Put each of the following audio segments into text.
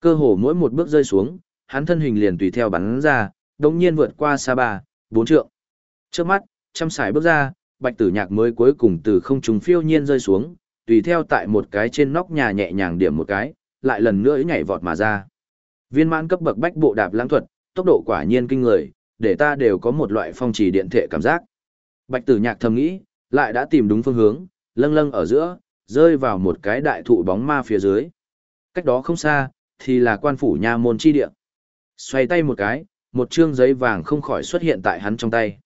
Cơ hồ mỗi một bước rơi xuống, hắn thân hình liền tùy theo bắn ra, đồng nhiên vượt qua xa ba, bốn trượng. Trước mắt, trăm sải bước ra, bạch tử nhạc mới cuối cùng từ không trung phiêu nhiên rơi xuống, tùy theo tại một cái trên nóc nhà nhẹ nhàng điểm một cái, lại lần nữa nhảy vọt mà ra. Viên mãn cấp bậc bách bộ đạp lãng thuật, tốc độ quả nhiên kinh người, để ta đều có một loại phong trì điện thể cảm giác. Bạch tử nhạc thầm nghĩ, lại đã tìm đúng phương hướng, lâng lâng ở giữa, rơi vào một cái đại thụ bóng ma phía dưới. Cách đó không xa, thì là quan phủ nha môn chi địa. Xoay tay một cái, một chương giấy vàng không khỏi xuất hiện tại hắn trong tay.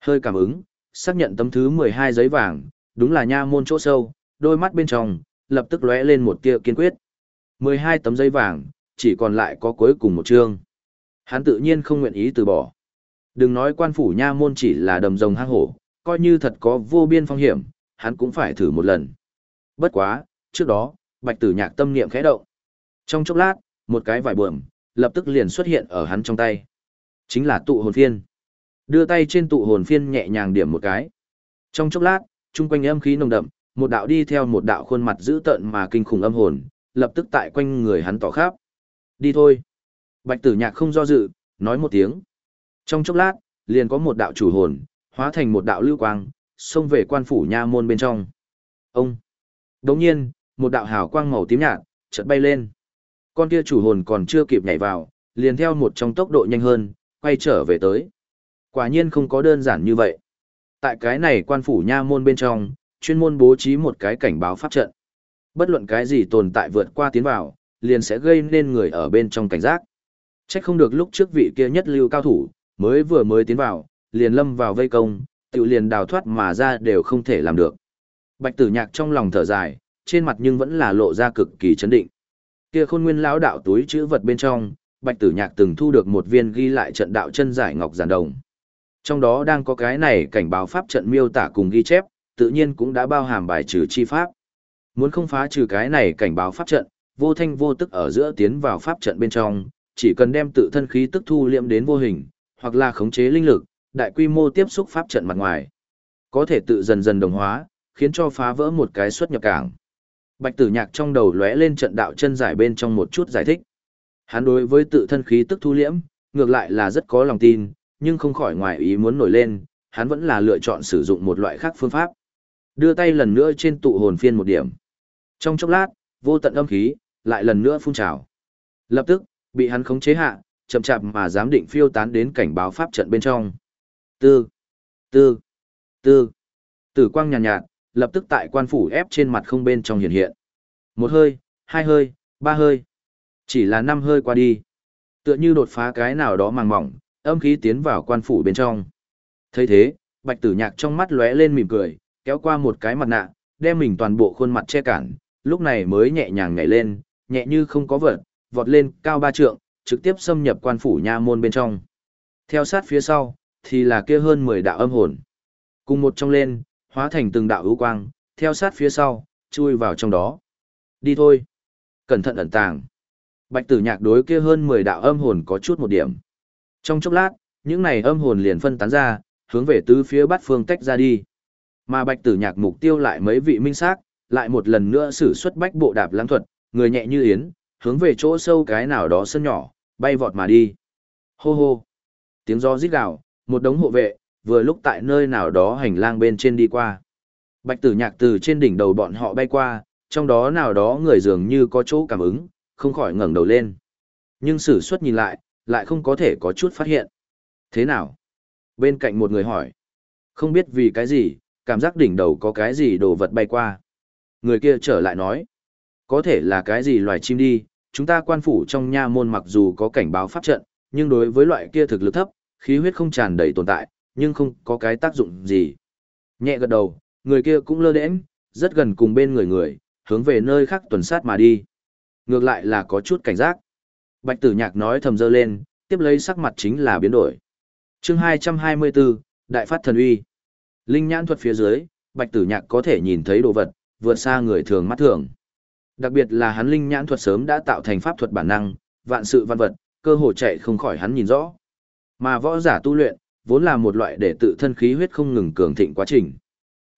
Hơi cảm ứng, xác nhận tấm thứ 12 giấy vàng, đúng là nha môn chỗ sâu, đôi mắt bên trong, lập tức lóe lên một tia kiên quyết. 12 tấm giấy vàng, chỉ còn lại có cuối cùng một chương. Hắn tự nhiên không nguyện ý từ bỏ. Đừng nói quan phủ nha môn chỉ là đầm rồng hang hổ, coi như thật có vô biên phong hiểm, hắn cũng phải thử một lần. Bất quá, trước đó, bạch tử nhạc tâm niệm khẽ động. Trong chốc lát, một cái vải buồm, lập tức liền xuất hiện ở hắn trong tay. Chính là tụ hồn phiên. Đưa tay trên tụ hồn phiên nhẹ nhàng điểm một cái. Trong chốc lát, chung quanh âm khí nồng đậm, một đạo đi theo một đạo khuôn mặt dữ tợn mà kinh khủng âm hồn, lập tức tại quanh người hắn tỏ khắp. Đi thôi. Bạch tử nhạc không do dự, nói một tiếng. Trong chốc lát, liền có một đạo chủ hồn, hóa thành một đạo lưu quang, xông về quan phủ nha môn bên trong. Ông! Đồng nhiên, một đạo hào quang màu tím nhạt, chợt bay lên. Con kia chủ hồn còn chưa kịp nhảy vào, liền theo một trong tốc độ nhanh hơn, quay trở về tới. Quả nhiên không có đơn giản như vậy. Tại cái này quan phủ nha môn bên trong, chuyên môn bố trí một cái cảnh báo pháp trận. Bất luận cái gì tồn tại vượt qua tiến vào, liền sẽ gây nên người ở bên trong cảnh giác. Chắc không được lúc trước vị kia nhất lưu cao thủ, mới vừa mới tiến vào, liền lâm vào vây công, tự liền đào thoát mà ra đều không thể làm được. Bạch tử nhạc trong lòng thở dài, trên mặt nhưng vẫn là lộ ra cực kỳ chấn định. Kia khôn nguyên lão đạo túi chữ vật bên trong, bạch tử nhạc từng thu được một viên ghi lại trận đạo chân giải ngọc giản đồng. Trong đó đang có cái này cảnh báo pháp trận miêu tả cùng ghi chép, tự nhiên cũng đã bao hàm bài trừ chi pháp. Muốn không phá trừ cái này cảnh báo pháp trận, vô thanh vô tức ở giữa tiến vào pháp trận bên trong, chỉ cần đem tự thân khí tức thu liệm đến vô hình, hoặc là khống chế linh lực, đại quy mô tiếp xúc pháp trận mặt ngoài. Có thể tự dần dần đồng hóa, khiến cho phá vỡ một cái xuất nhập cảng. Bạch tử nhạc trong đầu lóe lên trận đạo chân giải bên trong một chút giải thích. Hắn đối với tự thân khí tức thu liễm, ngược lại là rất có lòng tin, nhưng không khỏi ngoài ý muốn nổi lên, hắn vẫn là lựa chọn sử dụng một loại khác phương pháp. Đưa tay lần nữa trên tụ hồn phiên một điểm. Trong chốc lát, vô tận âm khí, lại lần nữa phun trào. Lập tức, bị hắn khống chế hạ, chậm chạp mà dám định phiêu tán đến cảnh báo pháp trận bên trong. Tư, tư, tư, tử quang nhàn nhạt, nhạt, lập tức tại quan phủ ép trên mặt không bên trong hiện hiện. Một hơi, hai hơi, ba hơi. Chỉ là năm hơi qua đi. Tựa như đột phá cái nào đó màng mỏng, âm khí tiến vào quan phủ bên trong. thấy thế, bạch tử nhạc trong mắt lóe lên mỉm cười, kéo qua một cái mặt nạ, đem mình toàn bộ khuôn mặt che cản, lúc này mới nhẹ nhàng nhảy lên, nhẹ như không có vật, vọt lên cao ba trượng, trực tiếp xâm nhập quan phủ nha môn bên trong. Theo sát phía sau, thì là kia hơn 10 đạo âm hồn. Cùng một trong lên, hóa thành từng đạo ưu quang, theo sát phía sau, chui vào trong đó. Đi thôi. Cẩn thận ẩn tàng. Bạch tử nhạc đối kia hơn 10 đạo âm hồn có chút một điểm. Trong chốc lát, những này âm hồn liền phân tán ra, hướng về tứ phía bát phương tách ra đi. Mà bạch tử nhạc mục tiêu lại mấy vị minh xác, lại một lần nữa sử xuất bách bộ đạp lãng thuật, người nhẹ như yến, hướng về chỗ sâu cái nào đó sân nhỏ, bay vọt mà đi. Hô hô. Tiếng gió rít gào, một đống hộ vệ, vừa lúc tại nơi nào đó hành lang bên trên đi qua. Bạch tử nhạc từ trên đỉnh đầu bọn họ bay qua, trong đó nào đó người dường như có chỗ cảm ứng, không khỏi ngẩng đầu lên. Nhưng sử xuất nhìn lại, lại không có thể có chút phát hiện. Thế nào? Bên cạnh một người hỏi. Không biết vì cái gì, cảm giác đỉnh đầu có cái gì đồ vật bay qua. Người kia trở lại nói. Có thể là cái gì loài chim đi, chúng ta quan phủ trong nha môn mặc dù có cảnh báo pháp trận, nhưng đối với loại kia thực lực thấp, khí huyết không tràn đầy tồn tại, nhưng không có cái tác dụng gì. Nhẹ gật đầu, người kia cũng lơ đễnh, rất gần cùng bên người người, hướng về nơi khác tuần sát mà đi. Ngược lại là có chút cảnh giác. Bạch tử nhạc nói thầm dơ lên, tiếp lấy sắc mặt chính là biến đổi. chương 224, Đại phát thần uy. Linh nhãn thuật phía dưới, bạch tử nhạc có thể nhìn thấy đồ vật, vượt xa người thường mắt thường. Đặc biệt là hắn linh nhãn thuật sớm đã tạo thành pháp thuật bản năng, vạn sự văn vật, cơ hồ chạy không khỏi hắn nhìn rõ. Mà võ giả tu luyện, vốn là một loại để tự thân khí huyết không ngừng cường thịnh quá trình.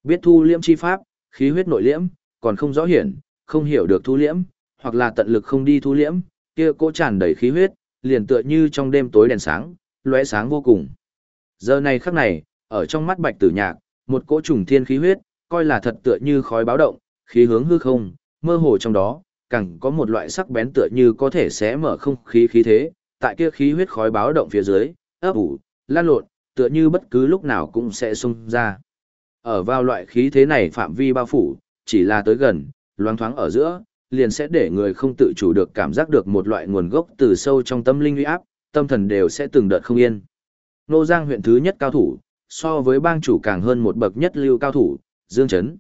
Biết thu liễm chi pháp, khí huyết nội liễm, còn không rõ hiển, không hiểu được thu liễm, hoặc là tận lực không đi thu liễm, kia cỗ tràn đầy khí huyết, liền tựa như trong đêm tối đèn sáng, lóe sáng vô cùng. Giờ này khắc này, ở trong mắt Bạch Tử Nhạc, một cỗ trùng thiên khí huyết, coi là thật tựa như khói báo động, khí hướng hư không, mơ hồ trong đó, càng có một loại sắc bén tựa như có thể xé mở không khí khí thế, tại kia khí huyết khói báo động phía dưới, ấp ủ, lan lộn, tựa như bất cứ lúc nào cũng sẽ xung ra. Ở vào loại khí thế này phạm vi bao phủ, chỉ là tới gần, loáng thoáng ở giữa, liền sẽ để người không tự chủ được cảm giác được một loại nguồn gốc từ sâu trong tâm linh uy áp, tâm thần đều sẽ từng đợt không yên. Nô Giang huyện thứ nhất cao thủ, so với bang chủ càng hơn một bậc nhất lưu cao thủ, Dương Chấn.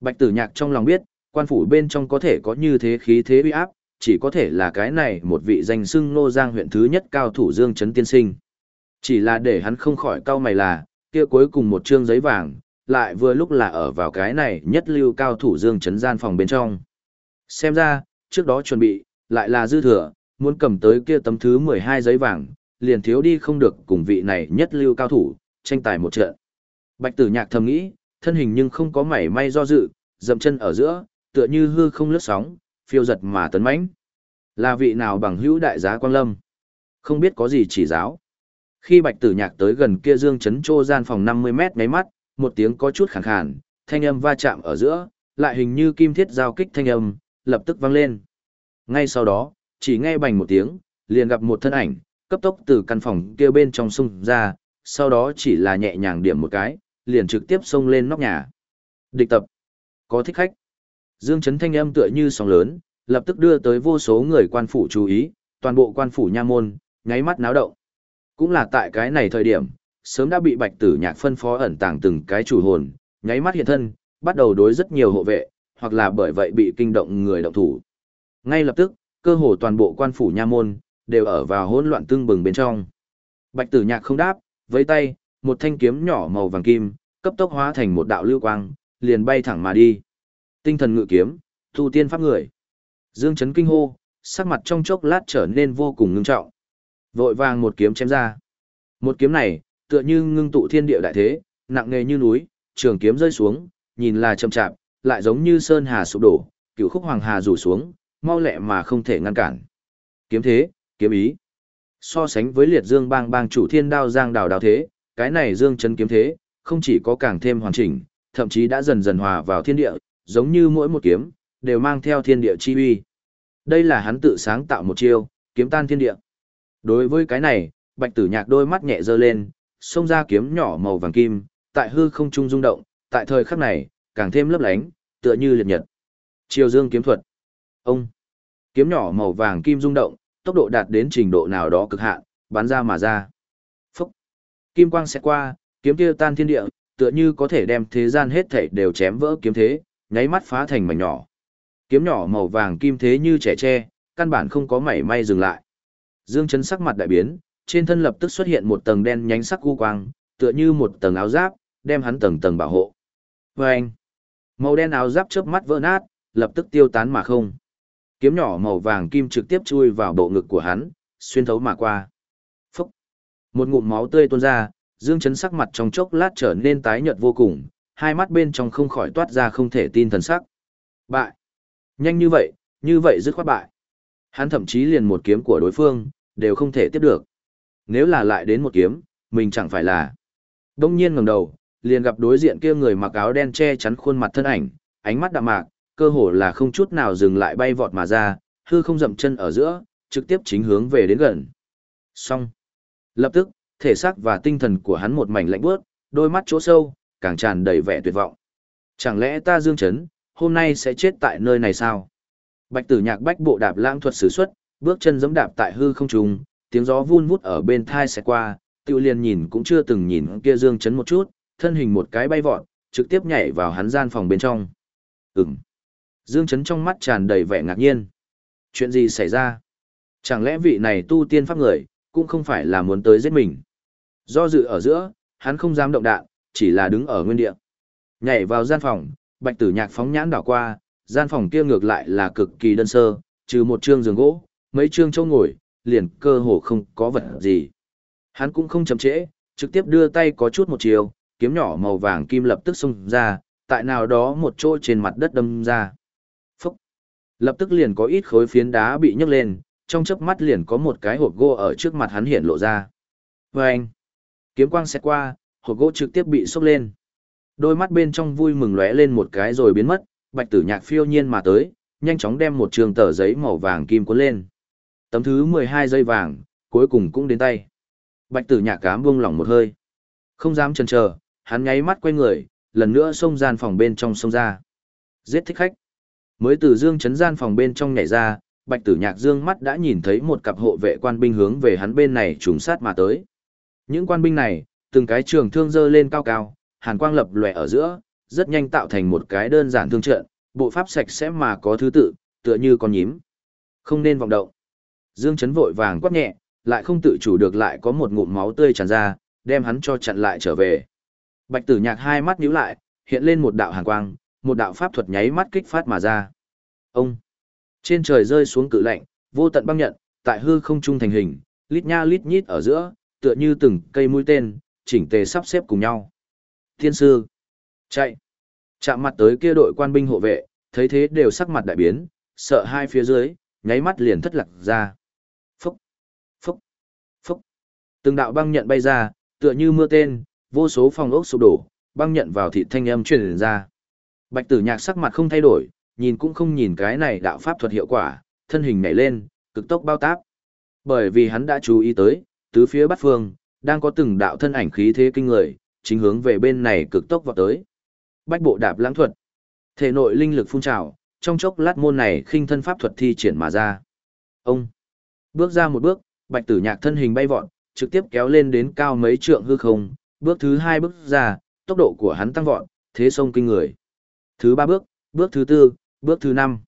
Bạch Tử Nhạc trong lòng biết, quan phủ bên trong có thể có như thế khí thế uy áp, chỉ có thể là cái này một vị danh xưng Nô Giang huyện thứ nhất cao thủ Dương Chấn tiên sinh. Chỉ là để hắn không khỏi cau mày là, kia cuối cùng một trương giấy vàng, lại vừa lúc là ở vào cái này nhất lưu cao thủ Dương Chấn gian phòng bên trong. Xem ra, trước đó chuẩn bị, lại là dư thừa, muốn cầm tới kia tấm thứ 12 giấy vàng, liền thiếu đi không được cùng vị này nhất lưu cao thủ, tranh tài một trận. Bạch tử nhạc thầm nghĩ, thân hình nhưng không có mảy may do dự, dậm chân ở giữa, tựa như hư không lướt sóng, phiêu giật mà tấn mãnh. Là vị nào bằng hữu đại giá quang lâm? Không biết có gì chỉ giáo. Khi bạch tử nhạc tới gần kia dương chấn trô gian phòng 50 mét ngáy mắt, một tiếng có chút khẳng khàn, thanh âm va chạm ở giữa, lại hình như kim thiết giao kích thanh âm, lập tức vang lên. Ngay sau đó, chỉ nghe bành một tiếng, liền gặp một thân ảnh, cấp tốc từ căn phòng kia bên trong sung ra, sau đó chỉ là nhẹ nhàng điểm một cái, liền trực tiếp xông lên nóc nhà. Địch tập. Có thích khách. Dương chấn thanh âm tựa như sóng lớn, lập tức đưa tới vô số người quan phủ chú ý, toàn bộ quan phủ nha môn, nháy mắt náo động. Cũng là tại cái này thời điểm, sớm đã bị bạch tử nhạc phân phó ẩn tàng từng cái chủ hồn, nháy mắt hiện thân, bắt đầu đối rất nhiều hộ vệ, hoặc là bởi vậy bị kinh động người động thủ. Ngay lập tức, cơ hồ toàn bộ quan phủ nha môn, đều ở vào hỗn loạn tương bừng bên trong. Bạch tử nhạc không đáp, với tay, một thanh kiếm nhỏ màu vàng kim, cấp tốc hóa thành một đạo lưu quang, liền bay thẳng mà đi. Tinh thần ngự kiếm, tu tiên pháp người. Dương chấn kinh hô, sắc mặt trong chốc lát trở nên vô cùng ngưng trọng. Vội vàng một kiếm chém ra. Một kiếm này, tựa như ngưng tụ thiên địa đại thế, nặng nề như núi, trường kiếm rơi xuống, nhìn là chậm chạp, lại giống như sơn hà sụp đổ, cựu khúc hoàng hà rủ xuống, mau lẹ mà không thể ngăn cản. Kiếm thế, kiếm ý. So sánh với liệt dương bang bang chủ thiên đao giang đào đào thế, cái này dương chân kiếm thế, không chỉ có càng thêm hoàn chỉnh, thậm chí đã dần dần hòa vào thiên địa, giống như mỗi một kiếm, đều mang theo thiên địa chi uy. Đây là hắn tự sáng tạo một chiêu, kiếm tan thiên địa. Đối với cái này, bạch tử nhạc đôi mắt nhẹ dơ lên, xông ra kiếm nhỏ màu vàng kim, tại hư không trung rung động, tại thời khắc này, càng thêm lấp lánh, tựa như liệt nhật. Chiều dương kiếm thuật. Ông. Kiếm nhỏ màu vàng kim rung động, tốc độ đạt đến trình độ nào đó cực hạn, bắn ra mà ra. Phúc. Kim quang sẽ qua, kiếm kia tan thiên địa, tựa như có thể đem thế gian hết thảy đều chém vỡ kiếm thế, nháy mắt phá thành mảnh nhỏ. Kiếm nhỏ màu vàng kim thế như trẻ tre, căn bản không có mảy may dừng lại. Dương chấn sắc mặt đại biến, trên thân lập tức xuất hiện một tầng đen nhánh sắc u quang, tựa như một tầng áo giáp, đem hắn tầng tầng bảo hộ. Vâng! Màu đen áo giáp chớp mắt vỡ nát, lập tức tiêu tán mà không. Kiếm nhỏ màu vàng kim trực tiếp chui vào bộ ngực của hắn, xuyên thấu mà qua. Phúc! Một ngụm máu tươi tuôn ra, Dương Chấn sắc mặt trong chốc lát trở nên tái nhợt vô cùng, hai mắt bên trong không khỏi toát ra không thể tin thần sắc. Bại! Nhanh như vậy, như vậy dứt khoát bại. Hắn thậm chí liền một kiếm của đối phương, đều không thể tiếp được. Nếu là lại đến một kiếm, mình chẳng phải là. Đông nhiên ngẩng đầu, liền gặp đối diện kia người mặc áo đen che chắn khuôn mặt thân ảnh, ánh mắt đạm mạc, cơ hồ là không chút nào dừng lại bay vọt mà ra, hư không dậm chân ở giữa, trực tiếp chính hướng về đến gần. Xong. Lập tức, thể xác và tinh thần của hắn một mảnh lạnh bước, đôi mắt chỗ sâu, càng tràn đầy vẻ tuyệt vọng. Chẳng lẽ ta dương chấn, hôm nay sẽ chết tại nơi này sao? Bạch tử nhạc bách bộ đạp lãng thuật sử xuất, bước chân giẫm đạp tại hư không trùng, tiếng gió vun vút ở bên thai xẹt qua, tiêu liên nhìn cũng chưa từng nhìn kia dương chấn một chút, thân hình một cái bay vọt, trực tiếp nhảy vào hắn gian phòng bên trong. Ừm. Dương chấn trong mắt tràn đầy vẻ ngạc nhiên. Chuyện gì xảy ra? Chẳng lẽ vị này tu tiên pháp người, cũng không phải là muốn tới giết mình. Do dự ở giữa, hắn không dám động đạn, chỉ là đứng ở nguyên địa. Nhảy vào gian phòng, bạch tử nhạc phóng nhãn đảo qua, gian phòng kia ngược lại là cực kỳ đơn sơ, trừ một chương giường gỗ, mấy chương châu ngồi, liền cơ hồ không có vật gì. Hắn cũng không chậm trễ, trực tiếp đưa tay có chút một chiều, kiếm nhỏ màu vàng kim lập tức xông ra, tại nào đó một chỗ trên mặt đất đâm ra. Phúc! Lập tức liền có ít khối phiến đá bị nhấc lên, trong chớp mắt liền có một cái hộp gỗ ở trước mặt hắn hiện lộ ra. Và anh, kiếm quang xét qua, hộp gỗ trực tiếp bị sốc lên. Đôi mắt bên trong vui mừng lóe lên một cái rồi biến mất, bạch tử nhạc phiêu nhiên mà tới, nhanh chóng đem một trường tờ giấy màu vàng kim cuốn lên. Tấm thứ 12 dây vàng, cuối cùng cũng đến tay. Bạch tử nhạc cám buông lỏng một hơi. Không dám chần chờ, hắn nháy mắt quay người, lần nữa xông gian phòng bên trong xông ra. Giết thích khách. Mới từ dương chấn gian phòng bên trong nhảy ra, bạch tử nhạc dương mắt đã nhìn thấy một cặp hộ vệ quan binh hướng về hắn bên này trùng sát mà tới. Những quan binh này, từng cái trường thương dơ lên cao cao, hàn quang lập lòe ở giữa, rất nhanh tạo thành một cái đơn giản thương trận, bộ pháp sạch sẽ mà có thứ tự, tựa như con nhím. Không nên vọng động. Dương chấn vội vàng quát nhẹ, lại không tự chủ được lại có một ngụm máu tươi tràn ra, đem hắn cho chặn lại trở về. Bạch tử nhạc hai mắt nhíu lại, hiện lên một đạo hàn quang, một đạo pháp thuật nháy mắt kích phát mà ra. Ông! Trên trời rơi xuống cự lạnh, vô tận băng nhận, tại hư không trung thành hình, lít nha lít nhít ở giữa, tựa như từng cây mũi tên, chỉnh tề sắp xếp cùng nhau. Thiên sư! Chạy! Chạm mặt tới kia đội quan binh hộ vệ, thấy thế đều sắc mặt đại biến, sợ hai phía dưới, nháy mắt liền thất lạc ra. Phúc! Phúc! Phúc! Từng đạo băng nhận bay ra, tựa như mưa tên, vô số phòng ốc sụp đổ, băng nhận vào thị thanh âm truyền ra. Bạch tử nhạc sắc mặt không thay đổi, nhìn cũng không nhìn cái này đạo pháp thuật hiệu quả, thân hình nhảy lên, cực tốc bao táp. Bởi vì hắn đã chú ý tới, tứ phía bát phương, đang có từng đạo thân ảnh khí thế kinh người, chính hướng về bên này cực tốc vào tới. Bách bộ đạp lãng thuật. Thể nội linh lực phun trào, trong chốc lát môn này khinh thân pháp thuật thi triển mà ra. Ông bước ra một bước, Bạch Tử Nhạc thân hình bay vọt, trực tiếp kéo lên đến cao mấy trượng hư không, bước thứ hai bước ra, tốc độ của hắn tăng vọt, thế sông kinh người. Thứ ba bước, bước thứ tư, bước thứ năm.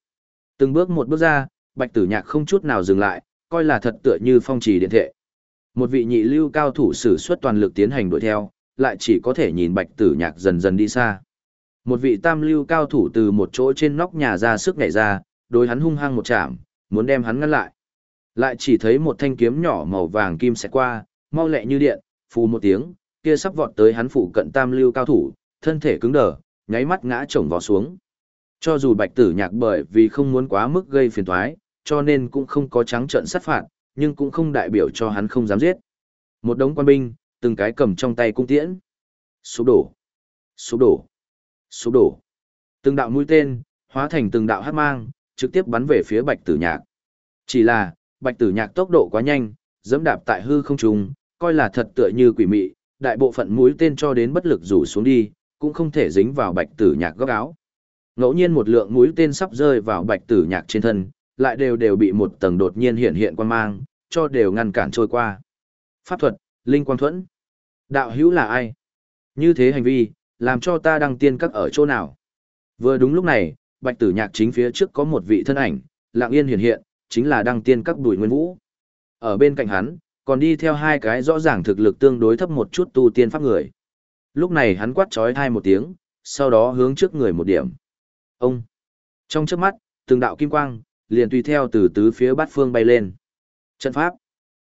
Từng bước một bước ra, Bạch Tử Nhạc không chút nào dừng lại, coi là thật tựa như phong trì điện thệ. Một vị nhị lưu cao thủ sử xuất toàn lực tiến hành đuổi theo, lại chỉ có thể nhìn Bạch Tử Nhạc dần dần đi xa. Một vị tam lưu cao thủ từ một chỗ trên nóc nhà ra sức nhảy ra, đối hắn hung hăng một chạm, muốn đem hắn ngăn lại. Lại chỉ thấy một thanh kiếm nhỏ màu vàng kim sẽ qua, mau lẹ như điện, phù một tiếng, kia sắp vọt tới hắn phụ cận tam lưu cao thủ, thân thể cứng đờ, nháy mắt ngã chồng vào xuống. Cho dù bạch tử nhạc bởi vì không muốn quá mức gây phiền toái, cho nên cũng không có trắng trận sát phạt, nhưng cũng không đại biểu cho hắn không dám giết. Một đống quan binh, từng cái cầm trong tay cung tiễn. Sụp đổ, sụp đổ, sụp đổ. Từng đạo mũi tên, hóa thành từng đạo hát mang, trực tiếp bắn về phía bạch tử nhạc. Chỉ là, bạch tử nhạc tốc độ quá nhanh, dẫm đạp tại hư không trùng, coi là thật tựa như quỷ mị, đại bộ phận mũi tên cho đến bất lực rủ xuống đi, cũng không thể dính vào bạch tử nhạc góc áo. Ngẫu nhiên một lượng mũi tên sắp rơi vào bạch tử nhạc trên thân, lại đều đều bị một tầng đột nhiên hiện hiện quan mang, cho đều ngăn cản trôi qua. Pháp thuật, Linh Quang Thuẫn. Đạo hữu là ai? Như thế hành vi, làm cho ta đăng tiên các ở chỗ nào? Vừa đúng lúc này, bạch tử nhạc chính phía trước có một vị thân ảnh, lạng yên hiện hiện, chính là đăng tiên các đùi nguyên vũ. Ở bên cạnh hắn, còn đi theo hai cái rõ ràng thực lực tương đối thấp một chút tu tiên pháp người. Lúc này hắn quát trói thai một tiếng, sau đó hướng trước người một điểm. Ông! Trong trước mắt, từng đạo kim quang, liền tùy theo từ tứ phía bát phương bay lên. Trận pháp!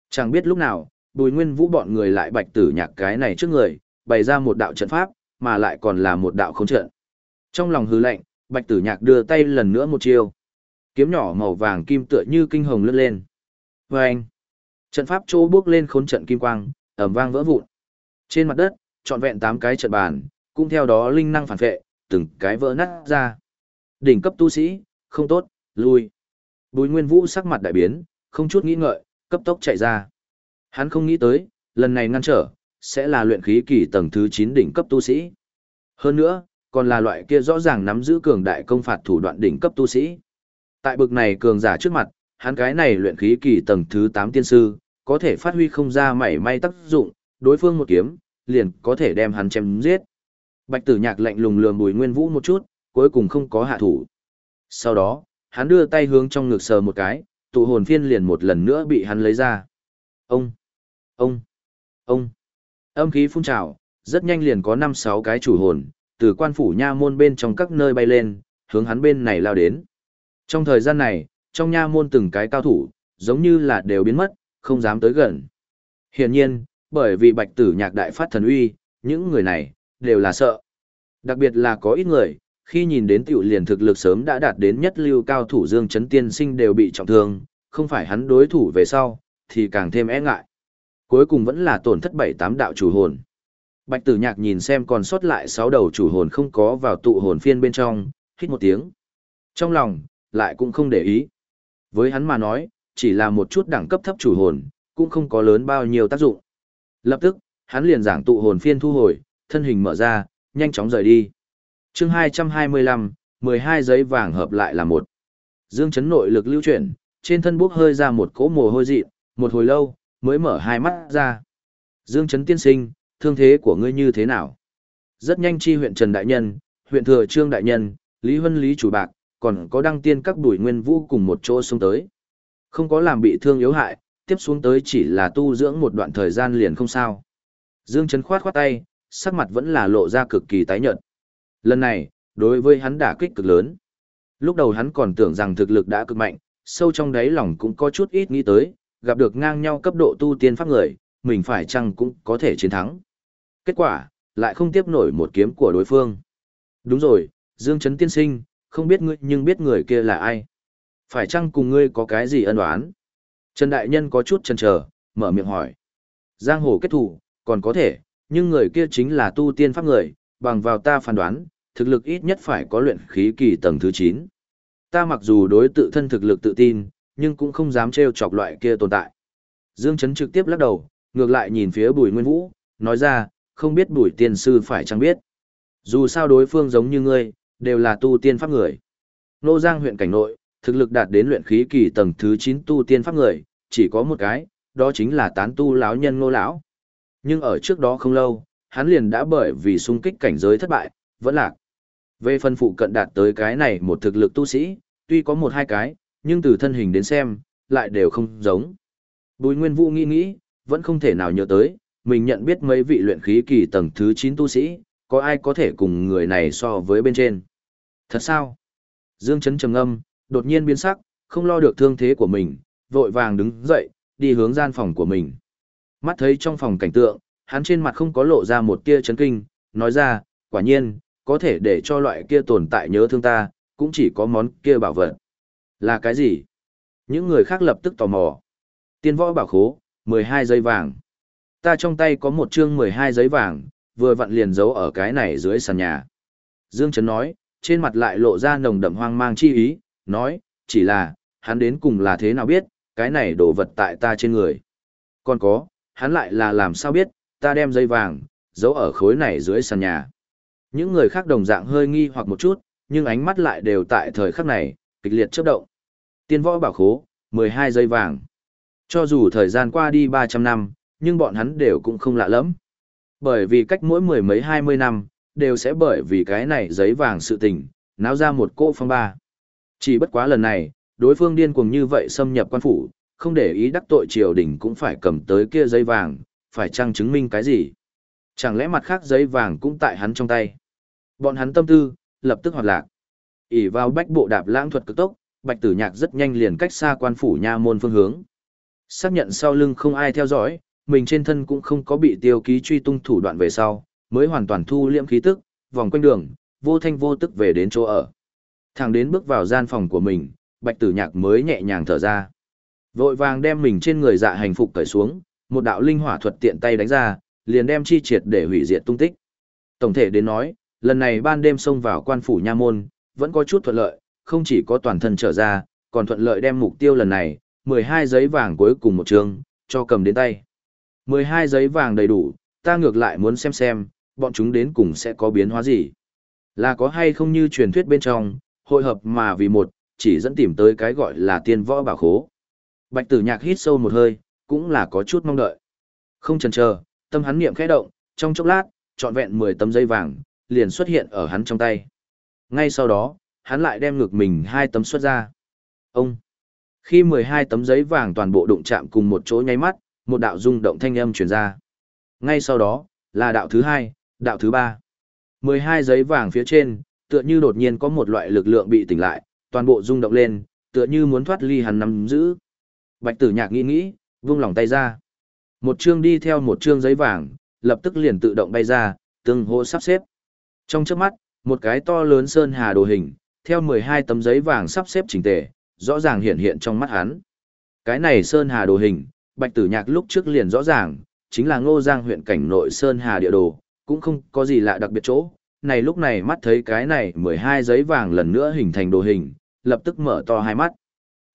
Chẳng biết lúc nào, bùi nguyên vũ bọn người lại bạch tử nhạc cái này trước người, bày ra một đạo trận pháp, mà lại còn là một đạo không trận. Trong lòng hư lệnh, bạch tử nhạc đưa tay lần nữa một chiêu. Kiếm nhỏ màu vàng kim tựa như kinh hồng lướt lên. Và anh, trận pháp chỗ bước lên khốn trận kim quang, ẩm vang vỡ vụn. Trên mặt đất, trọn vẹn 8 cái trận bàn, cũng theo đó linh năng phản vệ, từng cái vỡ nát ra. Đỉnh cấp tu sĩ, không tốt, lui. Bùi Nguyên Vũ sắc mặt đại biến, không chút nghĩ ngợi, cấp tốc chạy ra. Hắn không nghĩ tới, lần này ngăn trở, sẽ là luyện khí kỳ tầng thứ 9 đỉnh cấp tu sĩ. Hơn nữa, còn là loại kia rõ ràng nắm giữ cường đại công phạt thủ đoạn đỉnh cấp tu sĩ. Tại bực này cường giả trước mặt, hắn cái này luyện khí kỳ tầng thứ 8 tiên sư, có thể phát huy không ra mảy may tác dụng, đối phương một kiếm, liền có thể đem hắn chém giết. Bạch tử nhạc lạnh lùng lườm bùi nguyên vũ một chút, cuối cùng không có hạ thủ. Sau đó, hắn đưa tay hướng trong ngực sờ một cái, tụ hồn phiên liền một lần nữa bị hắn lấy ra. Ông! Ông! Ông! Âm khí phun trào, rất nhanh liền có 5-6 cái chủ hồn, từ quan phủ nha môn bên trong các nơi bay lên, hướng hắn bên này lao đến. Trong thời gian này, trong nha môn từng cái cao thủ, giống như là đều biến mất, không dám tới gần. Hiển nhiên, bởi vì bạch tử nhạc đại phát thần uy, những người này, đều là sợ. Đặc biệt là có ít người, khi nhìn đến tiểu liền thực lực sớm đã đạt đến nhất lưu cao thủ Dương Chấn Tiên Sinh đều bị trọng thương, không phải hắn đối thủ về sau, thì càng thêm e ngại. Cuối cùng vẫn là tổn thất bảy tám đạo chủ hồn. Bạch tử nhạc nhìn xem còn sót lại sáu đầu chủ hồn không có vào tụ hồn phiên bên trong, hít một tiếng. Trong lòng, lại cũng không để ý. Với hắn mà nói, chỉ là một chút đẳng cấp thấp chủ hồn, cũng không có lớn bao nhiêu tác dụng. Lập tức, hắn liền giảng tụ hồn phiên thu hồi, thân hình mở ra, nhanh chóng rời đi. chương 225, 12 giấy vàng hợp lại là một. Dương chấn nội lực lưu chuyển, trên thân bốc hơi ra một cỗ mồ hôi dị, một hồi lâu, mới mở hai mắt ra. Dương chấn tiên sinh, thương thế của ngươi như thế nào? Rất nhanh chi huyện Trần Đại Nhân, huyện Thừa Trương Đại Nhân, Lý Huân Lý Chủ Bạc, còn có đăng tiên các đuổi nguyên vũ cùng một chỗ xuống tới. Không có làm bị thương yếu hại, tiếp xuống tới chỉ là tu dưỡng một đoạn thời gian liền không sao. Dương Trấn khoát khoát tay, sắc mặt vẫn là lộ ra cực kỳ tái nhợt. Lần này, đối với hắn đả kích cực lớn. Lúc đầu hắn còn tưởng rằng thực lực đã cực mạnh, sâu trong đáy lòng cũng có chút ít nghĩ tới, gặp được ngang nhau cấp độ tu tiên pháp người, mình phải chăng cũng có thể chiến thắng. Kết quả, lại không tiếp nổi một kiếm của đối phương. Đúng rồi, Dương Trấn tiên sinh, không biết ngươi nhưng biết người kia là ai. Phải chăng cùng ngươi có cái gì ân oán? Trần Đại Nhân có chút chần chờ, mở miệng hỏi. Giang hồ kết thủ, còn có thể, nhưng người kia chính là tu tiên pháp người, bằng vào ta phán đoán, thực lực ít nhất phải có luyện khí kỳ tầng thứ 9. Ta mặc dù đối tự thân thực lực tự tin, nhưng cũng không dám trêu chọc loại kia tồn tại. Dương Trấn trực tiếp lắc đầu, ngược lại nhìn phía Bùi Nguyên Vũ, nói ra, không biết Bùi tiên sư phải chăng biết. Dù sao đối phương giống như ngươi, đều là tu tiên pháp người. Nô Giang huyện cảnh nội, thực lực đạt đến luyện khí kỳ tầng thứ 9 tu tiên pháp người, chỉ có một cái, đó chính là tán tu lão nhân Ngô lão. Nhưng ở trước đó không lâu, hắn liền đã bởi vì xung kích cảnh giới thất bại, vẫn lạc. Về phân phụ cận đạt tới cái này một thực lực tu sĩ, tuy có một hai cái, nhưng từ thân hình đến xem, lại đều không giống. Bùi Nguyên Vũ nghĩ nghĩ, vẫn không thể nào nhớ tới, mình nhận biết mấy vị luyện khí kỳ tầng thứ 9 tu sĩ, có ai có thể cùng người này so với bên trên. Thật sao? Dương Trấn trầm ngâm, đột nhiên biến sắc, không lo được thương thế của mình, vội vàng đứng dậy, đi hướng gian phòng của mình. Mắt thấy trong phòng cảnh tượng, hắn trên mặt không có lộ ra một tia chấn kinh, nói ra, quả nhiên, có thể để cho loại kia tồn tại nhớ thương ta, cũng chỉ có món kia bảo vật. Là cái gì? Những người khác lập tức tò mò. Tiên võ bảo khố, 12 giấy vàng. Ta trong tay có một chương 12 giấy vàng, vừa vặn liền giấu ở cái này dưới sàn nhà. Dương Trấn nói, trên mặt lại lộ ra nồng đậm hoang mang chi ý, nói, chỉ là, hắn đến cùng là thế nào biết, cái này đổ vật tại ta trên người. Còn có, hắn lại là làm sao biết, ta đem dây vàng, giấu ở khối này dưới sàn nhà. Những người khác đồng dạng hơi nghi hoặc một chút, nhưng ánh mắt lại đều tại thời khắc này, kịch liệt chớp động. Tiên võ bảo khố, 12 dây vàng. Cho dù thời gian qua đi 300 năm, nhưng bọn hắn đều cũng không lạ lắm. Bởi vì cách mỗi mười mấy hai mươi năm, đều sẽ bởi vì cái này giấy vàng sự tình, náo ra một cỗ phong ba. Chỉ bất quá lần này, đối phương điên cuồng như vậy xâm nhập quan phủ, không để ý đắc tội triều đình cũng phải cầm tới kia giấy vàng, phải chăng chứng minh cái gì? Chẳng lẽ mặt khác giấy vàng cũng tại hắn trong tay? Bọn hắn tâm tư, lập tức hoạt lạc. ỉ vào bách bộ đạp lãng thuật cực tốc, bạch tử nhạc rất nhanh liền cách xa quan phủ nha môn phương hướng. Xác nhận sau lưng không ai theo dõi, mình trên thân cũng không có bị tiêu ký truy tung thủ đoạn về sau, mới hoàn toàn thu liễm khí tức, vòng quanh đường, vô thanh vô tức về đến chỗ ở. Thằng đến bước vào gian phòng của mình, bạch tử nhạc mới nhẹ nhàng thở ra. Vội vàng đem mình trên người dạ hành phục cởi xuống, một đạo linh hỏa thuật tiện tay đánh ra, liền đem chi triệt để hủy diệt tung tích. Tổng thể đến nói, lần này ban đêm xông vào quan phủ nha môn, vẫn có chút thuận lợi, không chỉ có toàn thân trở ra, còn thuận lợi đem mục tiêu lần này, 12 giấy vàng cuối cùng một trường, cho cầm đến tay. 12 giấy vàng đầy đủ, ta ngược lại muốn xem xem, bọn chúng đến cùng sẽ có biến hóa gì. Là có hay không như truyền thuyết bên trong, hội hợp mà vì một, chỉ dẫn tìm tới cái gọi là tiên võ bảo khố. Bạch tử nhạc hít sâu một hơi, cũng là có chút mong đợi. Không chần chờ, tâm hắn niệm khẽ động, trong chốc lát, trọn vẹn 10 tấm dây vàng, liền xuất hiện ở hắn trong tay. Ngay sau đó, hắn lại đem ngược mình hai tấm xuất ra. Ông! Khi 12 tấm giấy vàng toàn bộ đụng chạm cùng một chỗ nháy mắt, một đạo rung động thanh âm truyền ra. Ngay sau đó, là đạo thứ hai, đạo thứ ba. 12 giấy vàng phía trên, tựa như đột nhiên có một loại lực lượng bị tỉnh lại, toàn bộ rung động lên, tựa như muốn thoát ly hắn nắm giữ. Bạch tử nhạc nghĩ nghĩ, vung lòng tay ra. Một chương đi theo một chương giấy vàng, lập tức liền tự động bay ra, từng hô sắp xếp. Trong trước mắt, một cái to lớn sơn hà đồ hình, theo 12 tấm giấy vàng sắp xếp chỉnh tề, rõ ràng hiện hiện trong mắt hắn. Cái này Sơn Hà đồ hình, Bạch Tử Nhạc lúc trước liền rõ ràng, chính là Ngô Giang huyện cảnh nội Sơn Hà địa đồ, cũng không có gì lạ đặc biệt chỗ. Này lúc này mắt thấy cái này 12 giấy vàng lần nữa hình thành đồ hình, lập tức mở to hai mắt.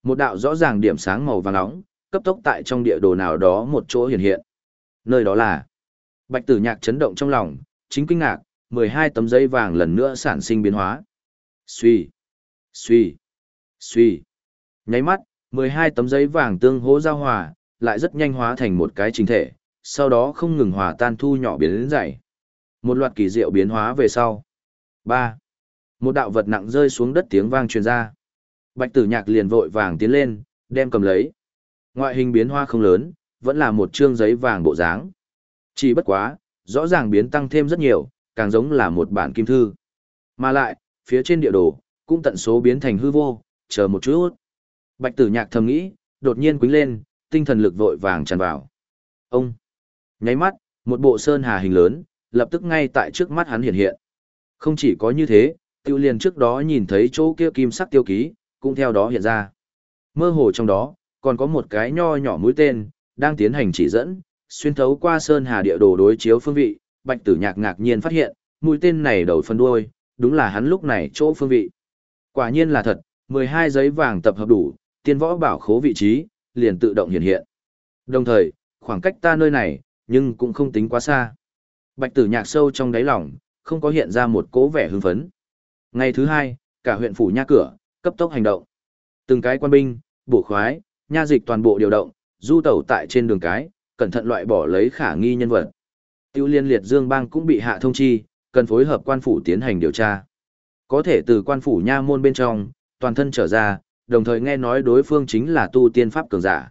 Một đạo rõ ràng điểm sáng màu vàng nóng, cấp tốc tại trong địa đồ nào đó một chỗ hiện hiện. Nơi đó là Bạch Tử Nhạc chấn động trong lòng, chính kinh ngạc, 12 tấm giấy vàng lần nữa sản sinh biến hóa. Suy, suy, suy. Nháy mắt, 12 tấm giấy vàng tương hỗ giao hòa, lại rất nhanh hóa thành một cái chính thể, sau đó không ngừng hòa tan thu nhỏ biến đến dày. Một loạt kỳ diệu biến hóa về sau. 3. Một đạo vật nặng rơi xuống đất tiếng vang truyền ra. Bạch tử nhạc liền vội vàng tiến lên, đem cầm lấy. Ngoại hình biến hoa không lớn, vẫn là một trương giấy vàng bộ dáng. Chỉ bất quá, rõ ràng biến tăng thêm rất nhiều, càng giống là một bản kim thư. Mà lại, phía trên địa đồ, cũng tận số biến thành hư vô, chờ một chút. Bạch tử nhạc thầm nghĩ, đột nhiên quính lên, tinh thần lực vội vàng tràn vào. Ông! Nháy mắt, một bộ sơn hà hình lớn, lập tức ngay tại trước mắt hắn hiện hiện. Không chỉ có như thế, tiêu liền trước đó nhìn thấy chỗ kia kim sắc tiêu ký, cũng theo đó hiện ra. Mơ hồ trong đó, còn có một cái nho nhỏ mũi tên, đang tiến hành chỉ dẫn, xuyên thấu qua sơn hà địa đồ đối chiếu phương vị, bạch tử nhạc ngạc nhiên phát hiện, mũi tên này đầu phân đuôi, đúng là hắn lúc này chỗ phương vị. Quả nhiên là thật, 12 giấy vàng tập hợp đủ, tiên võ bảo khố vị trí, liền tự động hiện hiện. Đồng thời, khoảng cách ta nơi này, nhưng cũng không tính quá xa. Bạch tử nhạc sâu trong đáy lòng, không có hiện ra một cố vẻ hưng phấn. Ngày thứ hai, cả huyện phủ nha cửa, cấp tốc hành động. Từng cái quan binh, bổ khoái, nha dịch toàn bộ điều động, du tẩu tại trên đường cái, cẩn thận loại bỏ lấy khả nghi nhân vật. Tiêu liên liệt Dương Bang cũng bị hạ thông chi, cần phối hợp quan phủ tiến hành điều tra. Có thể từ quan phủ nha môn bên trong, toàn thân trở ra, đồng thời nghe nói đối phương chính là tu tiên pháp cường giả.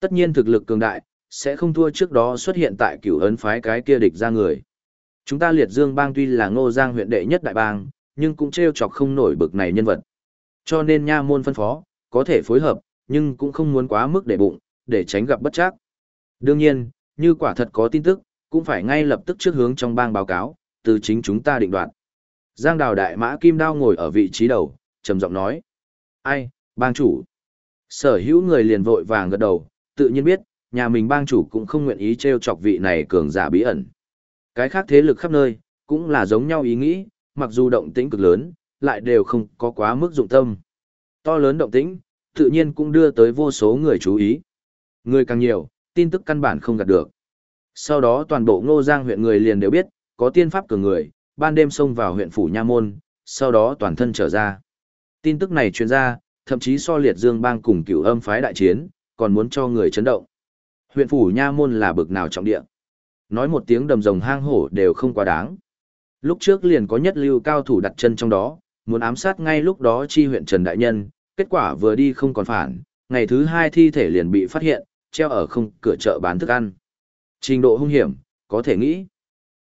Tất nhiên thực lực cường đại, sẽ không thua trước đó xuất hiện tại cửu ấn phái cái kia địch ra người. Chúng ta liệt dương bang tuy là ngô giang huyện đệ nhất đại bang, nhưng cũng treo chọc không nổi bực này nhân vật. Cho nên nha môn phân phó, có thể phối hợp, nhưng cũng không muốn quá mức để bụng, để tránh gặp bất chắc. Đương nhiên, như quả thật có tin tức, cũng phải ngay lập tức trước hướng trong bang báo cáo, từ chính chúng ta định đoạt. Giang đào đại mã kim đao ngồi ở vị trí đầu, trầm giọng nói. Ai, bang chủ? Sở hữu người liền vội vàng gật đầu, tự nhiên biết, nhà mình bang chủ cũng không nguyện ý treo chọc vị này cường giả bí ẩn. Cái khác thế lực khắp nơi, cũng là giống nhau ý nghĩ, mặc dù động tĩnh cực lớn, lại đều không có quá mức dụng tâm. To lớn động tĩnh, tự nhiên cũng đưa tới vô số người chú ý. Người càng nhiều, tin tức căn bản không gạt được. Sau đó toàn bộ ngô giang huyện người liền đều biết, có tiên pháp cường người, ban đêm xông vào huyện phủ Nha Môn, sau đó toàn thân trở ra. Tin tức này truyền ra, thậm chí so liệt dương bang cùng cửu âm phái đại chiến, còn muốn cho người chấn động. Huyện phủ Nha Môn là bực nào trọng địa. Nói một tiếng đầm rồng hang hổ đều không quá đáng. Lúc trước liền có nhất lưu cao thủ đặt chân trong đó, muốn ám sát ngay lúc đó chi huyện Trần Đại Nhân, kết quả vừa đi không còn phản, ngày thứ hai thi thể liền bị phát hiện, treo ở không cửa chợ bán thức ăn. Trình độ hung hiểm, có thể nghĩ.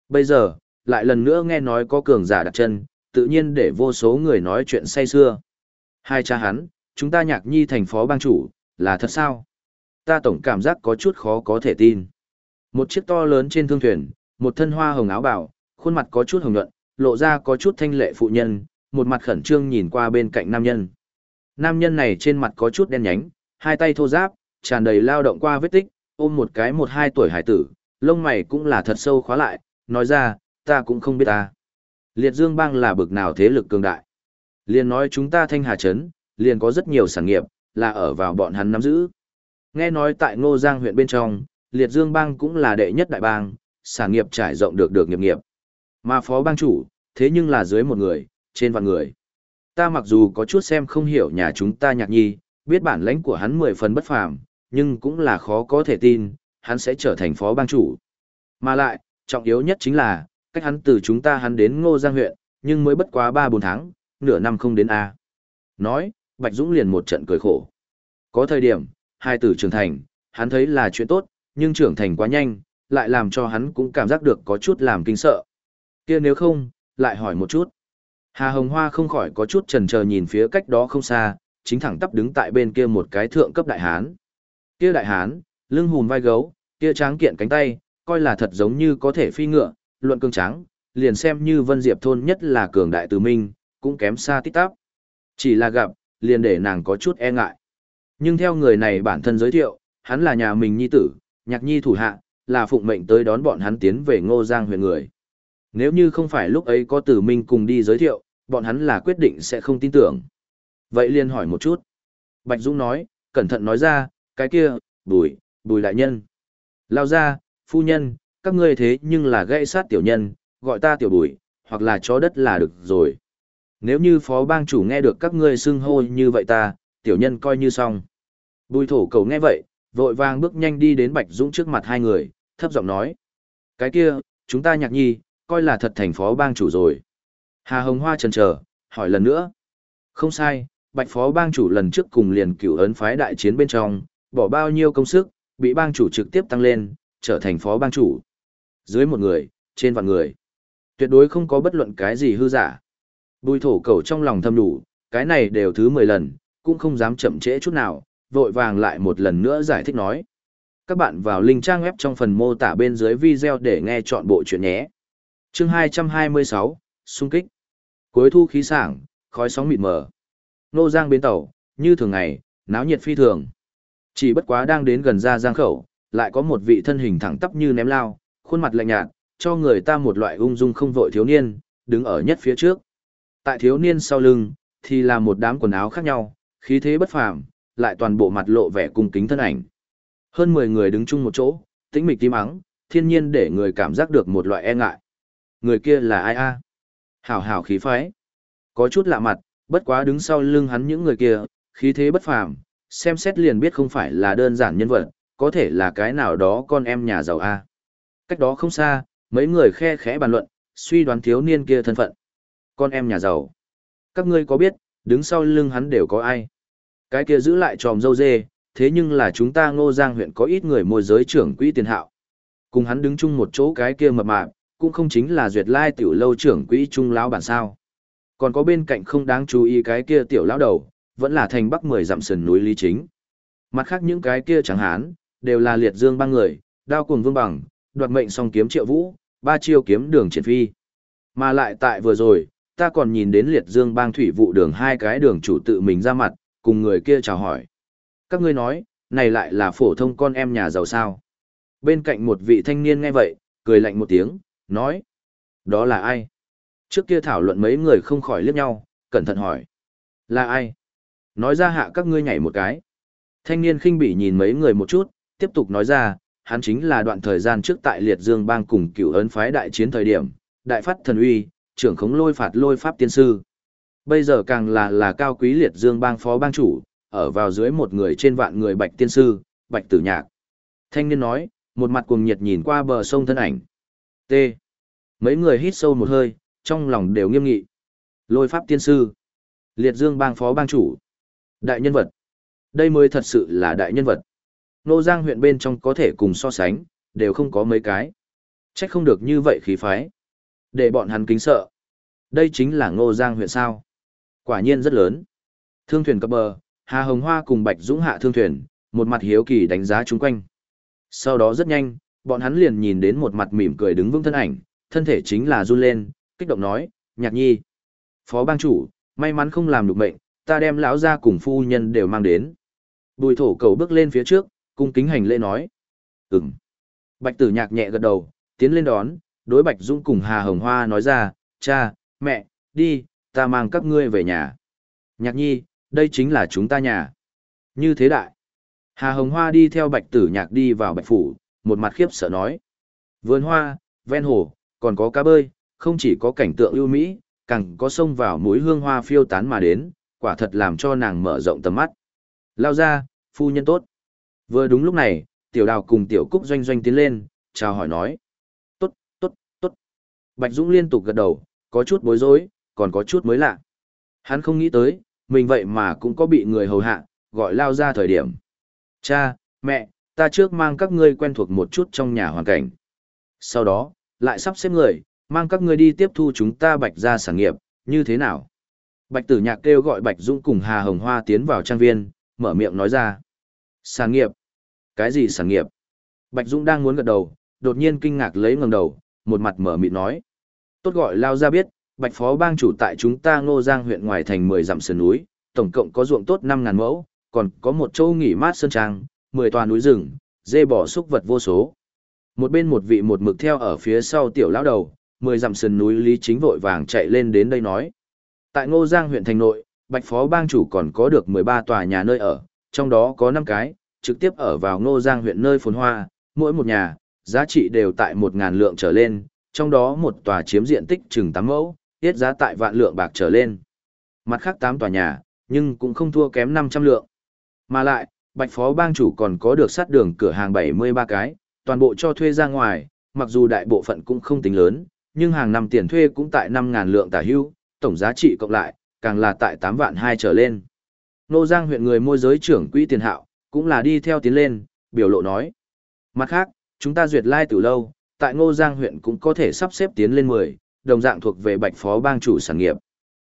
Bây giờ, lại lần nữa nghe nói có cường giả đặt chân, tự nhiên để vô số người nói chuyện say xưa. Hai cha hắn, chúng ta nhạc nhi thành phó bang chủ, là thật sao? Ta tổng cảm giác có chút khó có thể tin. Một chiếc to lớn trên thương thuyền, một thân hoa hồng áo bào, khuôn mặt có chút hồng nhuận, lộ ra có chút thanh lệ phụ nhân, một mặt khẩn trương nhìn qua bên cạnh nam nhân. Nam nhân này trên mặt có chút đen nhánh, hai tay thô ráp, tràn đầy lao động qua vết tích, ôm một cái một hai tuổi hải tử, lông mày cũng là thật sâu khóa lại, nói ra, ta cũng không biết ta. Liệt Dương Bang là bực nào thế lực cường đại. Liền nói chúng ta thanh hà chấn, liền có rất nhiều sản nghiệp, là ở vào bọn hắn nắm giữ. Nghe nói tại Ngô Giang huyện bên trong, Liệt Dương Bang cũng là đệ nhất đại bang, sản nghiệp trải rộng được được nghiệp nghiệp. Mà phó bang chủ, thế nhưng là dưới một người, trên vạn người. Ta mặc dù có chút xem không hiểu nhà chúng ta nhạc nhi, biết bản lãnh của hắn mười phần bất phàm, nhưng cũng là khó có thể tin, hắn sẽ trở thành phó bang chủ. Mà lại, trọng yếu nhất chính là, cách hắn từ chúng ta hắn đến Ngô Giang huyện, nhưng mới bất quá 3-4 tháng, nửa năm không đến A. Nói, Bạch Dũng liền một trận cười khổ. Có thời điểm, hai tử trưởng thành, hắn thấy là chuyện tốt, nhưng trưởng thành quá nhanh, lại làm cho hắn cũng cảm giác được có chút làm kinh sợ. kia nếu không, lại hỏi một chút. Hà Hồng Hoa không khỏi có chút chần chờ nhìn phía cách đó không xa, chính thẳng tắp đứng tại bên kia một cái thượng cấp đại hán. Kia đại hán, lưng hùn vai gấu, kia tráng kiện cánh tay, coi là thật giống như có thể phi ngựa, luận cương tráng, liền xem như Vân Diệp thôn nhất là cường đại từ minh, cũng kém xa tít tắp. Chỉ là gặp, liền để nàng có chút e ngại. Nhưng theo người này bản thân giới thiệu, hắn là nhà mình nhi tử, nhạc nhi thủ hạ, là phụng mệnh tới đón bọn hắn tiến về Ngô Giang huyện người. Nếu như không phải lúc ấy có tử minh cùng đi giới thiệu, bọn hắn là quyết định sẽ không tin tưởng. Vậy liền hỏi một chút. Bạch Dũng nói, cẩn thận nói ra, cái kia, bùi, bùi đại nhân. Lao ra, phu nhân, các ngươi thế nhưng là gây sát tiểu nhân, gọi ta tiểu bùi, hoặc là chó đất là được rồi. Nếu như phó bang chủ nghe được các ngươi xưng hô như vậy ta, tiểu nhân coi như xong. Bùi thổ cầu nghe vậy, vội vàng bước nhanh đi đến Bạch Dũng trước mặt hai người, thấp giọng nói. Cái kia, chúng ta nhạc nhi, coi là thật thành phó bang chủ rồi. Hà Hồng Hoa trần trở, hỏi lần nữa. Không sai, Bạch phó bang chủ lần trước cùng liền cửu ấn phái đại chiến bên trong, bỏ bao nhiêu công sức, bị bang chủ trực tiếp tăng lên, trở thành phó bang chủ. Dưới một người, trên vạn người. Tuyệt đối không có bất luận cái gì hư giả. Bùi thổ cầu trong lòng thâm đủ, cái này đều thứ 10 lần, cũng không dám chậm trễ chút nào, vội vàng lại một lần nữa giải thích nói. Các bạn vào link trang web trong phần mô tả bên dưới video để nghe chọn bộ chuyện nhé. Chương 226, xung kích. Cuối thu khí sảng, khói sóng mịt mờ. Nô Giang bến tàu, như thường ngày, náo nhiệt phi thường. Chỉ bất quá đang đến gần ra giang khẩu, lại có một vị thân hình thẳng tắp như ném lao, khuôn mặt lạnh nhạt, cho người ta một loại ung dung không vội thiếu niên, đứng ở nhất phía trước. Tại thiếu niên sau lưng, thì là một đám quần áo khác nhau, khí thế bất phàm, lại toàn bộ mặt lộ vẻ cung kính thân ảnh. Hơn 10 người đứng chung một chỗ, tĩnh mịch tim ắng, thiên nhiên để người cảm giác được một loại e ngại. Người kia là ai a? Hảo hảo khí phái. Có chút lạ mặt, bất quá đứng sau lưng hắn những người kia, khí thế bất phàm, xem xét liền biết không phải là đơn giản nhân vật, có thể là cái nào đó con em nhà giàu a. Cách đó không xa, mấy người khe khẽ bàn luận, suy đoán thiếu niên kia thân phận. Con em nhà giàu. Các ngươi có biết, đứng sau lưng hắn đều có ai? Cái kia giữ lại tròm dâu dê, thế nhưng là chúng ta ngô giang huyện có ít người môi giới trưởng quỹ tiền hạo. Cùng hắn đứng chung một chỗ cái kia mập mạp, cũng không chính là duyệt lai tiểu lâu trưởng quỹ trung lão bản sao. Còn có bên cạnh không đáng chú ý cái kia tiểu lão đầu, vẫn là thành bắc mười dặm sườn núi lý chính. Mặt khác những cái kia chẳng hán, đều là liệt dương ba người, đao cùng vương bằng, đoạt mệnh song kiếm triệu vũ, ba chiêu kiếm đường triển phi. Mà lại tại vừa rồi, ta còn nhìn đến liệt dương bang thủy vụ đường hai cái đường chủ tự mình ra mặt, cùng người kia chào hỏi. Các ngươi nói, này lại là phổ thông con em nhà giàu sao. Bên cạnh một vị thanh niên nghe vậy, cười lạnh một tiếng, nói. Đó là ai? Trước kia thảo luận mấy người không khỏi liếc nhau, cẩn thận hỏi. Là ai? Nói ra hạ các ngươi nhảy một cái. Thanh niên khinh bỉ nhìn mấy người một chút, tiếp tục nói ra, hắn chính là đoạn thời gian trước tại liệt dương bang cùng cựu ấn phái đại chiến thời điểm, đại phát thần uy, trưởng khống lôi phạt lôi pháp tiên sư. Bây giờ càng là là cao quý liệt dương bang phó bang chủ, ở vào dưới một người trên vạn người bạch tiên sư, bạch tử nhạc. Thanh niên nói, một mặt cuồng nhiệt nhìn qua bờ sông thân ảnh. T. Mấy người hít sâu một hơi, trong lòng đều nghiêm nghị. Lôi pháp tiên sư. Liệt dương bang phó bang chủ. Đại nhân vật. Đây mới thật sự là đại nhân vật. Nô Giang huyện bên trong có thể cùng so sánh, đều không có mấy cái. Trách không được như vậy khí phái. Để bọn hắn kính sợ. Đây chính là Ngô Giang huyện sao. Quả nhiên rất lớn. Thương thuyền cập bờ, Hà Hồng Hoa cùng Bạch Dũng hạ thương thuyền, một mặt hiếu kỳ đánh giá chung quanh. Sau đó rất nhanh, bọn hắn liền nhìn đến một mặt mỉm cười đứng vững thân ảnh, thân thể chính là run lên, kích động nói, nhạc nhi. Phó bang chủ, may mắn không làm được mệnh, ta đem lão ra cùng phu nhân đều mang đến. Bùi thổ cầu bước lên phía trước, cung kính hành lễ nói. Ừm. Bạch tử nhạc nhẹ gật đầu, tiến lên đón, đối Bạch Dũng cùng Hà Hồng Hoa nói ra, cha, mẹ, đi, ta mang các ngươi về nhà. Nhạc nhi, đây chính là chúng ta nhà. Như thế đại. Hà Hồng Hoa đi theo Bạch tử nhạc đi vào Bạch Phủ, một mặt khiếp sợ nói. Vườn hoa, ven hồ, còn có cá bơi, không chỉ có cảnh tượng ưu mỹ, càng có sông vào mũi hương hoa phiêu tán mà đến, quả thật làm cho nàng mở rộng tầm mắt. Lao ra, phu nhân tốt. Vừa đúng lúc này, tiểu đào cùng tiểu cúc doanh doanh tiến lên, chào hỏi nói. Tốt, tốt, tốt. Bạch Dũng liên tục gật đầu, có chút bối rối, còn có chút mới lạ. Hắn không nghĩ tới, mình vậy mà cũng có bị người hầu hạ, gọi lao ra thời điểm. Cha, mẹ, ta trước mang các ngươi quen thuộc một chút trong nhà hoàn cảnh. Sau đó, lại sắp xếp người, mang các ngươi đi tiếp thu chúng ta bạch ra sản nghiệp, như thế nào? Bạch tử nhạc kêu gọi Bạch Dũng cùng Hà Hồng Hoa tiến vào trang viên, mở miệng nói ra. Sản nghiệp? Cái gì sản nghiệp? Bạch Dũng đang muốn gật đầu, đột nhiên kinh ngạc lấy ngầm đầu, một mặt mở miệng nói. Tốt gọi lao ra biết, Bạch Phó bang chủ tại chúng ta Ngô Giang huyện ngoài thành 10 dặm sườn núi, tổng cộng có ruộng tốt 5.000 mẫu, còn có một chỗ nghỉ mát sơn trang, mười tòa núi rừng, dê bò súc vật vô số. Một bên một vị một mực theo ở phía sau tiểu lão đầu, mười dặm sườn núi Lý Chính vội vàng chạy lên đến đây nói. Tại Ngô Giang huyện thành nội, Bạch Phó bang chủ còn có được 13 tòa nhà nơi ở, trong đó có 5 cái, trực tiếp ở vào Ngô Giang huyện nơi phồn hoa, mỗi một nhà, giá trị đều tại 1.000 lượng trở lên, trong đó một tòa chiếm diện tích chừng 8 mẫu, tiết giá tại vạn lượng bạc trở lên. Mặt khác 8 tòa nhà, nhưng cũng không thua kém 500 lượng. Mà lại, Bạch Phó bang chủ còn có được sát đường cửa hàng 73 cái, toàn bộ cho thuê ra ngoài, mặc dù đại bộ phận cũng không tính lớn, nhưng hàng năm tiền thuê cũng tại 5.000 lượng tả hưu, tổng giá trị cộng lại, càng là tại 8 vạn 2 trở lên. Nô Giang huyện người môi giới trưởng quỹ tiền hạo, cũng là đi theo tiến lên, biểu lộ nói. Mặt khác, chúng ta duyệt lai từ lâu, tại Ngô Giang huyện cũng có thể sắp xếp tiến lên 10, đồng dạng thuộc về bạch phó bang chủ sản nghiệp.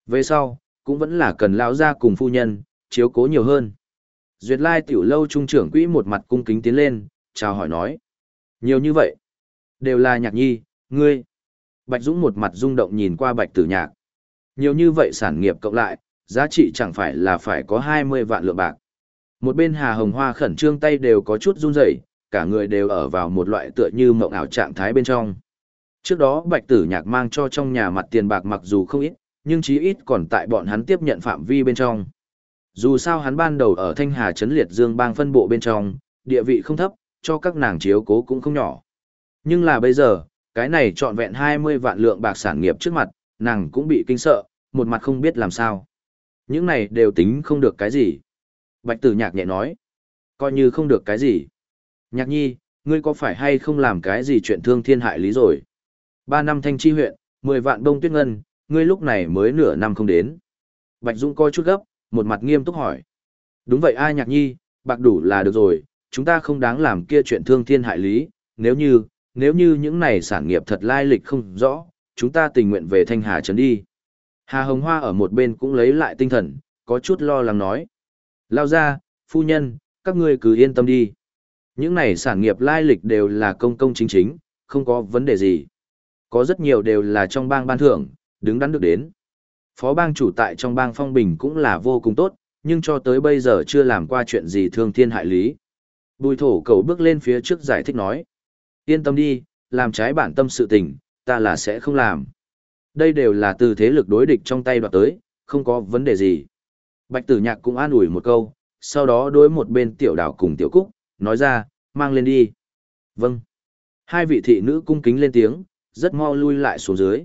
Về sau, cũng vẫn là cần lão gia cùng phu nhân, chiếu cố nhiều hơn. Duyệt lai tiểu lâu trung trưởng quỹ một mặt cung kính tiến lên, chào hỏi nói. Nhiều như vậy, đều là nhạc nhi, ngươi. Bạch Dũng một mặt rung động nhìn qua bạch tử nhạc. Nhiều như vậy sản nghiệp cộng lại, giá trị chẳng phải là phải có 20 vạn lượng bạc. Một bên Hà Hồng Hoa khẩn trương tay đều có chút run rẩy, cả người đều ở vào một loại tựa như mộng ảo trạng thái bên trong. Trước đó Bạch Tử Nhạc mang cho trong nhà mặt tiền bạc mặc dù không ít, nhưng chí ít còn tại bọn hắn tiếp nhận phạm vi bên trong. Dù sao hắn ban đầu ở Thanh Hà Trấn Liệt Dương bang phân bộ bên trong, địa vị không thấp, cho các nàng chiếu cố cũng không nhỏ. Nhưng là bây giờ, cái này trọn vẹn 20 vạn lượng bạc sản nghiệp trước mặt, nàng cũng bị kinh sợ, một mặt không biết làm sao. Những này đều tính không được cái gì. Bạch tử nhạc nhẹ nói. Coi như không được cái gì. Nhạc nhi, ngươi có phải hay không làm cái gì chuyện thương thiên hại lý rồi? Ba năm thanh chi huyện, mười vạn đông tuyết ngân, ngươi lúc này mới nửa năm không đến. Bạch Dũng coi chút gấp, một mặt nghiêm túc hỏi. Đúng vậy ai nhạc nhi, bạc đủ là được rồi, chúng ta không đáng làm kia chuyện thương thiên hại lý, nếu như, nếu như những này sản nghiệp thật lai lịch không rõ, chúng ta tình nguyện về Thanh Hà Trấn đi. Hà Hồng Hoa ở một bên cũng lấy lại tinh thần, có chút lo lắng nói. Lao ra, phu nhân, các ngươi cứ yên tâm đi. Những này sản nghiệp lai lịch đều là công công chính chính, không có vấn đề gì. Có rất nhiều đều là trong bang ban thưởng, đứng đắn được đến. Phó bang chủ tại trong bang phong bình cũng là vô cùng tốt, nhưng cho tới bây giờ chưa làm qua chuyện gì thương thiên hại lý. Bùi thổ cầu bước lên phía trước giải thích nói. Yên tâm đi, làm trái bản tâm sự tình, ta là sẽ không làm. Đây đều là từ thế lực đối địch trong tay đoạt tới, không có vấn đề gì. Bạch tử nhạc cũng an ủi một câu, sau đó đối một bên tiểu đảo cùng tiểu cúc, nói ra, mang lên đi. Vâng. Hai vị thị nữ cung kính lên tiếng, rất mau lui lại xuống dưới.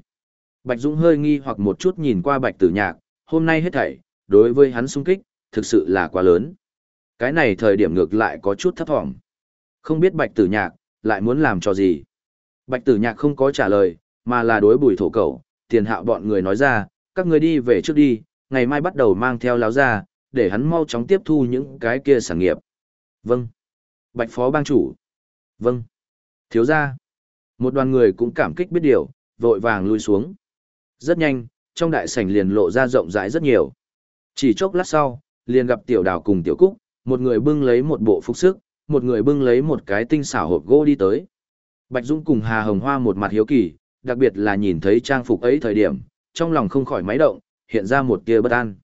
Bạch Dũng hơi nghi hoặc một chút nhìn qua bạch tử nhạc, hôm nay hết thảy, đối với hắn sung kích, thực sự là quá lớn. Cái này thời điểm ngược lại có chút thấp thỏm. Không biết bạch tử nhạc, lại muốn làm cho gì. Bạch tử nhạc không có trả lời, mà là đối bùi thổ cầu, tiền hạo bọn người nói ra, các người đi về trước đi, ngày mai bắt đầu mang theo láo ra, để hắn mau chóng tiếp thu những cái kia sản nghiệp. Vâng. Bạch phó bang chủ. Vâng. Thiếu gia. Một đoàn người cũng cảm kích biết điều, vội vàng lui xuống. Rất nhanh, trong đại sảnh liền lộ ra rộng rãi rất nhiều. Chỉ chốc lát sau, liền gặp tiểu đào cùng tiểu cúc, một người bưng lấy một bộ phục sức, một người bưng lấy một cái tinh xảo hộp gỗ đi tới. Bạch Dung cùng Hà Hồng Hoa một mặt hiếu kỳ, đặc biệt là nhìn thấy trang phục ấy thời điểm, trong lòng không khỏi máy động, hiện ra một tia bất an.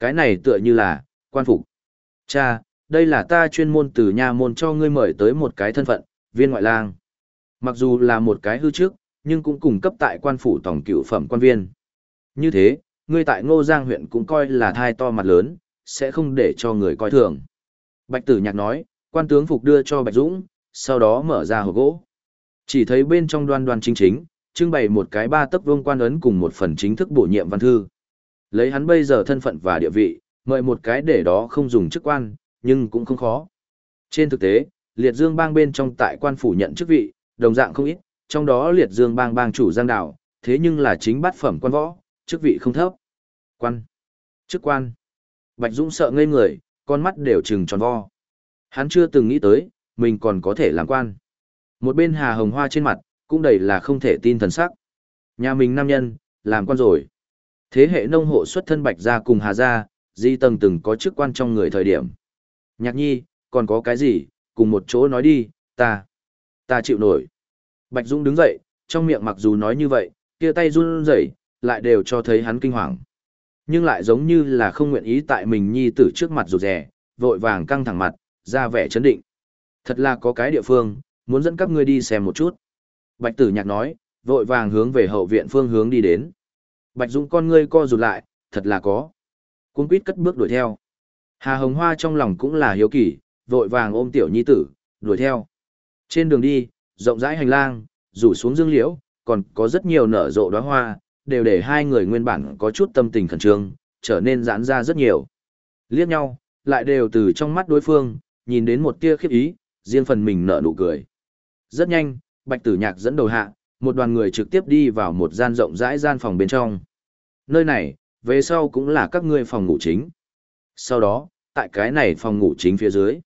Cái này tựa như là, quan phục. Cha, đây là ta chuyên môn từ nhà môn cho ngươi mời tới một cái thân phận, viên ngoại lang. Mặc dù là một cái hư trước, nhưng cũng cung cấp tại quan phủ tổng cựu phẩm quan viên. Như thế, ngươi tại Ngô Giang huyện cũng coi là thai to mặt lớn, sẽ không để cho người coi thường. Bạch Tử Nhạc nói, quan tướng phục đưa cho Bạch Dũng, sau đó mở ra hộp gỗ. Chỉ thấy bên trong đoan đoan chính chính, trưng bày một cái ba tấc vương quan ấn cùng một phần chính thức bổ nhiệm văn thư. Lấy hắn bây giờ thân phận và địa vị, mời một cái để đó không dùng chức quan, nhưng cũng không khó. Trên thực tế, liệt dương bang bên trong tại quan phủ nhận chức vị, đồng dạng không ít, trong đó liệt dương bang bang chủ giang đảo, thế nhưng là chính bát phẩm quan võ, chức vị không thấp. Quan. Chức quan. Bạch Dũng sợ ngây người, con mắt đều trừng tròn vo. Hắn chưa từng nghĩ tới, mình còn có thể làm quan. Một bên Hà Hồng Hoa trên mặt, cũng đầy là không thể tin thần sắc. Nhà mình nam nhân, làm quan rồi. Thế hệ nông hộ xuất thân Bạch gia cùng Hà gia, di tầng từng có chức quan trong người thời điểm. Nhạc nhi, còn có cái gì, cùng một chỗ nói đi, ta, ta chịu nổi. Bạch Dung đứng dậy, trong miệng mặc dù nói như vậy, kia tay run rẩy, lại đều cho thấy hắn kinh hoàng. Nhưng lại giống như là không nguyện ý tại mình nhi tử trước mặt rụt rè, vội vàng căng thẳng mặt, ra vẻ chấn định. Thật là có cái địa phương, muốn dẫn các ngươi đi xem một chút. Bạch tử nhạc nói, vội vàng hướng về hậu viện phương hướng đi đến. Bạch Dũng con ngươi co rụt lại, thật là có. Cuốn quýt cất bước đuổi theo. Hà Hồng Hoa trong lòng cũng là hiếu kỳ, vội vàng ôm tiểu nhi tử, đuổi theo. Trên đường đi, rộng rãi hành lang, rủ xuống dương liễu, còn có rất nhiều nở rộ đóa hoa, đều để hai người nguyên bản có chút tâm tình khẩn trương, trở nên giãn ra rất nhiều. Liếc nhau, lại đều từ trong mắt đối phương, nhìn đến một tia khiếp ý, riêng phần mình nở nụ cười. Rất nhanh, Bạch Tử Nhạc dẫn đầu hạ, một đoàn người trực tiếp đi vào một gian rộng rãi gian phòng bên trong. Nơi này, về sau cũng là các ngươi phòng ngủ chính. Sau đó, tại cái này phòng ngủ chính phía dưới.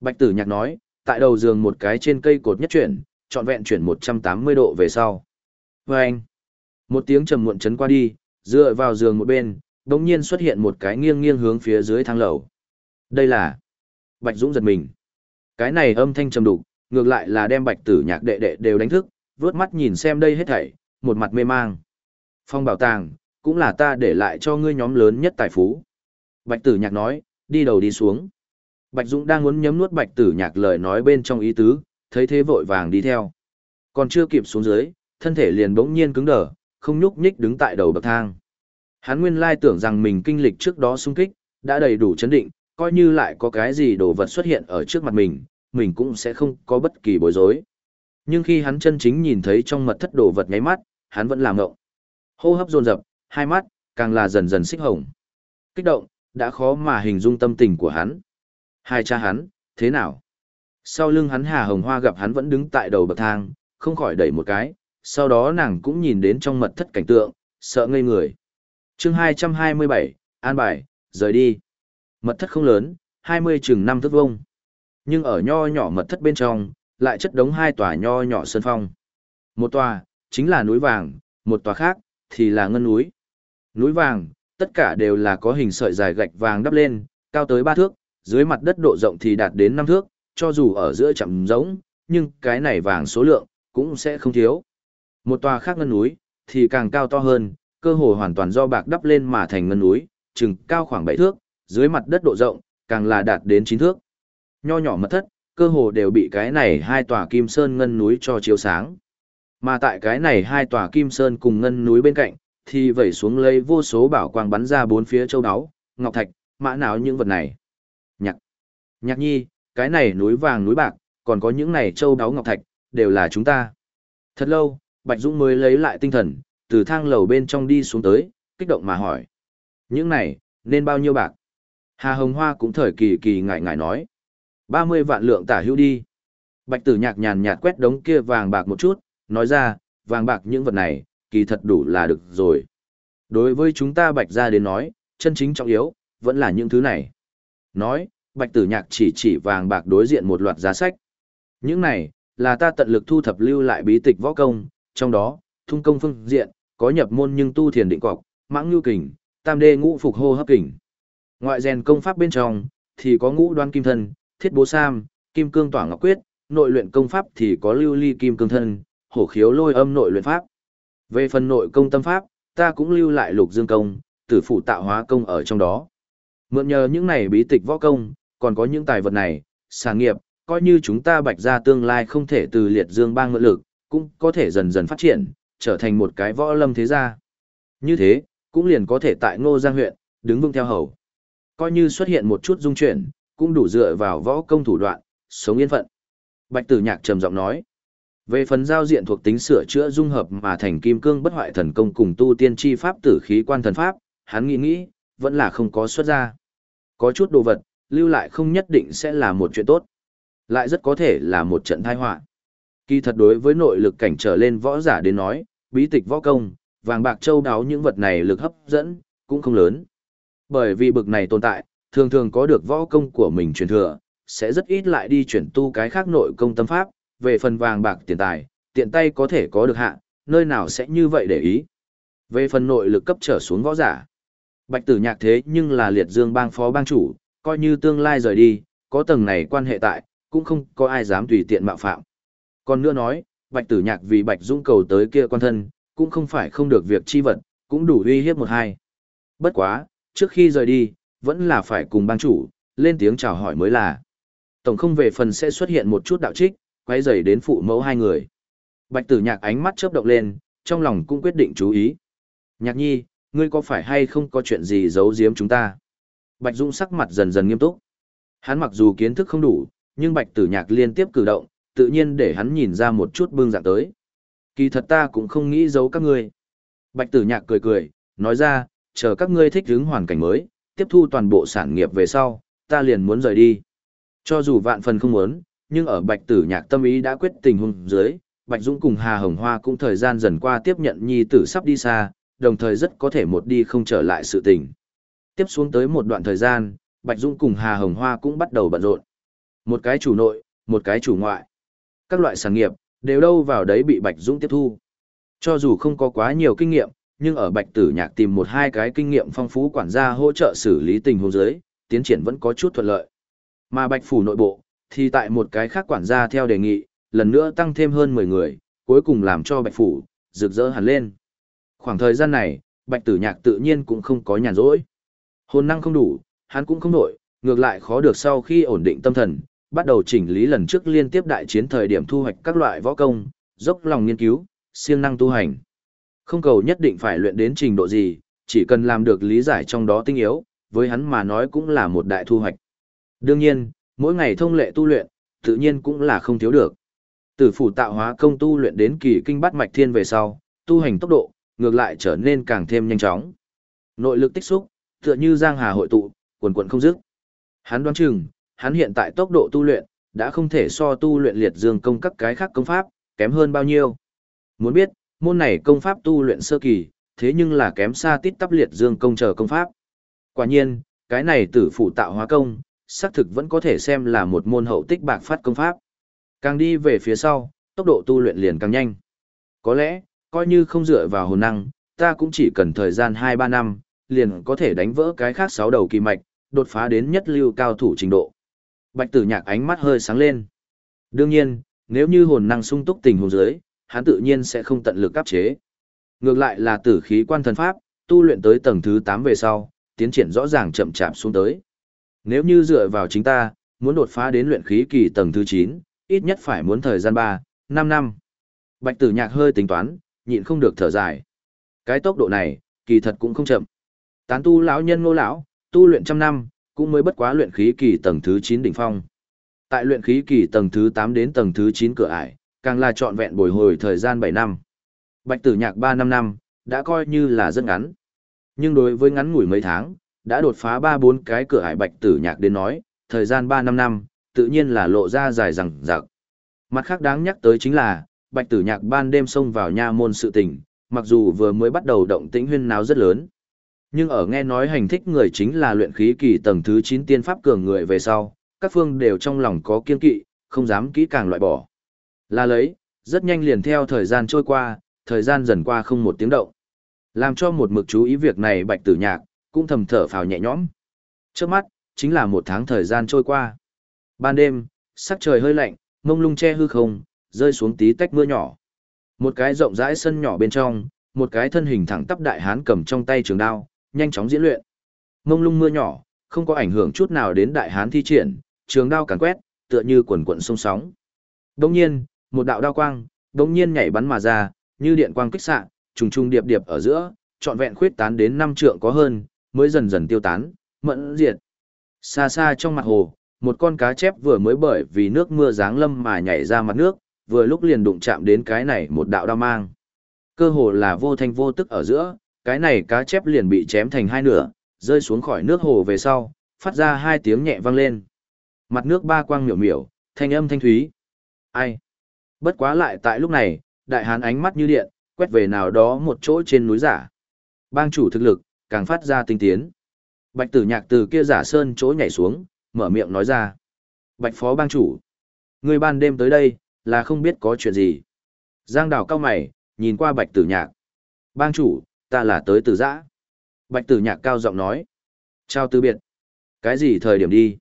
Bạch Tử Nhạc nói, tại đầu giường một cái trên cây cột nhất chuyển, trọn vẹn chuyển 180 độ về sau. Và anh, một tiếng trầm muộn chấn qua đi, dựa vào giường một bên, đồng nhiên xuất hiện một cái nghiêng nghiêng hướng phía dưới thang lầu. Đây là Bạch Dũng giật mình. Cái này âm thanh trầm đục, ngược lại là đem Bạch Tử Nhạc đệ đệ đều đánh thức, vớt mắt nhìn xem đây hết thảy, một mặt mê mang. Phong bảo tàng, cũng là ta để lại cho ngươi nhóm lớn nhất tài phú. Bạch Tử Nhạc nói, đi đầu đi xuống. Bạch Dũng đang muốn nhấm nuốt Bạch Tử Nhạc lời nói bên trong ý tứ, thấy thế vội vàng đi theo. Còn chưa kịp xuống dưới, thân thể liền bỗng nhiên cứng đờ, không nhúc nhích đứng tại đầu bậc thang. Hắn nguyên lai tưởng rằng mình kinh lịch trước đó xung kích, đã đầy đủ chấn định, coi như lại có cái gì đồ vật xuất hiện ở trước mặt mình, mình cũng sẽ không có bất kỳ bối rối. Nhưng khi hắn chân chính nhìn thấy trong mật thất đồ vật nháy mắt, hắn vẫn làm ngộng. Hô hấp dồn dập, hai mắt, càng là dần dần xích hồng. Kích động, đã khó mà hình dung tâm tình của hắn. Hai cha hắn, thế nào? Sau lưng hắn Hà Hồng Hoa gặp hắn vẫn đứng tại đầu bậc thang, không khỏi đẩy một cái, sau đó nàng cũng nhìn đến trong mật thất cảnh tượng, sợ ngây người. chương 227, An Bài, rời đi. Mật thất không lớn, 20 chừng năm thước vông. Nhưng ở nho nhỏ mật thất bên trong, lại chất đống hai tòa nho nhỏ sơn phong. Một tòa, chính là núi vàng, một tòa khác, thì là ngân núi. Núi vàng, tất cả đều là có hình sợi dài gạch vàng đắp lên, cao tới ba thước, dưới mặt đất độ rộng thì đạt đến năm thước, cho dù ở giữa chậm giống, nhưng cái này vàng số lượng, cũng sẽ không thiếu. Một tòa khác ngân núi, thì càng cao to hơn, cơ hồ hoàn toàn do bạc đắp lên mà thành ngân núi, chừng cao khoảng 7 thước, dưới mặt đất độ rộng, càng là đạt đến 9 thước. Nho nhỏ mật thất, cơ hồ đều bị cái này hai tòa kim sơn ngân núi cho chiếu sáng. Mà tại cái này hai tòa kim sơn cùng ngân núi bên cạnh, thì vẩy xuống lấy vô số bảo quang bắn ra bốn phía châu đáo, ngọc thạch, mã não những vật này. Nhạc, nhi, cái này núi vàng núi bạc, còn có những này châu đáo ngọc thạch, đều là chúng ta. Thật lâu, Bạch Dũng mới lấy lại tinh thần, từ thang lầu bên trong đi xuống tới, kích động mà hỏi. Những này, nên bao nhiêu bạc? Hà Hồng Hoa cũng thời kỳ kỳ ngại ngại nói. 30 vạn lượng tả hữu đi. Bạch tử nhạc nhàn nhạt quét đống kia vàng bạc một chút, nói ra, vàng bạc những vật này, kỳ thật đủ là được rồi. Đối với chúng ta bạch ra đến nói, chân chính trọng yếu, vẫn là những thứ này. Nói, bạch tử nhạc chỉ chỉ vàng bạc đối diện một loạt giá sách. Những này, là ta tận lực thu thập lưu lại bí tịch võ công, trong đó, thung công phương diện, có nhập môn nhưng tu thiền định cọc, mãng nhu kình, tam đê ngũ phục hô hấp kình. Ngoại rèn công pháp bên trong, thì có ngũ đoan kim thân, thiết bố sam, kim cương tỏa ngọc quyết, nội luyện công pháp thì có lưu ly kim cương thân, hổ khiếu lôi âm nội luyện pháp. Về phần nội công tâm pháp, ta cũng lưu lại lục dương công, tử phụ tạo hóa công ở trong đó. Mượn nhờ những này bí tịch võ công, còn có những tài vật này, sản nghiệp, coi như chúng ta bạch ra tương lai không thể từ liệt dương bang ngựa lực, cũng có thể dần dần phát triển, trở thành một cái võ lâm thế gia. Như thế, cũng liền có thể tại Ngô Giang huyện, đứng vững theo hầu. Coi như xuất hiện một chút dung chuyển, cũng đủ dựa vào võ công thủ đoạn, sống yên phận. Bạch Tử Nhạc trầm giọng nói. Về phần giao diện thuộc tính sửa chữa dung hợp mà thành kim cương bất hoại thần công cùng tu tiên chi pháp tử khí quan thần pháp, hắn nghĩ nghĩ, vẫn là không có xuất ra. Có chút đồ vật, lưu lại không nhất định sẽ là một chuyện tốt. Lại rất có thể là một trận tai họa. Kỳ thật đối với nội lực cảnh trở lên võ giả đến nói, bí tịch võ công, vàng bạc châu đáo những vật này lực hấp dẫn, cũng không lớn. Bởi vì bực này tồn tại, thường thường có được võ công của mình truyền thừa, sẽ rất ít lại đi chuyển tu cái khác nội công tâm pháp, về phần vàng bạc tiền tài, tiện tay có thể có được hạ, nơi nào sẽ như vậy để ý. Về phần nội lực cấp trở xuống võ giả, bạch tử nhạc thế nhưng là liệt dương bang phó bang chủ, coi như tương lai rời đi, có tầng này quan hệ tại, cũng không có ai dám tùy tiện mạo phạm. Còn nữa nói, bạch tử nhạc vì bạch dũng cầu tới kia quan thân, cũng không phải không được việc chi vật, cũng đủ uy hiếp một hai. Bất quá, trước khi rời đi, vẫn là phải cùng bang chủ, lên tiếng chào hỏi mới là. Tổng không về phần sẽ xuất hiện một chút đạo trích, quay rầy đến phụ mẫu hai người. Bạch tử nhạc ánh mắt chớp động lên, trong lòng cũng quyết định chú ý. Nhạc nhi, ngươi có phải hay không có chuyện gì giấu giếm chúng ta? Bạch Dũng sắc mặt dần dần nghiêm túc. Hắn mặc dù kiến thức không đủ, nhưng Bạch Tử Nhạc liên tiếp cử động, tự nhiên để hắn nhìn ra một chút bưng dạng tới. Kỳ thật ta cũng không nghĩ giấu các ngươi. Bạch Tử Nhạc cười cười, nói ra, chờ các ngươi thích ứng hoàn cảnh mới, tiếp thu toàn bộ sản nghiệp về sau, ta liền muốn rời đi. Cho dù vạn phần không muốn, nhưng ở Bạch Tử Nhạc tâm ý đã quyết tình huống dưới, Bạch Dũng cùng Hà Hồng Hoa cũng thời gian dần qua tiếp nhận nhi tử sắp đi xa, đồng thời rất có thể một đi không trở lại sự tình. Tiếp xuống tới một đoạn thời gian, Bạch Dũng cùng Hà Hồng Hoa cũng bắt đầu bận rộn. Một cái chủ nội, một cái chủ ngoại. Các loại sản nghiệp, đều đâu vào đấy bị Bạch Dũng tiếp thu. Cho dù không có quá nhiều kinh nghiệm, nhưng ở Bạch Tử Nhạc tìm một hai cái kinh nghiệm phong phú quản gia hỗ trợ xử lý tình huống dưới, tiến triển vẫn có chút thuận lợi. Mà Bạch Phủ nội bộ, thì tại một cái khác quản gia theo đề nghị, lần nữa tăng thêm hơn 10 người, cuối cùng làm cho Bạch Phủ, rực rỡ hẳn lên. Khoảng thời gian này, Bạch Tử Nhạc tự nhiên cũng không có nhàn rỗi. Hồn năng không đủ, hắn cũng không nổi, ngược lại khó được sau khi ổn định tâm thần, bắt đầu chỉnh lý lần trước liên tiếp đại chiến thời điểm thu hoạch các loại võ công, dốc lòng nghiên cứu, siêng năng tu hành. Không cầu nhất định phải luyện đến trình độ gì, chỉ cần làm được lý giải trong đó tinh yếu, với hắn mà nói cũng là một đại thu hoạch. Đương nhiên, mỗi ngày thông lệ tu luyện, tự nhiên cũng là không thiếu được. Từ phủ tạo hóa công tu luyện đến kỳ kinh bát mạch thiên về sau, tu hành tốc độ, ngược lại trở nên càng thêm nhanh chóng. Nội lực tích xúc, tựa như giang hà hội tụ, quần quần không dứt. Hắn đoán chừng, hắn hiện tại tốc độ tu luyện, đã không thể so tu luyện liệt dương công các cái khác công pháp, kém hơn bao nhiêu. Muốn biết, môn này công pháp tu luyện sơ kỳ, thế nhưng là kém xa tít tắp liệt dương công chờ công pháp. Quả nhiên, cái này tử phụ tạo hóa công, xác thực vẫn có thể xem là một môn hậu tích bạc phát công pháp. Càng đi về phía sau, tốc độ tu luyện liền càng nhanh. Có lẽ, coi như không dựa vào hồn năng, ta cũng chỉ cần thời gian 2-3 năm, liền có thể đánh vỡ cái khác sáu đầu kỳ mạch, đột phá đến nhất lưu cao thủ trình độ. Bạch tử nhạc ánh mắt hơi sáng lên. Đương nhiên, nếu như hồn năng sung túc tình huống dưới, hắn tự nhiên sẽ không tận lực áp chế. Ngược lại là tử khí quan thần pháp, tu luyện tới tầng thứ 8 về sau, tiến triển rõ ràng chậm chạp xuống tới. Nếu như dựa vào chính ta, muốn đột phá đến luyện khí kỳ tầng thứ 9, ít nhất phải muốn thời gian 3, 5 năm. Bạch tử nhạc hơi tính toán, nhịn không được thở dài. Cái tốc độ này, kỳ thật cũng không chậm. Tán tu lão nhân ngô lão, tu luyện trăm năm, cũng mới bất quá luyện khí kỳ tầng thứ 9 đỉnh phong. Tại luyện khí kỳ tầng thứ 8 đến tầng thứ 9 cửa ải, càng là trọn vẹn bồi hồi thời gian 7 năm. Bạch tử nhạc 3 năm năm, đã coi như là rất ngắn. Nhưng đối với ngắn ngủi mấy tháng, đã đột phá 3-4 cái cửa ải bạch tử nhạc đến nói, thời gian 3 năm năm, tự nhiên là lộ ra dài rằng rạc. Mặt khác đáng nhắc tới chính là, bạch tử nhạc ban đêm xông vào nha môn sự tình, mặc dù vừa mới bắt đầu động tĩnh huyên náo rất lớn. Nhưng ở nghe nói hành thích người chính là luyện khí kỳ tầng thứ 9 tiên pháp cường người về sau, các phương đều trong lòng có kiên kỵ, không dám kỹ càng loại bỏ. Là lấy, rất nhanh liền theo thời gian trôi qua, thời gian dần qua không một tiếng động. Làm cho một mực chú ý việc này bạch tử nhạc, cũng thầm thở phào nhẹ nhõm. Trước mắt, chính là một tháng thời gian trôi qua. Ban đêm, sắc trời hơi lạnh, mông lung che hư không, rơi xuống tí tách mưa nhỏ. Một cái rộng rãi sân nhỏ bên trong, một cái thân hình thẳng tắp đại hán cầm trong tay trường đao, nhanh chóng diễn luyện. Mông lung mưa nhỏ, không có ảnh hưởng chút nào đến đại hán thi triển, trường đao càn quét, tựa như quần quần sông sóng. Đồng nhiên, một đạo đao quang, đồng nhiên nhảy bắn mà ra, như điện quang kích xạ, trùng trùng điệp điệp ở giữa, trọn vẹn khuyết tán đến năm trượng có hơn, mới dần dần tiêu tán, mẫn diệt. Xa xa trong mặt hồ, một con cá chép vừa mới bởi vì nước mưa giáng lâm mà nhảy ra mặt nước, vừa lúc liền đụng chạm đến cái này một đạo đao mang. Cơ hồ là vô thanh vô tức ở giữa, cái này cá chép liền bị chém thành hai nửa, rơi xuống khỏi nước hồ về sau, phát ra hai tiếng nhẹ vang lên. Mặt nước ba quang miểu miểu, thanh âm thanh thúy. Ai? Bất quá lại tại lúc này, đại hán ánh mắt như điện, quét về nào đó một chỗ trên núi giả. Bang chủ thực lực, càng phát ra tinh tiến. Bạch tử nhạc từ kia giả sơn chỗ nhảy xuống, mở miệng nói ra. Bạch phó bang chủ. Người ban đêm tới đây, là không biết có chuyện gì. Giang đào cao mày, nhìn qua bạch tử nhạc. Bang chủ, ta là tới từ giã. Bạch tử nhạc cao giọng nói. Chào từ biệt. Cái gì thời điểm đi?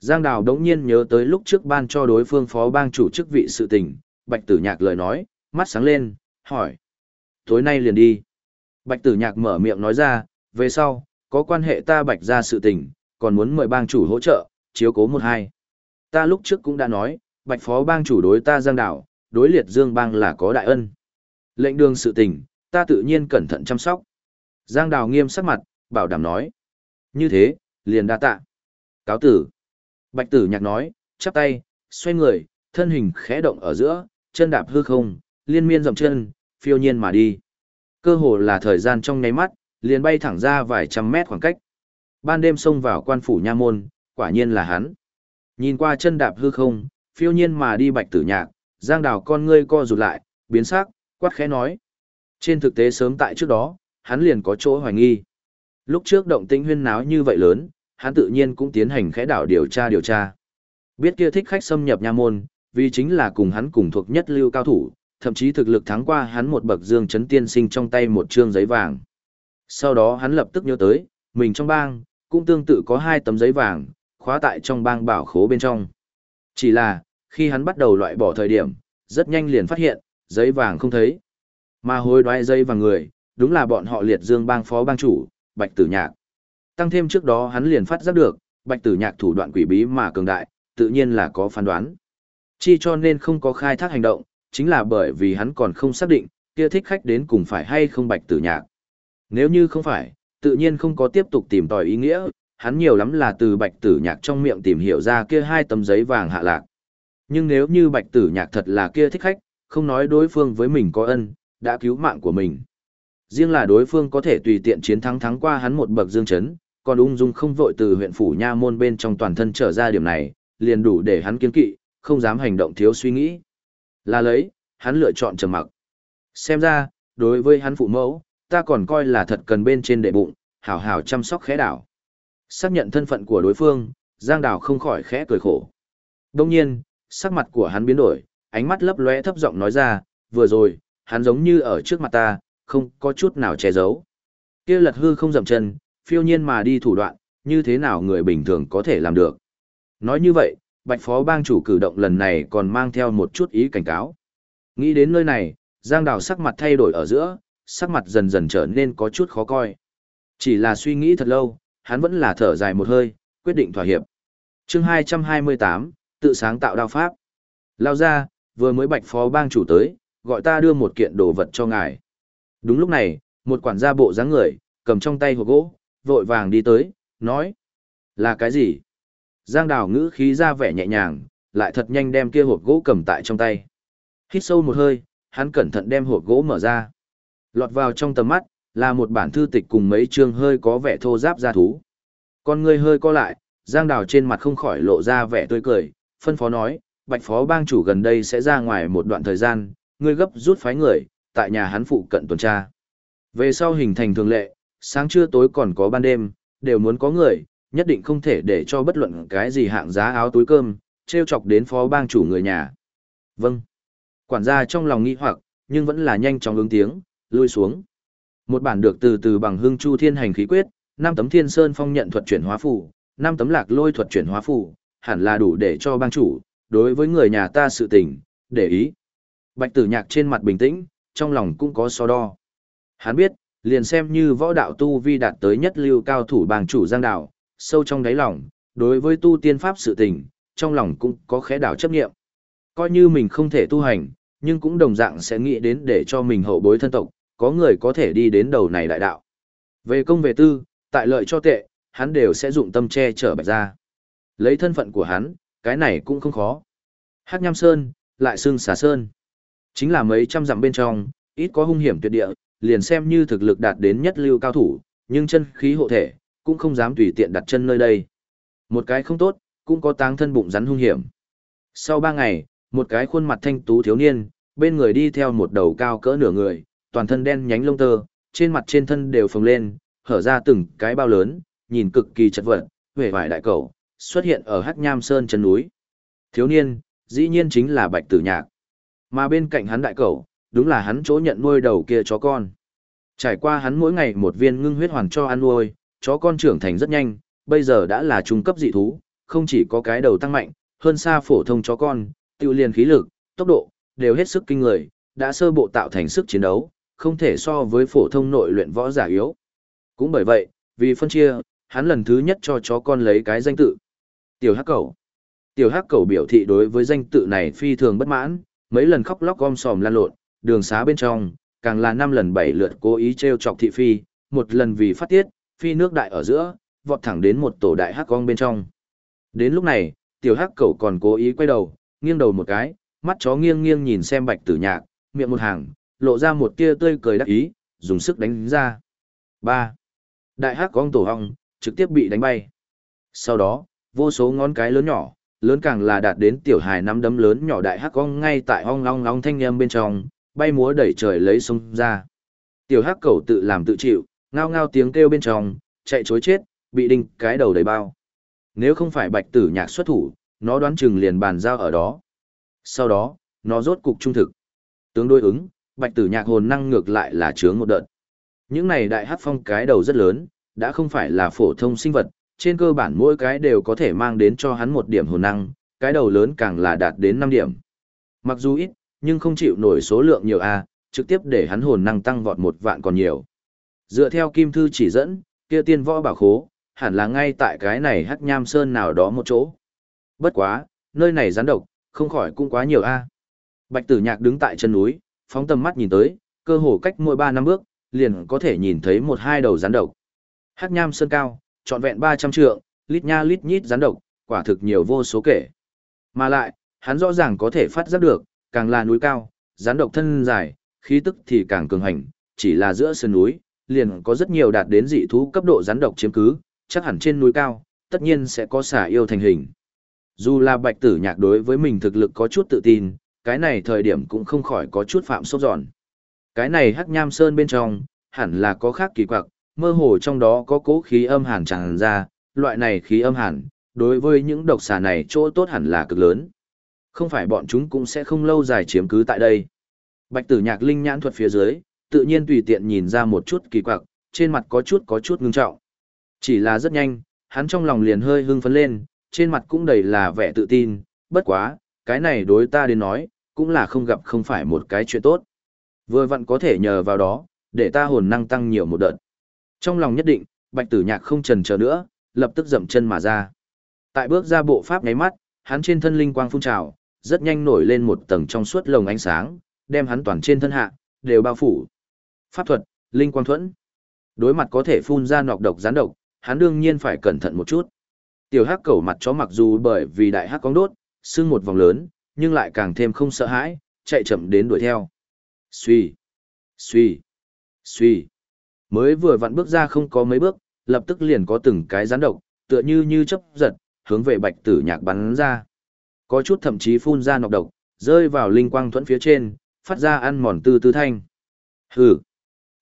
Giang đào đống nhiên nhớ tới lúc trước ban cho đối phương phó bang chủ chức vị sự tình. Bạch tử nhạc lời nói, mắt sáng lên, hỏi. Tối nay liền đi. Bạch tử nhạc mở miệng nói ra, về sau, có quan hệ ta bạch ra sự tình, còn muốn mời bang chủ hỗ trợ, chiếu cố một hai. Ta lúc trước cũng đã nói, bạch phó bang chủ đối ta giang đảo, đối liệt dương bang là có đại ân. Lệnh đường sự tình, ta tự nhiên cẩn thận chăm sóc. Giang đào nghiêm sắc mặt, bảo đảm nói. Như thế, liền đa tạ. Cáo tử. Bạch tử nhạc nói, chắp tay, xoay người, thân hình khẽ động ở giữa, chân đạp hư không, liên miên dậm chân, phiêu nhiên mà đi. Cơ hồ là thời gian trong nháy mắt, liền bay thẳng ra vài trăm mét khoảng cách. Ban đêm xông vào quan phủ nha môn, quả nhiên là hắn. Nhìn qua chân đạp hư không, phiêu nhiên mà đi bạch tử nhạc, giang đào con ngươi co rụt lại, biến sắc, quát khẽ nói. Trên thực tế sớm tại trước đó, hắn liền có chỗ hoài nghi. Lúc trước động tĩnh huyên náo như vậy lớn, hắn tự nhiên cũng tiến hành khẽ đảo điều tra điều tra. Biết kia thích khách xâm nhập nha môn, vì chính là cùng hắn cùng thuộc nhất lưu cao thủ, thậm chí thực lực thắng qua hắn một bậc dương chấn tiên sinh trong tay một trương giấy vàng. Sau đó hắn lập tức nhớ tới, mình trong bang, cũng tương tự có hai tấm giấy vàng, khóa tại trong bang bảo khố bên trong. Chỉ là, khi hắn bắt đầu loại bỏ thời điểm, rất nhanh liền phát hiện, giấy vàng không thấy. Mà hối đoái dây và người, đúng là bọn họ liệt dương bang phó bang chủ, Bạch Tử Nhạc. Tăng thêm trước đó hắn liền phát giác được, Bạch Tử Nhạc thủ đoạn quỷ bí mà cường đại, tự nhiên là có phán đoán. Chi cho nên không có khai thác hành động, chính là bởi vì hắn còn không xác định, kia thích khách đến cùng phải hay không Bạch Tử Nhạc. Nếu như không phải, tự nhiên không có tiếp tục tìm tòi ý nghĩa, hắn nhiều lắm là từ Bạch Tử Nhạc trong miệng tìm hiểu ra kia hai tấm giấy vàng hạ lạc. Nhưng nếu như Bạch Tử Nhạc thật là kia thích khách, không nói đối phương với mình có ân, đã cứu mạng của mình. Riêng là đối phương có thể tùy tiện chiến thắng thắng qua hắn một bậc dương chấn, còn ung dung không vội từ huyện phủ nha môn bên trong toàn thân trở ra điểm này, liền đủ để hắn kiên kỵ, không dám hành động thiếu suy nghĩ. Là lấy, hắn lựa chọn trầm mặc. Xem ra, đối với hắn phụ mẫu, ta còn coi là thật cần bên trên đệ bụng, hảo hảo chăm sóc khẽ đảo. Xác nhận thân phận của đối phương, Giang Đào không khỏi khẽ cười khổ. Đông nhiên, sắc mặt của hắn biến đổi, ánh mắt lấp lóe thấp giọng nói ra, vừa rồi, hắn giống như ở trước mặt ta, không có chút nào che giấu. Kia lật hư không dậm chân, phiêu nhiên mà đi thủ đoạn, như thế nào người bình thường có thể làm được. Nói như vậy, bạch phó bang chủ cử động lần này còn mang theo một chút ý cảnh cáo. Nghĩ đến nơi này, Giang Đào sắc mặt thay đổi ở giữa, sắc mặt dần dần trở nên có chút khó coi. Chỉ là suy nghĩ thật lâu, hắn vẫn là thở dài một hơi, quyết định thỏa hiệp. chương 228, tự sáng tạo đao pháp. Lao ra, vừa mới bạch phó bang chủ tới, gọi ta đưa một kiện đồ vật cho ngài. Đúng lúc này, một quản gia bộ dáng người, cầm trong tay hộp gỗ, vội vàng đi tới, nói. Là cái gì? Giang đào ngữ khí ra vẻ nhẹ nhàng, lại thật nhanh đem kia hộp gỗ cầm tại trong tay. Hít sâu một hơi, hắn cẩn thận đem hộp gỗ mở ra. Lọt vào trong tầm mắt, là một bản thư tịch cùng mấy chương hơi có vẻ thô giáp ra thú. Con người hơi co lại, Giang Đào trên mặt không khỏi lộ ra vẻ tươi cười, phân phó nói, Bạch Phó bang chủ gần đây sẽ ra ngoài một đoạn thời gian, ngươi gấp rút phái người, tại nhà hắn phụ cận tuần tra. Về sau hình thành thường lệ, sáng trưa tối còn có ban đêm, đều muốn có người, nhất định không thể để cho bất luận cái gì hạng giá áo túi cơm, treo chọc đến phó bang chủ người nhà. Vâng. Quản gia trong lòng nghi hoặc, nhưng vẫn là nhanh chóng ứng tiếng, lui xuống. Một bản được từ từ bằng hương chu thiên hành khí quyết, năm tấm thiên sơn phong nhận thuật chuyển hóa Phủ, năm tấm lạc lôi thuật chuyển hóa Phủ, hẳn là đủ để cho bang chủ, đối với người nhà ta sự tình, để ý. Bạch tử nhạc trên mặt bình tĩnh, trong lòng cũng có so đo. Hắn biết, liền xem như võ đạo tu vi đạt tới nhất lưu cao thủ bang chủ giang đạo, sâu trong đáy lòng, đối với tu tiên pháp sự tình, trong lòng cũng có khẽ đảo chấp nghiệm. Coi như mình không thể tu hành, nhưng cũng đồng dạng sẽ nghĩ đến để cho mình hậu bối thân tộc, có người có thể đi đến đầu này đại đạo. Về công về tư, tại lợi cho tệ, hắn đều sẽ dụng tâm che chở bạch ra. Lấy thân phận của hắn, cái này cũng không khó. Hát Nham Sơn, lại xương xà sơn. Chính là mấy trăm dặm bên trong, ít có hung hiểm tuyệt địa, liền xem như thực lực đạt đến nhất lưu cao thủ, nhưng chân khí hộ thể, cũng không dám tùy tiện đặt chân nơi đây. Một cái không tốt, cũng có táng thân bụng rắn hung hiểm. Sau ba ngày, một cái khuôn mặt thanh tú thiếu niên, bên người đi theo một đầu cao cỡ nửa người, toàn thân đen nhánh lông tơ, trên mặt trên thân đều phồng lên, hở ra từng cái bao lớn, nhìn cực kỳ chật vật, vẻ vải đại cầu, xuất hiện ở Hắc Nham Sơn chân núi. Thiếu niên, dĩ nhiên chính là Bạch Tử Nhạc. Mà bên cạnh hắn đại cầu, đúng là hắn chỗ nhận nuôi đầu kia chó con. Trải qua hắn mỗi ngày một viên ngưng huyết hoàn cho ăn nuôi, chó con trưởng thành rất nhanh, bây giờ đã là trung cấp dị thú, không chỉ có cái đầu tăng mạnh, hơn xa phổ thông chó con, tiêu liền khí lực, tốc độ, đều hết sức kinh người, đã sơ bộ tạo thành sức chiến đấu, không thể so với phổ thông nội luyện võ giả yếu. Cũng bởi vậy, vì phân chia, Hắn lần thứ nhất cho chó con lấy cái danh tự. Tiểu Hắc Cẩu. Tiểu Hắc Cẩu biểu thị đối với danh tự này phi thường bất mãn, mấy lần khóc lóc gom sòm lan lộn, đường xá bên trong, càng là năm lần bảy lượt cố ý treo chọc thị phi, một lần vì phát tiết, phi nước đại ở giữa, vọt thẳng đến một tổ đại hắc con bên trong. Đến lúc này, tiểu hắc cẩu còn cố ý quay đầu, nghiêng đầu một cái, mắt chó nghiêng nghiêng nhìn xem bạch tử nhạc, miệng một hàng, lộ ra một tia tươi cười đắc ý, dùng sức đánh ra. 3. Đại hắc con tổ hong, trực tiếp bị đánh bay. Sau đó, vô số ngón cái lớn nhỏ, lớn càng là đạt đến tiểu hài năm đấm lớn nhỏ đại hắc ong ngay tại ong long long thanh âm bên trong, bay múa đẩy trời lấy sông ra. Tiểu hắc cẩu tự làm tự chịu, ngao ngao tiếng kêu bên trong, chạy chối chết, bị đinh cái đầu đầy bao. Nếu không phải bạch tử nhạc xuất thủ, nó đoán chừng liền bàn giao ở đó. Sau đó, nó rốt cục trung thực. Tướng đối ứng, bạch tử nhạc hồn năng ngược lại là chướng một đợt. Những này đại hắc phong cái đầu rất lớn, đã không phải là phổ thông sinh vật, trên cơ bản mỗi cái đều có thể mang đến cho hắn một điểm hồn năng, cái đầu lớn càng là đạt đến 5 điểm. Mặc dù ít, nhưng không chịu nổi số lượng nhiều A, trực tiếp để hắn hồn năng tăng vọt một vạn còn nhiều. Dựa theo kim thư chỉ dẫn, kia tiên võ bảo khố, hẳn là ngay tại cái này hắc nham sơn nào đó một chỗ. Bất quá, nơi này rắn độc, không khỏi cũng quá nhiều a. Bạch tử nhạc đứng tại chân núi, phóng tầm mắt nhìn tới, cơ hồ cách mỗi ba năm bước, liền có thể nhìn thấy một hai đầu rắn độc. Hắc nham sơn cao, trọn vẹn 300 trượng, lít nha lít nhít rắn độc, quả thực nhiều vô số kể. Mà lại, hắn rõ ràng có thể phát giác được, càng là núi cao, rắn độc thân dài, khí tức thì càng cường hành, chỉ là giữa sơn núi, liền có rất nhiều đạt đến dị thú cấp độ rắn độc chiếm cứ, chắc hẳn trên núi cao, tất nhiên sẽ có xả yêu thành hình. Dù là bạch tử nhạc đối với mình thực lực có chút tự tin, cái này thời điểm cũng không khỏi có chút phạm sốt giòn. Cái này hắc nham sơn bên trong, hẳn là có khác kỳ quặc, mơ hồ trong đó có cố khí âm hàn tràn ra, loại này khí âm hàn, đối với những độc xà này chỗ tốt hẳn là cực lớn. Không phải bọn chúng cũng sẽ không lâu dài chiếm cứ tại đây. Bạch tử nhạc linh nhãn thuật phía dưới, tự nhiên tùy tiện nhìn ra một chút kỳ quặc, trên mặt có chút có chút ngưng trọng. Chỉ là rất nhanh, hắn trong lòng liền hơi hưng phấn lên, trên mặt cũng đầy là vẻ tự tin, bất quá, cái này đối ta đến nói, cũng là không gặp không phải một cái chuyện tốt. Vừa vặn có thể nhờ vào đó, để ta hồn năng tăng nhiều một đợt. Trong lòng nhất định, bạch tử nhạc không trần chờ nữa, lập tức dậm chân mà ra. Tại bước ra bộ pháp nháy mắt, hắn trên thân linh quang phun trào, rất nhanh nổi lên một tầng trong suốt lồng ánh sáng, đem hắn toàn trên thân hạ, đều bao phủ. Pháp thuật, linh quang thuẫn. Đối mặt có thể phun ra nọc độc gián độc, hắn đương nhiên phải cẩn thận một chút. Tiểu hắc cẩu mặt chó mặc dù bởi vì đại hắc cóng đốt, sưng một vòng lớn, nhưng lại càng thêm không sợ hãi, chạy chậm đến đuổi theo. Xuy, xuy, xuy. Mới vừa vặn bước ra không có mấy bước, lập tức liền có từng cái rắn độc, tựa như như chấp giật, hướng về bạch tử nhạc bắn ra. Có chút thậm chí phun ra nọc độc, rơi vào linh quang thuẫn phía trên, phát ra ăn mòn tư tư thanh. Hừ.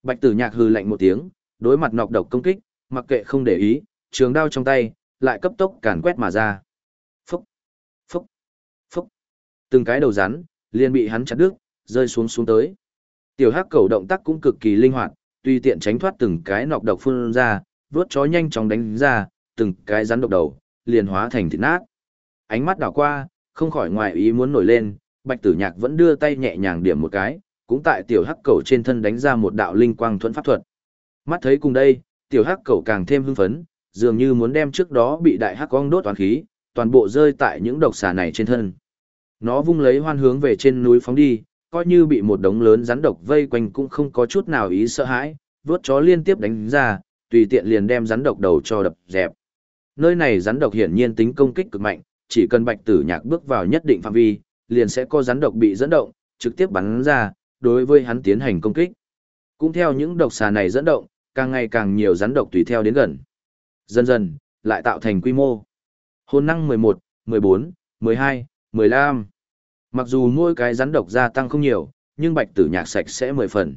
Bạch tử nhạc hừ lạnh một tiếng, đối mặt nọc độc công kích, mặc kệ không để ý, trường đao trong tay, lại cấp tốc càn quét mà ra. Phúc, phúc, phúc. Từng cái đầu rắn, liền bị hắn chặt đứt, rơi xuống xuống tới. Tiểu hắc cầu động tác cũng cực kỳ linh hoạt, tùy tiện tránh thoát từng cái nọc độc phun ra, vuốt chó nhanh chóng đánh ra, từng cái rắn độc đầu, liền hóa thành thịt nát. Ánh mắt đảo qua, không khỏi ngoài ý muốn nổi lên, bạch tử nhạc vẫn đưa tay nhẹ nhàng điểm một cái, cũng tại tiểu hắc cầu trên thân đánh ra một đạo linh quang thuẫn pháp thuật. Mắt thấy cùng đây, tiểu hắc cầu càng thêm hưng phấn, dường như muốn đem trước đó bị đại hắc quang đốt toàn khí, toàn bộ rơi tại những độc xà này trên thân. Nó vung lấy hoan hướng về trên núi phóng đi, coi như bị một đống lớn rắn độc vây quanh cũng không có chút nào ý sợ hãi, vớt chó liên tiếp đánh ra, tùy tiện liền đem rắn độc đầu cho đập dẹp. Nơi này rắn độc hiển nhiên tính công kích cực mạnh, chỉ cần bạch tử nhạc bước vào nhất định phạm vi, liền sẽ có rắn độc bị dẫn động, trực tiếp bắn ra, đối với hắn tiến hành công kích. Cũng theo những độc xà này dẫn động, càng ngày càng nhiều rắn độc tùy theo đến gần. Dần dần, lại tạo thành quy mô. Hồn năng 11, 14, 12, 15. Mặc dù mỗi cái rắn độc gia tăng không nhiều, nhưng bạch tử nhạc sạch sẽ 10 phần.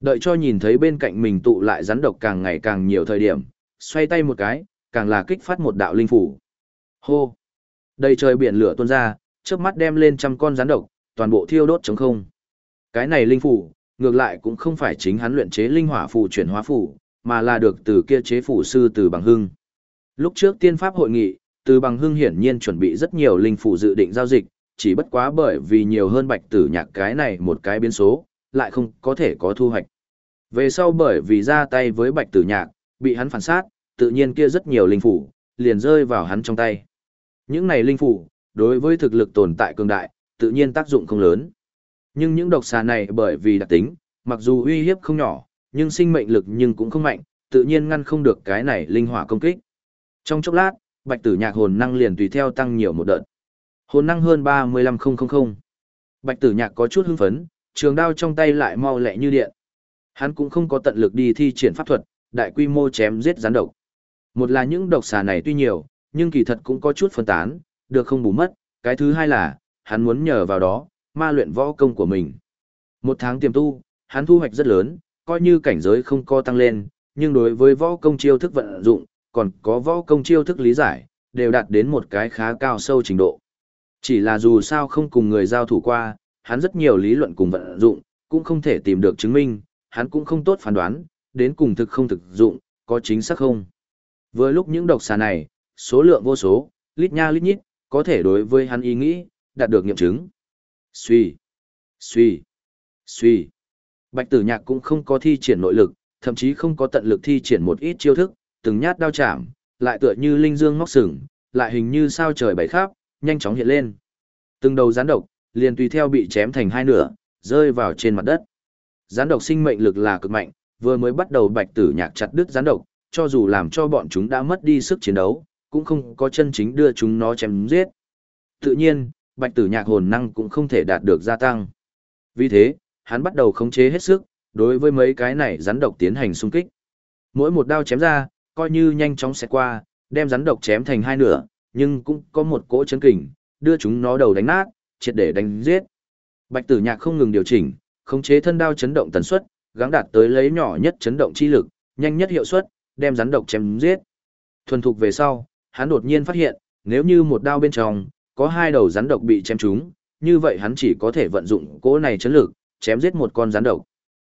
Đợi cho nhìn thấy bên cạnh mình tụ lại rắn độc càng ngày càng nhiều thời điểm, xoay tay một cái, càng là kích phát một đạo linh phủ. Hô! Đầy trời biển lửa tuôn ra, chớp mắt đem lên trăm con rắn độc, toàn bộ thiêu đốt trống không. Cái này linh phủ, ngược lại cũng không phải chính hắn luyện chế linh hỏa phù chuyển hóa phù, mà là được từ kia chế phủ sư từ bằng hưng. Lúc trước tiên pháp hội nghị, từ bằng hưng hiển nhiên chuẩn bị rất nhiều linh phủ dự định giao dịch, chỉ bất quá bởi vì nhiều hơn bạch tử nhạc cái này một cái biến số, lại không có thể có thu hoạch. Về sau bởi vì ra tay với bạch tử nhạc, bị hắn phản sát, tự nhiên kia rất nhiều linh phủ, liền rơi vào hắn trong tay. Những này linh phủ, đối với thực lực tồn tại cường đại, tự nhiên tác dụng không lớn. Nhưng những độc xà này bởi vì đặc tính, mặc dù uy hiếp không nhỏ, nhưng sinh mệnh lực nhưng cũng không mạnh, tự nhiên ngăn không được cái này linh hỏa công kích. Trong chốc lát, bạch tử nhạc hồn năng liền tùy theo tăng nhiều một đợt. Hồn năng hơn 35000. Bạch tử nhạc có chút hưng phấn, trường đao trong tay lại mau lẹ như điện. Hắn cũng không có tận lực đi thi triển pháp thuật, đại quy mô chém giết gián độc. Một là những độc xà này tuy nhiều, nhưng kỳ thật cũng có chút phân tán, được không bù mất. Cái thứ hai là, hắn muốn nhờ vào đó, ma luyện võ công của mình. Một tháng tiềm tu, hắn thu hoạch rất lớn, coi như cảnh giới không co tăng lên, nhưng đối với võ công chiêu thức vận dụng, còn có võ công chiêu thức lý giải, đều đạt đến một cái khá cao sâu trình độ. Chỉ là dù sao không cùng người giao thủ qua, hắn rất nhiều lý luận cùng vận dụng, cũng không thể tìm được chứng minh, hắn cũng không tốt phán đoán, đến cùng thực không thực dụng, có chính xác không. Với lúc những độc xà này, số lượng vô số, lít nha lít nhít, có thể đối với hắn ý nghĩ, đạt được nghiệm chứng. Suy, suy, suy. Bạch tử nhạc cũng không có thi triển nội lực, thậm chí không có tận lực thi triển một ít chiêu thức, từng nhát đao chạm, lại tựa như linh dương móc sừng, lại hình như sao trời bảy khắp, nhanh chóng hiện lên. Từng đầu rắn độc, liền tùy theo bị chém thành hai nửa, rơi vào trên mặt đất. Rắn độc sinh mệnh lực là cực mạnh, vừa mới bắt đầu bạch tử nhạc chặt đứt rắn độc, cho dù làm cho bọn chúng đã mất đi sức chiến đấu, cũng không có chân chính đưa chúng nó chém giết. Tự nhiên, bạch tử nhạc hồn năng cũng không thể đạt được gia tăng. Vì thế, hắn bắt đầu khống chế hết sức, đối với mấy cái này rắn độc tiến hành xung kích. Mỗi một đao chém ra, coi như nhanh chóng sẽ qua, đem rắn độc chém thành hai nửa, nhưng cũng có một cỗ chấn kình, đưa chúng nó đầu đánh nát, triệt để đánh giết. Bạch Tử Nhạc không ngừng điều chỉnh, khống chế thân đao chấn động tần suất, gắng đạt tới lấy nhỏ nhất chấn động chi lực, nhanh nhất hiệu suất, đem rắn độc chém giết. Thuần thục về sau, hắn đột nhiên phát hiện, nếu như một đao bên trong có hai đầu rắn độc bị chém trúng, như vậy hắn chỉ có thể vận dụng cỗ này chấn lực, chém giết một con rắn độc.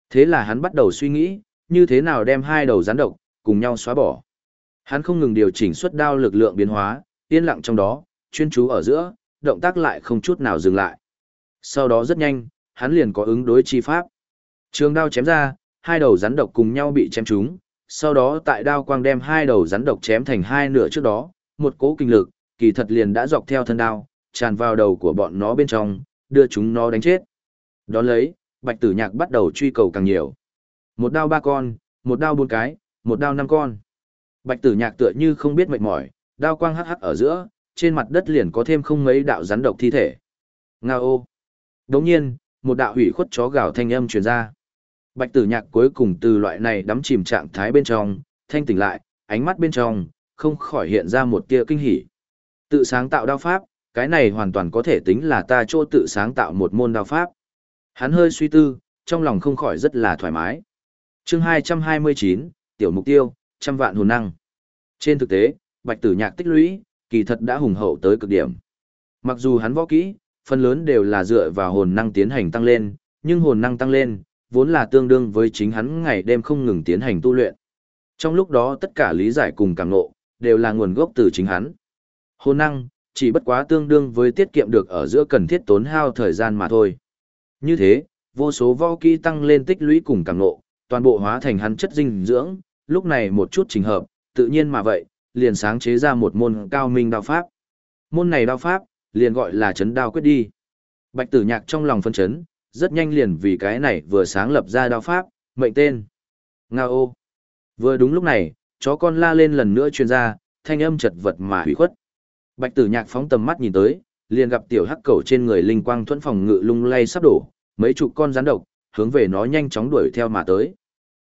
Thế là hắn bắt đầu suy nghĩ, như thế nào đem hai đầu rắn độc cùng nhau xóa bỏ. Hắn không ngừng điều chỉnh suất đao lực lượng biến hóa, yên lặng trong đó, chuyên chú ở giữa, động tác lại không chút nào dừng lại. Sau đó rất nhanh, hắn liền có ứng đối chi pháp. Trường đao chém ra, hai đầu rắn độc cùng nhau bị chém trúng, sau đó tại đao quang đem hai đầu rắn độc chém thành hai nửa trước đó, một cỗ kinh lực, kỳ thật liền đã dọc theo thân đao, tràn vào đầu của bọn nó bên trong, đưa chúng nó đánh chết. Đón lấy, bạch tử nhạc bắt đầu truy cầu càng nhiều. Một đao ba con, một đao bốn cái, một đao năm con. Bạch tử nhạc tựa như không biết mệt mỏi, đao quang hắc hắc ở giữa, trên mặt đất liền có thêm không mấy đạo rắn độc thi thể. Ngao. Đột nhiên, một đạo hủy khuất chó gào thanh âm truyền ra. Bạch tử nhạc cuối cùng từ loại này đắm chìm trạng thái bên trong, thanh tỉnh lại, ánh mắt bên trong, không khỏi hiện ra một tia kinh hỉ. Tự sáng tạo đao pháp, cái này hoàn toàn có thể tính là ta chỗ tự sáng tạo một môn đao pháp. Hắn hơi suy tư, trong lòng không khỏi rất là thoải mái. chương 229, tiểu mục tiêu, trăm vạn hồn năng. Trên thực tế, bạch tử nhạc tích lũy, kỳ thật đã hùng hậu tới cực điểm. Mặc dù hắn võ kỹ, phần lớn đều là dựa vào hồn năng tiến hành tăng lên, nhưng hồn năng tăng lên, vốn là tương đương với chính hắn ngày đêm không ngừng tiến hành tu luyện. Trong lúc đó tất cả lý giải cùng cảm ngộ, đều là nguồn gốc từ chính hắn. Hồn năng, chỉ bất quá tương đương với tiết kiệm được ở giữa cần thiết tốn hao thời gian mà thôi. Như thế, vô số võ kỹ tăng lên tích lũy cùng cảm ngộ, toàn bộ hóa thành hắn chất dinh dưỡng, lúc này một chút trình hợp, tự nhiên mà vậy, liền sáng chế ra một môn cao minh đao pháp. Môn này đao pháp, liền gọi là chấn đao quyết đi. Bạch tử nhạc trong lòng phân chấn, rất nhanh liền vì cái này vừa sáng lập ra đao pháp, mệnh tên. Nga ô. Vừa đúng lúc này, chó con la lên lần nữa truyền ra, thanh âm chật vật mà hủy khuất. Bạch tử nhạc phóng tầm mắt nhìn tới, liền gặp tiểu hắc cầu trên người linh quang thuẫn phòng ngự lung lay sắp đổ, mấy chục con rắn độc, hướng về nó nhanh chóng đuổi theo mà tới.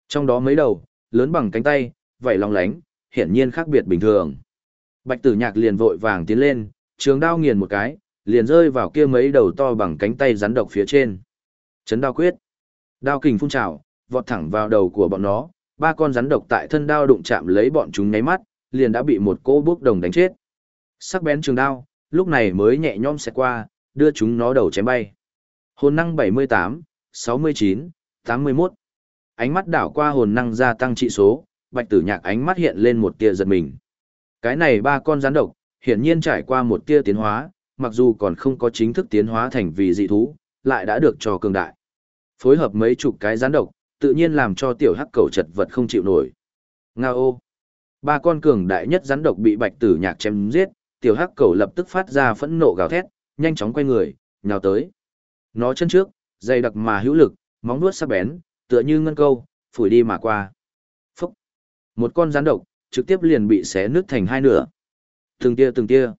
Trong đó mấy đầu, lớn bằng cánh tay, vảy long lánh, hiển nhiên khác biệt bình thường. Bạch tử nhạc liền vội vàng tiến lên, trường đao nghiền một cái, liền rơi vào kia mấy đầu to bằng cánh tay rắn độc phía trên. Chấn đao quyết. Đao kình phun trào, vọt thẳng vào đầu của bọn nó, ba con rắn độc tại thân đao đụng chạm lấy bọn chúng nháy mắt, liền đã bị một cỗ bước đồng đánh chết. Sắc bén trường đao, lúc này mới nhẹ nhõm xẹt qua, đưa chúng nó đầu chém bay. Hồn năng 78, 69, 81. Ánh mắt đảo qua hồn năng gia tăng trị số, bạch tử nhạc ánh mắt hiện lên một tia giật mình. Cái này ba con rắn độc, hiển nhiên trải qua một tia tiến hóa, mặc dù còn không có chính thức tiến hóa thành vì dị thú, lại đã được cho cường đại. Phối hợp mấy chục cái rắn độc, tự nhiên làm cho tiểu hắc cầu chật vật không chịu nổi. Nga ô! Ba con cường đại nhất rắn độc bị bạch tử nhạc chém giết, tiểu hắc cầu lập tức phát ra phẫn nộ gào thét, nhanh chóng quay người, nhào tới. Nó chân trước, dày đặc mà hữu lực, móng vuốt sắc bén, tựa như ngân câu, phủi đi mà qua. Một con rắn độc, trực tiếp liền bị xé nứt thành hai nửa. Từng tia từng tia.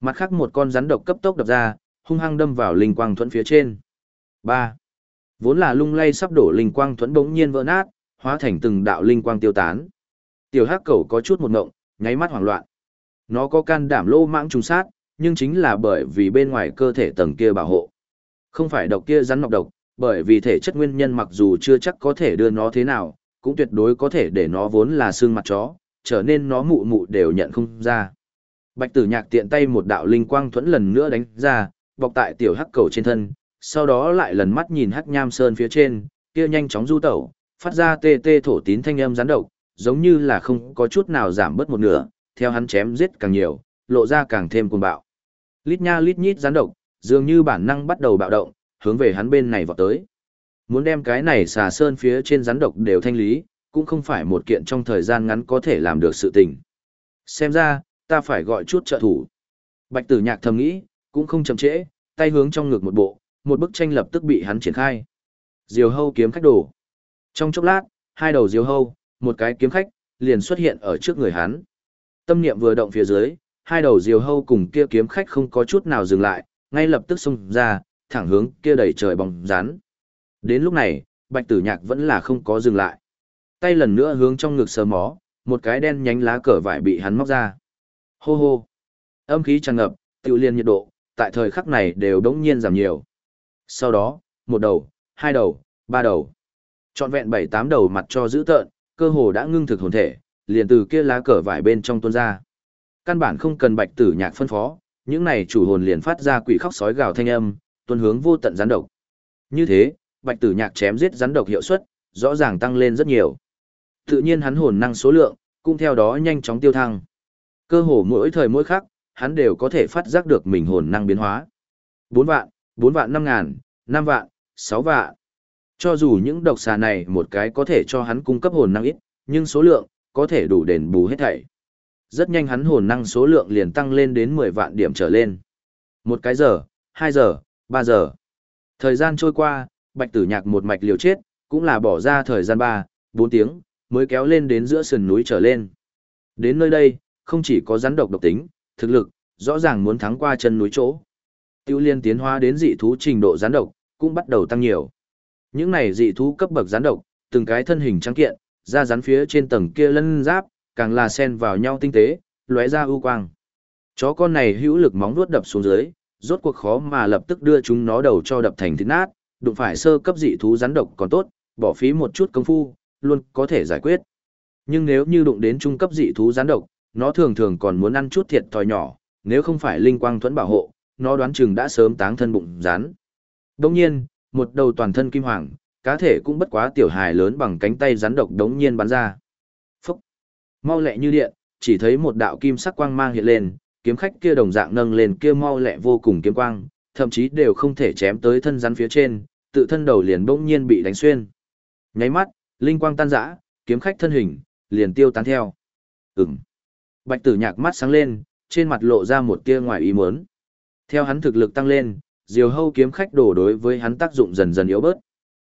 Mặt khác một con rắn độc cấp tốc đập ra, hung hăng đâm vào linh quang thuẫn phía trên. Ba. Vốn là lung lay sắp đổ linh quang thuẫn bỗng nhiên vỡ nát, hóa thành từng đạo linh quang tiêu tán. Tiểu Hắc Cẩu có chút một ngộng, nháy mắt hoảng loạn. Nó có can đảm lô mãng trùng sát, nhưng chính là bởi vì bên ngoài cơ thể tầng kia bảo hộ. Không phải độc kia rắn nọc độc, bởi vì thể chất nguyên nhân mặc dù chưa chắc có thể đưa nó thế nào, cũng tuyệt đối có thể để nó vốn là xương mặt chó, trở nên nó mụ mụ đều nhận không ra. Bạch tử nhạc tiện tay một đạo linh quang thuẫn lần nữa đánh ra, bọc tại tiểu hắc cầu trên thân, sau đó lại lần mắt nhìn hắc nham sơn phía trên, kia nhanh chóng du tẩu, phát ra tê tê thổ tín thanh âm rắn độc, giống như là không có chút nào giảm bớt một nửa, theo hắn chém giết càng nhiều, lộ ra càng thêm cuồng bạo. Lít nha lít nhít rắn độc, dường như bản năng bắt đầu bạo động, hướng về hắn bên này vọt tới. Muốn đem cái này xà sơn phía trên rắn độc đều thanh lý, cũng không phải một kiện trong thời gian ngắn có thể làm được sự tình. Xem ra, ta phải gọi chút trợ thủ. Bạch tử nhạc thầm nghĩ, cũng không chậm trễ, tay hướng trong ngực một bộ, một bức tranh lập tức bị hắn triển khai. Diều hâu kiếm khách đổ. Trong chốc lát, hai đầu diều hâu, một cái kiếm khách, liền xuất hiện ở trước người hắn. Tâm niệm vừa động phía dưới, hai đầu diều hâu cùng kia kiếm khách không có chút nào dừng lại, ngay lập tức xông ra, thẳng hướng kia đầy trời bóng rán. Đến lúc này, bạch tử nhạc vẫn là không có dừng lại. Tay lần nữa hướng trong ngực sờ mó, một cái đen nhánh lá cờ vải bị hắn móc ra. Hô hô. Âm khí tràn ngập, tự liên nhiệt độ, tại thời khắc này đều đống nhiên giảm nhiều. Sau đó, một đầu, hai đầu, ba đầu. Chọn vẹn bảy tám đầu mặt cho giữ tợn, cơ hồ đã ngưng thực hồn thể, liền từ kia lá cờ vải bên trong tuôn ra. Căn bản không cần bạch tử nhạc phân phó, những này chủ hồn liền phát ra quỷ khóc sói gào thanh âm, tuôn hướng vô tận gián độc. Như thế, bạch tử nhạc chém giết rắn độc hiệu suất, rõ ràng tăng lên rất nhiều. Tự nhiên hắn hồn năng số lượng, cũng theo đó nhanh chóng tiêu thăng. Cơ hồ mỗi thời mỗi khắc, hắn đều có thể phát giác được mình hồn năng biến hóa. 4 vạn, 4 vạn 5 ngàn, 5 vạn, 6 vạn. Cho dù những độc xà này một cái có thể cho hắn cung cấp hồn năng ít, nhưng số lượng, có thể đủ đền bù hết thảy. Rất nhanh hắn hồn năng số lượng liền tăng lên đến 10 vạn điểm trở lên. Một cái giờ, 2 giờ, 3 giờ. Thời gian trôi qua, bạch tử nhạc một mạch liều chết, cũng là bỏ ra thời gian 3, 4 tiếng, mới kéo lên đến giữa sườn núi trở lên. Đến nơi đây, không chỉ có rắn độc độc tính, thực lực, rõ ràng muốn thắng qua chân núi chỗ. Tiêu liên tiến hóa đến dị thú trình độ rắn độc, cũng bắt đầu tăng nhiều. Những này dị thú cấp bậc rắn độc, từng cái thân hình trắng kiện, da rắn phía trên tầng kia lân giáp, càng là xen vào nhau tinh tế, lóe ra ưu quang. Chó con này hữu lực móng vuốt đập xuống dưới, rốt cuộc khó mà lập tức đưa chúng nó đầu cho đập thành thịt nát, đụng phải sơ cấp dị thú rắn độc còn tốt, bỏ phí một chút công phu, luôn có thể giải quyết. Nhưng nếu như đụng đến trung cấp dị thú rắn độc, nó thường thường còn muốn ăn chút thiệt thòi nhỏ, nếu không phải linh quang thuẫn bảo hộ, nó đoán chừng đã sớm táng thân bụng rắn. Đồng nhiên, một đầu toàn thân kim hoàng, cá thể cũng bất quá tiểu hài lớn bằng cánh tay rắn độc đống nhiên bắn ra. Phúc! Mau lẹ như điện, chỉ thấy một đạo kim sắc quang mang hiện lên, kiếm khách kia đồng dạng nâng lên kia mau lẹ vô cùng kiếm quang, thậm chí đều không thể chém tới thân rắn phía trên, tự thân đầu liền bỗng nhiên bị đánh xuyên. Nháy mắt, linh quang tan rã, kiếm khách thân hình liền tiêu tán theo. Ừm. Bạch Tử Nhạc mắt sáng lên, trên mặt lộ ra một tia ngoài ý muốn. Theo hắn thực lực tăng lên, Diều Hâu kiếm khách đổ đối với hắn tác dụng dần dần yếu bớt.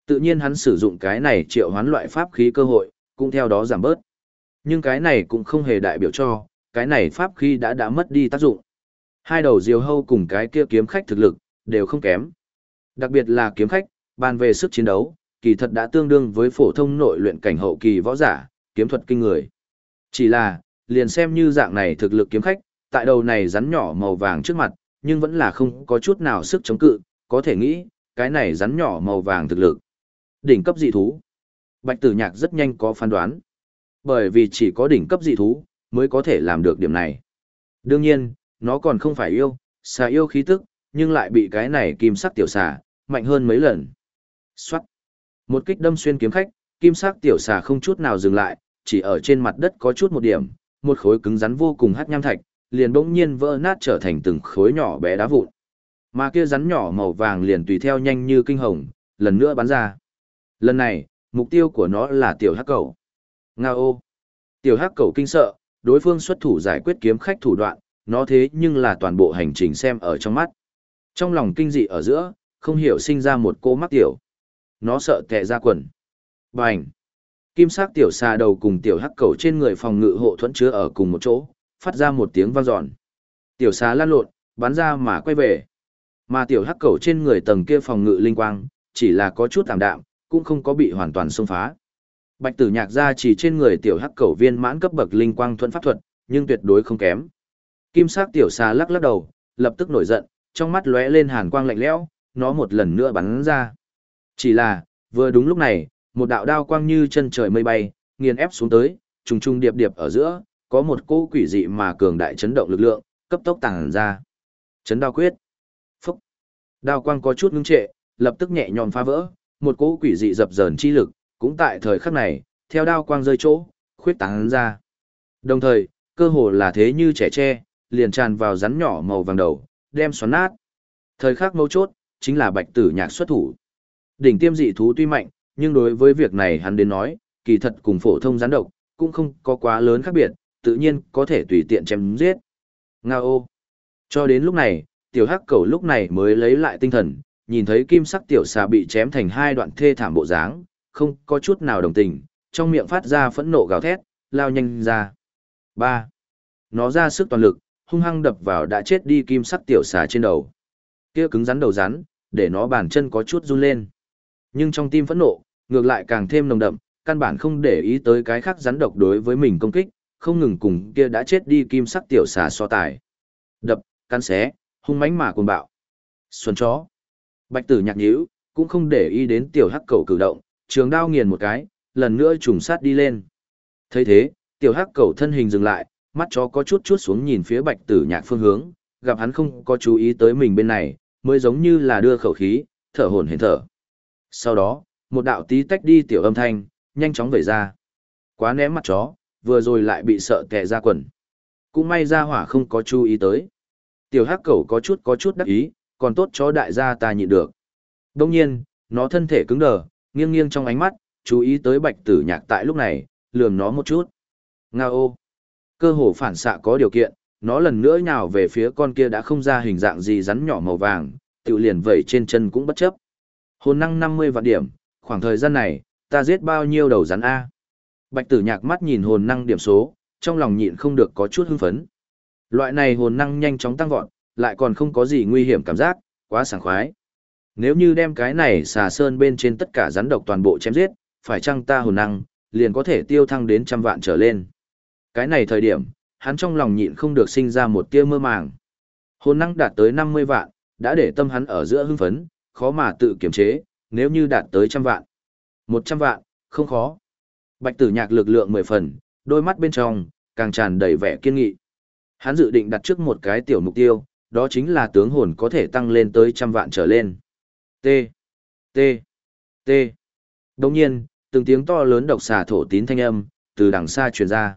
Tự nhiên hắn sử dụng cái này triệu hoán loại pháp khí cơ hội, cũng theo đó giảm bớt. Nhưng cái này cũng không hề đại biểu cho, cái này pháp khí đã đã mất đi tác dụng. Hai đầu Diều Hâu cùng cái kia kiếm khách thực lực, đều không kém. Đặc biệt là kiếm khách, bàn về sức chiến đấu, kỳ thật đã tương đương với phổ thông nội luyện cảnh hậu kỳ võ giả, kiếm thuật kinh người. Chỉ là, liền xem như dạng này thực lực kiếm khách, tại đầu này rắn nhỏ màu vàng trước mặt, nhưng vẫn là không có chút nào sức chống cự, có thể nghĩ, cái này rắn nhỏ màu vàng thực lực. Đỉnh cấp dị thú. Bạch tử nhạc rất nhanh có phán đoán. Bởi vì chỉ có đỉnh cấp dị thú, mới có thể làm được điểm này. Đương nhiên, nó còn không phải yêu, xà yêu khí tức, nhưng lại bị cái này kim sắc tiểu xà, mạnh hơn mấy lần. Xoát. Một kích đâm xuyên kiếm khách, kim sắc tiểu xà không chút nào dừng lại, chỉ ở trên mặt đất có chút một điểm, một khối cứng rắn vô cùng hắc nham thạch, liền bỗng nhiên vỡ nát trở thành từng khối nhỏ bé đá vụn. Mà kia rắn nhỏ màu vàng liền tùy theo nhanh như kinh hồng, lần nữa bắn ra. Lần này, mục tiêu của nó là tiểu hắc cầu. Ngao! Tiểu hắc cầu kinh sợ, đối phương xuất thủ giải quyết kiếm khách thủ đoạn, nó thế nhưng là toàn bộ hành trình xem ở trong mắt. Trong lòng kinh dị ở giữa, không hiểu sinh ra một cô mắc tiểu. Nó sợ tệ ra quần. Bành! Kim sắc tiểu xà đầu cùng tiểu hắc cầu trên người phòng ngự hộ thuẫn chứa ở cùng một chỗ, phát ra một tiếng vang dọn. Tiểu xà lăn lộn, bắn ra mà quay về. Mà tiểu hắc cầu trên người tầng kia phòng ngự linh quang, chỉ là có chút tạm đạm, cũng không có bị hoàn toàn xông phá. Bạch tử nhạc ra chỉ trên người tiểu hắc cầu viên mãn cấp bậc linh quang thuẫn pháp thuật, nhưng tuyệt đối không kém. Kim sắc tiểu xà lắc lắc đầu, lập tức nổi giận, trong mắt lóe lên hàn quang lạnh lẽo, nó một lần nữa bắn ra. Chỉ là, vừa đúng lúc này, một đạo đao quang như chân trời mây bay, nghiền ép xuống tới, trùng trùng điệp điệp ở giữa, có một cỗ quỷ dị mà cường đại chấn động lực lượng, cấp tốc tàng ra. Chấn đao quyết. Phúc. Đao quang có chút ngưng trệ, lập tức nhẹ nhõm phá vỡ, một cỗ quỷ dị dập dờn chi lực, cũng tại thời khắc này, theo đao quang rơi chỗ, khuyết tán ra. Đồng thời, cơ hồ là thế như trẻ tre, liền tràn vào rắn nhỏ màu vàng đầu, đem xoắn nát. Thời khắc mấu chốt, chính là bạch tử nhạc xuất thủ. Đỉnh tiêm dị thú tuy mạnh, nhưng đối với việc này hắn đến nói, kỳ thật cùng phổ thông rắn độc, cũng không có quá lớn khác biệt, tự nhiên có thể tùy tiện chém giết. Nga ô! Cho đến lúc này, tiểu hắc cầu lúc này mới lấy lại tinh thần, nhìn thấy kim sắc tiểu xà bị chém thành hai đoạn thê thảm bộ dáng, không có chút nào đồng tình, trong miệng phát ra phẫn nộ gào thét, lao nhanh ra. 3. Nó ra sức toàn lực, hung hăng đập vào đã chết đi kim sắc tiểu xà trên đầu. Kia cứng rắn đầu rắn, để nó bàn chân có chút run lên. Nhưng trong tim phẫn nộ, ngược lại càng thêm nồng đậm, căn bản không để ý tới cái khác rắn độc đối với mình công kích, không ngừng cùng kia đã chết đi kim sắc tiểu xà so tài. Đập, cắn xé, hung mãnh mà cuồng bạo. Xuân chó. Bạch tử nhạc nhíu, cũng không để ý đến tiểu hắc cầu cử động, trường đao nghiền một cái, lần nữa trùng sát đi lên. thấy thế, tiểu hắc cầu thân hình dừng lại, mắt chó có chút chút xuống nhìn phía bạch tử nhạc phương hướng, gặp hắn không có chú ý tới mình bên này, mới giống như là đưa khẩu khí, thở hổn hển thở. Sau đó, một đạo tí tách đi tiểu âm thanh, nhanh chóng vẩy ra. Quá ném mặt chó, vừa rồi lại bị sợ tè ra quần. Cũng may ra hỏa không có chú ý tới. Tiểu hắc cẩu có chút có chút đắc ý, còn tốt chó đại gia ta nhịn được. Đông nhiên, nó thân thể cứng đờ, nghiêng nghiêng trong ánh mắt, chú ý tới bạch tử nhạc tại lúc này, lườm nó một chút. Nga ô! Cơ hồ phản xạ có điều kiện, nó lần nữa nhào về phía con kia đã không ra hình dạng gì rắn nhỏ màu vàng, tự liền vẩy trên chân cũng bất chấp. Hồn năng 50 vạn điểm, khoảng thời gian này, ta giết bao nhiêu đầu rắn A. Bạch tử nhạc mắt nhìn hồn năng điểm số, trong lòng nhịn không được có chút hưng phấn. Loại này hồn năng nhanh chóng tăng vọt, lại còn không có gì nguy hiểm cảm giác, quá sảng khoái. Nếu như đem cái này xà sơn bên trên tất cả rắn độc toàn bộ chém giết, phải chăng ta hồn năng, liền có thể tiêu thăng đến trăm vạn trở lên. Cái này thời điểm, hắn trong lòng nhịn không được sinh ra một tia mơ màng. Hồn năng đạt tới 50 vạn, đã để tâm hắn ở giữa hưng phấn, khó mà tự kiềm chế, nếu như đạt tới trăm vạn. Một trăm vạn, không khó. Bạch tử nhạc lực lượng mười phần, đôi mắt bên trong, càng tràn đầy vẻ kiên nghị. Hắn dự định đặt trước một cái tiểu mục tiêu, đó chính là tướng hồn có thể tăng lên tới trăm vạn trở lên. T. T. T. Đồng nhiên, từng tiếng to lớn độc xà thổ tín thanh âm, từ đằng xa truyền ra.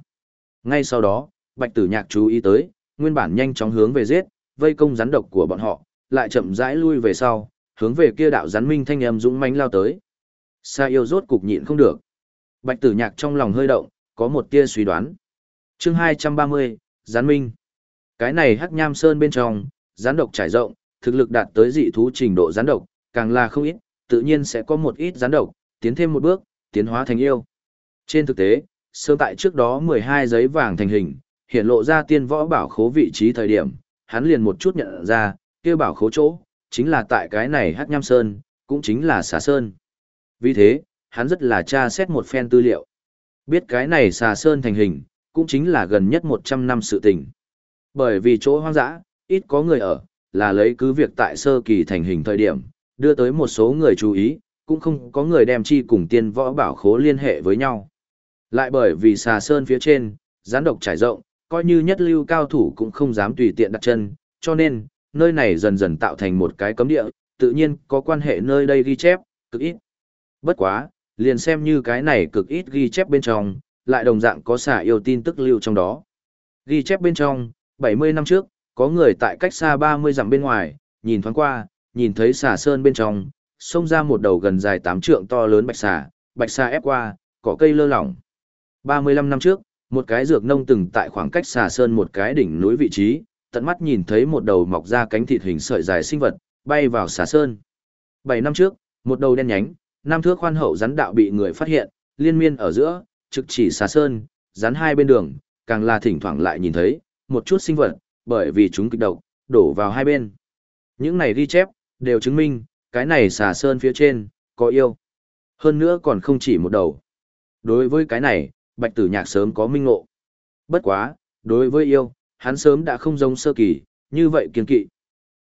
Ngay sau đó, bạch tử nhạc chú ý tới, nguyên bản nhanh chóng hướng về giết, vây công rắn độc của bọn họ, lại chậm rãi lui về sau, hướng về kia đạo rắn minh thanh âm dũng mãnh lao tới. Sa yêu rốt cục nhịn không được. Bạch tử nhạc trong lòng hơi động, có một tia suy đoán. chương 230, rắn minh. Cái này hắc nham sơn bên trong, rắn độc trải rộng, thực lực đạt tới dị thú trình độ rắn độc, càng là không ít, tự nhiên sẽ có một ít rắn độc, tiến thêm một bước, tiến hóa thành yêu. Trên thực tế, sớm tại trước đó 12 giấy vàng thành hình, hiện lộ ra tiên võ bảo khố vị trí thời điểm, hắn liền một chút nhận ra, kia bảo khố chỗ, chính là tại cái này Hắc Nham Sơn, cũng chính là xà sơn. Vì thế, hắn rất là tra xét một phen tư liệu. Biết cái này xà sơn thành hình, cũng chính là gần nhất 100 năm sự tình. Bởi vì chỗ hoang dã, ít có người ở, là lấy cứ việc tại sơ kỳ thành hình thời điểm, đưa tới một số người chú ý, cũng không có người đem chi cùng tiên võ bảo khố liên hệ với nhau. Lại bởi vì xà sơn phía trên, gián độc trải rộng, coi như nhất lưu cao thủ cũng không dám tùy tiện đặt chân, cho nên, nơi này dần dần tạo thành một cái cấm địa, tự nhiên có quan hệ nơi đây ghi chép, cực ít. Bất quá, liền xem như cái này cực ít ghi chép bên trong, lại đồng dạng có xả yêu tin tức lưu trong đó. Ghi chép bên trong, 70 năm trước, có người tại cách xa 30 dặm bên ngoài, nhìn thoáng qua, nhìn thấy xả sơn bên trong, xông ra một đầu gần dài 8 trượng to lớn bạch xà, bạch xà ép qua, cỏ cây lơ lỏng. 35 năm trước, một cái dược nông từng tại khoảng cách xà sơn một cái đỉnh núi vị trí, tận mắt nhìn thấy một đầu mọc ra cánh thịt hình sợi dài sinh vật, bay vào xà sơn. Bảy năm trước, một đầu đen nhánh, nam thước khoan hậu rắn đạo bị người phát hiện, liên miên ở giữa, trực chỉ xà sơn, rắn hai bên đường, càng là thỉnh thoảng lại nhìn thấy, một chút sinh vật, bởi vì chúng kịch độc, đổ vào hai bên. Những này ghi chép, đều chứng minh, cái này xà sơn phía trên, có yêu. Hơn nữa còn không chỉ một đầu. Đối với cái này, bạch tử nhạc sớm có minh ngộ. Bất quá, đối với yêu, hắn sớm đã không giống sơ kỳ, như vậy kiên kỵ.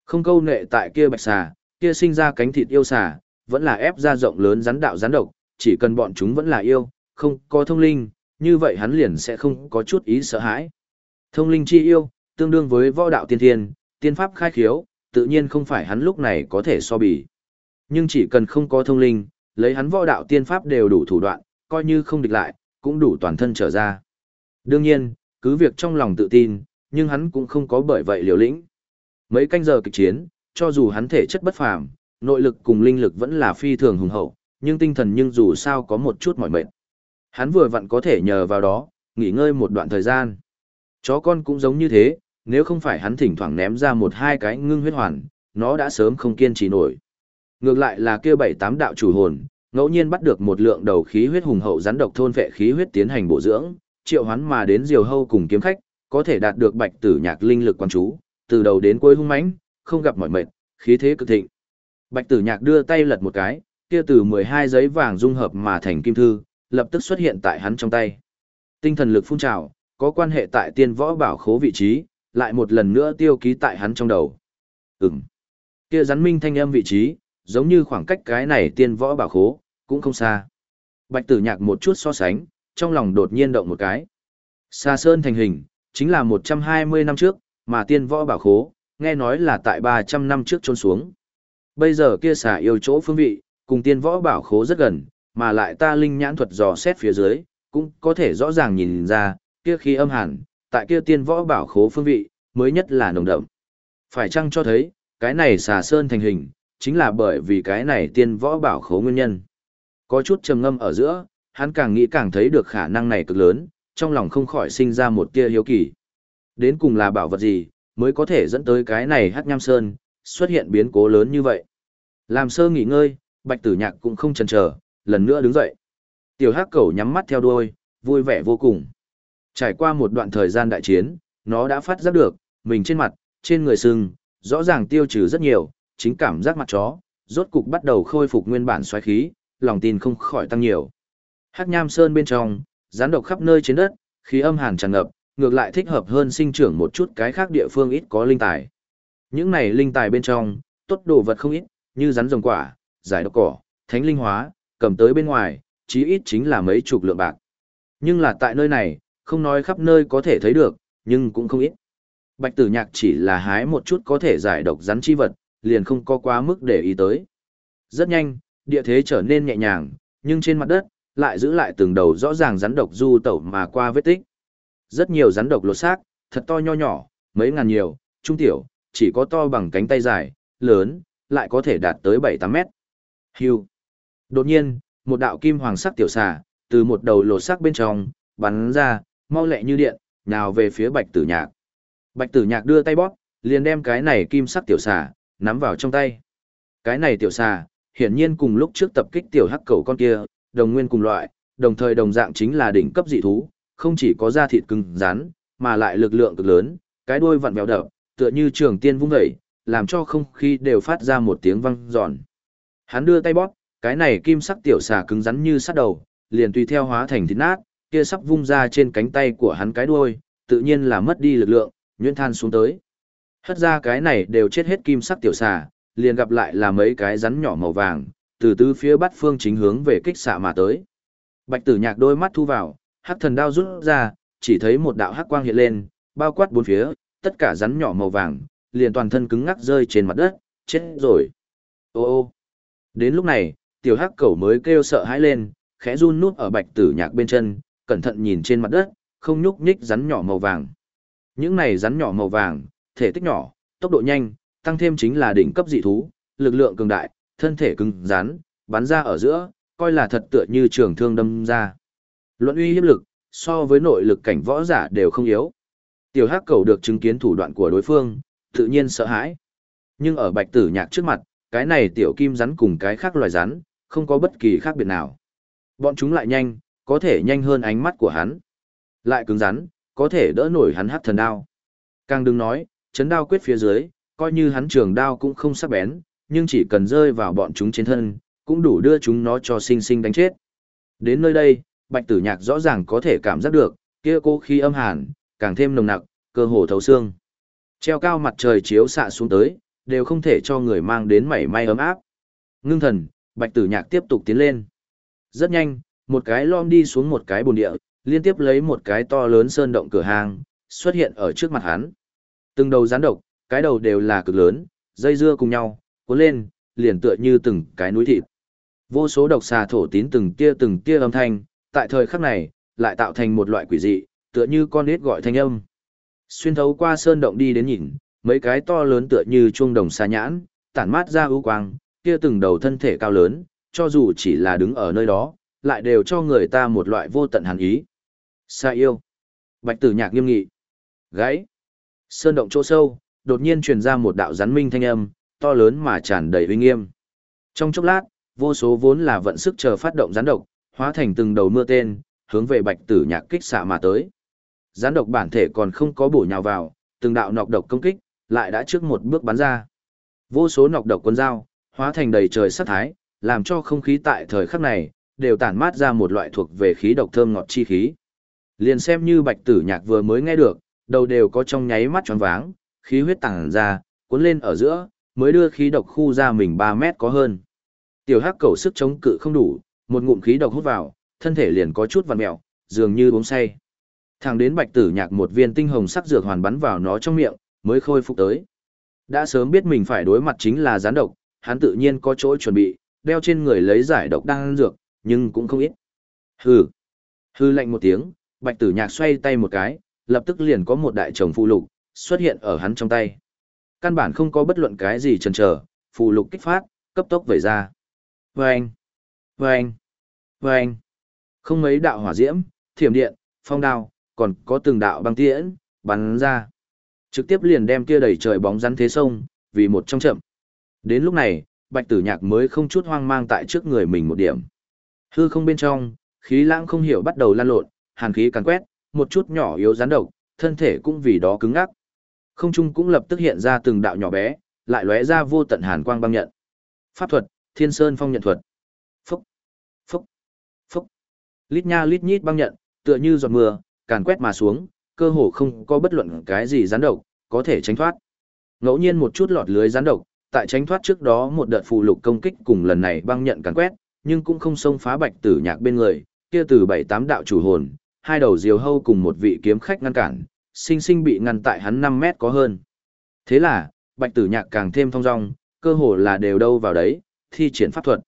Không câu nệ tại kia bạch xà, kia sinh ra cánh thịt yêu xà, vẫn là ép ra rộng lớn rắn đạo rắn độc, chỉ cần bọn chúng vẫn là yêu, không có thông linh, như vậy hắn liền sẽ không có chút ý sợ hãi. Thông linh chi yêu, tương đương với võ đạo tiên thiên, tiên pháp khai khiếu, tự nhiên không phải hắn lúc này có thể so bì. Nhưng chỉ cần không có thông linh, lấy hắn võ đạo tiên pháp đều đủ thủ đoạn, coi như không địch lại, cũng đủ toàn thân trở ra. Đương nhiên, cứ việc trong lòng tự tin, nhưng hắn cũng không có bởi vậy liều lĩnh. Mấy canh giờ kịch chiến, cho dù hắn thể chất bất phàm, nội lực cùng linh lực vẫn là phi thường hùng hậu, nhưng tinh thần nhưng dù sao có một chút mỏi mệt. Hắn vừa vặn có thể nhờ vào đó, nghỉ ngơi một đoạn thời gian. Chó con cũng giống như thế, nếu không phải hắn thỉnh thoảng ném ra một hai cái ngưng huyết hoàn, nó đã sớm không kiên trì nổi. Ngược lại là kia bảy tám đạo chủ hồn, ngẫu nhiên bắt được một lượng đầu khí huyết hùng hậu rắn độc thôn vệ khí huyết tiến hành bổ dưỡng, triệu hoán mà đến diều hâu cùng kiếm khách, có thể đạt được bạch tử nhạc linh lực quan chú, từ đầu đến cuối hung mãnh, không gặp mỏi mệt, khí thế cực thịnh. Bạch tử nhạc đưa tay lật một cái, kia từ 12 giấy vàng dung hợp mà thành kim thư, lập tức xuất hiện tại hắn trong tay. Tinh thần lực phun trào, có quan hệ tại tiên võ bảo khố vị trí, lại một lần nữa tiêu ký tại hắn trong đầu. Ừm. Kia rắn minh thanh âm vị trí, giống như khoảng cách cái này tiên võ bảo khố, cũng không xa. Bạch tử nhạc một chút so sánh, trong lòng đột nhiên động một cái. Sa Sơn thành hình, chính là 120 năm trước, mà tiên võ bảo khố, nghe nói là tại 300 năm trước trôn xuống. Bây giờ kia xà yêu chỗ phương vị, cùng tiên võ bảo khố rất gần, mà lại ta linh nhãn thuật dò xét phía dưới, cũng có thể rõ ràng nhìn ra, kia khí âm hàn, tại kia tiên võ bảo khố phương vị, mới nhất là nồng đậm. Phải chăng cho thấy, cái này xà sơn thành hình, chính là bởi vì cái này tiên võ bảo khố nguyên nhân. Có chút trầm ngâm ở giữa, hắn càng nghĩ càng thấy được khả năng này cực lớn, trong lòng không khỏi sinh ra một tia hiếu kỳ. Đến cùng là bảo vật gì, mới có thể dẫn tới cái này hát nham sơn, xuất hiện biến cố lớn như vậy. Làm sơ nghỉ ngơi, bạch tử nhạc cũng không chần chờ, lần nữa đứng dậy. Tiểu hắc cẩu nhắm mắt theo đuôi, vui vẻ vô cùng. Trải qua một đoạn thời gian đại chiến, nó đã phát giác được, mình trên mặt, trên người sưng, rõ ràng tiêu trừ rất nhiều, chính cảm giác mặt chó, rốt cục bắt đầu khôi phục nguyên bản xoáy khí, lòng tin không khỏi tăng nhiều. Hắc Nham Sơn bên trong, rắn độc khắp nơi trên đất, khí âm hàn tràn ngập, ngược lại thích hợp hơn sinh trưởng một chút cái khác địa phương ít có linh tài. Những này linh tài bên trong, tốt đồ vật không ít, như rắn rồng quả, giải độc cỏ, thánh linh hóa, cầm tới bên ngoài, chí ít chính là mấy chục lượng bạc. Nhưng là tại nơi này, không nói khắp nơi có thể thấy được, nhưng cũng không ít. Bạch tử nhạc chỉ là hái một chút có thể giải độc rắn chi vật, liền không có quá mức để ý tới. Rất nhanh, địa thế trở nên nhẹ nhàng, nhưng trên mặt đất, lại giữ lại từng đầu rõ ràng rắn độc du tẩu mà qua vết tích. Rất nhiều rắn độc lột xác, thật to nho nhỏ, mấy ngàn nhiều, trung tiểu, chỉ có to bằng cánh tay dài, lớn, lại có thể đạt tới 7-8 mét. Hưu. Đột nhiên, một đạo kim hoàng sắc tiểu xà, từ một đầu lột xác bên trong, bắn ra, mau lẹ như điện, nào về phía bạch tử nhạc. Bạch tử nhạc đưa tay bóp, liền đem cái này kim sắc tiểu xà, nắm vào trong tay. Cái này tiểu xà, hiển nhiên cùng lúc trước tập kích tiểu hắc cầu con kia, đồng nguyên cùng loại, đồng thời đồng dạng chính là đỉnh cấp dị thú, không chỉ có da thịt cứng rắn, mà lại lực lượng cực lớn, cái đuôi vặn vẹo đập, tựa như trường tiên vung dậy, làm cho không khí đều phát ra một tiếng vang giòn. Hắn đưa tay bóp, cái này kim sắc tiểu xà cứng rắn như sắt đầu, liền tùy theo hóa thành thịt nát, kia sắp vung ra trên cánh tay của hắn cái đuôi, tự nhiên là mất đi lực lượng, nhuyễn than xuống tới. Hất ra cái này đều chết hết kim sắc tiểu xà, liền gặp lại là mấy cái rắn nhỏ màu vàng, từ tứ phía bắt phương chính hướng về kích xạ mà tới. Bạch tử nhạc đôi mắt thu vào, hắc thần đao rút ra, chỉ thấy một đạo hắc quang hiện lên, bao quát bốn phía, tất cả rắn nhỏ màu vàng, liền toàn thân cứng ngắc rơi trên mặt đất, chết rồi. Ô ô. Đến lúc này, tiểu hắc cẩu mới kêu sợ hãi lên, khẽ run nút ở bạch tử nhạc bên chân, cẩn thận nhìn trên mặt đất, không nhúc nhích rắn nhỏ màu vàng. Những này rắn nhỏ màu vàng, thể tích nhỏ, tốc độ nhanh, tăng thêm chính là đỉnh cấp dị thú, lực lượng cường đại, thân thể cứng rắn, bắn ra ở giữa, coi là thật tựa như trường thương đâm ra. Luận uy hiếp lực, so với nội lực cảnh võ giả đều không yếu. Tiểu hắc cầu được chứng kiến thủ đoạn của đối phương, tự nhiên sợ hãi. Nhưng ở bạch tử nhạc trước mặt, cái này tiểu kim rắn cùng cái khác loài rắn, không có bất kỳ khác biệt nào. Bọn chúng lại nhanh, có thể nhanh hơn ánh mắt của hắn. Lại cứng rắn, có thể đỡ nổi hắn hắc thần đao. Càng đừng nói, chấn đao quyết phía dưới, coi như hắn trường đao cũng không sắc bén, nhưng chỉ cần rơi vào bọn chúng trên thân, cũng đủ đưa chúng nó cho sinh sinh đánh chết. Đến nơi đây, bạch tử nhạc rõ ràng có thể cảm giác được, kia cô khi âm hàn, càng thêm nồng nặc, cơ hồ thấu xương. Treo cao mặt trời chiếu xạ xuống tới, đều không thể cho người mang đến mảy may ấm áp. Ngưng thần, bạch tử nhạc tiếp tục tiến lên. Rất nhanh, một cái lom đi xuống một cái bồn địa, liên tiếp lấy một cái to lớn sơn động cửa hàng, xuất hiện ở trước mặt hắn. Từng đầu rắn độc, cái đầu đều là cực lớn, dây dưa cùng nhau, cuốn lên, liền tựa như từng cái núi thịt. Vô số độc xà thổ tín từng tia từng tia âm thanh, tại thời khắc này, lại tạo thành một loại quỷ dị, tựa như con nít gọi thanh âm. Xuyên thấu qua sơn động đi đến nhìn, mấy cái to lớn tựa như chuông đồng xa nhãn, tản mát ra ưu quang, kia từng đầu thân thể cao lớn, cho dù chỉ là đứng ở nơi đó, lại đều cho người ta một loại vô tận hàn ý. Sa yêu. Bạch tử nhạc nghiêm nghị. Gáy. Sơn động chỗ sâu, đột nhiên truyền ra một đạo rắn minh thanh âm, to lớn mà tràn đầy uy nghiêm. Trong chốc lát, vô số vốn là vận sức chờ phát động rắn độc, hóa thành từng đầu mưa tên, hướng về bạch tử nhạc kích xạ mà tới. Rắn độc bản thể còn không có bổ nhào vào, từng đạo nọc độc công kích, lại đã trước một bước bắn ra. Vô số nọc độc quân dao, hóa thành đầy trời sát thái, làm cho không khí tại thời khắc này, đều tản mát ra một loại thuộc về khí độc thơm ngọt chi khí. Liền xem như bạch tử nhạc vừa mới nghe được, đầu đều có trong nháy mắt tròn váng, khí huyết tàng ra, cuốn lên ở giữa, mới đưa khí độc khu ra mình 3 mét có hơn. Tiểu hắc cầu sức chống cự không đủ, một ngụm khí độc hút vào, thân thể liền có chút vằn mẹo, dường như uống say. Thẳng đến bạch tử nhạc một viên tinh hồng sắc dược hoàn bắn vào nó trong miệng, mới khôi phục tới. Đã sớm biết mình phải đối mặt chính là gián độc, hắn tự nhiên có chỗ chuẩn bị, đeo trên người lấy giải độc đang dược, nhưng cũng không ít. Hừ. Hừ lạnh một tiếng, bạch tử nhạc xoay tay một cái, lập tức liền có một đại chồng phụ lục, xuất hiện ở hắn trong tay. Căn bản không có bất luận cái gì chần chờ, phụ lục kích phát, cấp tốc vẩy ra. Vâng! Vâng! Vâng! Không mấy đạo hỏa diễm, thiểm điện, phong đao, còn có từng đạo băng tiễn, bắn ra. Trực tiếp liền đem kia đầy trời bóng rắn thế sông, vì một trong chậm. Đến lúc này, bạch tử nhạc mới không chút hoang mang tại trước người mình một điểm. Hư không bên trong, khí lãng không hiểu bắt đầu lan lộn, hàn khí càn quét, một chút nhỏ yếu rắn độc, thân thể cũng vì đó cứng ngắc. Không trung cũng lập tức hiện ra từng đạo nhỏ bé, lại lóe ra vô tận hàn quang băng nhận. Pháp thuật, Thiên Sơn Phong nhận thuật. Phúc, phúc, phúc. Lít nha lít nhít băng nhận, tựa như giọt mưa, càn quét mà xuống, cơ hồ không có bất luận cái gì gián độc có thể tránh thoát. Ngẫu nhiên một chút lọt lưới gián độc, tại tránh thoát trước đó một đợt phụ lục công kích cùng lần này băng nhận càn quét, nhưng cũng không xông phá Bạch Tử Nhạc bên người, kia từ bảy tám đạo chủ hồn, hai đầu diều hâu cùng một vị kiếm khách ngăn cản, sinh sinh bị ngăn tại hắn 5 mét có hơn. Thế là, Bạch Tử Nhạc càng thêm thông dong, cơ hồ là đều đâu vào đấy, thi triển pháp thuật.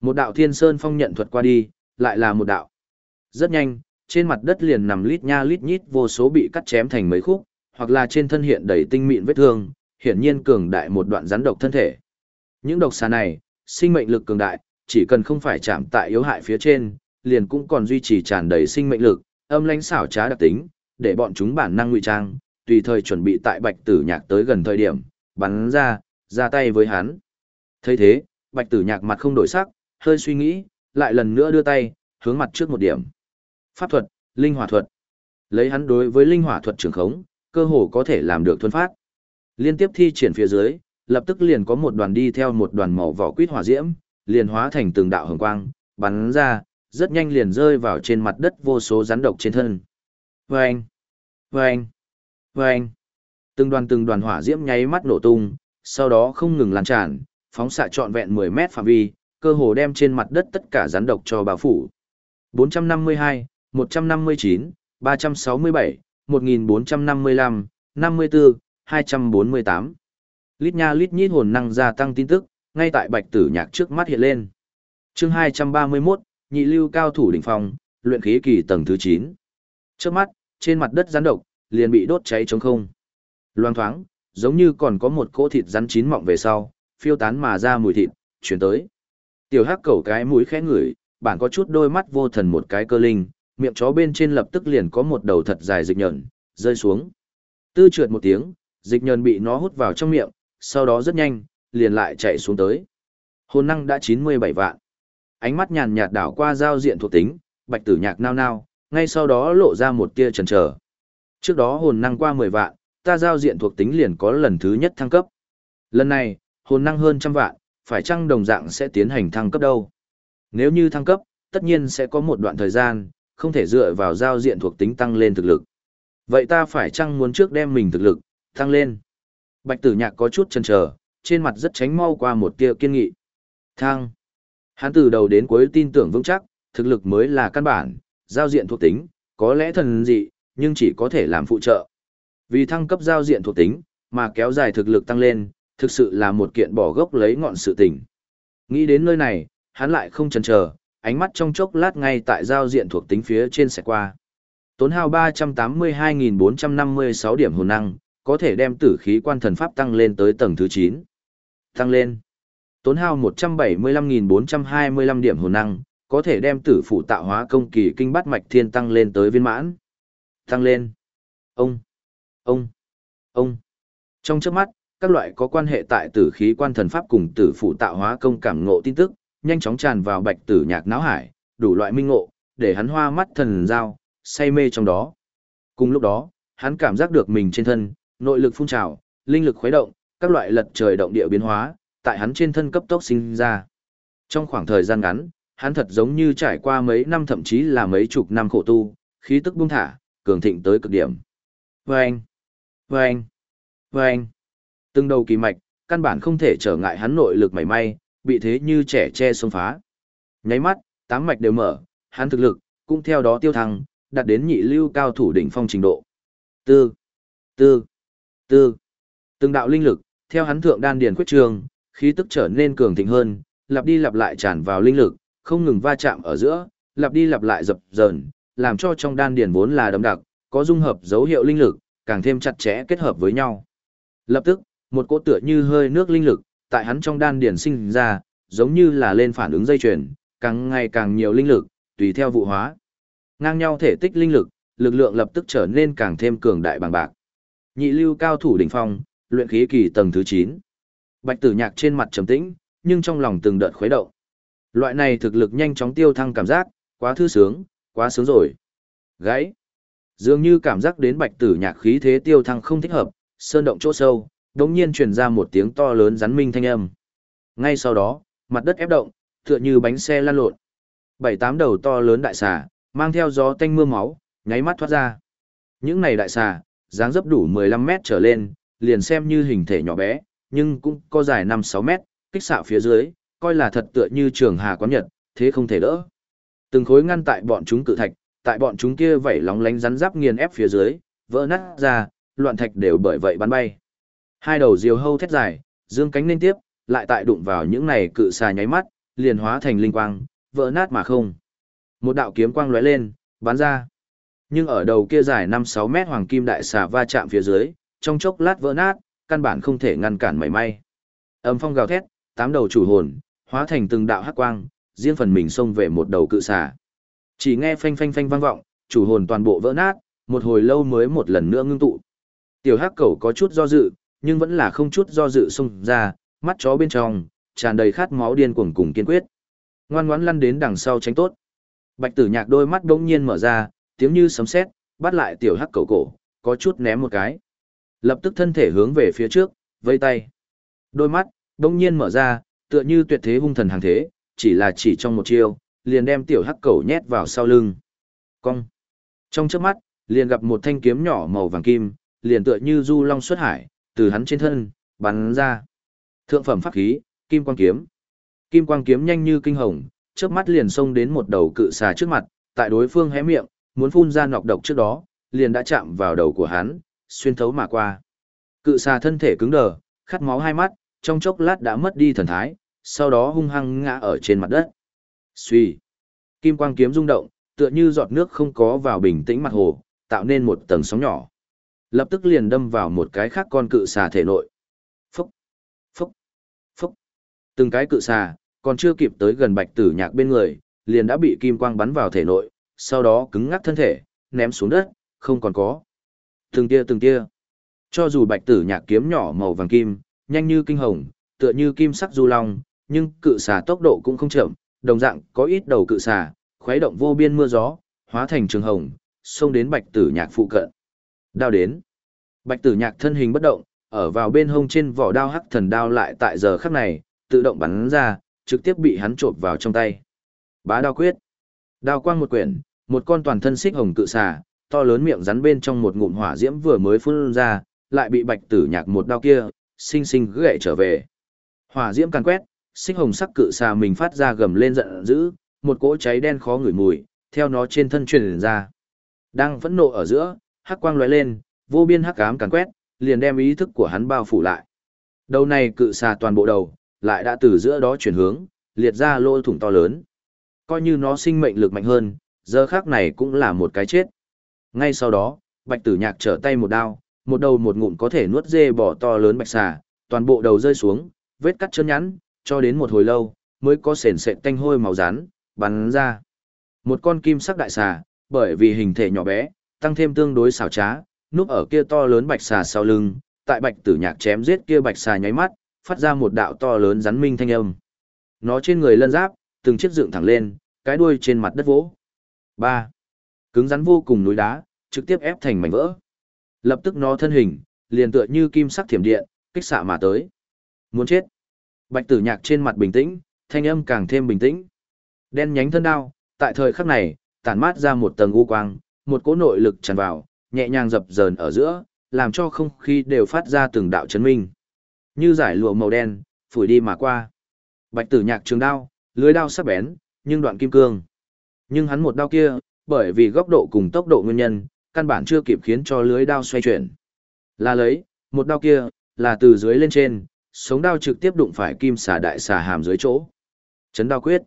Một đạo Thiên Sơn Phong nhận thuật qua đi, lại là một đạo. Rất nhanh, trên mặt đất liền nằm lít nha lít nhít vô số bị cắt chém thành mấy khúc, hoặc là trên thân hiện đầy tinh mịn vết thương, hiển nhiên cường đại một đoạn rắn độc thân thể. Những độc xà này, sinh mệnh lực cường đại, chỉ cần không phải chạm tại yếu hại phía trên, liền cũng còn duy trì tràn đầy sinh mệnh lực, âm lãnh xảo trá đặc tính, để bọn chúng bản năng ngụy trang, tùy thời chuẩn bị tại Bạch Tử Nhạc tới gần thời điểm, bắn ra, ra tay với hắn. Thấy thế, Bạch Tử Nhạc mặt không đổi sắc, hơi suy nghĩ, lại lần nữa đưa tay, hướng mặt trước một điểm. Pháp thuật, linh hỏa thuật. Lấy hắn đối với linh hỏa thuật trường khống, cơ hồ có thể làm được thuần phát. Liên tiếp thi triển phía dưới, lập tức liền có một đoàn đi theo một đoàn màu vỏ quýt hỏa diễm, liền hóa thành từng đạo hồng quang, bắn ra, rất nhanh liền rơi vào trên mặt đất vô số rắn độc trên thân. Vâng! Vâng! Vâng! Từng đoàn từng đoàn hỏa diễm nháy mắt nổ tung, sau đó không ngừng lan tràn, phóng xạ trọn vẹn 10 mét phạm vi, cơ hồ đem trên mặt đất tất cả rắn độc cho bao phủ. 452, 159, 367, 1455, 54, 248. Lít nha lít nhít hồn năng gia tăng tin tức, ngay tại bạch tử nhạc trước mắt hiện lên. chương 231, nhị lưu cao thủ đỉnh phong, luyện khí kỳ tầng thứ 9. Trước mắt, trên mặt đất rắn độc, liền bị đốt cháy trống không. Loang thoáng, giống như còn có một cỗ thịt rắn chín mọng về sau, phiêu tán mà ra mùi thịt, chuyển tới. Tiểu hắc cẩu cái mũi khẽ ngửi, bản có chút đôi mắt vô thần một cái cơ linh, miệng chó bên trên lập tức liền có một đầu thật dài dịch nhợn, rơi xuống. Tư trượt một tiếng, dịch nhờn bị nó hút vào trong miệng, sau đó rất nhanh, liền lại chạy xuống tới. Hồn năng đã 97 vạn. Ánh mắt nhàn nhạt đảo qua giao diện thuộc tính, bạch tử nhạc nao nao, ngay sau đó lộ ra một tia chần chờ. Trước đó hồn năng qua 10 vạn, ta giao diện thuộc tính liền có lần thứ nhất thăng cấp. Lần này, hồn năng hơn trăm vạn, phải chăng đồng dạng sẽ tiến hành thăng cấp đâu? Nếu như thăng cấp, tất nhiên sẽ có một đoạn thời gian, không thể dựa vào giao diện thuộc tính tăng lên thực lực. Vậy ta phải chăng muốn trước đem mình thực lực, tăng lên? Bạch tử nhạc có chút chần chờ, trên mặt rất tránh mau qua một tia kiên nghị. Thăng. Hắn từ đầu đến cuối tin tưởng vững chắc, thực lực mới là căn bản, giao diện thuộc tính, có lẽ thần dị, nhưng chỉ có thể làm phụ trợ. Vì thăng cấp giao diện thuộc tính, mà kéo dài thực lực tăng lên, thực sự là một kiện bỏ gốc lấy ngọn sự tình. Nghĩ đến nơi này, hắn lại không chần chờ, ánh mắt trong chốc lát ngay tại giao diện thuộc tính phía trên sẽ qua. Tốn hao 382.456 điểm hồn năng, có thể đem tử khí quan thần pháp tăng lên tới tầng thứ 9. Tăng lên. Tốn hao 175.425 điểm hồn năng, có thể đem tử phụ tạo hóa công kỳ kinh bát mạch thiên tăng lên tới viên mãn. Tăng lên. Ông. Ông. Ông. Trong trước mắt, các loại có quan hệ tại tử khí quan thần pháp cùng tử phụ tạo hóa công cảm ngộ tin tức, nhanh chóng tràn vào bạch tử nhạc náo hải, đủ loại minh ngộ, để hắn hoa mắt thần giao, say mê trong đó. Cùng lúc đó, hắn cảm giác được mình trên thân, nội lực phun trào, linh lực khuấy động, các loại lật trời động địa biến hóa, tại hắn trên thân cấp tốc sinh ra. Trong khoảng thời gian ngắn, hắn thật giống như trải qua mấy năm thậm chí là mấy chục năm khổ tu, khí tức buông thả, cường thịnh tới cực điểm. Vâng! Vâng! Vâng! Từng đầu kỳ mạch, căn bản không thể trở ngại hắn nội lực mảy may, bị thế như trẻ che xông phá. Nháy mắt, tám mạch đều mở, hắn thực lực, cũng theo đó tiêu thăng, đạt đến nhị lưu cao thủ đỉnh phong trình độ. Tư! Tư! Tư! Từng đạo linh lực, theo hắn thượng đan điền quyết trường, khí tức trở nên cường thịnh hơn, lặp đi lặp lại tràn vào linh lực, không ngừng va chạm ở giữa, lặp đi lặp lại dập dờn, làm cho trong đan điền vốn là đậm đặc, có dung hợp dấu hiệu linh lực, càng thêm chặt chẽ kết hợp với nhau. Lập tức, một cỗ tựa như hơi nước linh lực, tại hắn trong đan điền sinh ra, giống như là lên phản ứng dây chuyền, càng ngày càng nhiều linh lực, tùy theo vụ hóa. Ngang nhau thể tích linh lực, lực lượng lập tức trở nên càng thêm cường đại bằng bạc. Nhị lưu cao thủ đỉnh phong, luyện khí kỳ tầng thứ 9. Bạch Tử Nhạc trên mặt trầm tĩnh, nhưng trong lòng từng đợt khuấy động. Loại này thực lực nhanh chóng tiêu thăng cảm giác, quá thư sướng, quá sướng rồi. Gãy. Dường như cảm giác đến Bạch Tử Nhạc khí thế tiêu thăng không thích hợp, sơn động chỗ sâu, đống nhiên truyền ra một tiếng to lớn rắn minh thanh âm. Ngay sau đó, mặt đất ép động, tựa như bánh xe lan lộn. Bảy tám đầu to lớn đại xà, mang theo gió tanh mưa máu, nháy mắt thoát ra. Những này đại xà, dáng dấp đủ 15 mét trở lên, liền xem như hình thể nhỏ bé, nhưng cũng có dài 5-6 mét, kích xạ phía dưới, coi là thật tựa như trường hà quán nhật, thế không thể đỡ. Từng khối ngăn tại bọn chúng cự thạch, tại bọn chúng kia vẩy lóng lánh rắn giáp nghiền ép phía dưới, vỡ nát ra, loạn thạch đều bởi vậy bắn bay. Hai đầu diều hâu thét dài, dương cánh lên tiếp, lại tại đụng vào những này cự xà nháy mắt, liền hóa thành linh quang, vỡ nát mà không. Một đạo kiếm quang lóe lên, bắn ra. Nhưng ở đầu kia dài 5-6 mét hoàng kim đại xà va chạm phía dưới, trong chốc lát vỡ nát, căn bản không thể ngăn cản mảy may. Âm phong gào thét, tám đầu chủ hồn, hóa thành từng đạo hắc quang, riêng phần mình xông về một đầu cự xà. Chỉ nghe phanh phanh phanh vang vọng, chủ hồn toàn bộ vỡ nát, một hồi lâu mới một lần nữa ngưng tụ. Tiểu hắc cẩu có chút do dự, nhưng vẫn là không chút do dự xông ra, mắt chó bên trong, tràn đầy khát máu điên cuồng cùng kiên quyết. Ngoan ngoãn lăn đến đằng sau tránh tốt. Bạch tử nhạc đôi mắt đống nhiên mở ra, tiếng như sấm sét, bắt lại tiểu hắc cẩu cổ, có chút ném một cái. Lập tức thân thể hướng về phía trước, vây tay. Đôi mắt, bỗng nhiên mở ra, tựa như tuyệt thế hung thần hàng thế, chỉ là chỉ trong một chiêu, liền đem tiểu hắc cẩu nhét vào sau lưng. Cong. Trong chớp mắt, liền gặp một thanh kiếm nhỏ màu vàng kim, liền tựa như du long xuất hải, từ hắn trên thân, bắn ra. Thượng phẩm pháp khí, kim quang kiếm. Kim quang kiếm nhanh như kinh hồng, chớp mắt liền xông đến một đầu cự xà trước mặt, tại đối phương hé miệng, muốn phun ra nọc độc trước đó, liền đã chạm vào đầu của hắn, xuyên thấu mà qua. Cự xà thân thể cứng đờ, khát máu hai mắt, trong chốc lát đã mất đi thần thái, sau đó hung hăng ngã ở trên mặt đất. Xuy. Kim quang kiếm rung động, tựa như giọt nước không có vào bình tĩnh mặt hồ, tạo nên một tầng sóng nhỏ. Lập tức liền đâm vào một cái khác con cự xà thể nội. Phúc, phúc, phúc. Từng cái cự xà, còn chưa kịp tới gần bạch tử nhạc bên người, liền đã bị kim quang bắn vào thể nội, sau đó cứng ngắc thân thể, ném xuống đất, không còn có. Từng tia từng tia. Cho dù bạch tử nhạc kiếm nhỏ màu vàng kim, nhanh như kinh hồng, tựa như kim sắc du long, nhưng cự xà tốc độ cũng không chậm, đồng dạng có ít đầu cự xà, khuấy động vô biên mưa gió, hóa thành trường hồng, xông đến bạch tử nhạc phụ cận. Đao đến. Bạch tử nhạc thân hình bất động, ở vào bên hông trên vỏ đao hắc thần đao lại tại giờ khắc này, tự động bắn ra, trực tiếp bị hắn chộp vào trong tay. Bá đao quyết. Đao quang một quyển, một con toàn thân xích hồng cự xà, to lớn miệng rắn bên trong một ngụm hỏa diễm vừa mới phun ra, lại bị bạch tử nhạc một đao kia, sinh sinh gãy trở về. Hỏa diễm càn quét, xích hồng sắc cự xà mình phát ra gầm lên giận dữ, một cỗ cháy đen khó ngửi mùi, theo nó trên thân truyền ra. Đang phẫn nộ ở giữa, hắc quang lóe lên, vô biên hắc ám càn quét, liền đem ý thức của hắn bao phủ lại. Đầu này cự xà toàn bộ đầu, lại đã từ giữa đó chuyển hướng, liệt ra lỗ thủng to lớn. Coi như nó sinh mệnh lực mạnh hơn, giờ khác này cũng là một cái chết. Ngay sau đó, bạch tử nhạc trở tay một đao, một đầu một ngụm có thể nuốt dê bỏ to lớn bạch xà, toàn bộ đầu rơi xuống, vết cắt chân nhắn, cho đến một hồi lâu, mới có sền sệt tanh hôi màu rán, bắn ra. Một con kim sắc đại xà, bởi vì hình thể nhỏ bé, tăng thêm tương đối xảo trá, núp ở kia to lớn bạch xà sau lưng, tại bạch tử nhạc chém giết kia bạch xà nháy mắt, phát ra một đạo to lớn rắn minh thanh âm. Nó trên người lân giáp, từng chiếc dựng thẳng lên, cái đuôi trên mặt đất vỗ. ba Cứng rắn vô cùng núi đá, trực tiếp ép thành mảnh vỡ. Lập tức nó thân hình, liền tựa như kim sắc thiểm điện, kích xạ mà tới. Muốn chết. Bạch tử nhạc trên mặt bình tĩnh, thanh âm càng thêm bình tĩnh. Đen nhánh thân đao, tại thời khắc này, tản mát ra một tầng u quang, một cỗ nội lực tràn vào, nhẹ nhàng dập dờn ở giữa, làm cho không khí đều phát ra từng đạo chấn minh. Như giải lụa màu đen, phủi đi mà qua. Bạch tử nhạc trường đao, lưới đao sắc bén, nhưng đoạn kim cương. Nhưng hắn một đao kia, bởi vì góc độ cùng tốc độ nguyên nhân, căn bản chưa kịp khiến cho lưới đao xoay chuyển. Là lấy, một đao kia, là từ dưới lên trên, sống đao trực tiếp đụng phải kim xà đại xà hàm dưới chỗ. Chấn đao quyết.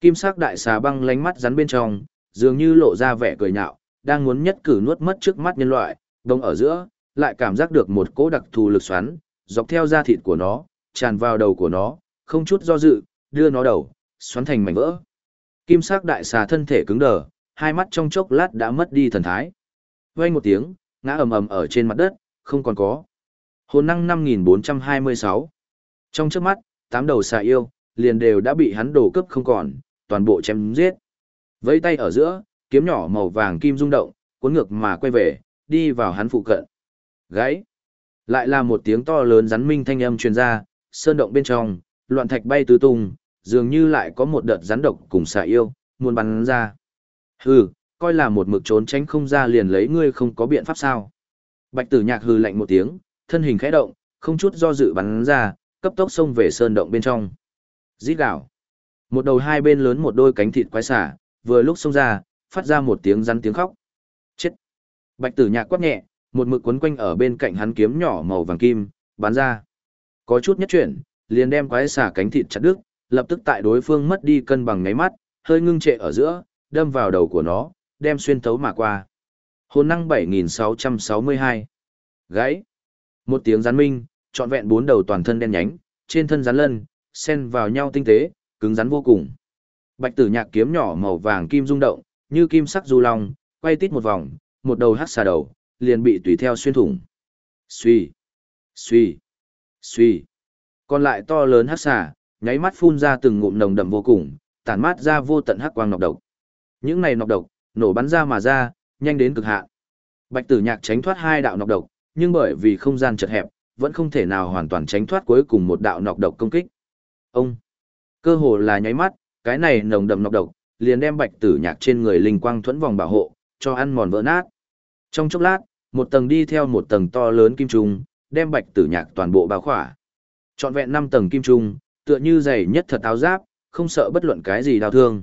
Kim sắc đại xà băng lánh mắt rắn bên trong, dường như lộ ra vẻ cười nhạo, đang muốn nhất cử nuốt mất trước mắt nhân loại, đồng ở giữa, lại cảm giác được một cỗ đặc thù lực xoắn, dọc theo da thịt của nó, tràn vào đầu của nó, không chút do dự, đưa nó đầu, xoắn thành mảnh vỡ. Kim sắc đại xà thân thể cứng đờ, hai mắt trong chốc lát đã mất đi thần thái. Vang một tiếng, ngã ầm ầm ở trên mặt đất, không còn có. Hồn năng 5426. Trong trước mắt, tám đầu xà yêu, liền đều đã bị hắn đổ cấp không còn, toàn bộ chém giết. Vẫy tay ở giữa, kiếm nhỏ màu vàng kim rung động, cuốn ngược mà quay về, đi vào hắn phụ cận. Gáy. Lại là một tiếng to lớn rắn minh thanh âm truyền ra, sơn động bên trong, loạn thạch bay tứ tung, dường như lại có một đợt rắn độc cùng xà yêu, muốn bắn ra. Hừ, coi là một mực trốn tránh không ra liền lấy ngươi không có biện pháp sao. Bạch tử nhạc hừ lạnh một tiếng, thân hình khẽ động, không chút do dự bắn ra, cấp tốc xông về sơn động bên trong. Rít gào, Một đầu hai bên lớn một đôi cánh thịt quái xả, vừa lúc xông ra, phát ra một tiếng rắn tiếng khóc. Chết. Bạch tử nhạc quát nhẹ, một mực quấn quanh ở bên cạnh hắn kiếm nhỏ màu vàng kim, bắn ra. Có chút nhất chuyển, liền đem quái xả cánh thịt chặt đứt, lập tức tại đối phương mất đi cân bằng ngáy mắt, hơi ngưng trệ ở giữa, đâm vào đầu của nó, đem xuyên thấu mà qua. Hồn năng 7662. gãy. Một tiếng rắn minh, trọn vẹn bốn đầu toàn thân đen nhánh, trên thân rắn lân, xen vào nhau tinh tế, cứng rắn vô cùng. Bạch tử nhạc kiếm nhỏ màu vàng kim rung động, như kim sắc du long, quay tít một vòng, một đầu hắc xà đầu, liền bị tùy theo xuyên thủng. Xuy, xuy, xuy. Còn lại to lớn hắc xà, nháy mắt phun ra từng ngụm nồng đậm vô cùng, tản mát ra vô tận hắc quang nọc độc. Những này nọc độc, nổ bắn ra mà ra, nhanh đến cực hạn. Bạch Tử Nhạc tránh thoát hai đạo nọc độc, nhưng bởi vì không gian chật hẹp, vẫn không thể nào hoàn toàn tránh thoát cuối cùng một đạo nọc độc công kích. Ông, cơ hồ là nháy mắt, cái này nồng đậm nọc độc, liền đem Bạch Tử Nhạc trên người linh quang thuẫn vòng bảo hộ, cho ăn mòn vỡ nát. Trong chốc lát, một tầng đi theo một tầng to lớn kim trùng, đem Bạch Tử Nhạc toàn bộ bao khỏa. Trọn vẹn năm tầng kim trùng, tựa như dày nhất thật áo giáp, không sợ bất luận cái gì đau thương.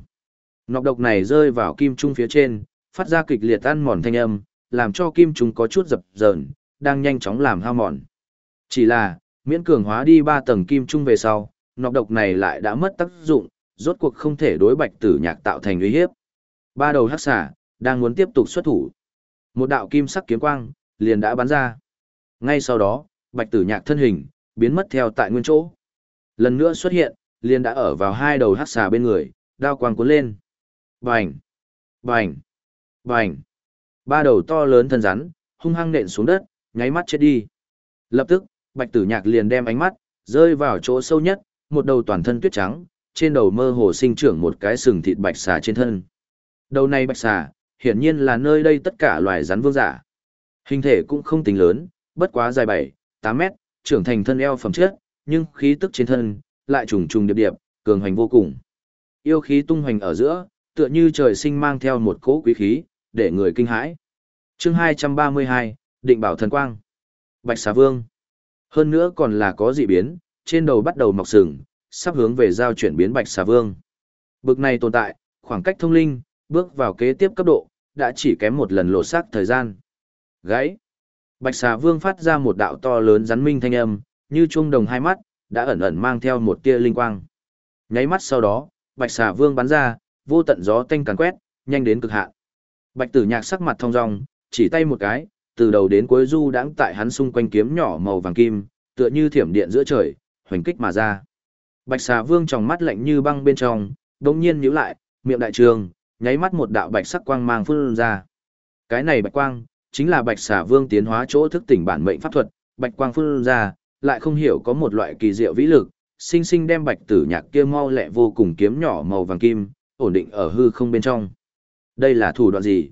Nọc độc này rơi vào kim trung phía trên, phát ra kịch liệt ăn mòn thanh âm, làm cho kim trung có chút dập dờn, đang nhanh chóng làm hao mòn. Chỉ là, miễn cường hóa đi ba tầng kim trung về sau, nọc độc này lại đã mất tác dụng, rốt cuộc không thể đối bạch tử nhạc tạo thành uy hiếp. Ba đầu hắc xả, đang muốn tiếp tục xuất thủ. Một đạo kim sắc kiếm quang, liền đã bắn ra. Ngay sau đó, bạch tử nhạc thân hình, biến mất theo tại nguyên chỗ. Lần nữa xuất hiện, liền đã ở vào hai đầu hắc xà bên người, đao quang cuốn lên. Bành! Bành! Bành! Ba đầu to lớn thân rắn, hung hăng nện xuống đất, nháy mắt chết đi. Lập tức, bạch tử nhạc liền đem ánh mắt, rơi vào chỗ sâu nhất, một đầu toàn thân tuyết trắng, trên đầu mơ hồ sinh trưởng một cái sừng thịt bạch xà trên thân. Đầu này bạch xà, hiển nhiên là nơi đây tất cả loài rắn vương giả. Hình thể cũng không tính lớn, bất quá dài 7, 8 mét, trưởng thành thân eo phẩm chất, nhưng khí tức trên thân, lại trùng trùng điệp điệp, cường hành vô cùng. Yêu khí tung hoành ở giữa, tựa như trời sinh mang theo một cỗ quý khí, để người kinh hãi. chương 232, Định Bảo Thần Quang. Bạch xà vương. Hơn nữa còn là có dị biến, trên đầu bắt đầu mọc sừng, sắp hướng về giao chuyển biến bạch xà vương. Bực này tồn tại, khoảng cách thông linh, bước vào kế tiếp cấp độ, đã chỉ kém một lần lộ xác thời gian. Gáy. Bạch xà vương phát ra một đạo to lớn rắn minh thanh âm, như chuông đồng hai mắt, đã ẩn ẩn mang theo một tia linh quang. Nháy mắt sau đó, bạch xà vương bắn ra, vô tận gió tanh càn quét, nhanh đến cực hạn. Bạch tử nhạc sắc mặt thông dong, chỉ tay một cái, từ đầu đến cuối du đãng tại hắn xung quanh kiếm nhỏ màu vàng kim, tựa như thiểm điện giữa trời, hoành kích mà ra. Bạch xà vương trong mắt lạnh như băng bên trong, đống nhiên nhíu lại, miệng đại trường, nháy mắt một đạo bạch sắc quang mang phun ra. Cái này bạch quang, chính là bạch xà vương tiến hóa chỗ thức tỉnh bản mệnh pháp thuật, bạch quang phun ra, lại không hiểu có một loại kỳ diệu vĩ lực, sinh sinh đem bạch tử nhạc kia mau lẹ vô cùng kiếm nhỏ màu vàng kim, ổn định ở hư không bên trong. Đây là thủ đoạn gì?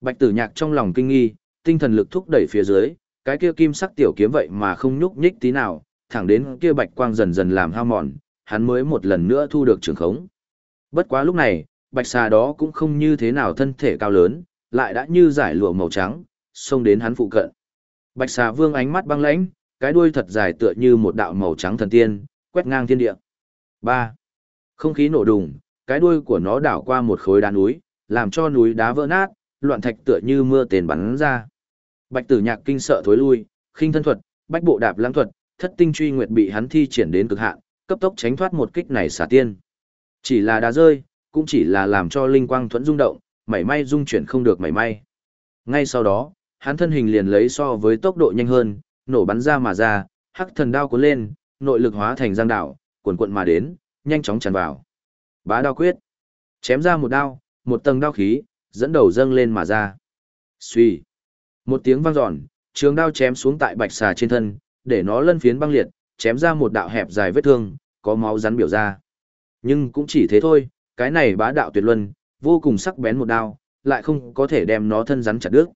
Bạch tử nhạc trong lòng kinh nghi, tinh thần lực thúc đẩy phía dưới, cái kia kim sắc tiểu kiếm vậy mà không nhúc nhích tí nào, thẳng đến kia bạch quang dần dần làm hao mòn, hắn mới một lần nữa thu được trường khống. Bất quá lúc này, bạch xà đó cũng không như thế nào thân thể cao lớn, lại đã như giải lụa màu trắng, xông đến hắn phụ cận. Bạch xà vương ánh mắt băng lãnh, cái đuôi thật dài tựa như một đạo màu trắng thần tiên, quét ngang thiên địa. 3. Không khí nổ đùng, cái đuôi của nó đảo qua một khối đá núi, làm cho núi đá vỡ nát, loạn thạch tựa như mưa tiền bắn ra. Bạch Tử Nhạc kinh sợ thối lui, khinh thân thuật, bách bộ đạp lãng thuật, thất tinh truy nguyệt bị hắn thi triển đến cực hạn, cấp tốc tránh thoát một kích này xả tiên. Chỉ là đá rơi, cũng chỉ là làm cho linh quang thuẫn rung động, mảy may dung chuyển không được mảy may. Ngay sau đó, hắn thân hình liền lấy so với tốc độ nhanh hơn, nổ bắn ra mà ra, hắc thần đao cuốn lên, nội lực hóa thành giang đảo, cuộn cuộn mà đến, nhanh chóng tràn vào. Bá đao quyết. Chém ra một đao, một tầng đao khí, dẫn đầu dâng lên mà ra. Xuy. Một tiếng vang dọn, trường đao chém xuống tại bạch xà trên thân, để nó lân phiến băng liệt, chém ra một đạo hẹp dài vết thương, có máu rắn biểu ra. Nhưng cũng chỉ thế thôi, cái này bá đạo tuyệt luân, vô cùng sắc bén một đao, lại không có thể đem nó thân rắn chặt đứt.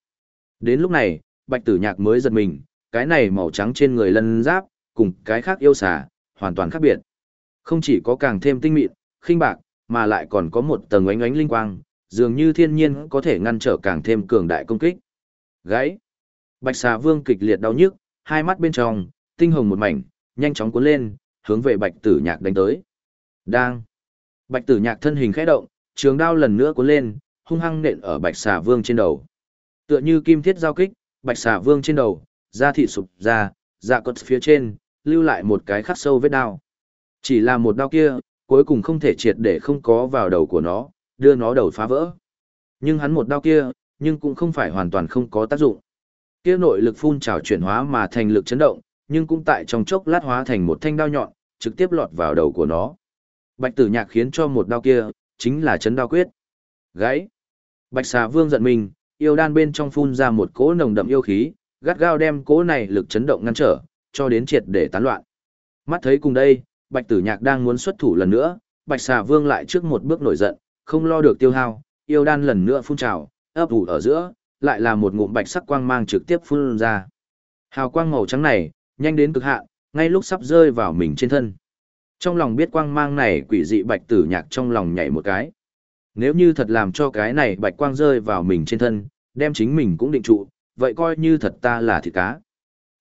Đến lúc này, bạch tử nhạc mới giật mình, cái này màu trắng trên người lân giáp, cùng cái khác yêu xà, hoàn toàn khác biệt. Không chỉ có càng thêm tinh mịn, khinh bạc, mà lại còn có một tầng ánh ánh linh quang, dường như thiên nhiên có thể ngăn trở càng thêm cường đại công kích gãy Bạch xà vương kịch liệt đau nhức, hai mắt bên trong, tinh hồng một mảnh, nhanh chóng cuốn lên, hướng về bạch tử nhạc đánh tới. Đang. Bạch tử nhạc thân hình khẽ động, trường đao lần nữa cuốn lên, hung hăng nện ở bạch xà vương trên đầu. Tựa như kim thiết giao kích, bạch xà vương trên đầu, da thịt sụp ra, dạ cột phía trên, lưu lại một cái khắc sâu vết đao. Chỉ là một đao kia, cuối cùng không thể triệt để không có vào đầu của nó, đưa nó đầu phá vỡ. Nhưng hắn một đao kia, nhưng cũng không phải hoàn toàn không có tác dụng. Kia nội lực phun trào chuyển hóa mà thành lực chấn động, nhưng cũng tại trong chốc lát hóa thành một thanh đao nhọn, trực tiếp lọt vào đầu của nó. Bạch Tử Nhạc khiến cho một đao kia, chính là chấn đao quyết. Gãy. Bạch Xà Vương giận mình, yêu đan bên trong phun ra một cỗ nồng đậm yêu khí, gắt gao đem cỗ này lực chấn động ngăn trở, cho đến triệt để tán loạn. Mắt thấy cùng đây, Bạch Tử Nhạc đang muốn xuất thủ lần nữa, Bạch Xà Vương lại trước một bước nổi giận, không lo được tiêu hao, yêu đan lần nữa phun trào, ấp ủ ở giữa, lại là một ngụm bạch sắc quang mang trực tiếp phun ra. Hào quang màu trắng này, nhanh đến cực hạn, ngay lúc sắp rơi vào mình trên thân. Trong lòng biết quang mang này quỷ dị bạch tử nhạc trong lòng nhảy một cái. Nếu như thật làm cho cái này bạch quang rơi vào mình trên thân, đem chính mình cũng định trụ, vậy coi như thật ta là thịt cá.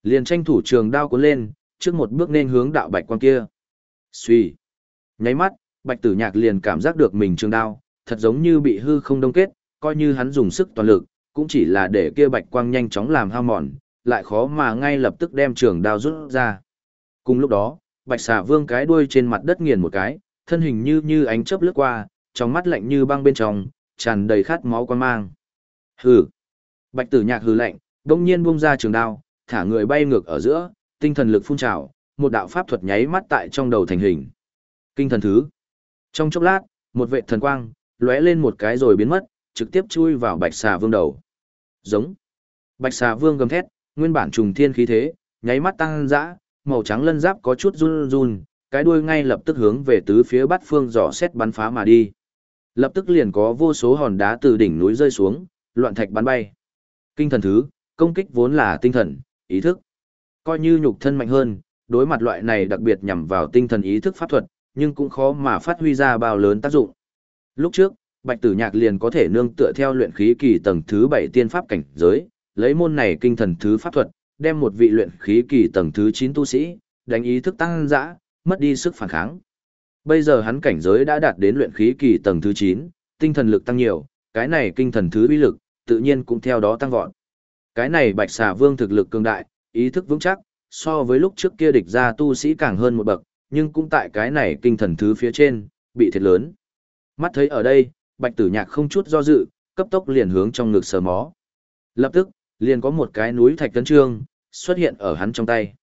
Liền tranh thủ trường đao cuốn lên, trước một bước nên hướng đạo bạch quang kia. Xuy. Nháy mắt, bạch tử nhạc liền cảm giác được mình trường đao, thật giống như bị hư không đông kết, coi như hắn dùng sức toàn lực, cũng chỉ là để kia bạch quang nhanh chóng làm hao mòn, lại khó mà ngay lập tức đem trường đao rút ra. Cùng lúc đó, bạch xà vương cái đuôi trên mặt đất nghiền một cái, thân hình như như ánh chớp lướt qua, trong mắt lạnh như băng bên trong, tràn đầy khát máu quan mang. Hừ. Bạch tử nhạc hừ lạnh, đông nhiên buông ra trường đao, thả người bay ngược ở giữa, tinh thần lực phun trào, một đạo pháp thuật nháy mắt tại trong đầu thành hình. Kinh thần thứ. Trong chốc lát, một vệ thần quang, lóe lên một cái rồi biến mất, trực tiếp chui vào bạch xà vương đầu. Giống. Bạch xà vương gầm thét, nguyên bản trùng thiên khí thế, nháy mắt tăng dã, màu trắng lân giáp có chút run run, cái đuôi ngay lập tức hướng về tứ phía bát phương dò xét bắn phá mà đi. Lập tức liền có vô số hòn đá từ đỉnh núi rơi xuống, loạn thạch bắn bay. Kinh thần thứ, công kích vốn là tinh thần, ý thức. Coi như nhục thân mạnh hơn, đối mặt loại này đặc biệt nhằm vào tinh thần ý thức pháp thuật, nhưng cũng khó mà phát huy ra bao lớn tác dụng. Lúc trước, Bạch Tử Nhạc liền có thể nương tựa theo luyện khí kỳ tầng thứ 7 tiên pháp cảnh giới, lấy môn này kinh thần thứ pháp thuật, đem một vị luyện khí kỳ tầng thứ 9 tu sĩ, đánh ý thức tăng dã, mất đi sức phản kháng. Bây giờ hắn cảnh giới đã đạt đến luyện khí kỳ tầng thứ 9, tinh thần lực tăng nhiều, cái này kinh thần thứ uy lực, tự nhiên cũng theo đó tăng vọt. Cái này Bạch Xà Vương thực lực cường đại, ý thức vững chắc, so với lúc trước kia địch ra tu sĩ càng hơn một bậc, nhưng cũng tại cái này kinh thần thứ phía trên, bị thiệt lớn. Mắt thấy ở đây, Bạch Tử Nhạc không chút do dự, cấp tốc liền hướng trong ngực sờ mó. Lập tức, liền có một cái núi thạch tấn trương, xuất hiện ở hắn trong tay.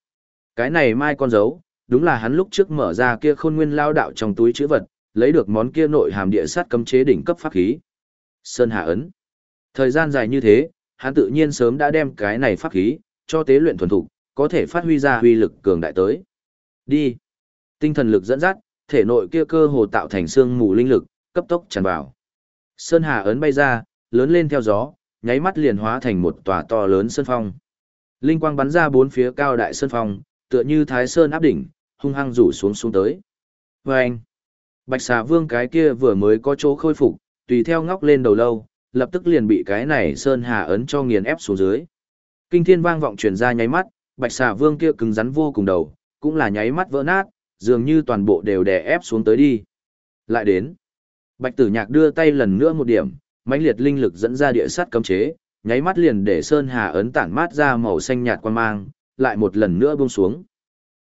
Cái này mai con dấu, đúng là hắn lúc trước mở ra kia khôn nguyên lao đạo trong túi chữ vật, lấy được món kia nội hàm địa sát cấm chế đỉnh cấp pháp khí. Sơn Hà Ấn. Thời gian dài như thế, hắn tự nhiên sớm đã đem cái này pháp khí, cho tế luyện thuần thục, có thể phát huy ra huy lực cường đại tới. Đi. Tinh thần lực dẫn dắt, thể nội kia cơ hồ tạo thành xương mù linh lực, cấp tốc tràn vào. Sơn Hà ấn bay ra, lớn lên theo gió, nháy mắt liền hóa thành một tòa to lớn sơn phong. Linh quang bắn ra bốn phía cao đại sơn phong, tựa như thái sơn áp đỉnh, hung hăng rủ xuống xuống tới. Vâng! Bạch xà vương cái kia vừa mới có chỗ khôi phục, tùy theo ngóc lên đầu lâu, lập tức liền bị cái này sơn hà ấn cho nghiền ép xuống dưới. Kinh thiên vang vọng truyền ra nháy mắt, bạch xà vương kia cứng rắn vô cùng đầu, cũng là nháy mắt vỡ nát, dường như toàn bộ đều đè ép xuống tới đi. Lại đến. Bạch tử nhạc đưa tay lần nữa một điểm, mãnh liệt linh lực dẫn ra địa sát cấm chế, nháy mắt liền để sơn hà ấn tản mát ra màu xanh nhạt quan mang, lại một lần nữa buông xuống.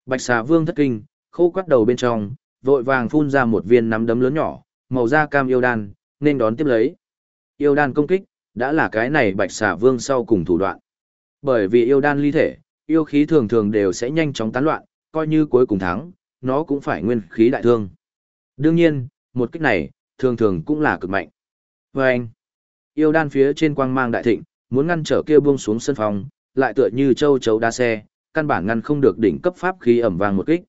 Bạch xà vương thất kinh, khô quắt đầu bên trong, vội vàng phun ra một viên nắm đấm lớn nhỏ, màu da cam yêu đan, nên đón tiếp lấy. Yêu đan công kích, đã là cái này bạch xà vương sau cùng thủ đoạn. Bởi vì yêu đan ly thể, yêu khí thường thường đều sẽ nhanh chóng tán loạn, coi như cuối cùng thắng, nó cũng phải nguyên khí đại thương. Đương nhiên, một kích này, thường thường cũng là cực mạnh. Và anh, yêu đan phía trên quang mang đại thịnh, muốn ngăn trở kia buông xuống sân phòng, lại tựa như châu chấu đa xe, căn bản ngăn không được đỉnh cấp pháp khí ẩm vàng một kích.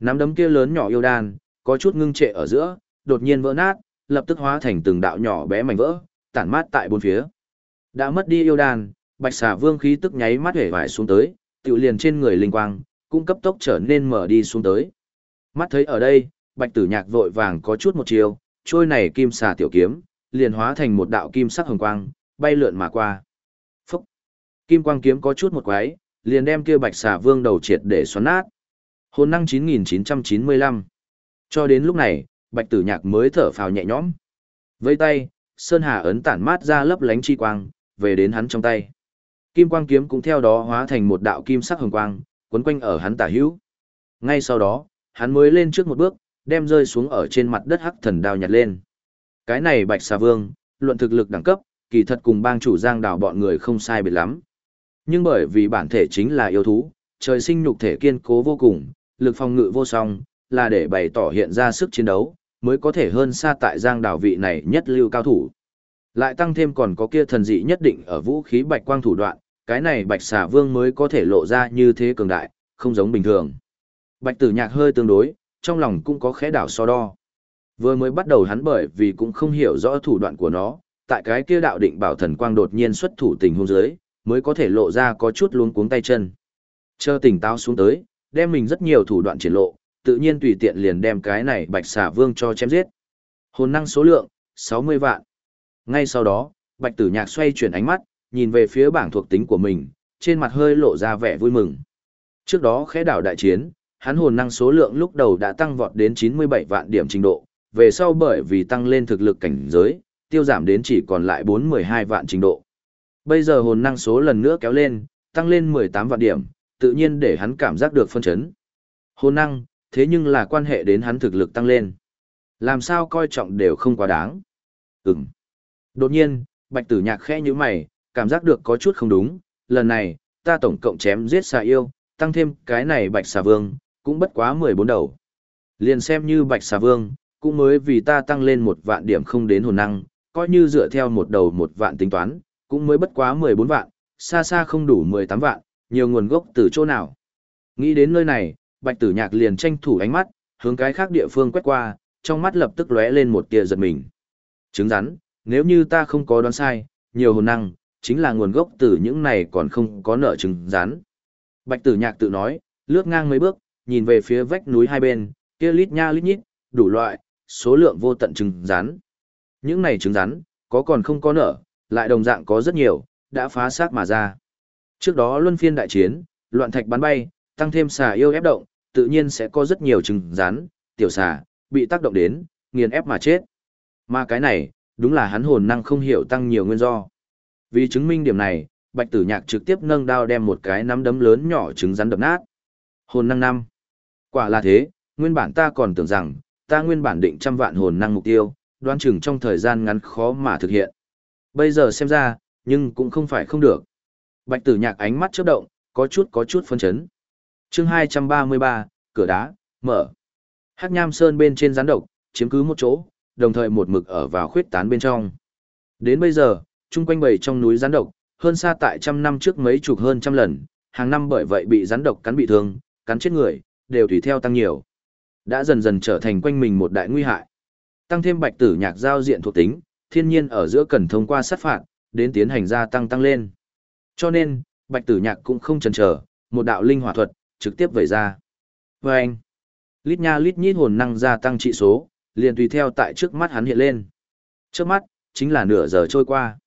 Nắm đấm kia lớn nhỏ yêu đan, có chút ngưng trệ ở giữa, đột nhiên vỡ nát, lập tức hóa thành từng đạo nhỏ bé mảnh vỡ, tản mát tại bốn phía. Đã mất đi yêu đan, bạch xà vương khí tức nháy mắt hể vải xuống tới, tiểu liền trên người linh quang, cũng cấp tốc trở nên mở đi xuống tới. Mắt thấy ở đây, bạch tử nhạc vội vàng có chút một chiều, trôi này kim xà tiểu kiếm, liền hóa thành một đạo kim sắc hồng quang, bay lượn mà qua. Phúc! Kim quang kiếm có chút một quái, liền đem kia bạch xà vương đầu triệt để xoắn nát. Hồn năng 9995. Cho đến lúc này, bạch tử nhạc mới thở phào nhẹ nhõm. Với tay, Sơn Hà ấn tản mát ra lấp lánh chi quang, về đến hắn trong tay. Kim quang kiếm cũng theo đó hóa thành một đạo kim sắc hồng quang, quấn quanh ở hắn tả hữu. Ngay sau đó, hắn mới lên trước một bước, đem rơi xuống ở trên mặt đất hắc thần đao nhặt lên. Cái này Bạch Xà Vương, luận thực lực đẳng cấp, kỳ thật cùng bang chủ Giang Đào bọn người không sai biệt lắm. Nhưng bởi vì bản thể chính là yêu thú, trời sinh nhục thể kiên cố vô cùng, lực phòng ngự vô song, là để bày tỏ hiện ra sức chiến đấu, mới có thể hơn xa tại Giang Đào vị này nhất lưu cao thủ. Lại tăng thêm còn có kia thần dị nhất định ở vũ khí bạch quang thủ đoạn, cái này Bạch Xà Vương mới có thể lộ ra như thế cường đại, không giống bình thường. Bạch Tử Nhạc hơi tương đối, trong lòng cũng có khẽ đảo so đo. Vừa mới bắt đầu hắn bởi vì cũng không hiểu rõ thủ đoạn của nó, tại cái kia đạo định bảo thần quang đột nhiên xuất thủ tình huống dưới, mới có thể lộ ra có chút luống cuống tay chân. Chờ tỉnh táo xuống tới, đem mình rất nhiều thủ đoạn triển lộ, tự nhiên tùy tiện liền đem cái này Bạch Xà Vương cho chém giết. Hồn năng số lượng 60 vạn. Ngay sau đó, Bạch Tử Nhạc xoay chuyển ánh mắt, nhìn về phía bảng thuộc tính của mình, trên mặt hơi lộ ra vẻ vui mừng. Trước đó khẽ đảo đại chiến, hắn hồn năng số lượng lúc đầu đã tăng vọt đến 97 vạn điểm trình độ, về sau bởi vì tăng lên thực lực cảnh giới, tiêu giảm đến chỉ còn lại 412 vạn trình độ. Bây giờ hồn năng số lần nữa kéo lên, tăng lên 18 vạn điểm, tự nhiên để hắn cảm giác được phân chấn. Hồn năng, thế nhưng là quan hệ đến hắn thực lực tăng lên. Làm sao coi trọng đều không quá đáng. Ừm. Đột nhiên, bạch tử nhạc khẽ như mày, cảm giác được có chút không đúng, lần này, ta tổng cộng chém giết xà yêu, tăng thêm cái này bạch xà vương, cũng bất quá 14 đầu. Liền xem như bạch xà vương, cũng mới vì ta tăng lên một vạn điểm không đến hồn năng, coi như dựa theo một đầu một vạn tính toán, cũng mới bất quá 14 vạn, xa xa không đủ 18 vạn, nhiều nguồn gốc từ chỗ nào. Nghĩ đến nơi này, Bạch Tử Nhạc liền tranh thủ ánh mắt, hướng cái khác địa phương quét qua, trong mắt lập tức lóe lên một tia giật mình. Trứng rắn, nếu như ta không có đoán sai, nhiều hồn năng, chính là nguồn gốc từ những này còn không có nợ trứng rắn. Bạch Tử Nhạc tự nói, lướt ngang mấy bước, nhìn về phía vách núi hai bên, kia lít nha lít nhít, đủ loại, số lượng vô tận trứng rắn. Những này trứng rắn, có còn không có nở, lại đồng dạng có rất nhiều, đã phá xác mà ra. Trước đó luân phiên đại chiến, loạn thạch bắn bay, tăng thêm xà yêu ép động, tự nhiên sẽ có rất nhiều trứng rắn, tiểu xà, bị tác động đến, nghiền ép mà chết. Mà cái này, đúng là hắn hồn năng không hiểu tăng nhiều nguyên do. Vì chứng minh điểm này, Bạch Tử Nhạc trực tiếp nâng đao đem một cái nắm đấm lớn nhỏ trứng rắn đập nát. Hồn năng năm. Quả là thế, nguyên bản ta còn tưởng rằng, ta nguyên bản định trăm vạn hồn năng mục tiêu, đoán chừng trong thời gian ngắn khó mà thực hiện. Bây giờ xem ra, nhưng cũng không phải không được. Bạch Tử Nhạc ánh mắt chớp động, có chút có chút phân chấn. Chương 233, cửa đá, mở. Hắc Nham Sơn bên trên rắn độc, chiếm cứ một chỗ, đồng thời một mực ở vào khuyết tán bên trong. Đến bây giờ, chung quanh bầy trong núi rắn độc, hơn xa tại trăm năm trước mấy chục hơn trăm lần, hàng năm bởi vậy bị rắn độc cắn bị thương, cắn chết người, đều tùy theo tăng nhiều. Đã dần dần trở thành quanh mình một đại nguy hại. Tăng thêm bạch tử nhạc giao diện thuộc tính, thiên nhiên ở giữa cần thông qua sát phạt, đến tiến hành gia tăng tăng lên. Cho nên, bạch tử nhạc cũng không chần chờ, một đạo linh hỏa thuật, trực tiếp vẩy ra. Và anh, lít nha lít nhít hồn năng gia tăng trị số, liền tùy theo tại trước mắt hắn hiện lên. Trước mắt, chính là nửa giờ trôi qua.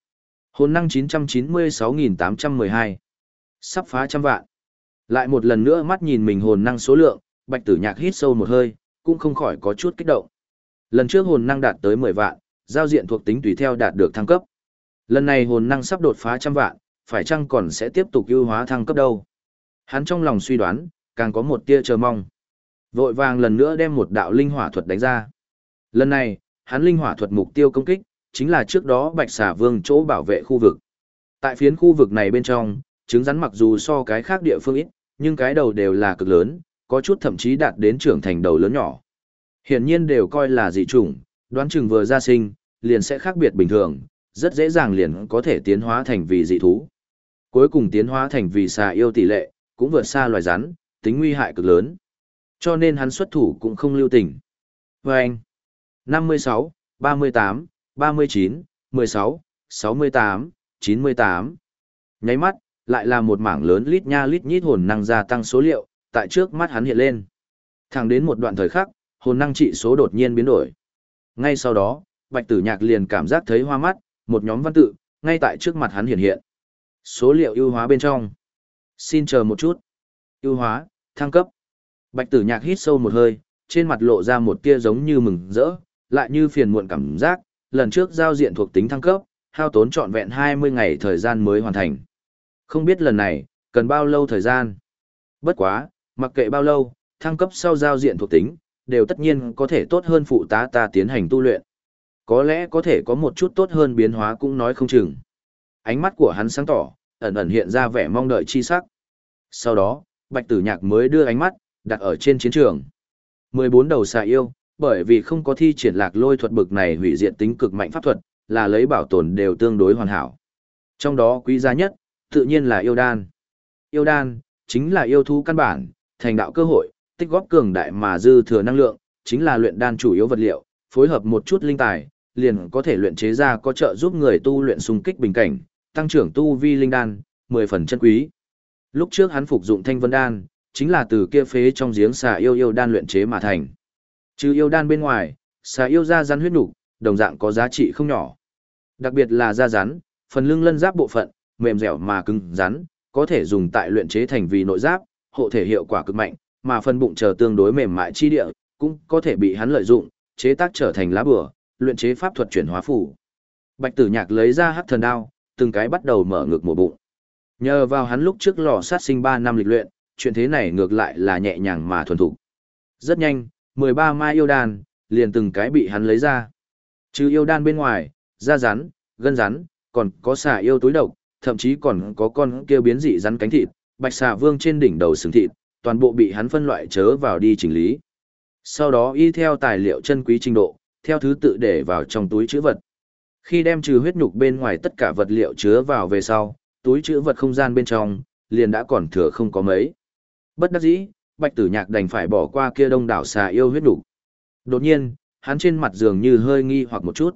Hồn năng 996.812. Sắp phá trăm vạn. Lại một lần nữa mắt nhìn mình hồn năng số lượng, bạch tử nhạc hít sâu một hơi, cũng không khỏi có chút kích động. Lần trước hồn năng đạt tới 10 vạn, giao diện thuộc tính tùy theo đạt được thăng cấp. Lần này hồn năng sắp đột phá trăm vạn, phải chăng còn sẽ tiếp tục ưu hóa thăng cấp đâu? Hắn trong lòng suy đoán, càng có một tia chờ mong. Vội vàng lần nữa đem một đạo linh hỏa thuật đánh ra. Lần này, hắn linh hỏa thuật mục tiêu công kích, chính là trước đó Bạch Xà Vương chỗ bảo vệ khu vực. Tại phiến khu vực này bên trong, trứng rắn mặc dù so cái khác địa phương ít, nhưng cái đầu đều là cực lớn, có chút thậm chí đạt đến trưởng thành đầu lớn nhỏ. Hiển nhiên đều coi là dị chủng, đoán chừng vừa ra sinh, liền sẽ khác biệt bình thường, rất dễ dàng liền có thể tiến hóa thành vì dị thú. Cuối cùng tiến hóa thành vì xà yêu tỷ lệ, cũng vượt xa loài rắn, tính nguy hại cực lớn. Cho nên hắn xuất thủ cũng không lưu tình. Và anh, 56, 38, 39, 16, 68, 98. Nháy mắt, lại là một mảng lớn lít nha lít nhít hồn năng gia tăng số liệu, tại trước mắt hắn hiện lên. Thẳng đến một đoạn thời khắc, hồn năng trị số đột nhiên biến đổi. Ngay sau đó, Bạch Tử Nhạc liền cảm giác thấy hoa mắt, một nhóm văn tự, ngay tại trước mặt hắn hiện hiện. Số liệu ưu hóa bên trong. Xin chờ một chút. Ưu hóa, thăng cấp. Bạch Tử Nhạc hít sâu một hơi, trên mặt lộ ra một tia giống như mừng rỡ, lại như phiền muộn cảm giác, lần trước giao diện thuộc tính thăng cấp, hao tốn trọn vẹn 20 ngày thời gian mới hoàn thành. Không biết lần này, cần bao lâu thời gian. Bất quá, mặc kệ bao lâu, thăng cấp sau giao diện thuộc tính, đều tất nhiên có thể tốt hơn phụ tá ta tiến hành tu luyện. Có lẽ có thể có một chút tốt hơn biến hóa cũng nói không chừng. Ánh mắt của hắn sáng tỏ, ẩn ẩn hiện ra vẻ mong đợi chi sắc. Sau đó, Bạch Tử Nhạc mới đưa ánh mắt, đặt ở trên chiến trường. 14 đầu xà yêu, bởi vì không có thi triển lạc lôi thuật bực này hủy diệt tính cực mạnh pháp thuật, là lấy bảo tồn đều tương đối hoàn hảo. Trong đó quý giá nhất, tự nhiên là yêu đan. Yêu đan, chính là yêu thú căn bản, thành đạo cơ hội, tích góp cường đại mà dư thừa năng lượng, chính là luyện đan chủ yếu vật liệu, phối hợp một chút linh tài, liền có thể luyện chế ra có trợ giúp người tu luyện xung kích bình cảnh, tăng trưởng tu vi linh đan, 10 phần chân quý. Lúc trước hắn phục dụng thanh vân đan, chính là từ kia phế trong giếng xà yêu yêu đan luyện chế mà thành. Trừ yêu đan bên ngoài, xà yêu da rắn huyết nục, đồng dạng có giá trị không nhỏ. Đặc biệt là da rắn, phần lưng lân giáp bộ phận, mềm dẻo mà cứng rắn, có thể dùng tại luyện chế thành vì nội giáp, hộ thể hiệu quả cực mạnh, mà phần bụng chờ tương đối mềm mại chi địa, cũng có thể bị hắn lợi dụng, chế tác trở thành lá bùa, luyện chế pháp thuật chuyển hóa phủ. Bạch Tử Nhạc lấy ra hắc thần đao, từng cái bắt đầu mở ngược mổ bụng. Nhờ vào hắn lúc trước lò sát sinh 3 năm lịch luyện, chuyện thế này ngược lại là nhẹ nhàng mà thuần thục. Rất nhanh, 13 mai yêu đan, liền từng cái bị hắn lấy ra. Trừ yêu đan bên ngoài, da rắn, gân rắn, còn có xà yêu túi độc, thậm chí còn có con kia biến dị rắn cánh thịt, bạch xà vương trên đỉnh đầu sừng thịt, toàn bộ bị hắn phân loại chớ vào đi chỉnh lý. Sau đó y theo tài liệu chân quý trình độ, theo thứ tự để vào trong túi chữ vật. Khi đem trừ huyết nhục bên ngoài tất cả vật liệu chứa vào về sau, túi chứa vật không gian bên trong, liền đã còn thừa không có mấy. Bất đắc dĩ, Bạch Tử Nhạc đành phải bỏ qua kia đông đảo xà yêu huyết nhục. Đột nhiên, hắn trên mặt dường như hơi nghi hoặc một chút.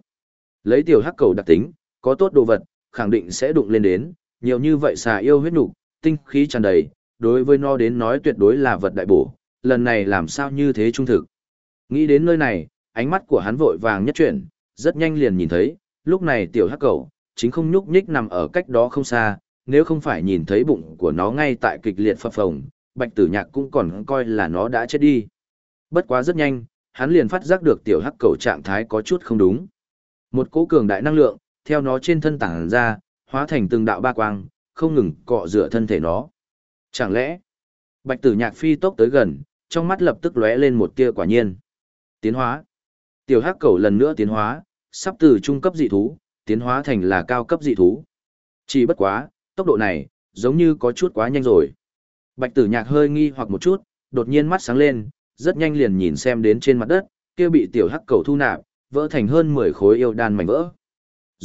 Lấy tiểu hắc cầu đặc tính, có tốt đồ vật, khẳng định sẽ đụng lên đến, nhiều như vậy xà yêu huyết nục, tinh khí tràn đầy, đối với nó đến nói tuyệt đối là vật đại bổ, lần này làm sao như thế trung thực. Nghĩ đến nơi này, ánh mắt của hắn vội vàng nhất chuyển, rất nhanh liền nhìn thấy, lúc này tiểu hắc cầu, chính không nhúc nhích nằm ở cách đó không xa, nếu không phải nhìn thấy bụng của nó ngay tại kịch liệt phập phồng, bạch tử nhạc cũng còn coi là nó đã chết đi. Bất quá rất nhanh, hắn liền phát giác được tiểu hắc cầu trạng thái có chút không đúng. Một cỗ cường đại năng lượng, theo nó trên thân tảng ra, hóa thành từng đạo ba quang, không ngừng cọ rửa thân thể nó. Chẳng lẽ, bạch tử nhạc phi tốc tới gần, trong mắt lập tức lóe lên một tia quả nhiên. Tiến hóa. Tiểu hắc cầu lần nữa tiến hóa, sắp từ trung cấp dị thú, tiến hóa thành là cao cấp dị thú. Chỉ bất quá, tốc độ này, giống như có chút quá nhanh rồi. Bạch tử nhạc hơi nghi hoặc một chút, đột nhiên mắt sáng lên, rất nhanh liền nhìn xem đến trên mặt đất, kia bị tiểu hắc cầu thu nạp, vỡ thành hơn 10 khối yêu đan mảnh vỡ.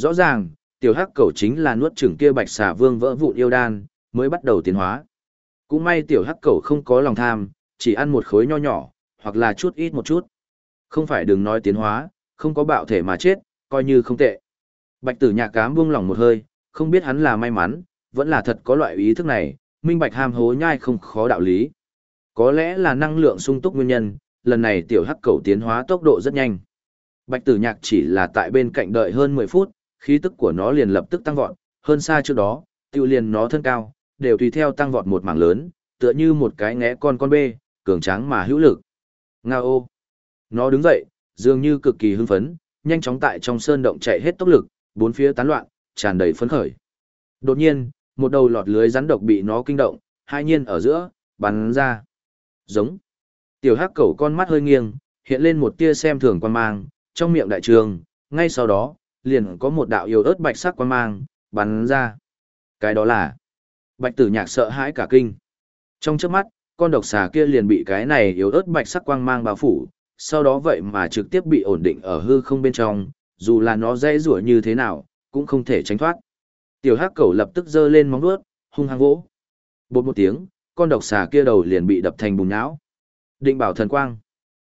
Rõ ràng, tiểu hắc cầu chính là nuốt chửng kia bạch xà vương vỡ vụn yêu đan, mới bắt đầu tiến hóa. Cũng may tiểu hắc cầu không có lòng tham, chỉ ăn một khối nho nhỏ, hoặc là chút ít một chút. Không phải đừng nói tiến hóa, không có bạo thể mà chết, coi như không tệ. Bạch tử nhạc cám buông lòng một hơi, không biết hắn là may mắn, vẫn là thật có loại ý thức này, minh bạch ham hố nhai không khó đạo lý. Có lẽ là năng lượng sung túc nguyên nhân, lần này tiểu hắc cầu tiến hóa tốc độ rất nhanh. Bạch tử nhạc chỉ là tại bên cạnh đợi hơn 10 phút, khí tức của nó liền lập tức tăng vọt, hơn xa trước đó, tiêu liền nó thân cao, đều tùy theo tăng vọt một mảng lớn, tựa như một cái ngẽ con con bê, cường tráng mà hữu lực. Nga ô! Nó đứng dậy, dường như cực kỳ hưng phấn, nhanh chóng tại trong sơn động chạy hết tốc lực, bốn phía tán loạn, tràn đầy phấn khởi. Đột nhiên, một đầu lọt lưới rắn độc bị nó kinh động, hai nhiên ở giữa, bắn ra. Giống. Tiểu hắc cẩu con mắt hơi nghiêng, hiện lên một tia xem thường quan mang, trong miệng đại trường, ngay sau đó, liền có một đạo yêu ớt bạch sắc quan mang, bắn ra. Cái đó là, bạch tử nhạc sợ hãi cả kinh. Trong trước mắt, con độc xà kia liền bị cái này yếu ớt bạch sắc quang mang bao phủ, sau đó vậy mà trực tiếp bị ổn định ở hư không bên trong, dù là nó dây rủa như thế nào, cũng không thể tránh thoát. Tiểu hắc cẩu lập tức giơ lên móng vuốt, hung hăng vỗ. Bột một tiếng, con độc xà kia đầu liền bị đập thành bùn nhão. Định bảo thần quang.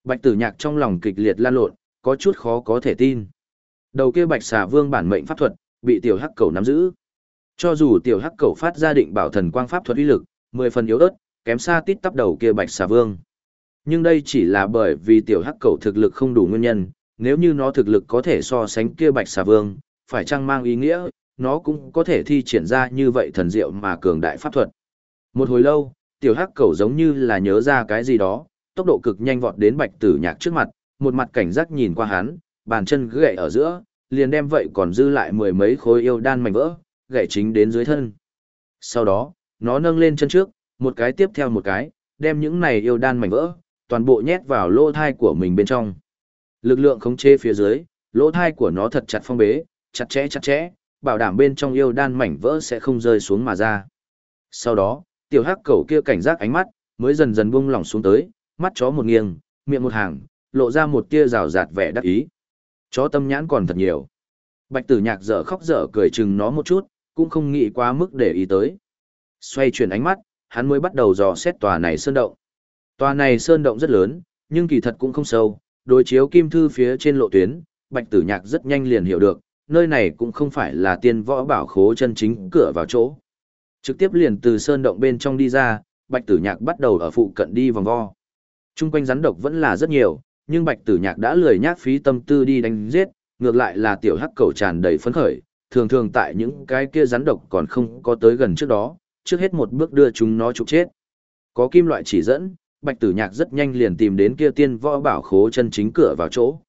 Bạch tử nhạc trong lòng kịch liệt lan lộn, có chút khó có thể tin. Đầu kia bạch xà vương bản mệnh pháp thuật, bị tiểu hắc cầu nắm giữ. Cho dù tiểu hắc cầu phát ra định bảo thần quang pháp thuật uy lực, mười phần yếu ớt, kém xa tít tắp đầu kia bạch xà vương. Nhưng đây chỉ là bởi vì tiểu hắc cầu thực lực không đủ nguyên nhân, nếu như nó thực lực có thể so sánh kia bạch xà vương, phải chăng mang ý nghĩa, nó cũng có thể thi triển ra như vậy thần diệu mà cường đại pháp thuật. Một hồi lâu, tiểu hắc cầu giống như là nhớ ra cái gì đó, tốc độ cực nhanh vọt đến bạch tử nhạc trước mặt, một mặt cảnh giác nhìn qua hắn, bàn chân gậy ở giữa, liền đem vậy còn dư lại mười mấy khối yêu đan mảnh vỡ, gậy chính đến dưới thân. Sau đó, nó nâng lên chân trước, một cái tiếp theo một cái, đem những này yêu đan mảnh vỡ, toàn bộ nhét vào lỗ thai của mình bên trong. Lực lượng khống chế phía dưới, lỗ thai của nó thật chặt phong bế, chặt chẽ chặt chẽ, bảo đảm bên trong yêu đan mảnh vỡ sẽ không rơi xuống mà ra. Sau đó, tiểu hắc cầu kia cảnh giác ánh mắt, mới dần dần buông lỏng xuống tới, mắt chó một nghiêng, miệng một hàng, lộ ra một tia rào rạt vẻ đắc ý. Chó tâm nhãn còn thật nhiều. Bạch tử nhạc dở khóc dở cười chừng nó một chút, cũng không nghĩ quá mức để ý tới. Xoay chuyển ánh mắt, hắn mới bắt đầu dò xét tòa này sơn động. Tòa này sơn động rất lớn, nhưng kỳ thật cũng không sâu, đối chiếu kim thư phía trên lộ tuyến, bạch tử nhạc rất nhanh liền hiểu được, nơi này cũng không phải là tiên võ bảo khố chân chính cửa vào chỗ. Trực tiếp liền từ sơn động bên trong đi ra, bạch tử nhạc bắt đầu ở phụ cận đi vòng vo. Trung quanh rắn độc vẫn là rất nhiều, nhưng bạch tử nhạc đã lười nhác phí tâm tư đi đánh giết, ngược lại là tiểu hắc cầu tràn đầy phấn khởi, thường thường tại những cái kia rắn độc còn không có tới gần trước đó, trước hết một bước đưa chúng nó trục chết. Có kim loại chỉ dẫn, bạch tử nhạc rất nhanh liền tìm đến kia tiên võ bảo khố chân chính cửa vào chỗ.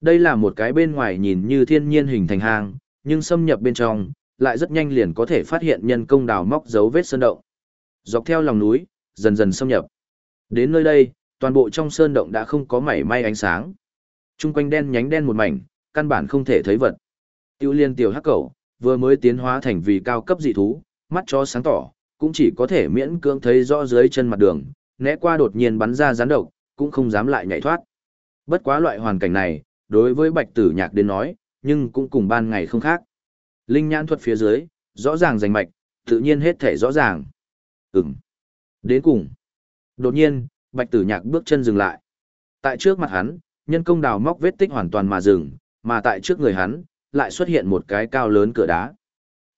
Đây là một cái bên ngoài nhìn như thiên nhiên hình thành hang, nhưng xâm nhập bên trong, lại rất nhanh liền có thể phát hiện nhân công đào móc dấu vết sơn động. Dọc theo lòng núi, dần dần xâm nhập. Đến nơi đây, toàn bộ trong sơn động đã không có mảy may ánh sáng. Trung quanh đen nhánh đen một mảnh, căn bản không thể thấy vật. Tiêu liên tiểu hắc cẩu, vừa mới tiến hóa thành vì cao cấp dị thú, mắt cho sáng tỏ, cũng chỉ có thể miễn cưỡng thấy rõ dưới chân mặt đường, né qua đột nhiên bắn ra gián độc, cũng không dám lại nhảy thoát. Bất quá loại hoàn cảnh này, đối với bạch tử nhạc đến nói, nhưng cũng cùng ban ngày không khác. Linh nhãn thuật phía dưới, rõ ràng rành mạch, tự nhiên hết thể rõ ràng. Ừm. Đến cùng. Đột nhiên, bạch tử nhạc bước chân dừng lại. Tại trước mặt hắn, nhân công đào móc vết tích hoàn toàn mà dừng, mà tại trước người hắn, lại xuất hiện một cái cao lớn cửa đá.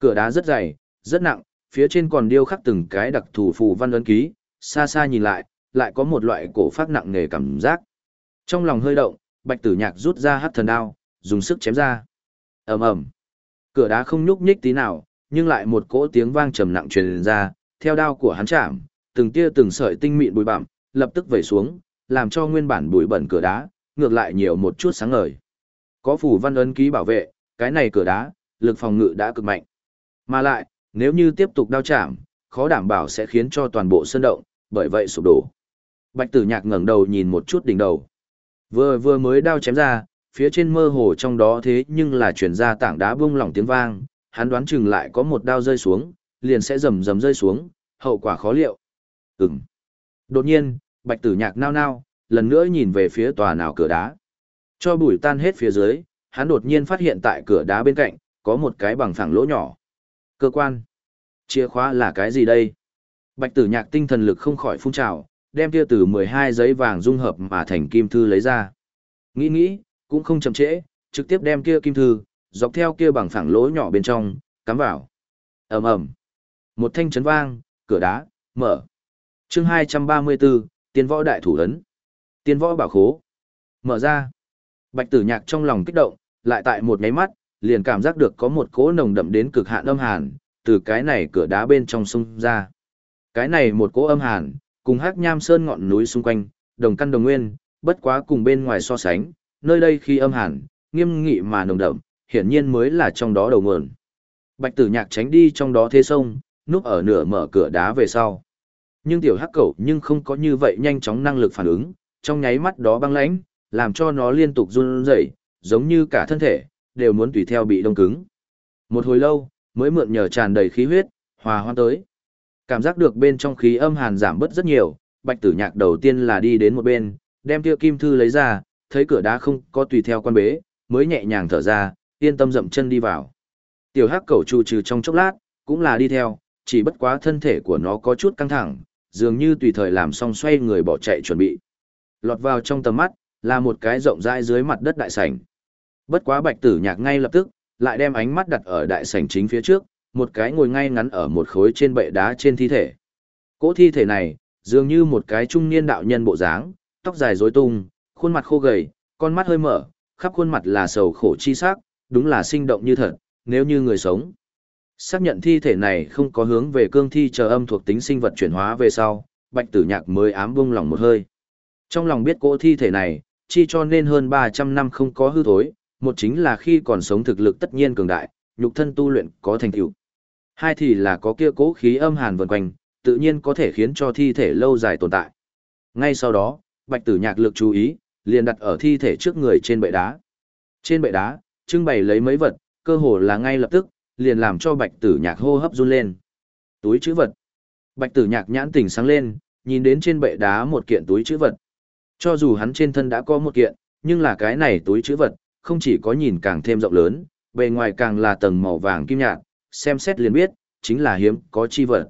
Cửa đá rất dày, rất nặng, phía trên còn điêu khắc từng cái đặc thù phù văn ấn ký, xa xa nhìn lại, lại có một loại cổ phát nặng nề cảm giác. Trong lòng hơi động, Bạch Tử Nhạc rút ra hắc thần đao, dùng sức chém ra. Ầm ầm. Cửa đá không nhúc nhích tí nào, nhưng lại một cỗ tiếng vang trầm nặng truyền ra, theo đao của hắn chạm, từng tia từng sợi tinh mịn bụi bặm, lập tức vẩy xuống, làm cho nguyên bản bụi bẩn cửa đá, ngược lại nhiều một chút sáng ngời. Có phủ văn ấn ký bảo vệ, cái này cửa đá, lực phòng ngự đã cực mạnh. Mà lại, nếu như tiếp tục đao chạm, khó đảm bảo sẽ khiến cho toàn bộ sân động, bởi vậy sụp đổ. Bạch tử nhạc ngẩng đầu nhìn một chút đỉnh đầu. Vừa vừa mới đao chém ra, phía trên mơ hồ trong đó thế nhưng là chuyển ra tảng đá bung lỏng tiếng vang, hắn đoán chừng lại có một đao rơi xuống, liền sẽ rầm rầm rơi xuống, hậu quả khó liệu. Ừm. Đột nhiên, bạch tử nhạc nao nao, lần nữa nhìn về phía tòa nào cửa đá. Cho bụi tan hết phía dưới, hắn đột nhiên phát hiện tại cửa đá bên cạnh, có một cái bằng phẳng lỗ nhỏ. Cơ quan. Chìa khóa là cái gì đây? Bạch tử nhạc tinh thần lực không khỏi phun trào, đem kia từ 12 giấy vàng dung hợp mà thành kim thư lấy ra. Nghĩ nghĩ, cũng không chậm trễ, trực tiếp đem kia kim thư, dọc theo kia bằng phẳng lỗ nhỏ bên trong, cắm vào. ầm ầm Một thanh chấn vang, cửa đá, mở. chương 234, tiên võ đại thủ ấn. Tiên võ bảo khố. Mở ra. Bạch tử nhạc trong lòng kích động, lại tại một nháy mắt, liền cảm giác được có một cỗ nồng đậm đến cực hạn âm hàn, từ cái này cửa đá bên trong sông ra. Cái này một cỗ âm hàn, cùng hắc nham sơn ngọn núi xung quanh, đồng căn đồng nguyên, bất quá cùng bên ngoài so sánh, nơi đây khi âm hàn, nghiêm nghị mà nồng đậm, hiển nhiên mới là trong đó đầu nguồn. Bạch tử nhạc tránh đi trong đó thế sông, núp ở nửa mở cửa đá về sau. Nhưng tiểu hắc cẩu nhưng không có như vậy nhanh chóng năng lực phản ứng, trong nháy mắt đó băng lãnh, làm cho nó liên tục run rẩy, giống như cả thân thể, đều muốn tùy theo bị đông cứng. Một hồi lâu, mới mượn nhờ tràn đầy khí huyết, hòa hoan tới. Cảm giác được bên trong khí âm hàn giảm bớt rất nhiều, bạch tử nhạc đầu tiên là đi đến một bên, đem kia kim thư lấy ra, thấy cửa đá không có tùy theo quan bế, mới nhẹ nhàng thở ra, yên tâm dậm chân đi vào. Tiểu hắc cẩu trù trừ trong chốc lát, cũng là đi theo, chỉ bất quá thân thể của nó có chút căng thẳng, dường như tùy thời làm xong xoay người bỏ chạy chuẩn bị. Lọt vào trong tầm mắt, là một cái rộng rãi dưới mặt đất đại sảnh. Bất quá bạch tử nhạc ngay lập tức, lại đem ánh mắt đặt ở đại sảnh chính phía trước, một cái ngồi ngay ngắn ở một khối trên bệ đá trên thi thể. Cỗ thi thể này, dường như một cái trung niên đạo nhân bộ dáng, tóc dài rối tung, khuôn mặt khô gầy, con mắt hơi mở, khắp khuôn mặt là sầu khổ chi sắc, đúng là sinh động như thật, nếu như người sống. Xác nhận thi thể này không có hướng về cương thi chờ âm thuộc tính sinh vật chuyển hóa về sau, bạch tử nhạc mới ám bung lòng một hơi. Trong lòng biết cỗ thi thể này, chi cho nên hơn 300 năm không có hư thối, một chính là khi còn sống thực lực tất nhiên cường đại, nhục thân tu luyện có thành tựu. Hai thì là có kia cố khí âm hàn vần quanh, tự nhiên có thể khiến cho thi thể lâu dài tồn tại. Ngay sau đó, bạch tử nhạc lực chú ý, liền đặt ở thi thể trước người trên bệ đá. Trên bệ đá, trưng bày lấy mấy vật, cơ hồ là ngay lập tức, liền làm cho bạch tử nhạc hô hấp run lên. Túi chữ vật. Bạch tử nhạc nhãn tỉnh sáng lên, nhìn đến trên bệ đá một kiện túi chữ vật. Cho dù hắn trên thân đã có một kiện, nhưng là cái này túi chữ vật, không chỉ có nhìn càng thêm rộng lớn, bề ngoài càng là tầng màu vàng kim nhạt, xem xét liền biết, chính là hiếm có chi vật.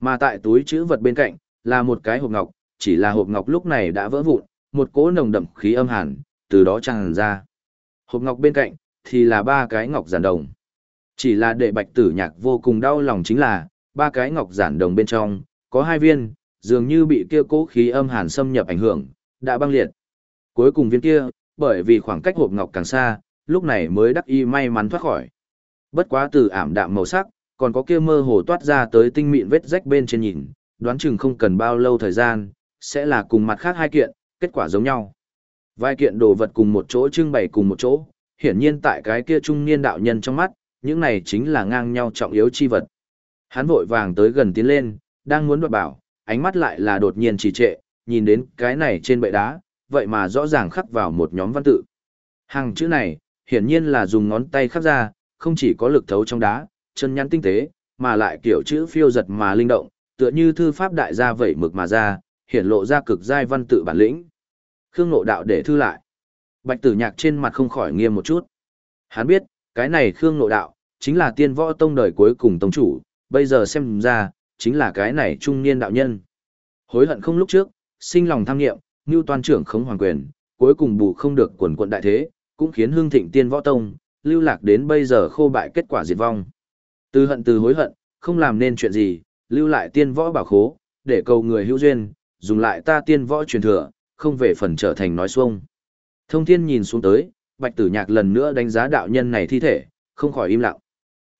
Mà tại túi chữ vật bên cạnh, là một cái hộp ngọc, chỉ là hộp ngọc lúc này đã vỡ vụn, một cỗ nồng đậm khí âm hàn, từ đó tràn ra. Hộp ngọc bên cạnh, thì là ba cái ngọc giản đồng. Chỉ là để bạch tử nhạc vô cùng đau lòng chính là, ba cái ngọc giản đồng bên trong, có hai viên, dường như bị kia cố khí âm hàn xâm nhập ảnh hưởng, đã băng liệt. Cuối cùng viên kia, bởi vì khoảng cách hộp ngọc càng xa, lúc này mới đắc y may mắn thoát khỏi. Bất quá từ ảm đạm màu sắc, còn có kia mơ hồ toát ra tới tinh mịn vết rách bên trên nhìn, đoán chừng không cần bao lâu thời gian, sẽ là cùng mặt khác hai kiện, kết quả giống nhau. Vài kiện đồ vật cùng một chỗ trưng bày cùng một chỗ, hiển nhiên tại cái kia trung niên đạo nhân trong mắt, những này chính là ngang nhau trọng yếu chi vật. Hắn vội vàng tới gần tiến lên, đang muốn đoạt bảo, ánh mắt lại là đột nhiên trì trệ, nhìn đến cái này trên bệ đá, vậy mà rõ ràng khắc vào một nhóm văn tự. Hàng chữ này, hiển nhiên là dùng ngón tay khắc ra, không chỉ có lực thấu trong đá, chân nhắn tinh tế, mà lại kiểu chữ phiêu giật mà linh động, tựa như thư pháp đại gia vẩy mực mà ra, hiển lộ ra cực giai văn tự bản lĩnh. Khương Ngộ Đạo để thư lại. Bạch Tử Nhạc trên mặt không khỏi nghiêm một chút. Hắn biết, cái này Khương nội Đạo, chính là tiên võ tông đời cuối cùng tông chủ, bây giờ xem ra, chính là cái này trung niên đạo nhân. Hối hận không lúc trước, sinh lòng tham nghiệm, như toàn trưởng không hoàng quyền, cuối cùng bù không được quần quận đại thế, cũng khiến hương thịnh tiên võ tông, lưu lạc đến bây giờ khô bại kết quả diệt vong. Từ hận từ hối hận, không làm nên chuyện gì, lưu lại tiên võ bảo khố, để cầu người hữu duyên, dùng lại ta tiên võ truyền thừa, không về phần trở thành nói xuông. Thông thiên nhìn xuống tới, bạch tử nhạc lần nữa đánh giá đạo nhân này thi thể, không khỏi im lặng.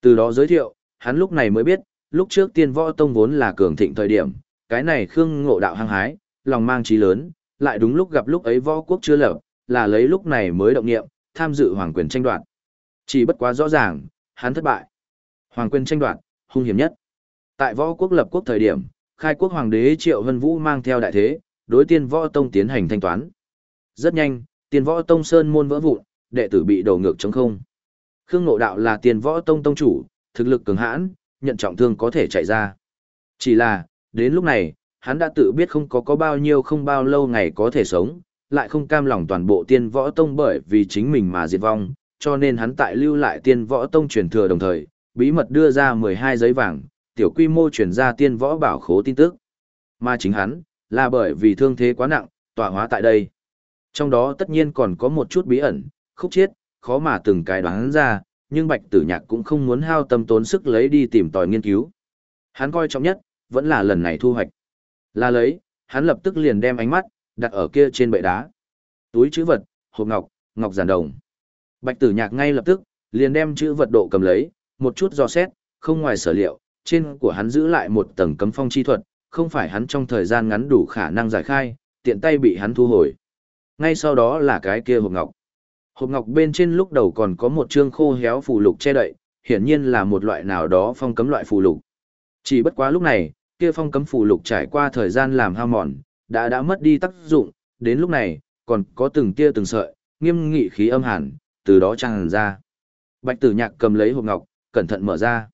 Từ đó giới thiệu, hắn lúc này mới biết, lúc trước tiên võ tông vốn là cường thịnh thời điểm, cái này khương ngộ đạo hăng hái, lòng mang trí lớn, lại đúng lúc gặp lúc ấy võ quốc chưa lập, là lấy lúc này mới động nghiệm, tham dự hoàng quyền tranh đoạt. Chỉ bất quá rõ ràng, hắn thất bại. Hoàng quyền tranh đoạt, hung hiểm nhất. Tại võ quốc lập quốc thời điểm, khai quốc hoàng đế Triệu Vân Vũ mang theo đại thế, đối tiên võ tông tiến hành thanh toán. Rất nhanh, tiên võ tông sơn môn vỡ vụn, đệ tử bị đổ ngược chống không. Khương Ngộ Đạo là tiền võ tông tông chủ, thực lực cường hãn, nhận trọng thương có thể chạy ra. Chỉ là, đến lúc này, hắn đã tự biết không có có bao nhiêu không bao lâu ngày có thể sống, lại không cam lòng toàn bộ tiên võ tông bởi vì chính mình mà diệt vong, cho nên hắn tại lưu lại tiên võ tông truyền thừa đồng thời, bí mật đưa ra 12 giấy vàng, tiểu quy mô truyền ra tiên võ bảo khố tin tức. Mà chính hắn, là bởi vì thương thế quá nặng, tỏa hóa tại đây. Trong đó tất nhiên còn có một chút bí ẩn, khúc chiết, khó mà từng cái đoán ra, nhưng Bạch Tử Nhạc cũng không muốn hao tâm tốn sức lấy đi tìm tòi nghiên cứu. Hắn coi trọng nhất, vẫn là lần này thu hoạch. Là lấy, hắn lập tức liền đem ánh mắt, đặt ở kia trên bệ đá. Túi chữ vật, hộp ngọc, ngọc giản đồng. Bạch Tử Nhạc ngay lập tức, liền đem chữ vật độ cầm lấy, một chút do xét, không ngoài sở liệu, trên của hắn giữ lại một tầng cấm phong chi thuật, không phải hắn trong thời gian ngắn đủ khả năng giải khai, tiện tay bị hắn thu hồi. Ngay sau đó là cái kia hộp ngọc. Hộp ngọc bên trên lúc đầu còn có một chương khô héo phù lục che đậy, hiển nhiên là một loại nào đó phong cấm loại phù lục. Chỉ bất quá lúc này, kia phong cấm phù lục trải qua thời gian làm hao mòn, đã đã mất đi tác dụng, đến lúc này, còn có từng tia từng sợi, nghiêm nghị khí âm hàn, từ đó tràn ra. Bạch Tử Nhạc cầm lấy hộp ngọc, cẩn thận mở ra.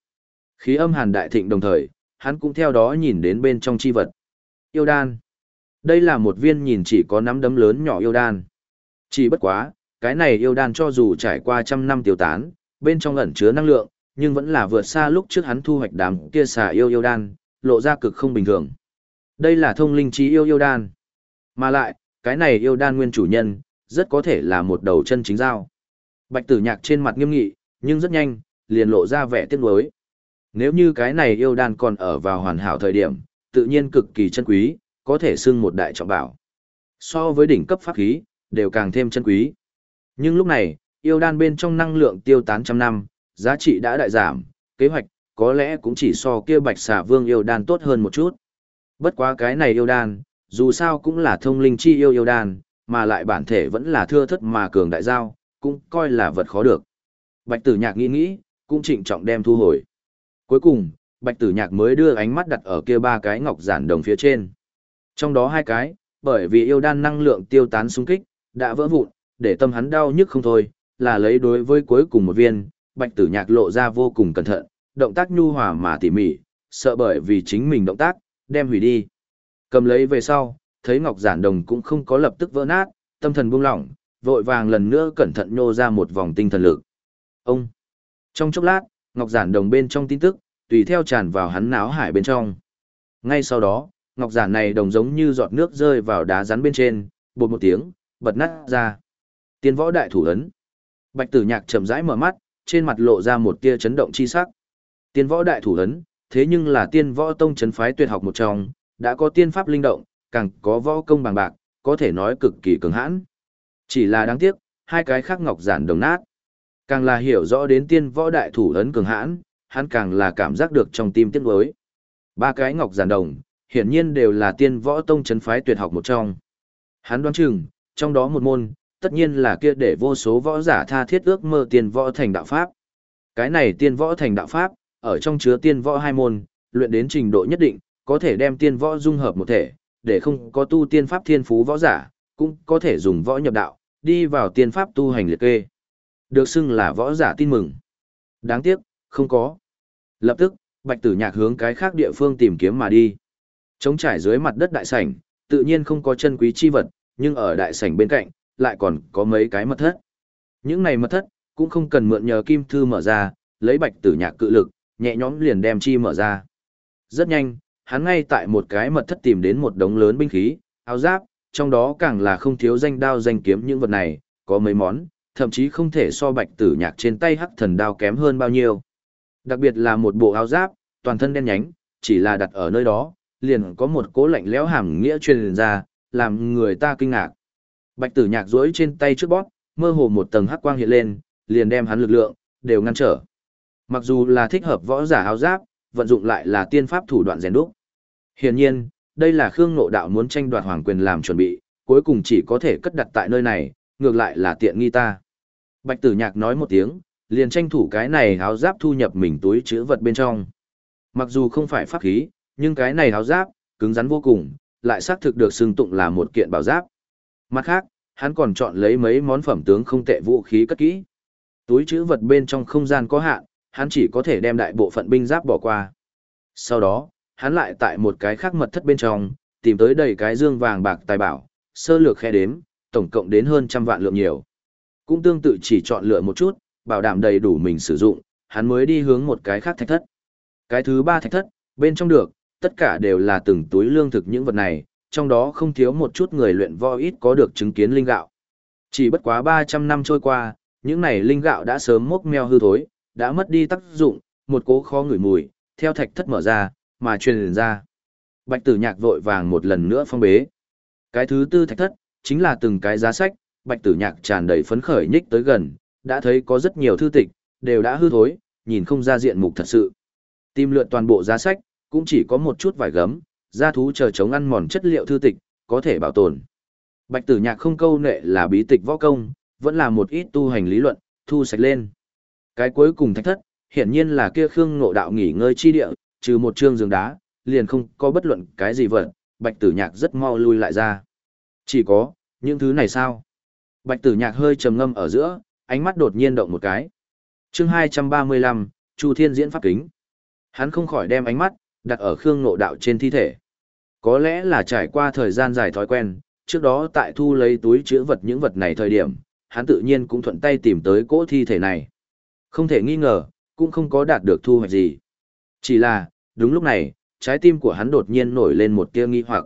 Khí âm hàn đại thịnh đồng thời, hắn cũng theo đó nhìn đến bên trong chi vật. Yêu đan. Đây là một viên nhìn chỉ có nắm đấm lớn nhỏ yêu đan. Chỉ bất quá, cái này yêu đan cho dù trải qua trăm năm tiêu tán, bên trong ẩn chứa năng lượng, nhưng vẫn là vượt xa lúc trước hắn thu hoạch đám kia xà yêu yêu đan, lộ ra cực không bình thường. Đây là thông linh trí yêu yêu đan. Mà lại, cái này yêu đan nguyên chủ nhân, rất có thể là một đầu chân chính giao. Bạch tử nhạc trên mặt nghiêm nghị, nhưng rất nhanh, liền lộ ra vẻ tiếc nuối. Nếu như cái này yêu đan còn ở vào hoàn hảo thời điểm, tự nhiên cực kỳ chân quý, có thể xưng một đại trọng bảo. So với đỉnh cấp pháp khí, đều càng thêm chân quý. Nhưng lúc này, yêu đan bên trong năng lượng tiêu tán trăm năm, giá trị đã đại giảm, kế hoạch, có lẽ cũng chỉ so kia bạch xà vương yêu đan tốt hơn một chút. Bất quá cái này yêu đan, dù sao cũng là thông linh chi yêu yêu đan, mà lại bản thể vẫn là thưa thất mà cường đại giao, cũng coi là vật khó được. Bạch tử nhạc nghĩ nghĩ, cũng trịnh trọng đem thu hồi. Cuối cùng, bạch tử nhạc mới đưa ánh mắt đặt ở kia ba cái ngọc giản đồng phía trên. Trong đó hai cái, bởi vì yêu đan năng lượng tiêu tán xung kích, đã vỡ vụn, để tâm hắn đau nhức không thôi, là lấy đối với cuối cùng một viên, bạch tử nhạc lộ ra vô cùng cẩn thận, động tác nhu hòa mà tỉ mỉ, sợ bởi vì chính mình động tác, đem hủy đi. Cầm lấy về sau, thấy ngọc giản đồng cũng không có lập tức vỡ nát, tâm thần buông lỏng, vội vàng lần nữa cẩn thận nhô ra một vòng tinh thần lực. Ông! Trong chốc lát, ngọc giản đồng bên trong tin tức, tùy theo tràn vào hắn náo hải bên trong. Ngay sau đó, ngọc giản này đồng giống như giọt nước rơi vào đá rắn bên trên, bột một tiếng, bật nát ra. Tiên võ đại thủ ấn. Bạch tử nhạc chậm rãi mở mắt, trên mặt lộ ra một tia chấn động chi sắc. Tiên võ đại thủ ấn, thế nhưng là tiên võ tông chấn phái tuyệt học một trong, đã có tiên pháp linh động, càng có võ công bằng bạc, có thể nói cực kỳ cường hãn. Chỉ là đáng tiếc, hai cái khác ngọc giản đồng nát. Càng là hiểu rõ đến tiên võ đại thủ ấn cường hãn, hắn càng là cảm giác được trong tim tiếc nuối. Ba cái ngọc giản đồng, hiển nhiên đều là tiên võ tông chấn phái tuyệt học một trong. Hắn đoán chừng, trong đó một môn, tất nhiên là kia để vô số võ giả tha thiết ước mơ tiên võ thành đạo pháp. Cái này tiên võ thành đạo pháp, ở trong chứa tiên võ hai môn, luyện đến trình độ nhất định, có thể đem tiên võ dung hợp một thể, để không có tu tiên pháp thiên phú võ giả, cũng có thể dùng võ nhập đạo, đi vào tiên pháp tu hành liệt kê. Được xưng là võ giả tin mừng. Đáng tiếc, không có. Lập tức, bạch tử nhạc hướng cái khác địa phương tìm kiếm mà đi. Trống trải dưới mặt đất đại sảnh, tự nhiên không có chân quý chi vật, nhưng ở đại sảnh bên cạnh, lại còn có mấy cái mật thất. Những này mật thất, cũng không cần mượn nhờ kim thư mở ra, lấy bạch tử nhạc cự lực, nhẹ nhõm liền đem chi mở ra. Rất nhanh, hắn ngay tại một cái mật thất tìm đến một đống lớn binh khí, áo giáp, trong đó càng là không thiếu danh đao danh kiếm những vật này, có mấy món, thậm chí không thể so bạch tử nhạc trên tay hắc thần đao kém hơn bao nhiêu. Đặc biệt là một bộ áo giáp, toàn thân đen nhánh, chỉ là đặt ở nơi đó, liền có một cố lạnh lẽo hàm nghĩa truyền ra, làm người ta kinh ngạc. Bạch tử nhạc rỗi trên tay trước bóp, mơ hồ một tầng hắc quang hiện lên, liền đem hắn lực lượng, đều ngăn trở. Mặc dù là thích hợp võ giả áo giáp, vận dụng lại là tiên pháp thủ đoạn rèn đúc. Hiển nhiên, đây là Khương Ngộ Đạo muốn tranh đoạt hoàng quyền làm chuẩn bị, cuối cùng chỉ có thể cất đặt tại nơi này, ngược lại là tiện nghi ta. Bạch Tử Nhạc nói một tiếng, liền tranh thủ cái này áo giáp thu nhập mình túi chứa vật bên trong. Mặc dù không phải pháp khí, nhưng cái này áo giáp, cứng rắn vô cùng, lại xác thực được xưng tụng là một kiện bảo giáp. Mặt khác, hắn còn chọn lấy mấy món phẩm tướng không tệ vũ khí cất kỹ. Túi chữ vật bên trong không gian có hạn, hắn chỉ có thể đem đại bộ phận binh giáp bỏ qua. Sau đó, hắn lại tại một cái khác mật thất bên trong, tìm tới đầy cái dương vàng bạc tài bảo, sơ lược khe đếm, tổng cộng đến hơn trăm vạn lượng nhiều. Cũng tương tự chỉ chọn lựa một chút, bảo đảm đầy đủ mình sử dụng, hắn mới đi hướng một cái khác thạch thất. Cái thứ ba thạch thất, bên trong được, tất cả đều là từng túi lương thực những vật này, trong đó không thiếu một chút người luyện võ ít có được chứng kiến linh gạo. Chỉ bất quá 300 năm trôi qua, những này linh gạo đã sớm mốc meo hư thối, đã mất đi tác dụng, một cố khó ngửi mùi, theo thạch thất mở ra, mà truyền ra. Bạch tử nhạc vội vàng một lần nữa phong bế. Cái thứ tư thạch thất, chính là từng cái giá sách, bạch tử nhạc tràn đầy phấn khởi nhích tới gần, đã thấy có rất nhiều thư tịch, đều đã hư thối, nhìn không ra diện mục thật sự. Tìm lượn toàn bộ giá sách, cũng chỉ có một chút vải gấm, gia thú chờ chống ăn mòn chất liệu thư tịch, có thể bảo tồn. Bạch tử nhạc không câu nệ là bí tịch võ công, vẫn là một ít tu hành lý luận, thu sạch lên. Cái cuối cùng thách thất, hiển nhiên là kia khương ngộ đạo nghỉ ngơi chi địa, trừ một trương giường đá, liền không có bất luận cái gì vật, bạch tử nhạc rất mau lui lại ra. Chỉ có, những thứ này sao? Bạch tử nhạc hơi trầm ngâm ở giữa, ánh mắt đột nhiên động một cái. chương 235, Chu Thiên diễn pháp kính. Hắn không khỏi đem ánh mắt, đặt ở Khương Ngộ Đạo trên thi thể. Có lẽ là trải qua thời gian dài thói quen, trước đó tại thu lấy túi chứa vật những vật này thời điểm, hắn tự nhiên cũng thuận tay tìm tới cỗ thi thể này. Không thể nghi ngờ, cũng không có đạt được thu hoạch gì. Chỉ là, đúng lúc này, trái tim của hắn đột nhiên nổi lên một tia nghi hoặc.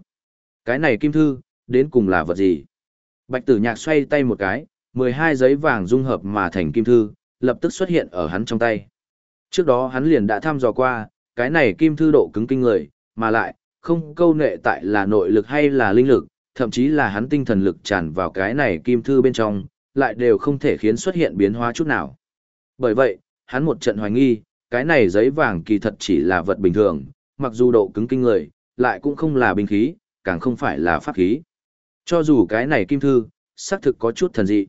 Cái này kim thư, đến cùng là vật gì? Bạch tử nhạc xoay tay một cái, 12 giấy vàng dung hợp mà thành kim thư, lập tức xuất hiện ở hắn trong tay. Trước đó hắn liền đã thăm dò qua, cái này kim thư độ cứng kinh người, mà lại, không câu nệ tại là nội lực hay là linh lực, thậm chí là hắn tinh thần lực tràn vào cái này kim thư bên trong, lại đều không thể khiến xuất hiện biến hóa chút nào. Bởi vậy, hắn một trận hoài nghi, cái này giấy vàng kỳ thật chỉ là vật bình thường, mặc dù độ cứng kinh người, lại cũng không là binh khí, càng không phải là pháp khí. Cho dù cái này kim thư, xác thực có chút thần dị.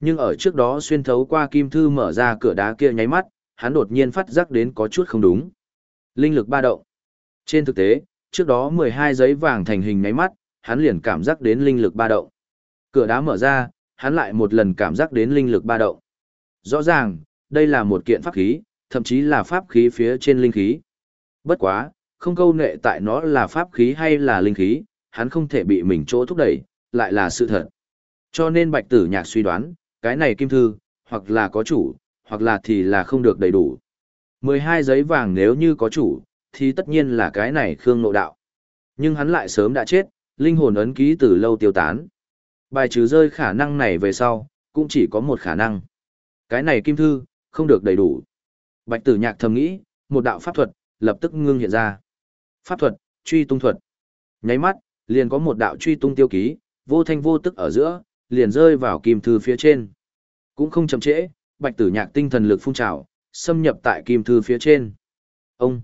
Nhưng ở trước đó xuyên thấu qua kim thư mở ra cửa đá kia nháy mắt, hắn đột nhiên phát giác đến có chút không đúng. Linh lực ba động. Trên thực tế, trước đó 12 giấy vàng thành hình nháy mắt, hắn liền cảm giác đến linh lực ba động. Cửa đá mở ra, hắn lại một lần cảm giác đến linh lực ba động. Rõ ràng, đây là một kiện pháp khí, thậm chí là pháp khí phía trên linh khí. Bất quá, không câu nệ tại nó là pháp khí hay là linh khí, hắn không thể bị mình chỗ thúc đẩy, lại là sự thật. Cho nên bạch tử nhạc suy đoán, cái này kim thư, hoặc là có chủ, hoặc là thì là không được đầy đủ. 12 giấy vàng nếu như có chủ, thì tất nhiên là cái này Khương Nộ Đạo. Nhưng hắn lại sớm đã chết, linh hồn ấn ký từ lâu tiêu tán. Bài trừ rơi khả năng này về sau, cũng chỉ có một khả năng. Cái này kim thư, không được đầy đủ. Bạch tử nhạc thầm nghĩ, một đạo pháp thuật, lập tức ngưng hiện ra. Pháp thuật, truy tung thuật. Nháy mắt, liền có một đạo truy tung tiêu ký, vô thanh vô tức ở giữa, liền rơi vào kim thư phía trên. Cũng không chậm trễ, bạch tử nhạc tinh thần lực phun trào, xâm nhập tại kim thư phía trên. Ông!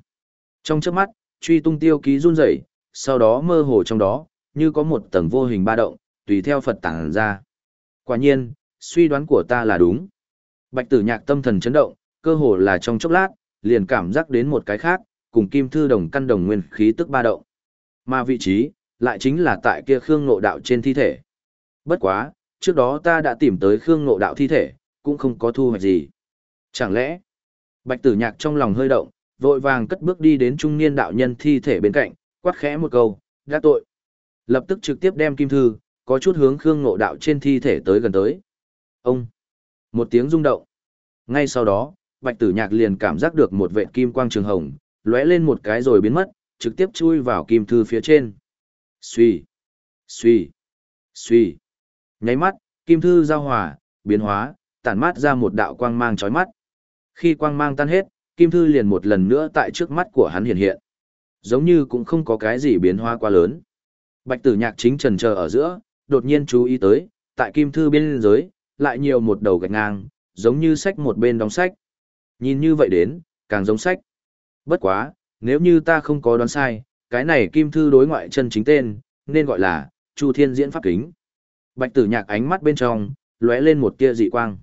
Trong trước mắt, truy tung tiêu ký run rẩy, sau đó mơ hồ trong đó, như có một tầng vô hình ba động, tùy theo Phật tản ra. Quả nhiên, suy đoán của ta là đúng. Bạch tử nhạc tâm thần chấn động, cơ hồ là trong chốc lát, liền cảm giác đến một cái khác, cùng kim thư đồng căn đồng nguyên khí tức ba động. Mà vị trí, lại chính là tại kia Khương Ngộ Đạo trên thi thể. Bất quá, trước đó ta đã tìm tới Khương Ngộ Đạo thi thể, cũng không có thu hoạch gì. Chẳng lẽ, Bạch Tử Nhạc trong lòng hơi động, vội vàng cất bước đi đến trung niên đạo nhân thi thể bên cạnh, quát khẽ một câu, đã tội. Lập tức trực tiếp đem kim thư, có chút hướng Khương Ngộ Đạo trên thi thể tới gần tới. Ông, một tiếng rung động. Ngay sau đó, Bạch Tử Nhạc liền cảm giác được một vệt kim quang trường hồng, lóe lên một cái rồi biến mất, trực tiếp chui vào kim thư phía trên. Xuy, xuy, xuy. Nháy mắt, kim thư giao hòa, biến hóa, tản mát ra một đạo quang mang chói mắt. Khi quang mang tan hết, kim thư liền một lần nữa tại trước mắt của hắn hiện hiện. Giống như cũng không có cái gì biến hóa quá lớn. Bạch tử nhạc chính trần chờ ở giữa, đột nhiên chú ý tới, tại kim thư bên dưới, lại nhiều một đầu gạch ngang, giống như sách một bên đóng sách. Nhìn như vậy đến, càng giống sách. Bất quá, nếu như ta không có đoán sai, cái này kim thư đối ngoại chân chính tên, nên gọi là, Chu Thiên Diễn Pháp Kính. Bạch tử nhạc ánh mắt bên trong, lóe lên một tia dị quang.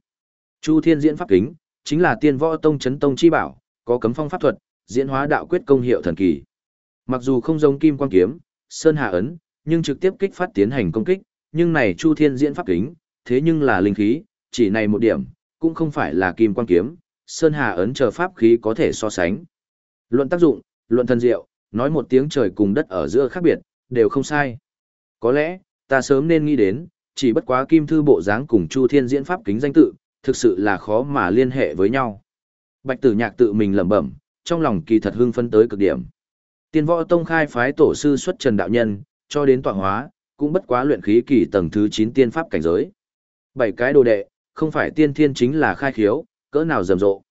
Chu Thiên Diễn Pháp Kính, chính là tiên võ tông chấn tông chi bảo, có cấm phong pháp thuật, diễn hóa đạo quyết công hiệu thần kỳ. Mặc dù không giống kim quang kiếm, sơn hà ấn, nhưng trực tiếp kích phát tiến hành công kích, nhưng này Chu Thiên Diễn Pháp Kính, thế nhưng là linh khí, chỉ này một điểm, cũng không phải là kim quang kiếm, sơn hà ấn chờ pháp khí có thể so sánh. Luận tác dụng, luận thần diệu, nói một tiếng trời cùng đất ở giữa khác biệt, đều không sai. Có lẽ, ta sớm nên nghĩ đến, chỉ bất quá kim thư bộ dáng cùng Chu Thiên diễn pháp kính danh tự, thực sự là khó mà liên hệ với nhau. Bạch tử nhạc tự mình lẩm bẩm, trong lòng kỳ thật hưng phân tới cực điểm. Tiên võ tông khai phái tổ sư xuất trần đạo nhân, cho đến tọa hóa, cũng bất quá luyện khí kỳ tầng thứ 9 tiên pháp cảnh giới. Bảy cái đồ đệ, không phải tiên thiên chính là khai khiếu, cỡ nào rầm rộ.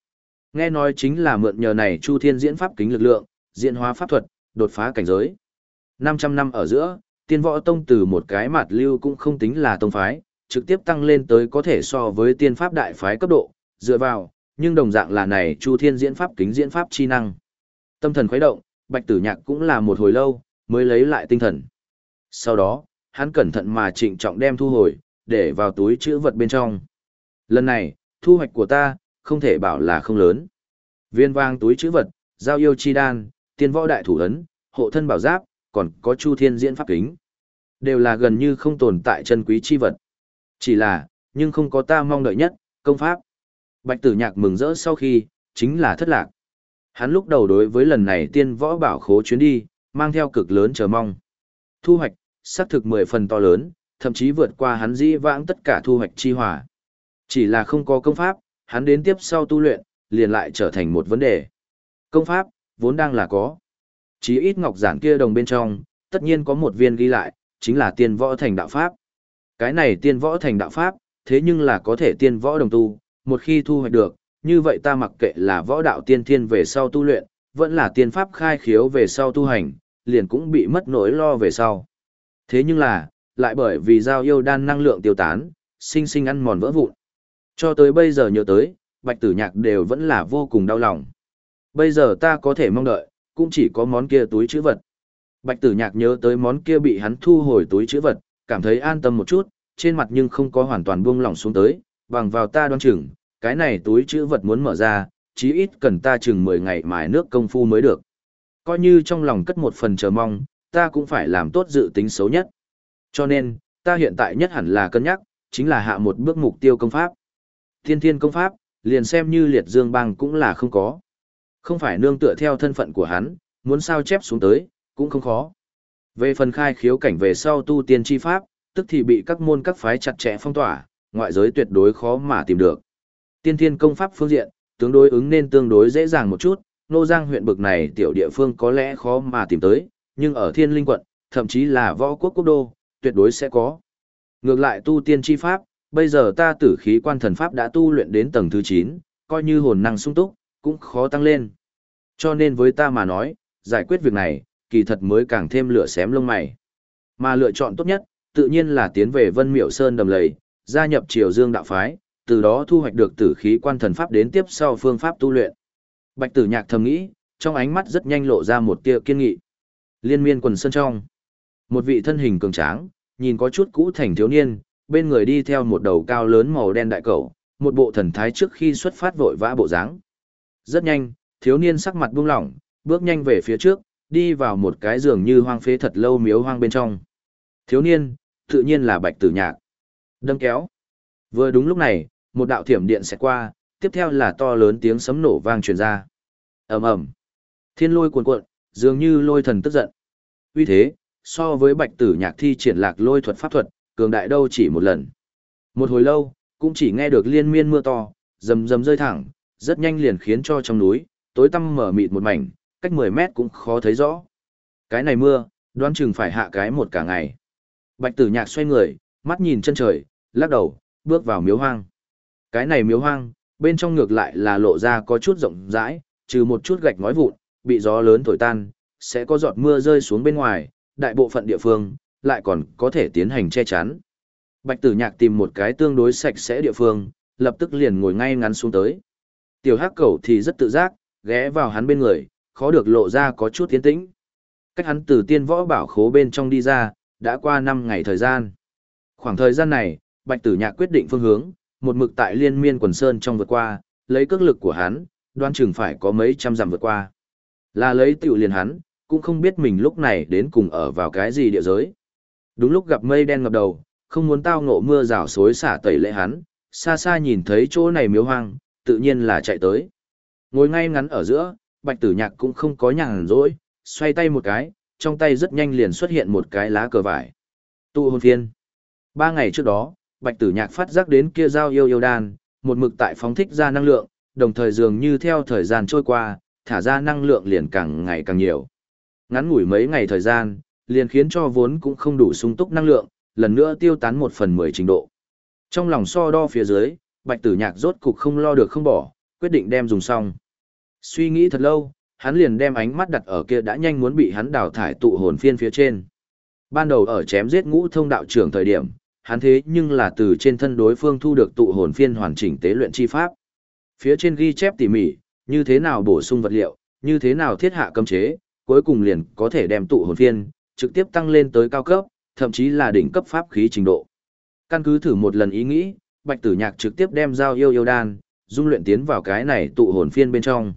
Nghe nói chính là mượn nhờ này Chu Thiên diễn pháp kính lực lượng, diễn hóa pháp thuật, đột phá cảnh giới. 500 năm ở giữa, tiên võ tông từ một cái mặt lưu cũng không tính là tông phái, trực tiếp tăng lên tới có thể so với tiên pháp đại phái cấp độ, dựa vào, nhưng đồng dạng là này Chu Thiên diễn pháp kính diễn pháp chi năng. Tâm thần khuấy động, Bạch Tử Nhạc cũng là một hồi lâu, mới lấy lại tinh thần. Sau đó, hắn cẩn thận mà trịnh trọng đem thu hồi, để vào túi chữ vật bên trong. Lần này, thu hoạch của ta, không thể bảo là không lớn. Viên vang túi chữ vật, giao yêu chi đan, tiên võ đại thủ ấn, hộ thân bảo giáp, còn có chu thiên diễn pháp kính. Đều là gần như không tồn tại chân quý chi vật. Chỉ là, nhưng không có ta mong đợi nhất, công pháp. Bạch tử nhạc mừng rỡ sau khi, chính là thất lạc. Hắn lúc đầu đối với lần này tiên võ bảo khố chuyến đi, mang theo cực lớn chờ mong. Thu hoạch, xác thực mười phần to lớn, thậm chí vượt qua hắn dĩ vãng tất cả thu hoạch chi hỏa. Chỉ là không có công pháp, hắn đến tiếp sau tu luyện, liền lại trở thành một vấn đề. Công pháp, vốn đang là có. Chí ít ngọc giản kia đồng bên trong, tất nhiên có một viên ghi lại, chính là tiên võ thành đạo pháp. Cái này tiên võ thành đạo pháp, thế nhưng là có thể tiên võ đồng tu, một khi thu hoạch được, như vậy ta mặc kệ là võ đạo tiên thiên về sau tu luyện, vẫn là tiên pháp khai khiếu về sau tu hành, liền cũng bị mất nỗi lo về sau. Thế nhưng là, lại bởi vì giao yêu đan năng lượng tiêu tán, sinh sinh ăn mòn vỡ vụn. Cho tới bây giờ nhớ tới, bạch tử nhạc đều vẫn là vô cùng đau lòng. Bây giờ ta có thể mong đợi, cũng chỉ có món kia túi chữ vật. Bạch tử nhạc nhớ tới món kia bị hắn thu hồi túi chữ vật, cảm thấy an tâm một chút, trên mặt nhưng không có hoàn toàn buông lỏng xuống tới, bằng vào ta đoán chừng, cái này túi chữ vật muốn mở ra, chí ít cần ta chừng 10 ngày mài nước công phu mới được. Coi như trong lòng cất một phần chờ mong, ta cũng phải làm tốt dự tính xấu nhất. Cho nên, ta hiện tại nhất hẳn là cân nhắc, chính là hạ một bước mục tiêu công pháp. Thiên thiên công pháp, liền xem như liệt dương bang cũng là không có. Không phải nương tựa theo thân phận của hắn, muốn sao chép xuống tới, cũng không khó. Về phần khai khiếu cảnh về sau tu tiên chi pháp, tức thì bị các môn các phái chặt chẽ phong tỏa, ngoại giới tuyệt đối khó mà tìm được. Tiên thiên công pháp phương diện, tương đối ứng nên tương đối dễ dàng một chút, nô giang huyện bực này tiểu địa phương có lẽ khó mà tìm tới, nhưng ở thiên linh quận, thậm chí là võ quốc quốc đô, tuyệt đối sẽ có. Ngược lại tu tiên chi pháp, bây giờ ta tử khí quan thần pháp đã tu luyện đến tầng thứ 9, coi như hồn năng sung túc, cũng khó tăng lên. Cho nên với ta mà nói, giải quyết việc này, kỳ thật mới càng thêm lửa xém lông mày. Mà lựa chọn tốt nhất, tự nhiên là tiến về Vân Miệu Sơn đầm lầy, gia nhập Triều Dương đạo phái, từ đó thu hoạch được tử khí quan thần pháp đến tiếp sau phương pháp tu luyện. Bạch Tử Nhạc thầm nghĩ, trong ánh mắt rất nhanh lộ ra một tia kiên nghị. Liên miên quần sơn trong, một vị thân hình cường tráng, nhìn có chút cũ thành thiếu niên, bên người đi theo một đầu cao lớn màu đen đại cẩu, một bộ thần thái trước khi xuất phát vội vã bộ dáng. Rất nhanh, thiếu niên sắc mặt buông lỏng, bước nhanh về phía trước, đi vào một cái giường như hoang phế thật lâu miếu hoang bên trong. Thiếu niên, tự nhiên là Bạch Tử Nhạc. Đâm kéo. Vừa đúng lúc này, một đạo thiểm điện sẽ qua, tiếp theo là to lớn tiếng sấm nổ vang truyền ra. Ầm ầm. Thiên lôi cuồn cuộn, dường như lôi thần tức giận. Vì thế, so với Bạch Tử Nhạc thi triển lạc lôi thuật pháp thuật, cường đại đâu chỉ một lần. Một hồi lâu, cũng chỉ nghe được liên miên mưa to, rầm rầm rơi thẳng, rất nhanh liền khiến cho trong núi, tối tăm mở mịt một mảnh, cách 10 mét cũng khó thấy rõ. Cái này mưa, đoán chừng phải hạ cái một cả ngày. Bạch tử nhạc xoay người, mắt nhìn chân trời, lắc đầu, bước vào miếu hoang. Cái này miếu hoang, bên trong ngược lại là lộ ra có chút rộng rãi, trừ một chút gạch ngói vụn, bị gió lớn thổi tan, sẽ có giọt mưa rơi xuống bên ngoài, đại bộ phận địa phương, lại còn có thể tiến hành che chắn. Bạch tử nhạc tìm một cái tương đối sạch sẽ địa phương, lập tức liền ngồi ngay ngắn xuống tới. Tiểu hắc cầu thì rất tự giác, ghé vào hắn bên người, khó được lộ ra có chút tiến tĩnh. Cách hắn từ tiên võ bảo khố bên trong đi ra, đã qua 5 ngày thời gian. Khoảng thời gian này, Bạch Tử Nhạc quyết định phương hướng, một mực tại liên miên quần sơn trong vượt qua, lấy cước lực của hắn, đoan chừng phải có mấy trăm dặm vượt qua. Là lấy tiểu liền hắn, cũng không biết mình lúc này đến cùng ở vào cái gì địa giới. Đúng lúc gặp mây đen ngập đầu, không muốn tao ngộ mưa rào xối xả tẩy lệ hắn, xa xa nhìn thấy chỗ này miếu hoang, tự nhiên là chạy tới. Ngồi ngay ngắn ở giữa, bạch tử nhạc cũng không có nhàn rỗi, xoay tay một cái, trong tay rất nhanh liền xuất hiện một cái lá cờ vải. Tụ hồn phiên. Ba ngày trước đó, bạch tử nhạc phát giác đến kia giao yêu yêu đan, một mực tại phóng thích ra năng lượng, đồng thời dường như theo thời gian trôi qua, thả ra năng lượng liền càng ngày càng nhiều. Ngắn ngủi mấy ngày thời gian, liền khiến cho vốn cũng không đủ sung túc năng lượng, lần nữa tiêu tán một phần mười trình độ. Trong lòng so đo phía dưới, bạch tử nhạc rốt cục không lo được không bỏ, quyết định đem dùng xong. Suy nghĩ thật lâu, hắn liền đem ánh mắt đặt ở kia đã nhanh muốn bị hắn đào thải tụ hồn phiên phía trên. Ban đầu ở chém giết ngũ thông đạo trưởng thời điểm, hắn thế nhưng là từ trên thân đối phương thu được tụ hồn phiên hoàn chỉnh tế luyện chi pháp. Phía trên ghi chép tỉ mỉ, như thế nào bổ sung vật liệu, như thế nào thiết hạ cấm chế, cuối cùng liền có thể đem tụ hồn phiên trực tiếp tăng lên tới cao cấp, thậm chí là đỉnh cấp pháp khí trình độ. Căn cứ thử một lần ý nghĩ, Bạch Tử Nhạc trực tiếp đem giao yêu yêu đan, dung luyện tiến vào cái này tụ hồn phiên bên trong.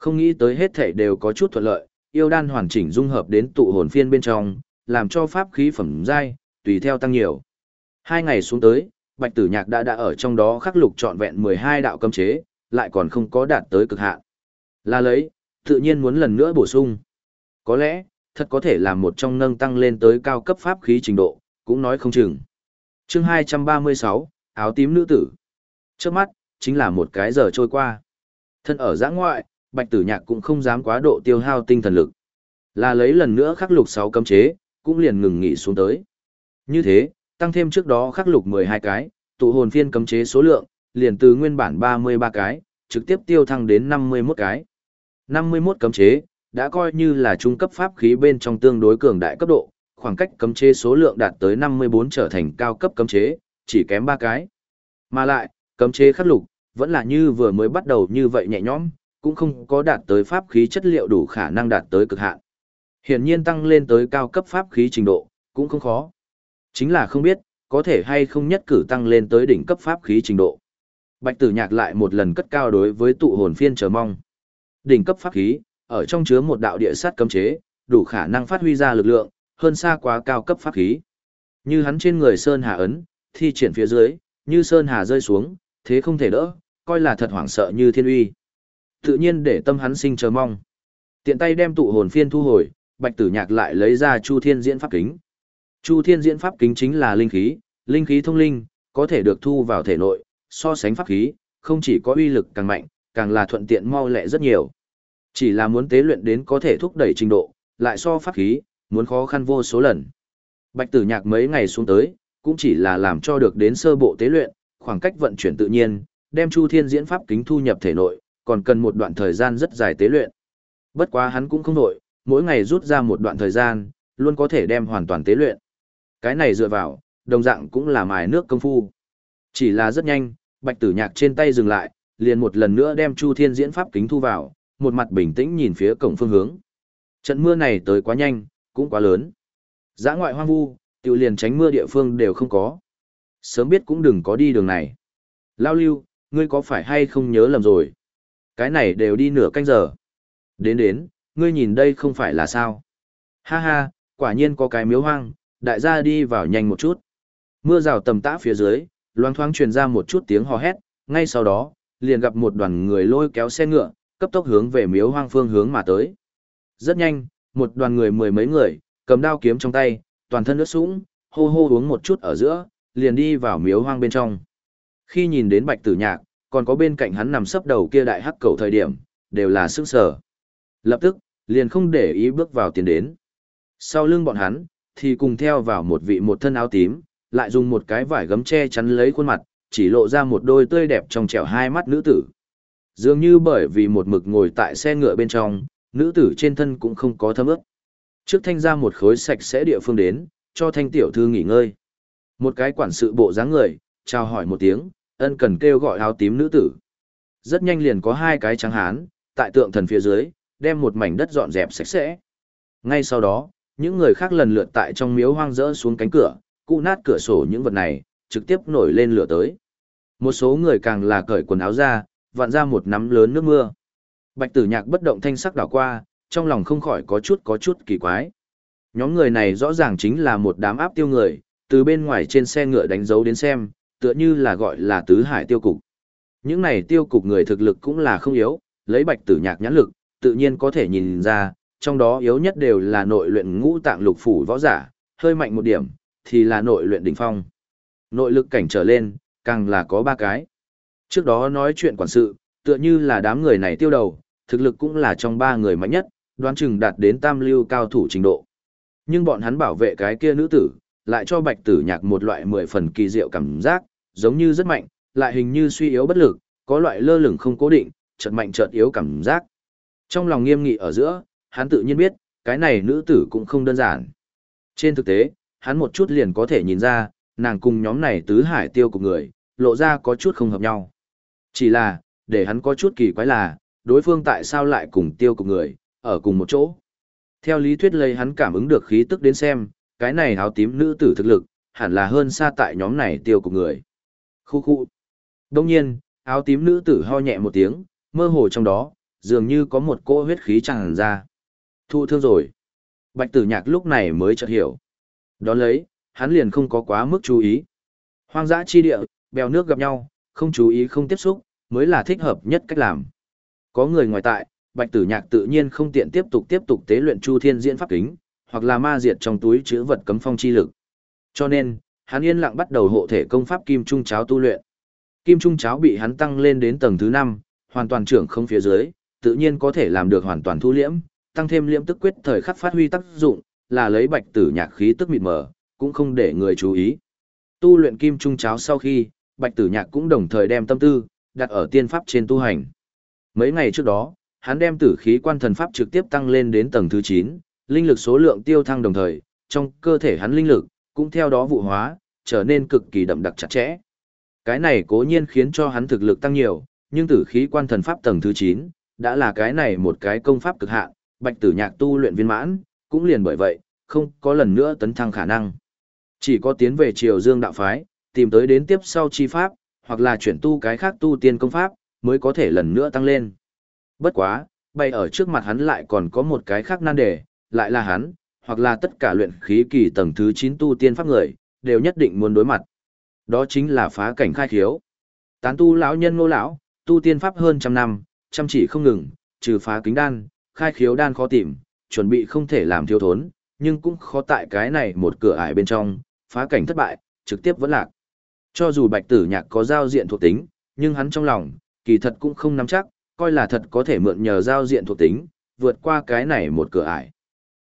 Không nghĩ tới hết thảy đều có chút thuận lợi, yêu đan hoàn chỉnh dung hợp đến tụ hồn phiên bên trong, làm cho pháp khí phẩm giai tùy theo tăng nhiều. Hai ngày xuống tới, Bạch Tử Nhạc đã đã ở trong đó khắc lục trọn vẹn 12 đạo cấm chế, lại còn không có đạt tới cực hạn. Là lấy, tự nhiên muốn lần nữa bổ sung. Có lẽ, thật có thể làm một trong nâng tăng lên tới cao cấp pháp khí trình độ, cũng nói không chừng. Chương 236, áo tím nữ tử. Trước mắt, chính là một cái giờ trôi qua. Thân ở giã ngoại, Bạch Tử Nhạc cũng không dám quá độ tiêu hao tinh thần lực. Là lấy lần nữa khắc lục 6 cấm chế, cũng liền ngừng nghỉ xuống tới. Như thế, tăng thêm trước đó khắc lục 12 cái, tụ hồn phiên cấm chế số lượng, liền từ nguyên bản 33 cái, trực tiếp tiêu thăng đến 51 cái. 51 cấm chế, đã coi như là trung cấp pháp khí bên trong tương đối cường đại cấp độ, khoảng cách cấm chế số lượng đạt tới 54 trở thành cao cấp cấm chế, chỉ kém 3 cái. Mà lại, cấm chế khắc lục, vẫn là như vừa mới bắt đầu như vậy nhẹ nhõm, cũng không có đạt tới pháp khí chất liệu đủ khả năng đạt tới cực hạn. Hiển nhiên tăng lên tới cao cấp pháp khí trình độ, cũng không khó. Chính là không biết, có thể hay không nhất cử tăng lên tới đỉnh cấp pháp khí trình độ. Bạch tử nhạc lại một lần cất cao đối với tụ hồn phiên chờ mong. Đỉnh cấp pháp khí, ở trong chứa một đạo địa sát cấm chế, đủ khả năng phát huy ra lực lượng, hơn xa quá cao cấp pháp khí. Như hắn trên người Sơn Hà ấn, thi triển phía dưới, như Sơn Hà rơi xuống, thế không thể đỡ, coi là thật hoảng sợ như thiên uy. Tự nhiên để tâm hắn sinh chờ mong. Tiện tay đem tụ hồn phiên thu hồi, Bạch Tử Nhạc lại lấy ra Chu Thiên Diễn Pháp Kính. Chu Thiên Diễn Pháp Kính chính là linh khí, linh khí thông linh, có thể được thu vào thể nội, so sánh pháp khí, không chỉ có uy lực càng mạnh, càng là thuận tiện mau lẹ rất nhiều. Chỉ là muốn tế luyện đến có thể thúc đẩy trình độ, lại so pháp khí, muốn khó khăn vô số lần. Bạch tử nhạc mấy ngày xuống tới, cũng chỉ là làm cho được đến sơ bộ tế luyện, khoảng cách vận chuyển tự nhiên, đem Chu Thiên diễn pháp kính thu nhập thể nội, còn cần một đoạn thời gian rất dài tế luyện. Bất quá hắn cũng không nổi, mỗi ngày rút ra một đoạn thời gian, luôn có thể đem hoàn toàn tế luyện. Cái này dựa vào, đồng dạng cũng là mài nước công phu. Chỉ là rất nhanh, Bạch Tử Nhạc trên tay dừng lại, liền một lần nữa đem Chu Thiên diễn pháp kính thu vào, một mặt bình tĩnh nhìn phía cổng phương hướng. Trận mưa này tới quá nhanh, cũng quá lớn. Giã ngoại hoang vu, tiểu liền tránh mưa địa phương đều không có. Sớm biết cũng đừng có đi đường này. Lao lưu, ngươi có phải hay không nhớ lầm rồi? Cái này đều đi nửa canh giờ. Đến đến, ngươi nhìn đây không phải là sao? Ha ha, quả nhiên có cái miếu hoang, đại gia đi vào nhanh một chút. Mưa rào tầm tã phía dưới, loang thoáng truyền ra một chút tiếng hò hét, ngay sau đó, liền gặp một đoàn người lôi kéo xe ngựa, cấp tốc hướng về miếu hoang phương hướng mà tới. Rất nhanh, một đoàn người mười mấy người, cầm đao kiếm trong tay, toàn thân ướt sũng, hô hô uống một chút ở giữa, liền đi vào miếu hoang bên trong. Khi nhìn đến bạch tử nhạc, còn có bên cạnh hắn nằm sấp đầu kia đại hắc cầu thời điểm, đều là sức sở. Lập tức, liền không để ý bước vào tiền đến. Sau lưng bọn hắn, thì cùng theo vào một vị một thân áo tím, lại dùng một cái vải gấm che chắn lấy khuôn mặt, chỉ lộ ra một đôi tươi đẹp trong trẻo hai mắt nữ tử. Dường như bởi vì một mực ngồi tại xe ngựa bên trong, nữ tử trên thân cũng không có thấm ướt. Trước thanh ra một khối sạch sẽ địa phương đến, cho thanh tiểu thư nghỉ ngơi. Một cái quản sự bộ dáng người, chào hỏi một tiếng, ân cần kêu gọi áo tím nữ tử. Rất nhanh liền có hai cái trắng hán, tại tượng thần phía dưới, đem một mảnh đất dọn dẹp sạch sẽ. Ngay sau đó, những người khác lần lượt tại trong miếu hoang dỡ xuống cánh cửa, cụ nát cửa sổ những vật này, trực tiếp nổi lên lửa tới. Một số người càng là cởi quần áo ra, vặn ra một nắm lớn nước mưa. Bạch tử nhạc bất động thanh sắc đảo qua, trong lòng không khỏi có chút có chút kỳ quái. Nhóm người này rõ ràng chính là một đám áp tiêu người, từ bên ngoài trên xe ngựa đánh dấu đến xem, tựa như là gọi là tứ hải tiêu cục. Những này tiêu cục người thực lực cũng là không yếu, lấy bạch tử nhạc nhãn lực, tự nhiên có thể nhìn ra, trong đó yếu nhất đều là nội luyện ngũ tạng lục phủ võ giả, hơi mạnh một điểm, thì là nội luyện đỉnh phong. Nội lực cảnh trở lên, càng là có ba cái. Trước đó nói chuyện quản sự, tựa như là đám người này tiêu đầu, thực lực cũng là trong ba người mạnh nhất, đoán chừng đạt đến tam lưu cao thủ trình độ. Nhưng bọn hắn bảo vệ cái kia nữ tử, lại cho bạch tử nhạc một loại mười phần kỳ diệu cảm giác, giống như rất mạnh, lại hình như suy yếu bất lực, có loại lơ lửng không cố định, chợt mạnh chợt yếu cảm giác. Trong lòng nghiêm nghị ở giữa, hắn tự nhiên biết, cái này nữ tử cũng không đơn giản. Trên thực tế, hắn một chút liền có thể nhìn ra, nàng cùng nhóm này tứ hải tiêu của người, lộ ra có chút không hợp nhau. Chỉ là, để hắn có chút kỳ quái là, đối phương tại sao lại cùng tiêu cục người, ở cùng một chỗ. Theo lý thuyết lấy hắn cảm ứng được khí tức đến xem, cái này áo tím nữ tử thực lực, hẳn là hơn xa tại nhóm này tiêu cục người. Khu khu. Đông nhiên, áo tím nữ tử ho nhẹ một tiếng, mơ hồ trong đó, dường như có một cỗ huyết khí tràn ra. Thu thương rồi. Bạch tử nhạc lúc này mới chợt hiểu. Đón lấy, hắn liền không có quá mức chú ý. Hoang dã chi địa, bèo nước gặp nhau, không chú ý không tiếp xúc, mới là thích hợp nhất cách làm. Có người ngoài tại, bạch tử nhạc tự nhiên không tiện tiếp tục tiếp tục tế luyện chu thiên diễn pháp kính, hoặc là ma diệt trong túi chứa vật cấm phong chi lực. Cho nên, hắn yên lặng bắt đầu hộ thể công pháp kim trung cháo tu luyện. Kim trung cháo bị hắn tăng lên đến tầng thứ 5, hoàn toàn trưởng không phía dưới, tự nhiên có thể làm được hoàn toàn thu liễm, tăng thêm liễm tức quyết thời khắc phát huy tác dụng, là lấy bạch tử nhạc khí tức mịt mờ, cũng không để người chú ý. Tu luyện kim trung cháo sau khi, bạch tử nhạc cũng đồng thời đem tâm tư, đặt ở tiên pháp trên tu hành. Mấy ngày trước đó, hắn đem tử khí quan thần pháp trực tiếp tăng lên đến tầng thứ 9, linh lực số lượng tiêu thăng đồng thời, trong cơ thể hắn linh lực cũng theo đó vụ hóa, trở nên cực kỳ đậm đặc chặt chẽ. Cái này cố nhiên khiến cho hắn thực lực tăng nhiều, nhưng tử khí quan thần pháp tầng thứ 9, đã là cái này một cái công pháp cực hạn, bạch tử nhạc tu luyện viên mãn, cũng liền bởi vậy, không có lần nữa tấn thăng khả năng. Chỉ có tiến về triều dương đạo phái, tìm tới đến tiếp sau chi pháp, hoặc là chuyển tu cái khác tu tiên công pháp, mới có thể lần nữa tăng lên. Bất quá, bay ở trước mặt hắn lại còn có một cái khác nan đề, lại là hắn, hoặc là tất cả luyện khí kỳ tầng thứ 9 tu tiên pháp người, đều nhất định muốn đối mặt. Đó chính là phá cảnh khai khiếu. Tán tu lão nhân ngô lão, tu tiên pháp hơn trăm năm, chăm chỉ không ngừng, trừ phá kính đan, khai khiếu đan khó tìm, chuẩn bị không thể làm thiếu thốn, nhưng cũng khó tại cái này một cửa ải bên trong, phá cảnh thất bại, trực tiếp vẫn lạc. Cho dù bạch tử nhạc có giao diện thuộc tính, nhưng hắn trong lòng, kỳ thật cũng không nắm chắc, coi là thật có thể mượn nhờ giao diện thuộc tính, vượt qua cái này một cửa ải.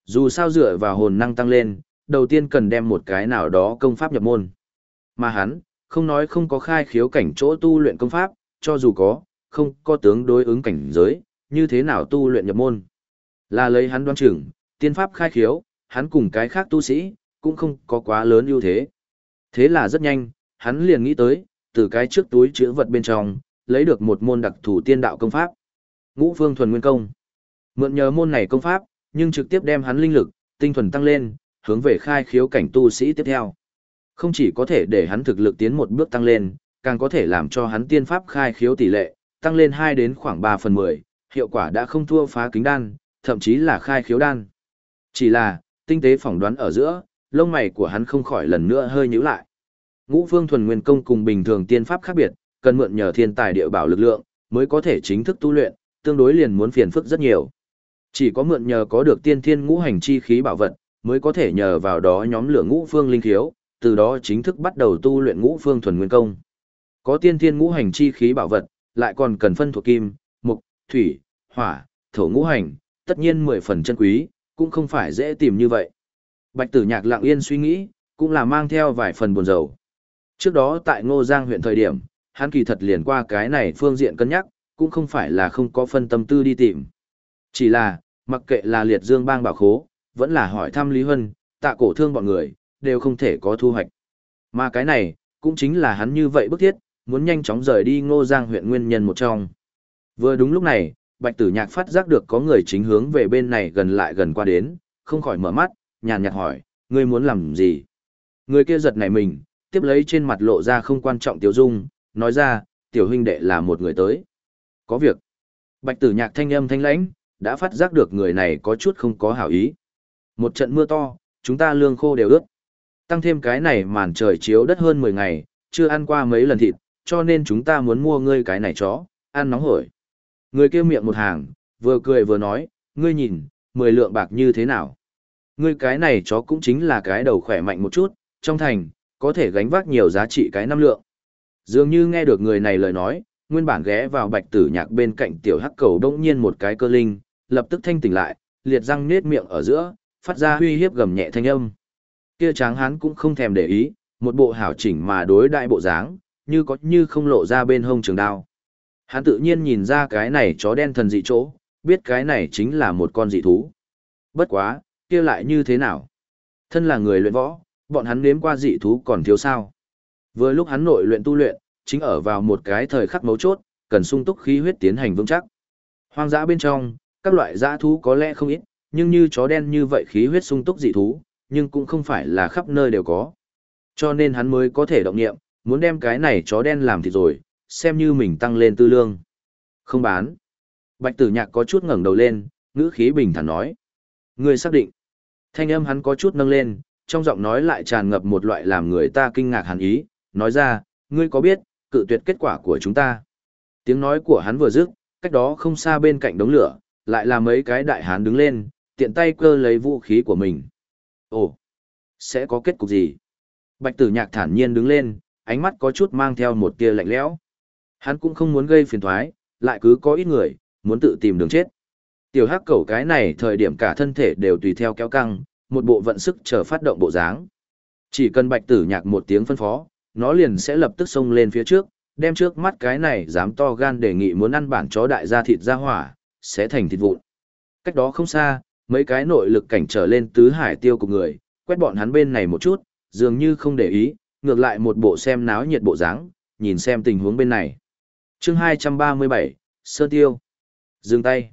Dù sao dựa vào hồn năng tăng lên, đầu tiên cần đem một cái nào đó công pháp nhập môn. Mà hắn, không nói không có khai khiếu cảnh chỗ tu luyện công pháp, cho dù có, không có tướng đối ứng cảnh giới, như thế nào tu luyện nhập môn. Là lấy hắn đoán trưởng tiên pháp khai khiếu, hắn cùng cái khác tu sĩ, cũng không có quá lớn ưu thế. Thế là rất nhanh, hắn liền nghĩ tới, từ cái trước túi chứa vật bên trong, lấy được một môn đặc thủ tiên đạo công pháp. Ngũ phương thuần nguyên công. Mượn nhờ môn này công pháp, nhưng trực tiếp đem hắn linh lực, tinh thuần tăng lên, hướng về khai khiếu cảnh tu sĩ tiếp theo. Không chỉ có thể để hắn thực lực tiến một bước tăng lên, càng có thể làm cho hắn tiên pháp khai khiếu tỷ lệ, tăng lên 2 đến khoảng 3 phần 10, hiệu quả đã không thua phá kính đan, thậm chí là khai khiếu đan. Chỉ là, tinh tế phỏng đoán ở giữa, lông mày của hắn không khỏi lần nữa hơi nhíu lại. Ngũ phương thuần nguyên công cùng bình thường tiên pháp khác biệt, cần mượn nhờ thiên tài địa bảo lực lượng, mới có thể chính thức tu luyện, tương đối liền muốn phiền phức rất nhiều. Chỉ có mượn nhờ có được tiên thiên ngũ hành chi khí bảo vật, mới có thể nhờ vào đó nhóm lửa ngũ phương linh khiếu, từ đó chính thức bắt đầu tu luyện ngũ phương thuần nguyên công. Có tiên thiên ngũ hành chi khí bảo vật, lại còn cần phân thuộc kim, mục, thủy, hỏa, thổ ngũ hành, tất nhiên mười phần chân quý, cũng không phải dễ tìm như vậy. Bạch tử nhạc lặng yên suy nghĩ, cũng là mang theo vài phần buồn rầu. Trước đó tại Ngô Giang huyện thời điểm, hắn kỳ thật liền qua cái này phương diện cân nhắc, cũng không phải là không có phân tâm tư đi tìm. Chỉ là, mặc kệ là liệt dương bang bảo khố, vẫn là hỏi thăm Lý huân tạ cổ thương bọn người, đều không thể có thu hoạch. Mà cái này, cũng chính là hắn như vậy bức thiết, muốn nhanh chóng rời đi Ngô Giang huyện nguyên nhân một trong. Vừa đúng lúc này, Bạch Tử Nhạc phát giác được có người chính hướng về bên này gần lại gần qua đến, không khỏi mở mắt, nhàn nhạt hỏi, ngươi muốn làm gì? Người kia giật nảy mình, tiếp lấy trên mặt lộ ra không quan trọng tiểu dung, nói ra, tiểu huynh đệ là một người tới. Có việc. Bạch Tử Nhạc thanh âm thanh lãnh, đã phát giác được người này có chút không có hảo ý. Một trận mưa to, chúng ta lương khô đều ướt. Tăng thêm cái này màn trời chiếu đất hơn 10 ngày, chưa ăn qua mấy lần thịt, cho nên chúng ta muốn mua ngươi cái này chó, ăn nóng hổi. Người kia miệng một hàng, vừa cười vừa nói, ngươi nhìn, 10 lượng bạc như thế nào? Ngươi cái này chó cũng chính là cái đầu khỏe mạnh một chút, trong thành, có thể gánh vác nhiều giá trị cái năm lượng. Dường như nghe được người này lời nói, nguyên bản ghé vào bạch tử nhạc bên cạnh tiểu hắc cầu đông nhiên một cái cơ linh, lập tức thanh tỉnh lại, liệt răng nết miệng ở giữa, phát ra huy hiếp gầm nhẹ thanh âm. Kia tráng hán cũng không thèm để ý, một bộ hảo chỉnh mà đối đại bộ dáng, như có như không lộ ra bên hông trường đao. Hắn tự nhiên nhìn ra cái này chó đen thần dị chỗ, biết cái này chính là một con dị thú. Bất quá, kia lại như thế nào? Thân là người luyện võ, bọn hắn nếm qua dị thú còn thiếu sao. Vừa lúc hắn nội luyện tu luyện, chính ở vào một cái thời khắc mấu chốt, cần sung túc khí huyết tiến hành vững chắc. Hoang dã bên trong, các loại dã thú có lẽ không ít, nhưng như chó đen như vậy khí huyết sung túc dị thú, nhưng cũng không phải là khắp nơi đều có. Cho nên hắn mới có thể động nghiệm, muốn đem cái này chó đen làm thịt rồi, xem như mình tăng lên tư lương. Không bán. Bạch tử nhạc có chút ngẩng đầu lên, ngữ khí bình thản nói. Người xác định. Thanh âm hắn có chút nâng lên, trong giọng nói lại tràn ngập một loại làm người ta kinh ngạc hẳn ý, nói ra, ngươi có biết, cự tuyệt kết quả của chúng ta. Tiếng nói của hắn vừa dứt, cách đó không xa bên cạnh đống lửa, lại là mấy cái đại hán đứng lên, tiện tay cơ lấy vũ khí của mình. Ồ, sẽ có kết cục gì? Bạch tử nhạc thản nhiên đứng lên, ánh mắt có chút mang theo một tia lạnh lẽo. Hắn cũng không muốn gây phiền thoái, lại cứ có ít người, muốn tự tìm đường chết. Tiểu hắc cẩu cái này thời điểm cả thân thể đều tùy theo kéo căng, một bộ vận sức chờ phát động bộ dáng. Chỉ cần bạch tử nhạc một tiếng phân phó, nó liền sẽ lập tức xông lên phía trước, đem trước mắt cái này dám to gan đề nghị muốn ăn bản chó đại gia thịt ra hỏa, sẽ thành thịt vụn. Cách đó không xa, mấy cái nội lực cảnh trở lên tứ hải tiêu của người, quét bọn hắn bên này một chút, dường như không để ý, ngược lại một bộ xem náo nhiệt bộ dáng, nhìn xem tình huống bên này. Chương 237, Sơ Tiêu. Dừng tay.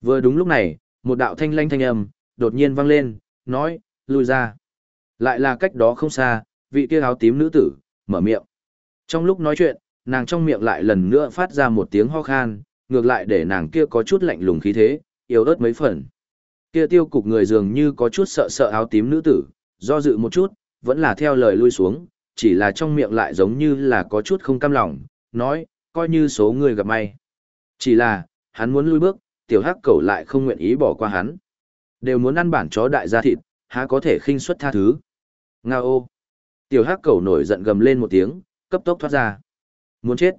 Vừa đúng lúc này, một đạo thanh lanh thanh âm, đột nhiên vang lên, nói, lui ra. Lại là cách đó không xa, vị kia áo tím nữ tử, mở miệng. Trong lúc nói chuyện, nàng trong miệng lại lần nữa phát ra một tiếng ho khan, ngược lại để nàng kia có chút lạnh lùng khí thế, yếu ớt mấy phần. Kia tiêu cục người dường như có chút sợ sợ áo tím nữ tử, do dự một chút, vẫn là theo lời lui xuống, chỉ là trong miệng lại giống như là có chút không cam lòng, nói, coi như số người gặp may. Chỉ là, hắn muốn lui bước, tiểu hắc cẩu lại không nguyện ý bỏ qua hắn. Đều muốn ăn bản chó đại gia thịt, há có thể khinh suất tha thứ. Nga ô. Tiểu hắc cẩu nổi giận gầm lên một tiếng, cấp tốc thoát ra. Muốn chết.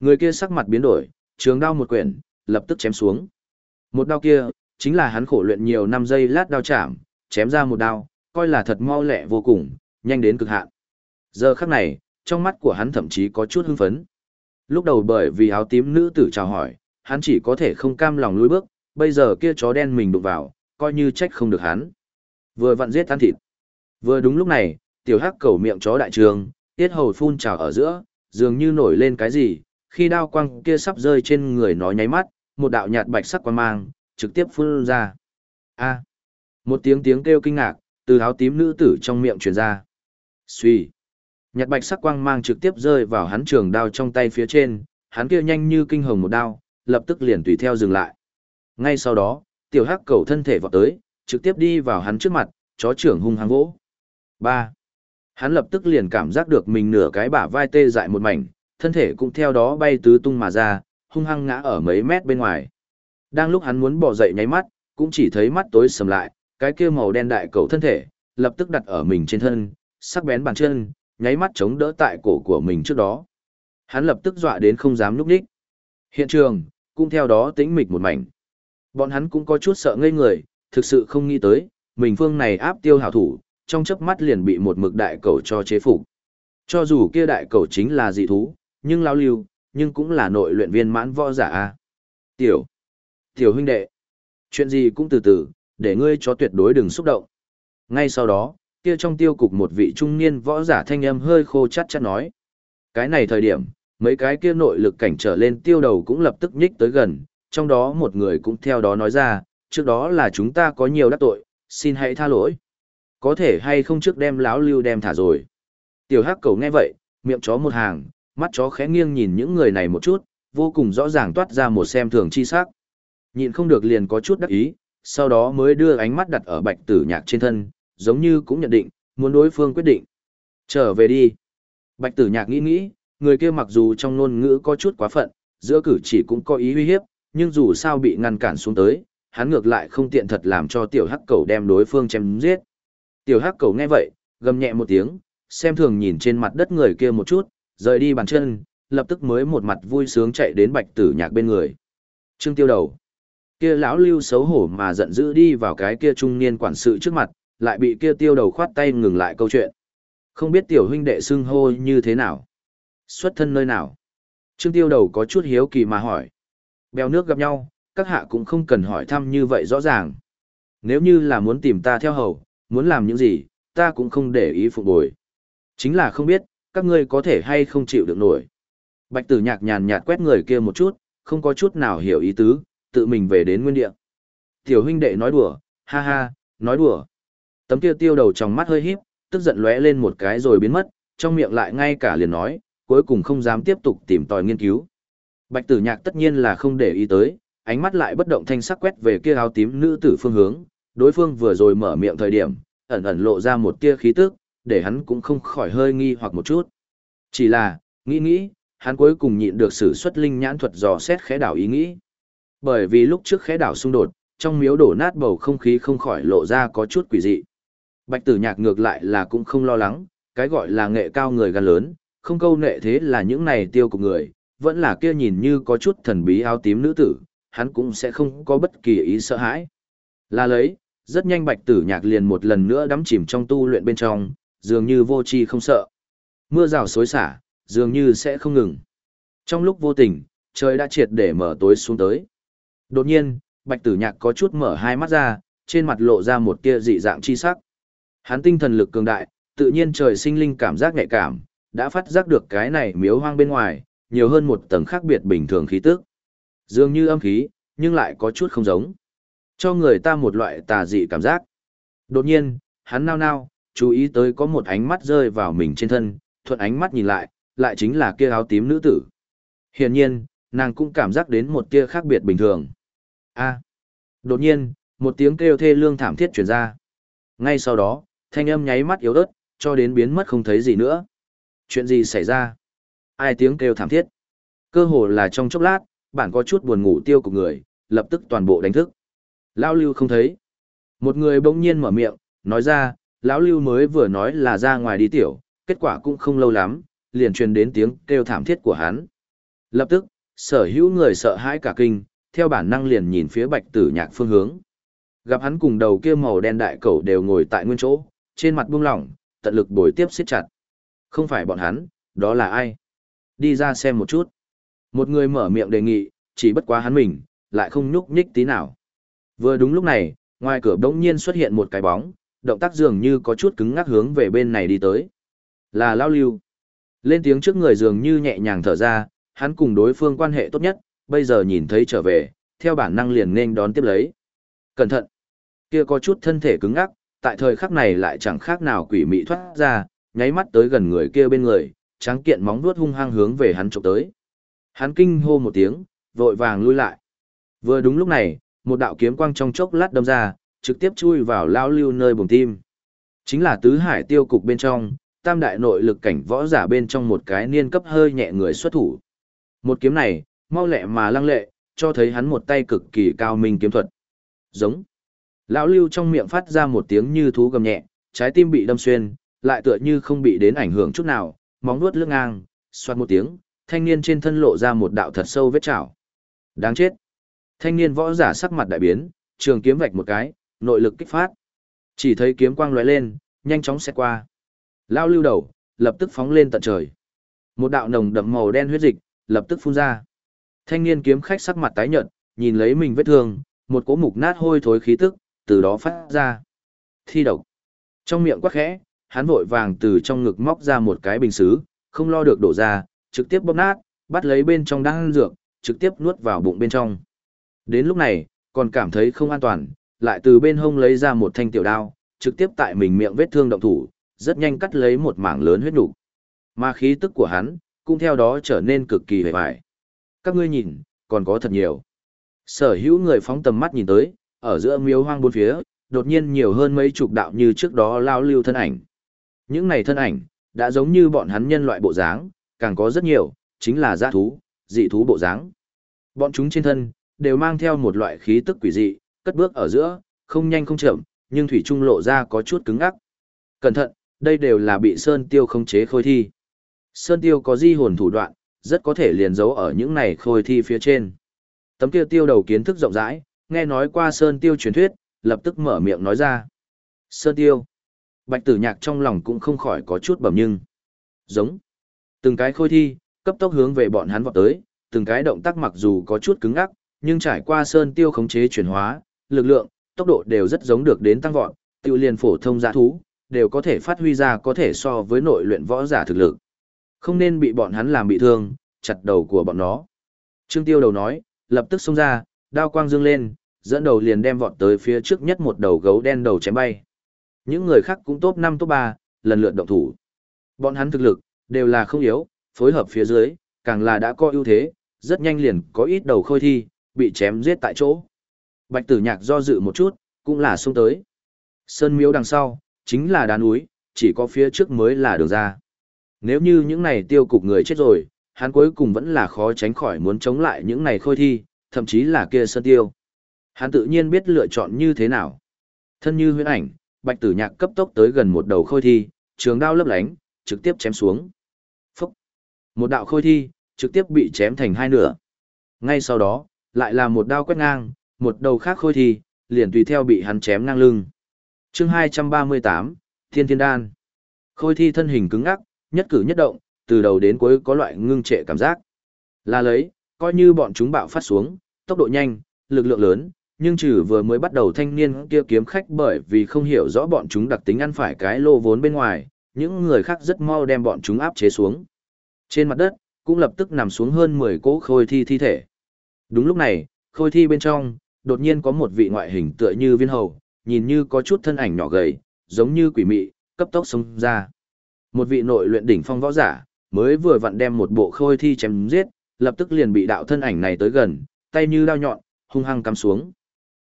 Người kia sắc mặt biến đổi, trường đao một quyển, lập tức chém xuống. Một đao kia, chính là hắn khổ luyện nhiều năm giây lát đao chạm, chém ra một đao, coi là thật mau lẹ vô cùng, nhanh đến cực hạn. Giờ khắc này, trong mắt của hắn thậm chí có chút hưng phấn. Lúc đầu bởi vì áo tím nữ tử chào hỏi, hắn chỉ có thể không cam lòng lùi bước, bây giờ kia chó đen mình đụng vào, coi như trách không được hắn. Vừa vặn giết tan thịt. Vừa đúng lúc này, tiểu hắc cầu miệng chó đại trường, tiết hầu phun trào ở giữa, dường như nổi lên cái gì, khi đao quang kia sắp rơi trên người nó nháy mắt, một đạo nhạt bạch sắc quang mang, trực tiếp phun ra. A. Một tiếng tiếng kêu kinh ngạc, từ áo tím nữ tử trong miệng truyền ra. Xuy. Nhạt bạch sắc quang mang trực tiếp rơi vào hắn trường đao trong tay phía trên, hắn kia nhanh như kinh hồng một đao, lập tức liền tùy theo dừng lại. Ngay sau đó, tiểu hắc cầu thân thể vọt tới, trực tiếp đi vào hắn trước mặt, chó trưởng hung hăng vỗ. Ba. Hắn lập tức liền cảm giác được mình nửa cái bả vai tê dại một mảnh, thân thể cũng theo đó bay tứ tung mà ra, hung hăng ngã ở mấy mét bên ngoài. Đang lúc hắn muốn bỏ dậy nháy mắt, cũng chỉ thấy mắt tối sầm lại, cái kia màu đen đại cầu thân thể, lập tức đặt ở mình trên thân, sắc bén bàn chân, nháy mắt chống đỡ tại cổ của mình trước đó. Hắn lập tức dọa đến không dám núp đích. Hiện trường, cũng theo đó tĩnh mịch một mảnh. Bọn hắn cũng có chút sợ ngây người, thực sự không nghĩ tới, mình phương này áp tiêu hảo thủ, trong chớp mắt liền bị một mực đại cầu cho chế phục. Cho dù kia đại cầu chính là dị thú, nhưng lao lưu, nhưng cũng là nội luyện viên mãn võ giả a. Tiểu, tiểu huynh đệ, chuyện gì cũng từ từ, để ngươi cho tuyệt đối đừng xúc động. Ngay sau đó, kia trong tiêu cục một vị trung niên võ giả thanh âm hơi khô chát chát nói. Cái này thời điểm, mấy cái kia nội lực cảnh trở lên tiêu đầu cũng lập tức nhích tới gần, trong đó một người cũng theo đó nói ra, trước đó là chúng ta có nhiều đắc tội, xin hãy tha lỗi. Có thể hay không trước đem láo lưu đem thả rồi. Tiểu hắc cầu nghe vậy, miệng chó một hàng, mắt chó khẽ nghiêng nhìn những người này một chút, vô cùng rõ ràng toát ra một xem thường chi sắc. Nhịn không được liền có chút đắc ý, sau đó mới đưa ánh mắt đặt ở bạch tử nhạc trên thân, giống như cũng nhận định, muốn đối phương quyết định. Trở về đi. Bạch tử nhạc nghĩ nghĩ, người kia mặc dù trong ngôn ngữ có chút quá phận, giữa cử chỉ cũng có ý uy hiếp, nhưng dù sao bị ngăn cản xuống tới, hắn ngược lại không tiện thật làm cho tiểu hắc cầu đem đối phương chém giết. Tiểu hắc cầu nghe vậy, gầm nhẹ một tiếng, xem thường nhìn trên mặt đất người kia một chút, rời đi bàn chân, lập tức mới một mặt vui sướng chạy đến bạch tử nhạc bên người. Trương tiêu đầu. Kia lão lưu xấu hổ mà giận dữ đi vào cái kia trung niên quản sự trước mặt, lại bị kia tiêu đầu khoát tay ngừng lại câu chuyện. Không biết tiểu huynh đệ xưng hô như thế nào? Xuất thân nơi nào? Trương tiêu đầu có chút hiếu kỳ mà hỏi. Bèo nước gặp nhau, các hạ cũng không cần hỏi thăm như vậy rõ ràng. Nếu như là muốn tìm ta theo hầu, muốn làm những gì, ta cũng không để ý phục bồi. Chính là không biết, các ngươi có thể hay không chịu được nổi. Bạch tử nhạc nhàn nhạt quét người kia một chút, không có chút nào hiểu ý tứ, tự mình về đến nguyên địa. Tiểu huynh đệ nói đùa, ha ha, nói đùa. Tấm kia tiêu đầu trong mắt hơi híp, tức giận lóe lên một cái rồi biến mất, trong miệng lại ngay cả liền nói, cuối cùng không dám tiếp tục tìm tòi nghiên cứu. Bạch tử nhạc tất nhiên là không để ý tới, ánh mắt lại bất động thanh sắc quét về kia áo tím nữ tử phương hướng, đối phương vừa rồi mở miệng thời điểm, ẩn ẩn lộ ra một tia khí tức, để hắn cũng không khỏi hơi nghi hoặc một chút. Chỉ là, nghĩ nghĩ, hắn cuối cùng nhịn được sử xuất linh nhãn thuật dò xét khẽ đảo ý nghĩ. Bởi vì lúc trước khẽ đảo xung đột, trong miếu đổ nát bầu không khí không khỏi lộ ra có chút quỷ dị. Bạch tử nhạc ngược lại là cũng không lo lắng, cái gọi là nghệ cao người gan lớn, không câu nệ thế là những này tiêu của người, vẫn là kia nhìn như có chút thần bí áo tím nữ tử, hắn cũng sẽ không có bất kỳ ý sợ hãi. Là lấy, rất nhanh bạch tử nhạc liền một lần nữa đắm chìm trong tu luyện bên trong, dường như vô tri không sợ. Mưa rào xối xả, dường như sẽ không ngừng. Trong lúc vô tình, trời đã triệt để mở tối xuống tới. Đột nhiên, bạch tử nhạc có chút mở hai mắt ra, trên mặt lộ ra một tia dị dạng chi sắc. Hắn tinh thần lực cường đại, tự nhiên trời sinh linh cảm giác nhạy cảm, đã phát giác được cái này miếu hoang bên ngoài, nhiều hơn một tầng khác biệt bình thường khí tức. Dường như âm khí, nhưng lại có chút không giống. Cho người ta một loại tà dị cảm giác. Đột nhiên, hắn nao nao, chú ý tới có một ánh mắt rơi vào mình trên thân, thuận ánh mắt nhìn lại, lại chính là kia áo tím nữ tử. Hiển nhiên, nàng cũng cảm giác đến một tia khác biệt bình thường. A. Đột nhiên, một tiếng kêu thê lương thảm thiết truyền ra. Ngay sau đó, thanh âm nháy mắt yếu ớt, cho đến biến mất không thấy gì nữa. Chuyện gì xảy ra? Ai tiếng kêu thảm thiết? Cơ hồ là trong chốc lát, bản có chút buồn ngủ tiêu của người, lập tức toàn bộ đánh thức. Lão Lưu không thấy. Một người bỗng nhiên mở miệng, nói ra, lão Lưu mới vừa nói là ra ngoài đi tiểu, kết quả cũng không lâu lắm, liền truyền đến tiếng kêu thảm thiết của hắn. Lập tức, sở hữu người sợ hãi cả kinh, theo bản năng liền nhìn phía bạch tử nhạc phương hướng. Gặp hắn cùng đầu kia màu đen đại cẩu đều ngồi tại nguyên chỗ, trên mặt buông lỏng, tận lực bồi tiếp siết chặt. Không phải bọn hắn, đó là ai? Đi ra xem một chút. Một người mở miệng đề nghị, chỉ bất quá hắn mình, lại không nhúc nhích tí nào. Vừa đúng lúc này, ngoài cửa đống nhiên xuất hiện một cái bóng, động tác dường như có chút cứng ngắc hướng về bên này đi tới. Là Lao Lưu. Lên tiếng trước người dường như nhẹ nhàng thở ra, hắn cùng đối phương quan hệ tốt nhất, bây giờ nhìn thấy trở về, theo bản năng liền nên đón tiếp lấy. Cẩn thận! Kia có chút thân thể cứng ngắc, tại thời khắc này lại chẳng khác nào quỷ mị thoát ra, nháy mắt tới gần người kia bên người, trắng kiện móng vuốt hung hăng hướng về hắn chụp tới. Hắn kinh hô một tiếng, vội vàng lui lại. Vừa đúng lúc này, một đạo kiếm quang trong chốc lát đâm ra, trực tiếp chui vào lao lưu nơi bùng tim. Chính là tứ hải tiêu cục bên trong, tam đại nội lực cảnh võ giả bên trong một cái niên cấp hơi nhẹ người xuất thủ. Một kiếm này, mau lẹ mà lăng lệ, cho thấy hắn một tay cực kỳ cao minh kiếm thuật. Giống. Lão lưu trong miệng phát ra một tiếng như thú gầm nhẹ, trái tim bị đâm xuyên, lại tựa như không bị đến ảnh hưởng chút nào, móng nuốt lưng ngang, xoát một tiếng, thanh niên trên thân lộ ra một đạo thật sâu vết chảo. Đáng chết. Thanh niên võ giả sắc mặt đại biến, trường kiếm vạch một cái, nội lực kích phát. Chỉ thấy kiếm quang lóe lên, nhanh chóng xét qua. Lao lưu đầu, lập tức phóng lên tận trời. Một đạo nồng đậm màu đen huyết dịch, lập tức phun ra. Thanh niên kiếm khách sắc mặt tái nhợt, nhìn lấy mình vết thương, một cỗ mục nát hôi thối khí tức, từ đó phát ra. Thi độc. Trong miệng quắc khẽ, hắn vội vàng từ trong ngực móc ra một cái bình xứ, không lo được đổ ra, trực tiếp bóp nát, bắt lấy bên trong đang dược, trực tiếp nuốt vào bụng bên trong. Đến lúc này, còn cảm thấy không an toàn, lại từ bên hông lấy ra một thanh tiểu đao, trực tiếp tại mình miệng vết thương động thủ, rất nhanh cắt lấy một mảng lớn huyết nục. Mà khí tức của hắn, cũng theo đó trở nên cực kỳ hề bại. Các ngươi nhìn, còn có thật nhiều. Sở hữu người phóng tầm mắt nhìn tới, ở giữa miếu hoang bốn phía, đột nhiên nhiều hơn mấy chục đạo như trước đó lao lưu thân ảnh. Những này thân ảnh, đã giống như bọn hắn nhân loại bộ dáng, càng có rất nhiều, chính là giã thú, dị thú bộ dáng. Bọn chúng trên thân, đều mang theo một loại khí tức quỷ dị, cất bước ở giữa, không nhanh không chậm, nhưng thủy trung lộ ra có chút cứng ngắc. Cẩn thận, đây đều là bị Sơn Tiêu khống chế khôi thi. Sơn Tiêu có di hồn thủ đoạn, rất có thể liền giấu ở những này khôi thi phía trên. Tấm kia tiêu đầu kiến thức rộng rãi, nghe nói qua Sơn Tiêu truyền thuyết, lập tức mở miệng nói ra. Sơn Tiêu. Bạch tử nhạc trong lòng cũng không khỏi có chút bẩm nhưng. Giống. Từng cái khôi thi, cấp tốc hướng về bọn hắn vọt tới, từng cái động tác mặc dù có chút cứng ngắc, nhưng trải qua Sơn Tiêu khống chế chuyển hóa, lực lượng, tốc độ đều rất giống được đến tăng vọt, tiêu liền phổ thông giả thú, đều có thể phát huy ra có thể so với nội luyện võ giả thực lực. Không nên bị bọn hắn làm bị thương, chặt đầu của bọn nó. Trương Tiêu đầu nói, lập tức xông ra, đao quang dương lên, dẫn đầu liền đem vọt tới phía trước nhất một đầu gấu đen đầu chém bay. Những người khác cũng top 5 top 3, lần lượt động thủ. Bọn hắn thực lực, đều là không yếu, phối hợp phía dưới, càng là đã có ưu thế, rất nhanh liền có ít đầu khôi thi, bị chém giết tại chỗ. Bạch tử nhạc do dự một chút, cũng là xuống tới. Sơn miếu đằng sau, chính là đá núi, chỉ có phía trước mới là đường ra. Nếu như những này tiêu cục người chết rồi, hắn cuối cùng vẫn là khó tránh khỏi muốn chống lại những này khôi thi, thậm chí là kia sơn tiêu. Hắn tự nhiên biết lựa chọn như thế nào. Thân như huyễn ảnh, bạch tử nhạc cấp tốc tới gần một đầu khôi thi, trường đao lấp lánh, trực tiếp chém xuống. Phúc! Một đạo khôi thi, trực tiếp bị chém thành hai nửa. Ngay sau đó, lại là một đao quét ngang, một đầu khác khôi thi, liền tùy theo bị hắn chém ngang lưng. chương 238, Thiên Thiên Đan. Khôi thi thân hình cứng ngắc, nhất cử nhất động, từ đầu đến cuối có loại ngưng trệ cảm giác. Là lấy, coi như bọn chúng bạo phát xuống, tốc độ nhanh, lực lượng lớn, nhưng trừ vừa mới bắt đầu thanh niên kia kiếm khách bởi vì không hiểu rõ bọn chúng đặc tính ăn phải cái lô vốn bên ngoài, những người khác rất mau đem bọn chúng áp chế xuống. Trên mặt đất, cũng lập tức nằm xuống hơn 10 cỗ khôi thi thi thể. Đúng lúc này, khôi thi bên trong, đột nhiên có một vị ngoại hình tựa như viên hầu, nhìn như có chút thân ảnh nhỏ gầy, giống như quỷ mị, cấp tốc xông ra. Một vị nội luyện đỉnh phong võ giả, mới vừa vặn đem một bộ khôi thi chém giết, lập tức liền bị đạo thân ảnh này tới gần, tay như lao nhọn, hung hăng cắm xuống.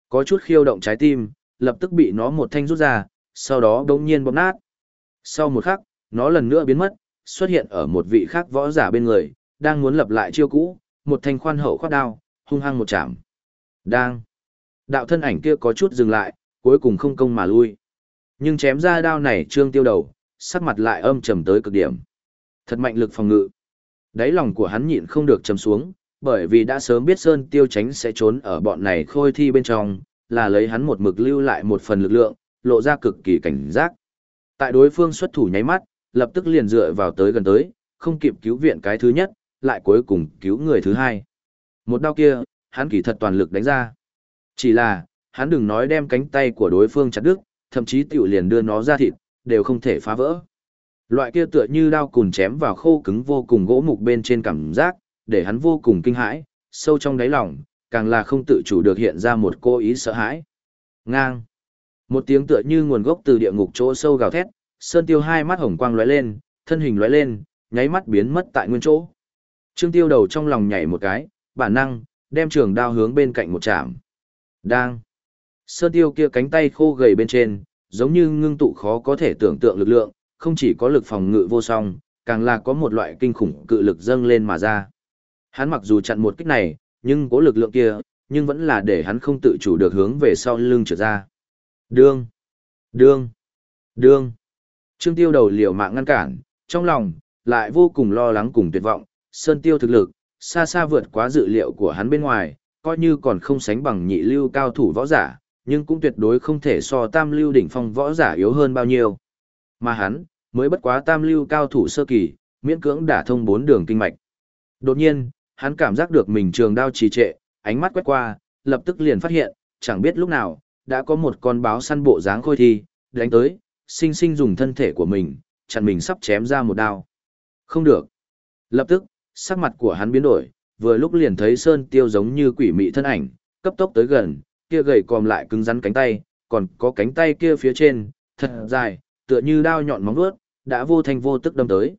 Có chút khiêu động trái tim, lập tức bị nó một thanh rút ra, sau đó đống nhiên bóp nát. Sau một khắc, nó lần nữa biến mất, xuất hiện ở một vị khác võ giả bên người, đang muốn lập lại chiêu cũ, một thanh khoan hậu khoát đao, hung hăng một chạm. Đang. Đạo thân ảnh kia có chút dừng lại, cuối cùng không công mà lui. Nhưng chém ra đao này trương tiêu đầu, sắc mặt lại âm trầm tới cực điểm. Thật mạnh lực phòng ngự. Đáy lòng của hắn nhịn không được trầm xuống, bởi vì đã sớm biết Sơn Tiêu tránh sẽ trốn ở bọn này khôi thi bên trong, là lấy hắn một mực lưu lại một phần lực lượng, lộ ra cực kỳ cảnh giác. Tại đối phương xuất thủ nháy mắt, lập tức liền dựa vào tới gần tới, không kịp cứu viện cái thứ nhất, lại cuối cùng cứu người thứ hai. Một đao kia, hắn kỳ thật toàn lực đánh ra. Chỉ là, hắn đừng nói đem cánh tay của đối phương chặt đứt, thậm chí tiểu liền đưa nó ra thịt, đều không thể phá vỡ. Loại kia tựa như đao cùn chém vào khô cứng vô cùng gỗ mục bên trên cảm giác, để hắn vô cùng kinh hãi, sâu trong đáy lòng, càng là không tự chủ được hiện ra một cô ý sợ hãi. Ngang. Một tiếng tựa như nguồn gốc từ địa ngục chỗ sâu gào thét, Sơn Tiêu hai mắt hồng quang lóe lên, thân hình lóe lên, nháy mắt biến mất tại nguyên chỗ. Trương Tiêu đầu trong lòng nhảy một cái, bản năng, đem trường đao hướng bên cạnh một chạm. Đang. Sơn Tiêu kia cánh tay khô gầy bên trên, giống như ngưng tụ khó có thể tưởng tượng lực lượng, không chỉ có lực phòng ngự vô song, càng là có một loại kinh khủng cự lực dâng lên mà ra. Hắn mặc dù chặn một kích này, nhưng cố lực lượng kia, nhưng vẫn là để hắn không tự chủ được hướng về sau lưng trở ra. Đương, đương, đương. Trương Tiêu đầu liều mạng ngăn cản, trong lòng lại vô cùng lo lắng cùng tuyệt vọng, Sơn Tiêu thực lực xa xa vượt quá dự liệu của hắn bên ngoài, coi như còn không sánh bằng nhị lưu cao thủ võ giả, nhưng cũng tuyệt đối không thể so tam lưu đỉnh phong võ giả yếu hơn bao nhiêu. Mà hắn, mới bất quá tam lưu cao thủ sơ kỳ, miễn cưỡng đả thông bốn đường kinh mạch. Đột nhiên, hắn cảm giác được mình trường đao trì trệ, ánh mắt quét qua, lập tức liền phát hiện, chẳng biết lúc nào, đã có một con báo săn bộ dáng khôi thi, đánh tới, sinh sinh dùng thân thể của mình, chặn mình sắp chém ra một đao. Không được. Lập tức, sắc mặt của hắn biến đổi, vừa lúc liền thấy Sơn Tiêu giống như quỷ mị thân ảnh, cấp tốc tới gần, kia gầy còm lại cứng rắn cánh tay, còn có cánh tay kia phía trên, thật dài, tựa như đao nhọn móng vuốt, đã vô thanh vô tức đâm tới.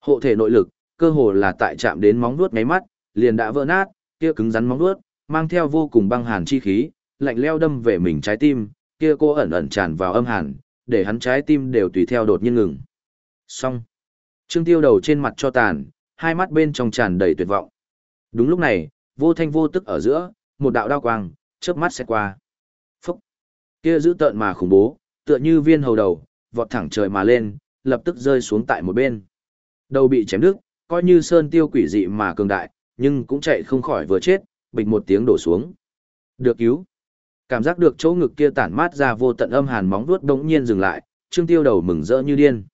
Hộ thể nội lực, cơ hồ là tại chạm đến móng vuốt ngáy mắt, liền đã vỡ nát, kia cứng rắn móng vuốt, mang theo vô cùng băng hàn chi khí, lạnh leo đâm về mình trái tim, kia cô ẩn ẩn tràn vào âm hàn, để hắn trái tim đều tùy theo đột nhiên ngừng. Xong. Trương Tiêu đầu trên mặt cho tàn, hai mắt bên trong tràn đầy tuyệt vọng. Đúng lúc này, vô thanh vô tức ở giữa, một đạo đao quang, chớp mắt sẽ qua. Phúc! Kia giữ tợn mà khủng bố, tựa như viên hầu đầu, vọt thẳng trời mà lên, lập tức rơi xuống tại một bên. Đầu bị chém đứt, coi như sơn tiêu quỷ dị mà cường đại, nhưng cũng chạy không khỏi vừa chết, bịch một tiếng đổ xuống. Được cứu. Cảm giác được chỗ ngực kia tản mát ra vô tận âm hàn móng vuốt đống nhiên dừng lại, Trương Tiêu đầu mừng rỡ như điên.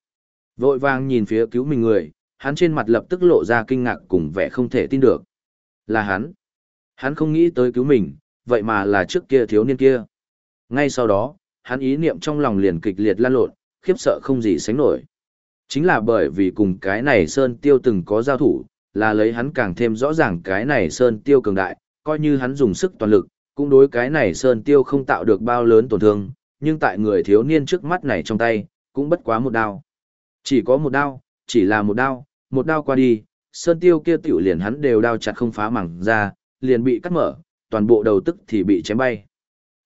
Vội vàng nhìn phía cứu mình người, hắn trên mặt lập tức lộ ra kinh ngạc cùng vẻ không thể tin được. Là hắn. Hắn không nghĩ tới cứu mình, vậy mà là trước kia thiếu niên kia. Ngay sau đó, hắn ý niệm trong lòng liền kịch liệt lan lộn, khiếp sợ không gì sánh nổi. Chính là bởi vì cùng cái này Sơn Tiêu từng có giao thủ, là lấy hắn càng thêm rõ ràng cái này Sơn Tiêu cường đại, coi như hắn dùng sức toàn lực, cũng đối cái này Sơn Tiêu không tạo được bao lớn tổn thương, nhưng tại người thiếu niên trước mắt này trong tay, cũng bất quá một đao. Chỉ có một đao, chỉ là một đao, một đao qua đi, Sơn Tiêu kia tiểu liền hắn đều đao chặt không phá mảng ra, liền bị cắt mở, toàn bộ đầu tức thì bị chém bay.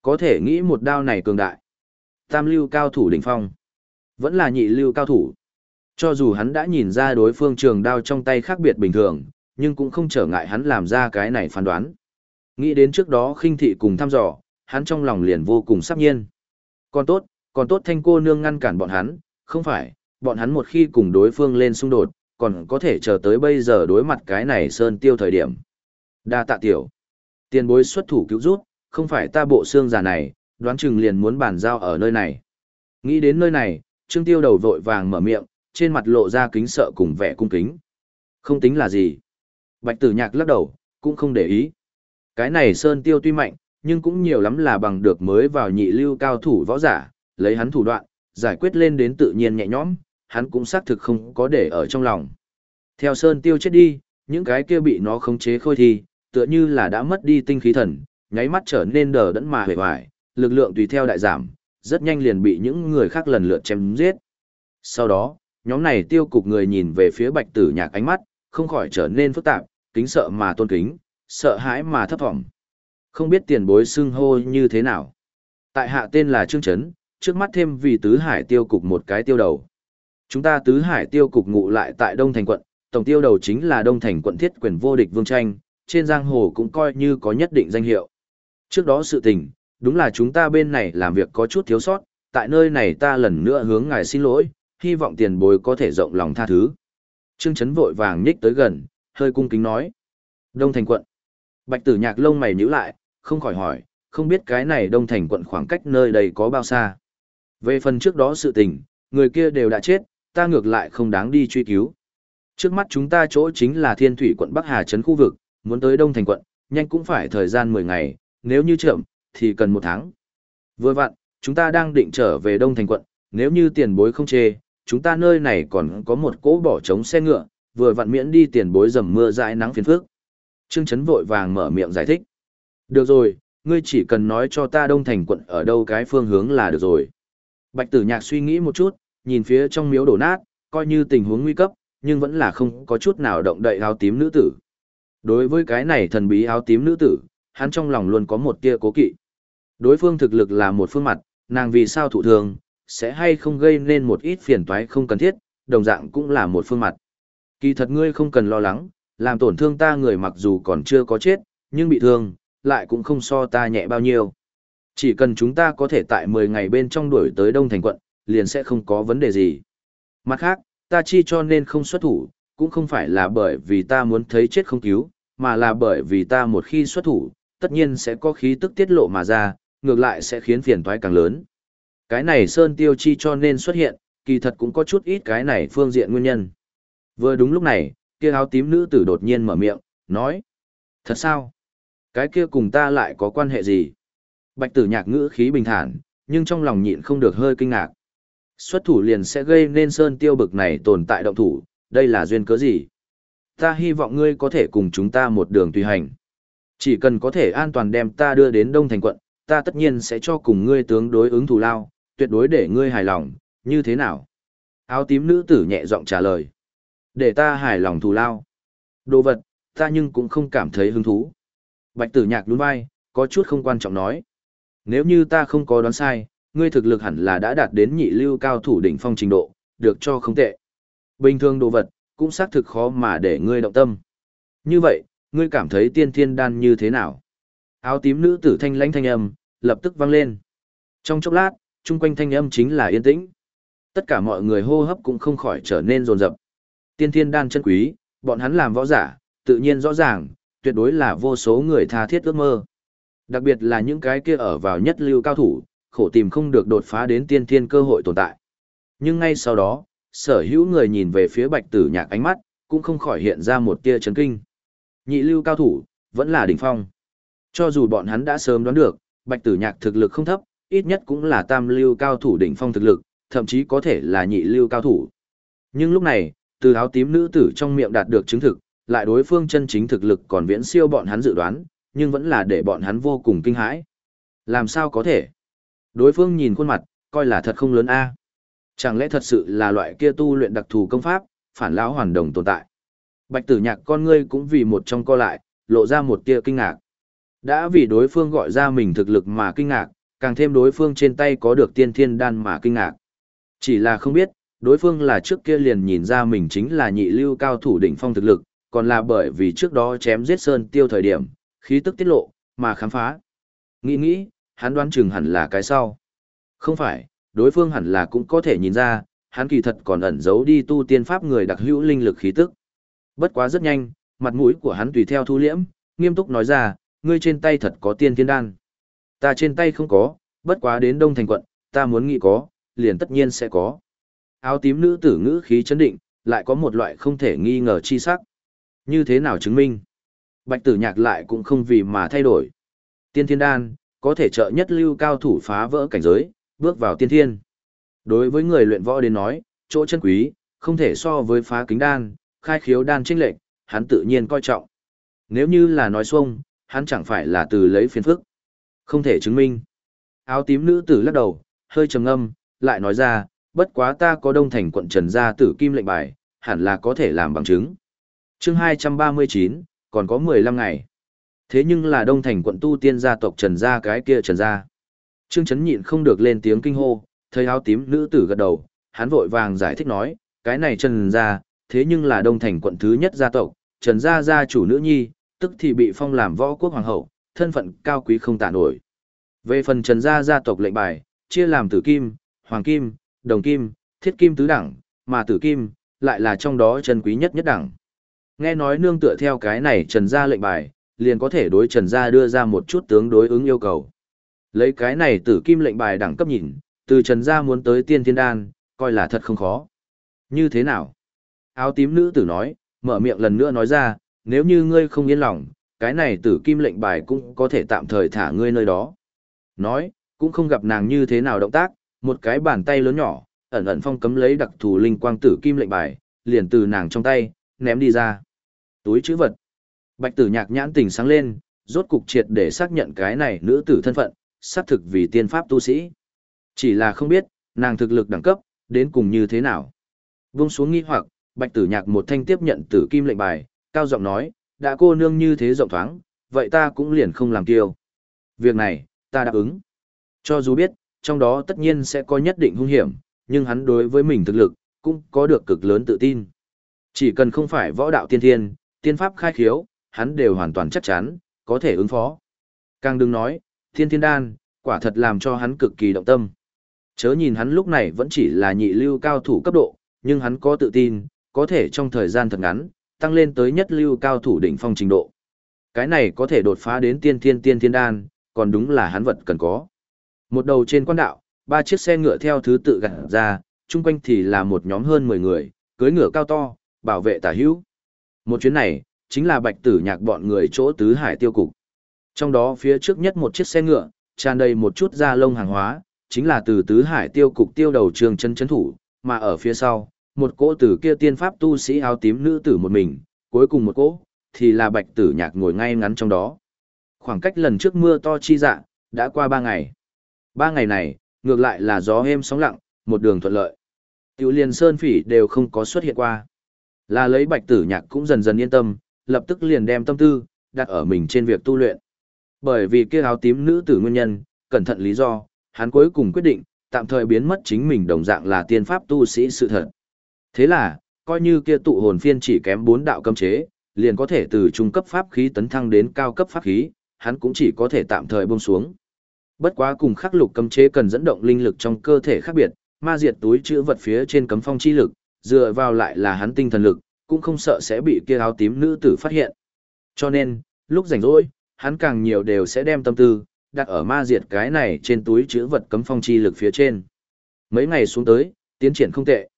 Có thể nghĩ một đao này cường đại. Tam lưu cao thủ đỉnh phong. Vẫn là nhị lưu cao thủ. Cho dù hắn đã nhìn ra đối phương trường đao trong tay khác biệt bình thường, nhưng cũng không trở ngại hắn làm ra cái này phán đoán. Nghĩ đến trước đó khinh thị cùng thăm dò, hắn trong lòng liền vô cùng sắp nhiên. Còn tốt, còn tốt thanh cô nương ngăn cản bọn hắn, không phải, bọn hắn một khi cùng đối phương lên xung đột, còn có thể chờ tới bây giờ đối mặt cái này sơn tiêu thời điểm. Đa tạ tiểu. Tiền bối xuất thủ cứu rút, không phải ta bộ xương già này, đoán chừng liền muốn bàn giao ở nơi này. Nghĩ đến nơi này, Trương Tiêu đầu vội vàng mở miệng, trên mặt lộ ra kính sợ cùng vẻ cung kính. Không tính là gì. Bạch tử nhạc lắc đầu, cũng không để ý. Cái này Sơn Tiêu tuy mạnh, nhưng cũng nhiều lắm là bằng được mới vào nhị lưu cao thủ võ giả, lấy hắn thủ đoạn, giải quyết lên đến tự nhiên nhẹ nhõm, hắn cũng xác thực không có để ở trong lòng. Theo Sơn Tiêu chết đi, những cái kia bị nó khống chế khôi thi, tựa như là đã mất đi tinh khí thần, nháy mắt trở nên đờ đẫn mà hề hoài, lực lượng tùy theo đại giảm, rất nhanh liền bị những người khác lần lượt chém giết. Sau đó, nhóm này tiêu cục người nhìn về phía bạch tử nhạc ánh mắt, không khỏi trở nên phức tạp, kính sợ mà tôn kính, sợ hãi mà thấp thỏm. Không biết tiền bối xưng hô như thế nào. Tại hạ tên là Trương Trấn, trước mắt thêm vì tứ hải tiêu cục một cái tiêu đầu. Chúng ta tứ hải tiêu cục ngụ lại tại Đông Thành quận, tổng tiêu đầu chính là Đông Thành quận thiết quyền vô địch vương tranh, trên giang hồ cũng coi như có nhất định danh hiệu. Trước đó sự tình, đúng là chúng ta bên này làm việc có chút thiếu sót, tại nơi này ta lần nữa hướng ngài xin lỗi, hy vọng tiền bối có thể rộng lòng tha thứ. Trương Chấn vội vàng nhích tới gần, hơi cung kính nói. Đông Thành quận. Bạch tử nhạc lông mày nhíu lại, không khỏi hỏi, không biết cái này Đông Thành quận khoảng cách nơi đây có bao xa. Về phần trước đó sự tình, người kia đều đã chết, ta ngược lại không đáng đi truy cứu. Trước mắt chúng ta chỗ chính là thiên thủy quận Bắc Hà Trấn khu vực, muốn tới Đông Thành quận, nhanh cũng phải thời gian 10 ngày, nếu như chậm, thì cần một tháng. Vừa vặn, chúng ta đang định trở về Đông Thành quận, nếu như tiền bối không chê, chúng ta nơi này còn có một cỗ bỏ trống xe ngựa, vừa vặn miễn đi tiền bối dầm mưa dãi nắng phiền phước. Trương Trấn vội vàng mở miệng giải thích. Được rồi, ngươi chỉ cần nói cho ta Đông Thành quận ở đâu cái phương hướng là được rồi. Bạch tử nhạc suy nghĩ một chút, nhìn phía trong miếu đổ nát, coi như tình huống nguy cấp, nhưng vẫn là không có chút nào động đậy áo tím nữ tử. Đối với cái này thần bí áo tím nữ tử, hắn trong lòng luôn có một tia cố kỵ. Đối phương thực lực là một phương mặt, nàng vì sao thụ thường, sẽ hay không gây nên một ít phiền toái không cần thiết, đồng dạng cũng là một phương mặt. Kỳ thật ngươi không cần lo lắng, làm tổn thương ta người mặc dù còn chưa có chết, nhưng bị thương, lại cũng không so ta nhẹ bao nhiêu. Chỉ cần chúng ta có thể tại 10 ngày bên trong đuổi tới Đông Thành quận, liền sẽ không có vấn đề gì. Mặt khác, ta chi cho nên không xuất thủ, cũng không phải là bởi vì ta muốn thấy chết không cứu, mà là bởi vì ta một khi xuất thủ, tất nhiên sẽ có khí tức tiết lộ mà ra, ngược lại sẽ khiến phiền toái càng lớn. Cái này Sơn Tiêu Chi cho nên xuất hiện, kỳ thật cũng có chút ít cái này phương diện nguyên nhân. Vừa đúng lúc này, kia áo tím nữ tử đột nhiên mở miệng, nói. Thật sao? Cái kia cùng ta lại có quan hệ gì? Bạch tử nhạc ngữ khí bình thản, nhưng trong lòng nhịn không được hơi kinh ngạc. Xuất thủ liền sẽ gây nên sơn tiêu bực này tồn tại động thủ, đây là duyên cớ gì? Ta hy vọng ngươi có thể cùng chúng ta một đường tùy hành. Chỉ cần có thể an toàn đem ta đưa đến Đông Thành quận, ta tất nhiên sẽ cho cùng ngươi tướng đối ứng thù lao, tuyệt đối để ngươi hài lòng, như thế nào? Áo tím nữ tử nhẹ giọng trả lời. Để ta hài lòng thù lao. Đồ vật, ta nhưng cũng không cảm thấy hứng thú. Bạch tử nhạc đúng vai, có chút không quan trọng nói. Nếu như ta không có đoán sai, ngươi thực lực hẳn là đã đạt đến nhị lưu cao thủ đỉnh phong trình độ, được cho không tệ. Bình thường đồ vật, cũng xác thực khó mà để ngươi động tâm. Như vậy, ngươi cảm thấy tiên thiên đan như thế nào? Áo tím nữ tử thanh lãnh thanh âm, lập tức vang lên. Trong chốc lát, chung quanh thanh âm chính là yên tĩnh. Tất cả mọi người hô hấp cũng không khỏi trở nên rồn rập. Tiên thiên đan chân quý, bọn hắn làm võ giả, tự nhiên rõ ràng, tuyệt đối là vô số người tha thiết ước mơ. Đặc biệt là những cái kia ở vào nhất lưu cao thủ, khổ tìm không được đột phá đến tiên thiên cơ hội tồn tại. Nhưng ngay sau đó, sở hữu người nhìn về phía bạch tử nhạc ánh mắt, cũng không khỏi hiện ra một tia chấn kinh. Nhị lưu cao thủ, vẫn là đỉnh phong. Cho dù bọn hắn đã sớm đoán được, bạch tử nhạc thực lực không thấp, ít nhất cũng là tam lưu cao thủ đỉnh phong thực lực, thậm chí có thể là nhị lưu cao thủ. Nhưng lúc này, từ áo tím nữ tử trong miệng đạt được chứng thực, lại đối phương chân chính thực lực còn viễn siêu bọn hắn dự đoán, nhưng vẫn là để bọn hắn vô cùng kinh hãi. Làm sao có thể? Đối phương nhìn khuôn mặt, coi là thật không lớn a. Chẳng lẽ thật sự là loại kia tu luyện đặc thù công pháp, phản lão hoàn đồng tồn tại. Bạch tử nhạc con ngươi cũng vì một trong co lại, lộ ra một tia kinh ngạc. Đã vì đối phương gọi ra mình thực lực mà kinh ngạc, càng thêm đối phương trên tay có được tiên thiên đan mà kinh ngạc. Chỉ là không biết, đối phương là trước kia liền nhìn ra mình chính là nhị lưu cao thủ đỉnh phong thực lực, còn là bởi vì trước đó chém giết sơn tiêu thời điểm, khí tức tiết lộ, mà khám phá. Nghĩ nghĩ, hắn đoán chừng hẳn là cái sau. Không phải, đối phương hẳn là cũng có thể nhìn ra, hắn kỳ thật còn ẩn giấu đi tu tiên pháp người đặc hữu linh lực khí tức. Bất quá rất nhanh, mặt mũi của hắn tùy theo thu liễm, nghiêm túc nói ra, ngươi trên tay thật có tiên thiên đan. Ta trên tay không có, bất quá đến Đông Thành quận, ta muốn nghĩ có, liền tất nhiên sẽ có. Áo tím nữ tử ngữ khí chấn định, lại có một loại không thể nghi ngờ chi sắc. Như thế nào chứng minh? Bạch tử nhạc lại cũng không vì mà thay đổi. Tiên thiên đan, có thể trợ nhất lưu cao thủ phá vỡ cảnh giới, bước vào tiên thiên. Đối với người luyện võ đến nói, chỗ chân quý, không thể so với phá kính đan, khai khiếu đan chênh lệch, hắn tự nhiên coi trọng. Nếu như là nói xuông, hắn chẳng phải là từ lấy phiền phức. Không thể chứng minh. Áo tím nữ tử lắc đầu, hơi trầm ngâm, lại nói ra, bất quá ta có đông thành quận trần gia tử kim lệnh bài, hẳn là có thể làm bằng chứng. chương 239, còn có 15 ngày. Thế nhưng là đông thành quận tu tiên gia tộc trần gia cái kia trần gia. Trương Chấn nhịn không được lên tiếng kinh hô, thấy áo tím nữ tử gật đầu, hắn vội vàng giải thích nói, cái này trần gia, thế nhưng là đông thành quận thứ nhất gia tộc, trần gia gia chủ nữ nhi, tức thì bị phong làm võ quốc hoàng hậu, thân phận cao quý không tả nổi. Về phần trần gia gia tộc lệnh bài, chia làm tử kim, hoàng kim, đồng kim, thiết kim tứ đẳng, mà tử kim, lại là trong đó chân quý nhất nhất đẳng. Nghe nói nương tựa theo cái này trần gia lệnh bài, liền có thể đối trần gia đưa ra một chút tướng đối ứng yêu cầu. Lấy cái này tử kim lệnh bài đẳng cấp nhìn, từ trần gia muốn tới tiên thiên đan, coi là thật không khó. Như thế nào? Áo tím nữ tử nói, mở miệng lần nữa nói ra, nếu như ngươi không yên lòng, cái này tử kim lệnh bài cũng có thể tạm thời thả ngươi nơi đó. Nói, cũng không gặp nàng như thế nào động tác, một cái bàn tay lớn nhỏ, ẩn ẩn phong cấm lấy đặc thù linh quang tử kim lệnh bài, liền từ nàng trong tay, ném đi ra. Túi chữ vật. Bạch tử nhạc nhãn tình sáng lên, rốt cục triệt để xác nhận cái này nữ tử thân phận, xác thực vì tiên pháp tu sĩ. Chỉ là không biết, nàng thực lực đẳng cấp, đến cùng như thế nào. Vung xuống nghi hoặc, bạch tử nhạc một thanh tiếp nhận tử kim lệnh bài, cao giọng nói, đã cô nương như thế rộng thoáng, vậy ta cũng liền không làm kiêu. Việc này, ta đáp ứng. Cho dù biết, trong đó tất nhiên sẽ có nhất định hung hiểm, nhưng hắn đối với mình thực lực, cũng có được cực lớn tự tin. Chỉ cần không phải võ đạo tiên thiên, tiên pháp khai khiếu, hắn đều hoàn toàn chắc chắn, có thể ứng phó. Càng đừng nói, thiên thiên đan, quả thật làm cho hắn cực kỳ động tâm. Chớ nhìn hắn lúc này vẫn chỉ là nhị lưu cao thủ cấp độ, nhưng hắn có tự tin, có thể trong thời gian thật ngắn, tăng lên tới nhất lưu cao thủ đỉnh phong trình độ. Cái này có thể đột phá đến tiên thiên tiên thiên đan, còn đúng là hắn vật cần có. Một đầu trên quan đạo, ba chiếc xe ngựa theo thứ tự gặt ra, chung quanh thì là một nhóm hơn 10 người, cưới ngựa cao to, bảo vệ tả hữu. Một chuyến này, chính là bạch tử nhạc bọn người chỗ tứ hải tiêu cục. Trong đó phía trước nhất một chiếc xe ngựa, tràn đầy một chút da lông hàng hóa, chính là từ tứ hải tiêu cục tiêu đầu trường chân chấn thủ, mà ở phía sau, một cỗ tử kia tiên pháp tu sĩ áo tím nữ tử một mình, cuối cùng một cỗ, thì là bạch tử nhạc ngồi ngay ngắn trong đó. Khoảng cách lần trước mưa to chi dạ, đã qua ba ngày. Ba ngày này, ngược lại là gió êm sóng lặng, một đường thuận lợi. Tiểu liền sơn phỉ đều không có xuất hiện qua. Là lấy bạch tử nhạc cũng dần dần yên tâm, lập tức liền đem tâm tư, đặt ở mình trên việc tu luyện. Bởi vì kia áo tím nữ tử nguyên nhân, cẩn thận lý do, hắn cuối cùng quyết định, tạm thời biến mất chính mình đồng dạng là tiên pháp tu sĩ sự thật. Thế là, coi như kia tụ hồn phiên chỉ kém bốn đạo cấm chế, liền có thể từ trung cấp pháp khí tấn thăng đến cao cấp pháp khí, hắn cũng chỉ có thể tạm thời buông xuống. Bất quá cùng khắc lục cấm chế cần dẫn động linh lực trong cơ thể khác biệt, ma diệt túi chữ vật phía trên cấm phong chi lực, dựa vào lại là hắn tinh thần lực, cũng không sợ sẽ bị kia áo tím nữ tử phát hiện. Cho nên, lúc rảnh rỗi, hắn càng nhiều đều sẽ đem tâm tư, đặt ở ma diệt cái này trên túi chữ vật cấm phong chi lực phía trên. Mấy ngày xuống tới, tiến triển không tệ.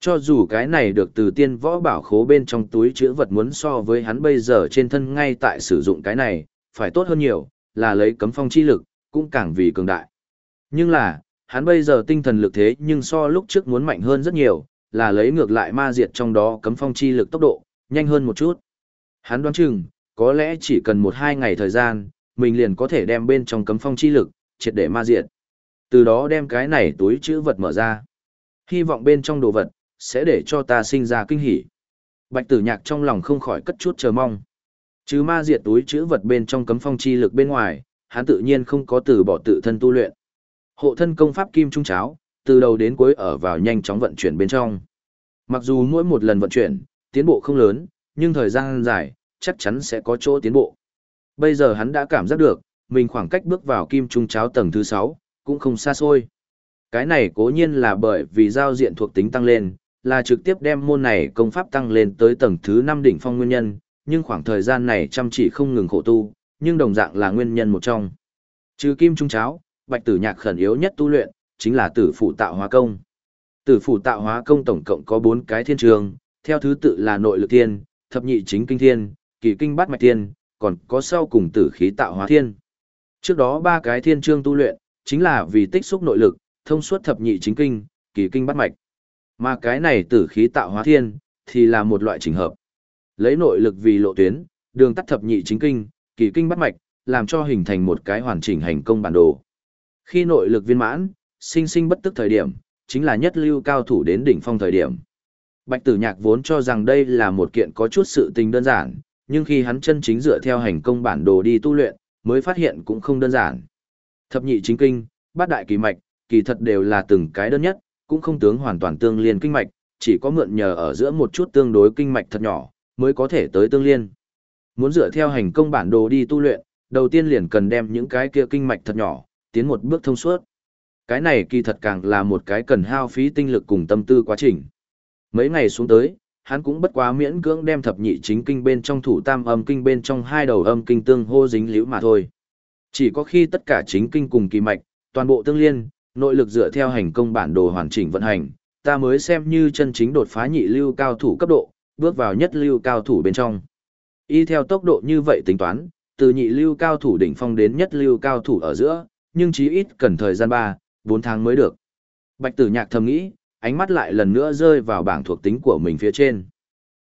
Cho dù cái này được từ tiên võ bảo khố bên trong túi chữ vật muốn so với hắn bây giờ trên thân ngay tại sử dụng cái này, phải tốt hơn nhiều, là lấy cấm phong chi lực, cũng càng vì cường đại. Nhưng là, hắn bây giờ tinh thần lực thế nhưng so lúc trước muốn mạnh hơn rất nhiều, là lấy ngược lại ma diệt trong đó cấm phong chi lực tốc độ, nhanh hơn một chút. Hắn đoán chừng, có lẽ chỉ cần một hai ngày thời gian, mình liền có thể đem bên trong cấm phong chi lực, triệt để ma diệt. Từ đó đem cái này túi chữ vật mở ra. Hy vọng bên trong đồ vật, sẽ để cho ta sinh ra kinh hỉ. Bạch tử nhạc trong lòng không khỏi cất chút chờ mong. Chứ ma diệt túi chữ vật bên trong cấm phong chi lực bên ngoài, hắn tự nhiên không có từ bỏ tự thân tu luyện. Hộ thân công pháp kim trung cháo, từ đầu đến cuối ở vào nhanh chóng vận chuyển bên trong. Mặc dù mỗi một lần vận chuyển, tiến bộ không lớn, nhưng thời gian dài, chắc chắn sẽ có chỗ tiến bộ. Bây giờ hắn đã cảm giác được, mình khoảng cách bước vào kim trung cháo tầng thứ 6, cũng không xa xôi. Cái này cố nhiên là bởi vì giao diện thuộc tính tăng lên, là trực tiếp đem môn này công pháp tăng lên tới tầng thứ 5 đỉnh phong nguyên nhân, nhưng khoảng thời gian này chăm chỉ không ngừng khổ tu, nhưng đồng dạng là nguyên nhân một trong. Trừ kim trung cháo, bạch tử nhạc khẩn yếu nhất tu luyện, chính là tử phụ tạo hóa công. Tử phụ tạo hóa công tổng cộng có 4 cái thiên trường, theo thứ tự là nội lực thiên, thập nhị chính kinh thiên, kỳ kinh bát mạch thiên, còn có sau cùng tử khí tạo hóa thiên. Trước đó ba cái thiên trương tu luyện, chính là vì tích xúc nội lực, thông suốt thập nhị chính kinh, kỳ kinh bát mạch. Mà cái này tử khí tạo hóa thiên, thì là một loại chỉnh hợp. Lấy nội lực vì lộ tuyến, đường tắt thập nhị chính kinh, kỳ kinh bát mạch, làm cho hình thành một cái hoàn chỉnh hành công bản đồ. Khi nội lực viên mãn, sinh sinh bất tức thời điểm, chính là nhất lưu cao thủ đến đỉnh phong thời điểm. Bạch tử nhạc vốn cho rằng đây là một kiện có chút sự tình đơn giản, nhưng khi hắn chân chính dựa theo hành công bản đồ đi tu luyện, mới phát hiện cũng không đơn giản. Thập nhị chính kinh, bát đại kỳ mạch, kỳ thật đều là từng cái đơn nhất, cũng không tướng hoàn toàn tương liên kinh mạch, chỉ có mượn nhờ ở giữa một chút tương đối kinh mạch thật nhỏ, mới có thể tới tương liên. Muốn dựa theo hành công bản đồ đi tu luyện, đầu tiên liền cần đem những cái kia kinh mạch thật nhỏ, tiến một bước thông suốt. Cái này kỳ thật càng là một cái cần hao phí tinh lực cùng tâm tư quá trình. Mấy ngày xuống tới, hắn cũng bất quá miễn cưỡng đem thập nhị chính kinh bên trong thủ tam âm kinh bên trong hai đầu âm kinh tương hô dính liễu mà thôi. Chỉ có khi tất cả chính kinh cùng kỳ mạch, toàn bộ tương liên, nội lực dựa theo hành công bản đồ hoàn chỉnh vận hành, ta mới xem như chân chính đột phá nhị lưu cao thủ cấp độ, bước vào nhất lưu cao thủ bên trong. Y theo tốc độ như vậy tính toán, từ nhị lưu cao thủ đỉnh phong đến nhất lưu cao thủ ở giữa, nhưng chí ít cần thời gian 3, 4 tháng mới được. Bạch tử nhạc thầm nghĩ, ánh mắt lại lần nữa rơi vào bảng thuộc tính của mình phía trên.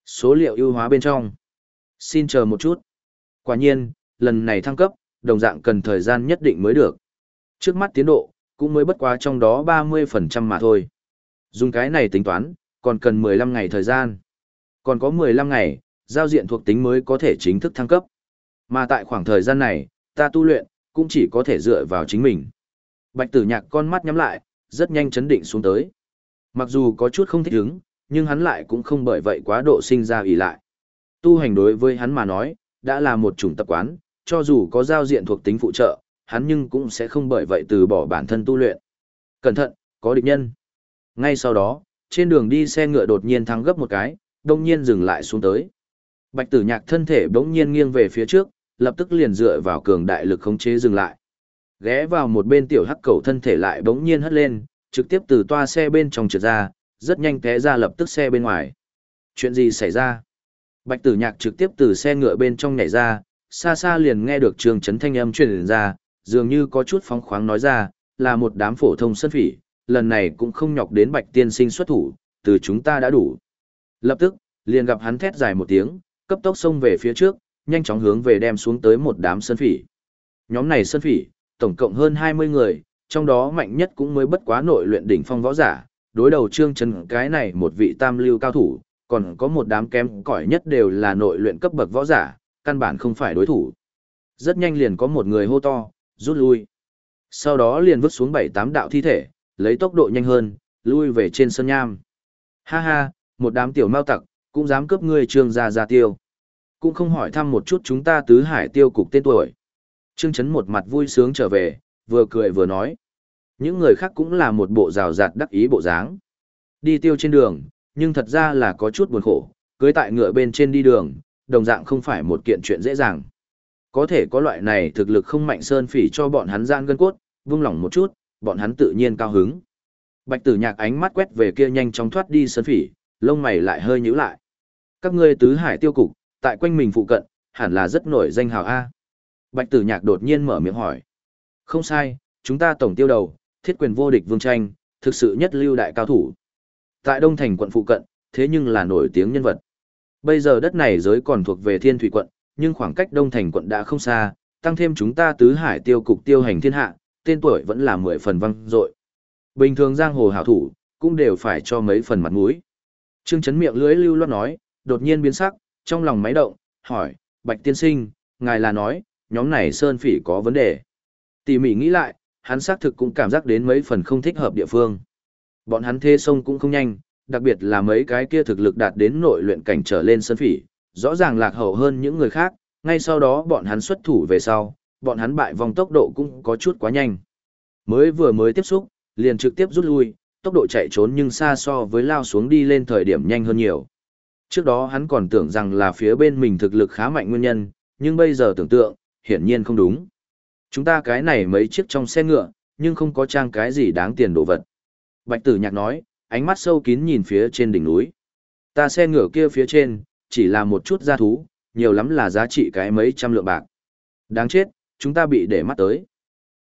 Số liệu ưu hóa bên trong. Xin chờ một chút. Quả nhiên, lần này thăng cấp, đồng dạng cần thời gian nhất định mới được. Trước mắt tiến độ, cũng mới bất quá trong đó 30% mà thôi. Dùng cái này tính toán, còn cần 15 ngày thời gian. Còn có 15 ngày, giao diện thuộc tính mới có thể chính thức thăng cấp. Mà tại khoảng thời gian này, ta tu luyện, cũng chỉ có thể dựa vào chính mình. Bạch tử nhạc con mắt nhắm lại, rất nhanh chấn định xuống tới. Mặc dù có chút không thích ứng, nhưng hắn lại cũng không bởi vậy quá độ sinh ra ý lại. Tu hành đối với hắn mà nói, đã là một chủng tập quán, cho dù có giao diện thuộc tính phụ trợ, hắn nhưng cũng sẽ không bởi vậy từ bỏ bản thân tu luyện. Cẩn thận, có địch nhân. Ngay sau đó, trên đường đi xe ngựa đột nhiên thắng gấp một cái, đông nhiên dừng lại xuống tới. Bạch tử nhạc thân thể bỗng nhiên nghiêng về phía trước, lập tức liền dựa vào cường đại lực khống chế dừng lại. Ghé vào một bên tiểu hắc cầu thân thể lại bỗng nhiên hất lên, trực tiếp từ toa xe bên trong trượt ra, rất nhanh té ra lập tức xe bên ngoài. Chuyện gì xảy ra? Bạch tử nhạc trực tiếp từ xe ngựa bên trong nhảy ra, xa xa liền nghe được trường chấn thanh âm truyền ra, dường như có chút phóng khoáng nói ra, là một đám phổ thông sân phỉ, lần này cũng không nhọc đến bạch tiên sinh xuất thủ, từ chúng ta đã đủ. Lập tức, liền gặp hắn thét dài một tiếng, cấp tốc xông về phía trước, nhanh chóng hướng về đem xuống tới một đám sân phỉ. Nhóm này sân phỉ, tổng cộng hơn 20 người, trong đó mạnh nhất cũng mới bất quá nội luyện đỉnh phong võ giả, đối đầu trương trần cái này một vị tam lưu cao thủ, còn có một đám kém cỏi nhất đều là nội luyện cấp bậc võ giả, căn bản không phải đối thủ. Rất nhanh liền có một người hô to, rút lui. Sau đó liền vứt xuống bảy tám đạo thi thể, lấy tốc độ nhanh hơn, lui về trên sân nham. Ha ha, một đám tiểu mao tặc, cũng dám cướp ngươi trương gia gia tiêu. Cũng không hỏi thăm một chút chúng ta tứ hải tiêu cục tên tuổi. Trương Chấn một mặt vui sướng trở về, vừa cười vừa nói. Những người khác cũng là một bộ rào rạt đắc ý bộ dáng. Đi tiêu trên đường, nhưng thật ra là có chút buồn khổ, cưới tại ngựa bên trên đi đường, đồng dạng không phải một kiện chuyện dễ dàng. Có thể có loại này thực lực không mạnh sơn phỉ cho bọn hắn gian gân cốt, vung lỏng một chút, bọn hắn tự nhiên cao hứng. Bạch tử nhạc ánh mắt quét về kia nhanh chóng thoát đi sơn phỉ, lông mày lại hơi nhíu lại. Các ngươi tứ hải tiêu cục, tại quanh mình phụ cận, hẳn là rất nổi danh hào A. Bạch tử nhạc đột nhiên mở miệng hỏi. Không sai, chúng ta tổng tiêu đầu, thiết quyền vô địch vương tranh, thực sự nhất lưu đại cao thủ. Tại Đông Thành quận phụ cận, thế nhưng là nổi tiếng nhân vật. Bây giờ đất này giới còn thuộc về Thiên Thủy quận, nhưng khoảng cách Đông Thành quận đã không xa, tăng thêm chúng ta tứ hải tiêu cục tiêu hành thiên hạ, tên tuổi vẫn là mười phần văng dội. Bình thường giang hồ hảo thủ, cũng đều phải cho mấy phần mặt mũi. Trương chấn miệng lưới lưu loát nói, đột nhiên biến sắc, trong lòng máy động, hỏi, Bạch tiên sinh, ngài là nói, nhóm này sơn phỉ có vấn đề. Tỉ mỉ nghĩ lại, hắn xác thực cũng cảm giác đến mấy phần không thích hợp địa phương. Bọn hắn thê sông cũng không nhanh, đặc biệt là mấy cái kia thực lực đạt đến nội luyện cảnh trở lên sơn phỉ, rõ ràng lạc hậu hơn những người khác, ngay sau đó bọn hắn xuất thủ về sau, bọn hắn bại vòng tốc độ cũng có chút quá nhanh. Mới vừa mới tiếp xúc, liền trực tiếp rút lui, tốc độ chạy trốn nhưng xa so với lao xuống đi lên thời điểm nhanh hơn nhiều. Trước đó hắn còn tưởng rằng là phía bên mình thực lực khá mạnh nguyên nhân, nhưng bây giờ tưởng tượng, hiển nhiên không đúng. Chúng ta cái này mấy chiếc trong xe ngựa, nhưng không có trang cái gì đáng tiền đồ vật. Bạch tử nhạc nói, ánh mắt sâu kín nhìn phía trên đỉnh núi. Ta xe ngựa kia phía trên, chỉ là một chút gia thú, nhiều lắm là giá trị cái mấy trăm lượng bạc. Đáng chết, chúng ta bị để mắt tới.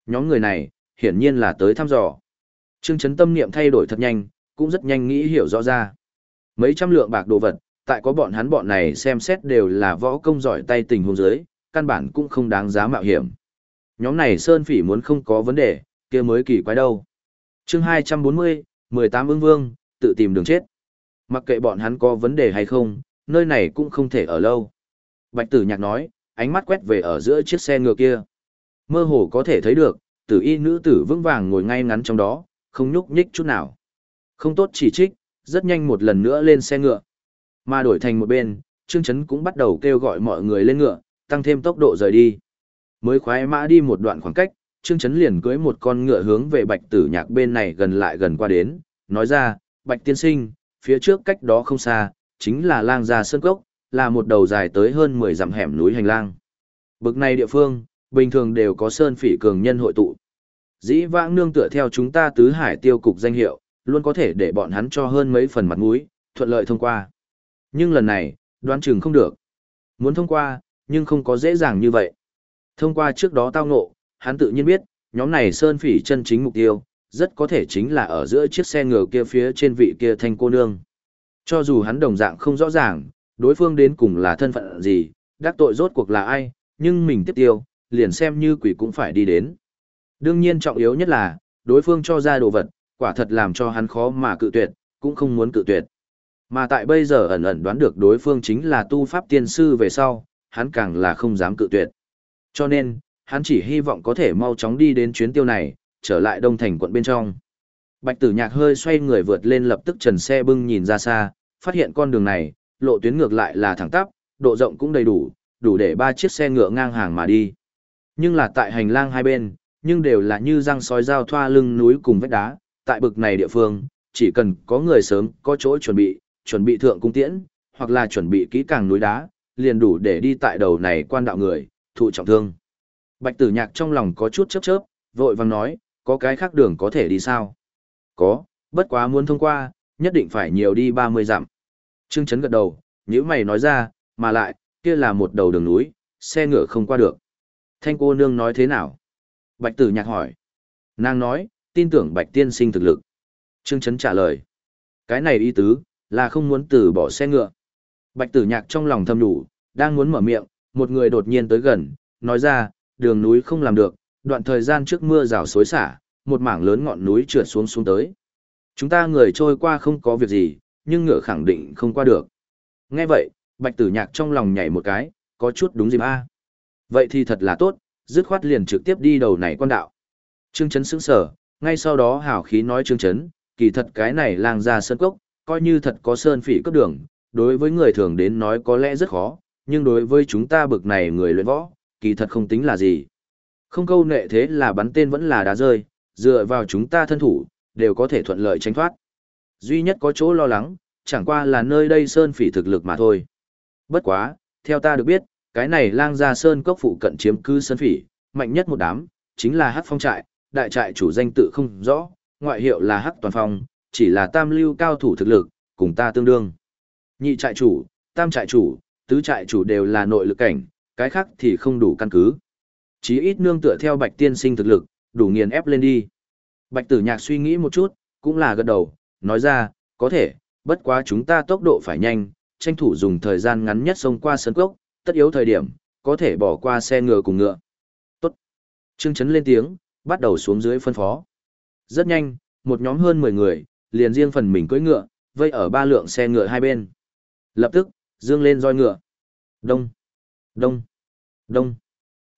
Nhóm người này, hiển nhiên là tới thăm dò. Trương chấn tâm niệm thay đổi thật nhanh, cũng rất nhanh nghĩ hiểu rõ ra. Mấy trăm lượng bạc đồ vật, tại có bọn hắn bọn này xem xét đều là võ công giỏi tay tình hôn giới, căn bản cũng không đáng giá mạo hiểm. Nhóm này Sơn Phỉ muốn không có vấn đề, kia mới kỳ quái đâu. chương 240, 18 ương vương, tự tìm đường chết. Mặc kệ bọn hắn có vấn đề hay không, nơi này cũng không thể ở lâu. Bạch tử nhạc nói, ánh mắt quét về ở giữa chiếc xe ngựa kia. Mơ hồ có thể thấy được, tử y nữ tử vững vàng ngồi ngay ngắn trong đó, không nhúc nhích chút nào. Không tốt chỉ trích, rất nhanh một lần nữa lên xe ngựa. Mà đổi thành một bên, Trương Chấn cũng bắt đầu kêu gọi mọi người lên ngựa, tăng thêm tốc độ rời đi. Mới khoái mã đi một đoạn khoảng cách, Trương Chấn liền cưới một con ngựa hướng về Bạch Tử Nhạc bên này gần lại gần qua đến, nói ra, Bạch Tiên Sinh, phía trước cách đó không xa, chính là lang gia sơn cốc, là một đầu dài tới hơn 10 dặm hẻm núi hành lang. Bực này địa phương, bình thường đều có sơn phỉ cường nhân hội tụ. Dĩ vãng nương tựa theo chúng ta tứ hải tiêu cục danh hiệu, luôn có thể để bọn hắn cho hơn mấy phần mặt mũi, thuận lợi thông qua. Nhưng lần này, đoán chừng không được. Muốn thông qua, nhưng không có dễ dàng như vậy. Thông qua trước đó tao ngộ, hắn tự nhiên biết, nhóm này sơn phỉ chân chính mục tiêu, rất có thể chính là ở giữa chiếc xe ngựa kia phía trên vị kia thanh cô nương. Cho dù hắn đồng dạng không rõ ràng, đối phương đến cùng là thân phận gì, đắc tội rốt cuộc là ai, nhưng mình tiếp tiêu, liền xem như quỷ cũng phải đi đến. Đương nhiên trọng yếu nhất là, đối phương cho ra đồ vật, quả thật làm cho hắn khó mà cự tuyệt, cũng không muốn cự tuyệt. Mà tại bây giờ ẩn ẩn đoán được đối phương chính là tu pháp tiên sư về sau, hắn càng là không dám cự tuyệt. Cho nên, hắn chỉ hy vọng có thể mau chóng đi đến chuyến tiêu này, trở lại đông thành quận bên trong. Bạch tử nhạc hơi xoay người vượt lên lập tức trần xe bưng nhìn ra xa, phát hiện con đường này, lộ tuyến ngược lại là thẳng tắp, độ rộng cũng đầy đủ, đủ để ba chiếc xe ngựa ngang hàng mà đi. Nhưng là tại hành lang hai bên, nhưng đều là như răng sói dao thoa lưng núi cùng vách đá, tại bực này địa phương, chỉ cần có người sớm có chỗ chuẩn bị, chuẩn bị thượng cung tiễn, hoặc là chuẩn bị kỹ càng núi đá, liền đủ để đi tại đầu này quan đạo người, thụ trọng thương. Bạch tử nhạc trong lòng có chút chớp chớp, vội vàng nói, có cái khác đường có thể đi sao? Có, bất quá muốn thông qua, nhất định phải nhiều đi 30 dặm. Trương Trấn gật đầu, nếu mày nói ra, mà lại, kia là một đầu đường núi, xe ngựa không qua được. Thanh cô nương nói thế nào? Bạch tử nhạc hỏi. Nàng nói, tin tưởng bạch tiên sinh thực lực. Trương Trấn trả lời. Cái này ý tứ, là không muốn từ bỏ xe ngựa. Bạch tử nhạc trong lòng thầm đủ, đang muốn mở miệng, một người đột nhiên tới gần, nói ra, đường núi không làm được, đoạn thời gian trước mưa rào xối xả, một mảng lớn ngọn núi trượt xuống xuống tới. Chúng ta người trôi qua không có việc gì, nhưng ngựa khẳng định không qua được. Nghe vậy, bạch tử nhạc trong lòng nhảy một cái, có chút đúng dịp a. Vậy thì thật là tốt, dứt khoát liền trực tiếp đi đầu này quan đạo. Trương Chấn sững sở, ngay sau đó hào khí nói Trương Chấn, kỳ thật cái này làng ra sơn cốc, coi như thật có sơn phỉ cấp đường, đối với người thường đến nói có lẽ rất khó, nhưng đối với chúng ta bực này người luyện võ, kỳ thật không tính là gì. Không câu nệ thế là bắn tên vẫn là đá rơi, dựa vào chúng ta thân thủ, đều có thể thuận lợi tránh thoát. Duy nhất có chỗ lo lắng, chẳng qua là nơi đây sơn phỉ thực lực mà thôi. Bất quá, theo ta được biết, cái này lang gia sơn cốc phụ cận chiếm cư sơn phỉ, mạnh nhất một đám, chính là hắc phong trại, đại trại chủ danh tự không rõ, ngoại hiệu là hắc toàn phong, chỉ là tam lưu cao thủ thực lực, cùng ta tương đương. Nhị trại chủ, tam trại chủ, tứ trại chủ đều là nội lực cảnh, cái khác thì không đủ căn cứ. Chí ít nương tựa theo bạch tiên sinh thực lực, đủ nghiền ép lên đi. Bạch tử nhạc suy nghĩ một chút, cũng là gật đầu, nói ra, có thể, bất quá chúng ta tốc độ phải nhanh, tranh thủ dùng thời gian ngắn nhất xông qua sân cốc, tất yếu thời điểm, có thể bỏ qua xe ngựa cùng ngựa. Tốt. Trương Chấn lên tiếng, bắt đầu xuống dưới phân phó. Rất nhanh, một nhóm hơn 10 người, liền riêng phần mình cưỡi ngựa, vây ở ba lượng xe ngựa hai bên. Lập tức, dương lên roi ngựa. Đông, đông, đông.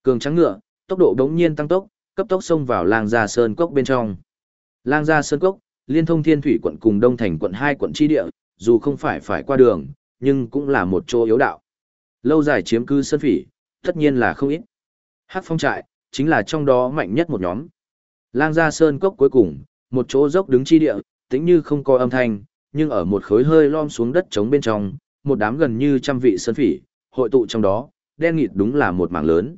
Cường trắng ngựa, tốc độ đống nhiên tăng tốc, cấp tốc xông vào lang gia sơn cốc bên trong. Lang gia sơn cốc, liên thông thiên thủy quận cùng đông thành quận hai quận chi địa, dù không phải phải qua đường, nhưng cũng là một chỗ yếu đạo. Lâu dài chiếm cư sơn phỉ, tất nhiên là không ít. Hắc phong trại, chính là trong đó mạnh nhất một nhóm. Lang gia sơn cốc cuối cùng, một chỗ dốc đứng chi địa, tĩnh như không có âm thanh, nhưng ở một khối hơi lom xuống đất trống bên trong, một đám gần như trăm vị sơn phỉ, hội tụ trong đó, đen nghịt đúng là một mảng lớn.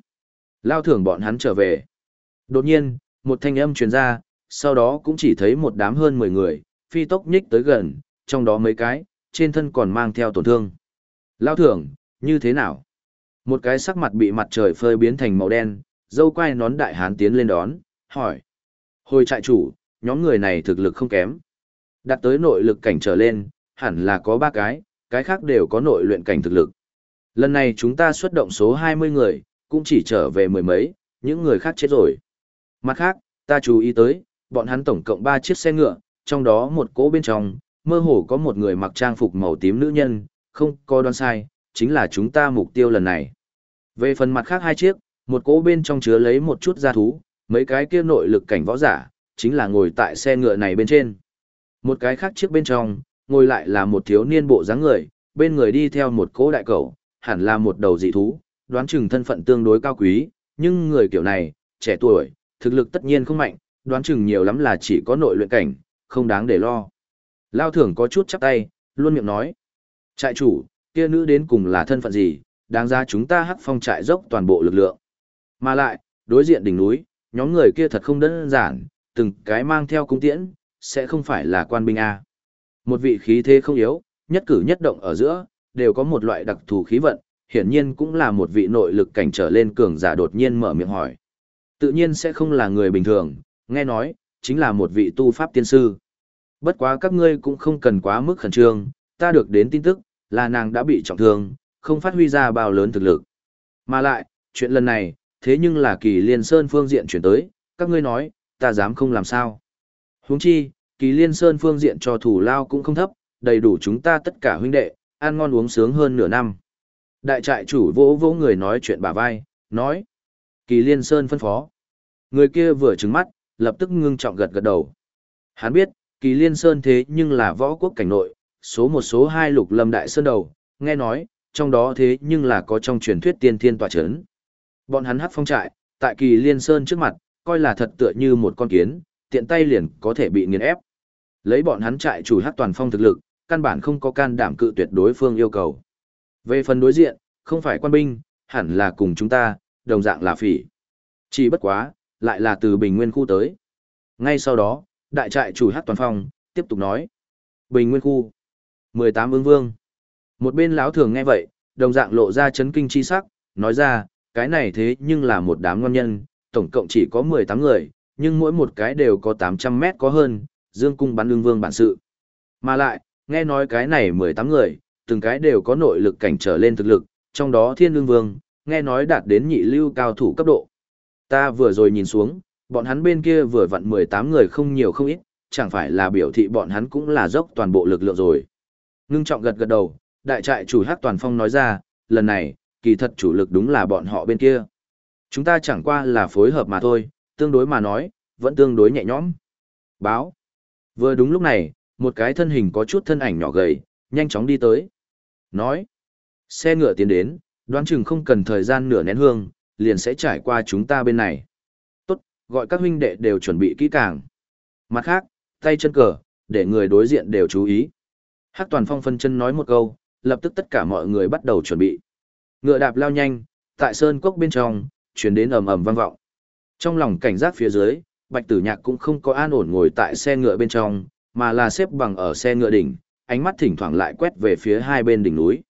Lao thưởng bọn hắn trở về. Đột nhiên, một thanh âm truyền ra, sau đó cũng chỉ thấy một đám hơn 10 người, phi tốc nhích tới gần, trong đó mấy cái, trên thân còn mang theo tổn thương. Lao thưởng, như thế nào? Một cái sắc mặt bị mặt trời phơi biến thành màu đen, dâu quai nón đại hán tiến lên đón, hỏi. Hồi trại chủ, nhóm người này thực lực không kém. đặt tới nội lực cảnh trở lên, hẳn là có ba cái, cái khác đều có nội luyện cảnh thực lực. Lần này chúng ta xuất động số 20 người, cũng chỉ trở về mười mấy, những người khác chết rồi. Mặt khác, ta chú ý tới, bọn hắn tổng cộng 3 chiếc xe ngựa, trong đó một cỗ bên trong, mơ hồ có một người mặc trang phục màu tím nữ nhân, không có đoán sai, chính là chúng ta mục tiêu lần này. Về phần mặt khác hai chiếc, một cỗ bên trong chứa lấy một chút gia thú, mấy cái kia nội lực cảnh võ giả, chính là ngồi tại xe ngựa này bên trên. Một cái khác chiếc bên trong, ngồi lại là một thiếu niên bộ dáng người, bên người đi theo một cỗ đại cẩu, hẳn là một đầu dị thú, đoán chừng thân phận tương đối cao quý, nhưng người kiểu này, trẻ tuổi, thực lực tất nhiên không mạnh, đoán chừng nhiều lắm là chỉ có nội luyện cảnh, không đáng để lo. Lao thưởng có chút chắp tay, luôn miệng nói. Trại chủ, kia nữ đến cùng là thân phận gì, đáng ra chúng ta hắc phong trại dốc toàn bộ lực lượng. Mà lại, đối diện đỉnh núi, nhóm người kia thật không đơn giản, từng cái mang theo cung tiễn, sẽ không phải là quan binh A. Một vị khí thế không yếu, nhất cử nhất động ở giữa, đều có một loại đặc thù khí vận, hiển nhiên cũng là một vị nội lực cảnh trở lên cường giả đột nhiên mở miệng hỏi. Tự nhiên sẽ không là người bình thường, nghe nói, chính là một vị tu pháp tiên sư. Bất quá các ngươi cũng không cần quá mức khẩn trương, ta được đến tin tức, là nàng đã bị trọng thương, không phát huy ra bao lớn thực lực. Mà lại, chuyện lần này, thế nhưng là kỳ liên sơn phương diện chuyển tới, các ngươi nói, ta dám không làm sao. huống chi, kỳ liên sơn phương diện cho thủ lao cũng không thấp, đầy đủ chúng ta tất cả huynh đệ, ăn ngon uống sướng hơn nửa năm. Đại trại chủ vỗ vỗ người nói chuyện bà vai, nói. Kỳ liên sơn phân phó. Người kia vừa trứng mắt, lập tức ngưng trọng gật gật đầu. Hắn biết, kỳ liên sơn thế nhưng là võ quốc cảnh nội, số một số hai lục lâm đại sơn đầu, nghe nói, trong đó thế nhưng là có trong truyền thuyết tiên thiên tòa chấn. Bọn hắn hắc phong trại, tại kỳ liên sơn trước mặt, coi là thật tựa như một con kiến, tiện tay liền có thể bị nghiền ép. Lấy bọn hắn trại chủ hát toàn phong thực lực, căn bản không có can đảm cự tuyệt đối phương yêu cầu. Về phần đối diện, không phải quan binh, hẳn là cùng chúng ta, đồng dạng là phỉ. Chỉ bất quá, lại là từ Bình Nguyên khu tới. Ngay sau đó, đại trại chủ hát toàn phong, tiếp tục nói. Bình Nguyên khu. 18 ứng vương. Một bên lão thường nghe vậy, đồng dạng lộ ra chấn kinh chi sắc, nói ra, cái này thế nhưng là một đám ngon nhân, tổng cộng chỉ có 18 người, nhưng mỗi một cái đều có 800 mét có hơn, dương cung bắn Lương vương bản sự. Mà lại, nghe nói cái này 18 người, từng cái đều có nội lực cảnh trở lên thực lực, trong đó thiên Lương vương, nghe nói đạt đến nhị lưu cao thủ cấp độ. Ta vừa rồi nhìn xuống, bọn hắn bên kia vừa vặn 18 người không nhiều không ít, chẳng phải là biểu thị bọn hắn cũng là dốc toàn bộ lực lượng rồi. Ngưng trọng gật gật đầu, đại trại chủ Hắc Toàn Phong nói ra, lần này, kỳ thật chủ lực đúng là bọn họ bên kia. Chúng ta chẳng qua là phối hợp mà thôi, tương đối mà nói, vẫn tương đối nhẹ nhõm. Báo. Vừa đúng lúc này, một cái thân hình có chút thân ảnh nhỏ gầy, nhanh chóng đi tới. Nói. Xe ngựa tiến đến, đoán chừng không cần thời gian nửa nén hương, liền sẽ trải qua chúng ta bên này. Tốt, gọi các huynh đệ đều chuẩn bị kỹ càng. Mặt khác, tay chân cờ, để người đối diện đều chú ý. Hắc toàn phong phân chân nói một câu, lập tức tất cả mọi người bắt đầu chuẩn bị. Ngựa đạp lao nhanh, tại sơn cốc bên trong, chuyển đến ầm ầm vang vọng. Trong lòng cảnh giác phía dưới, Bạch Tử Nhạc cũng không có an ổn ngồi tại xe ngựa bên trong, mà là xếp bằng ở xe ngựa đỉnh, ánh mắt thỉnh thoảng lại quét về phía hai bên đỉnh núi.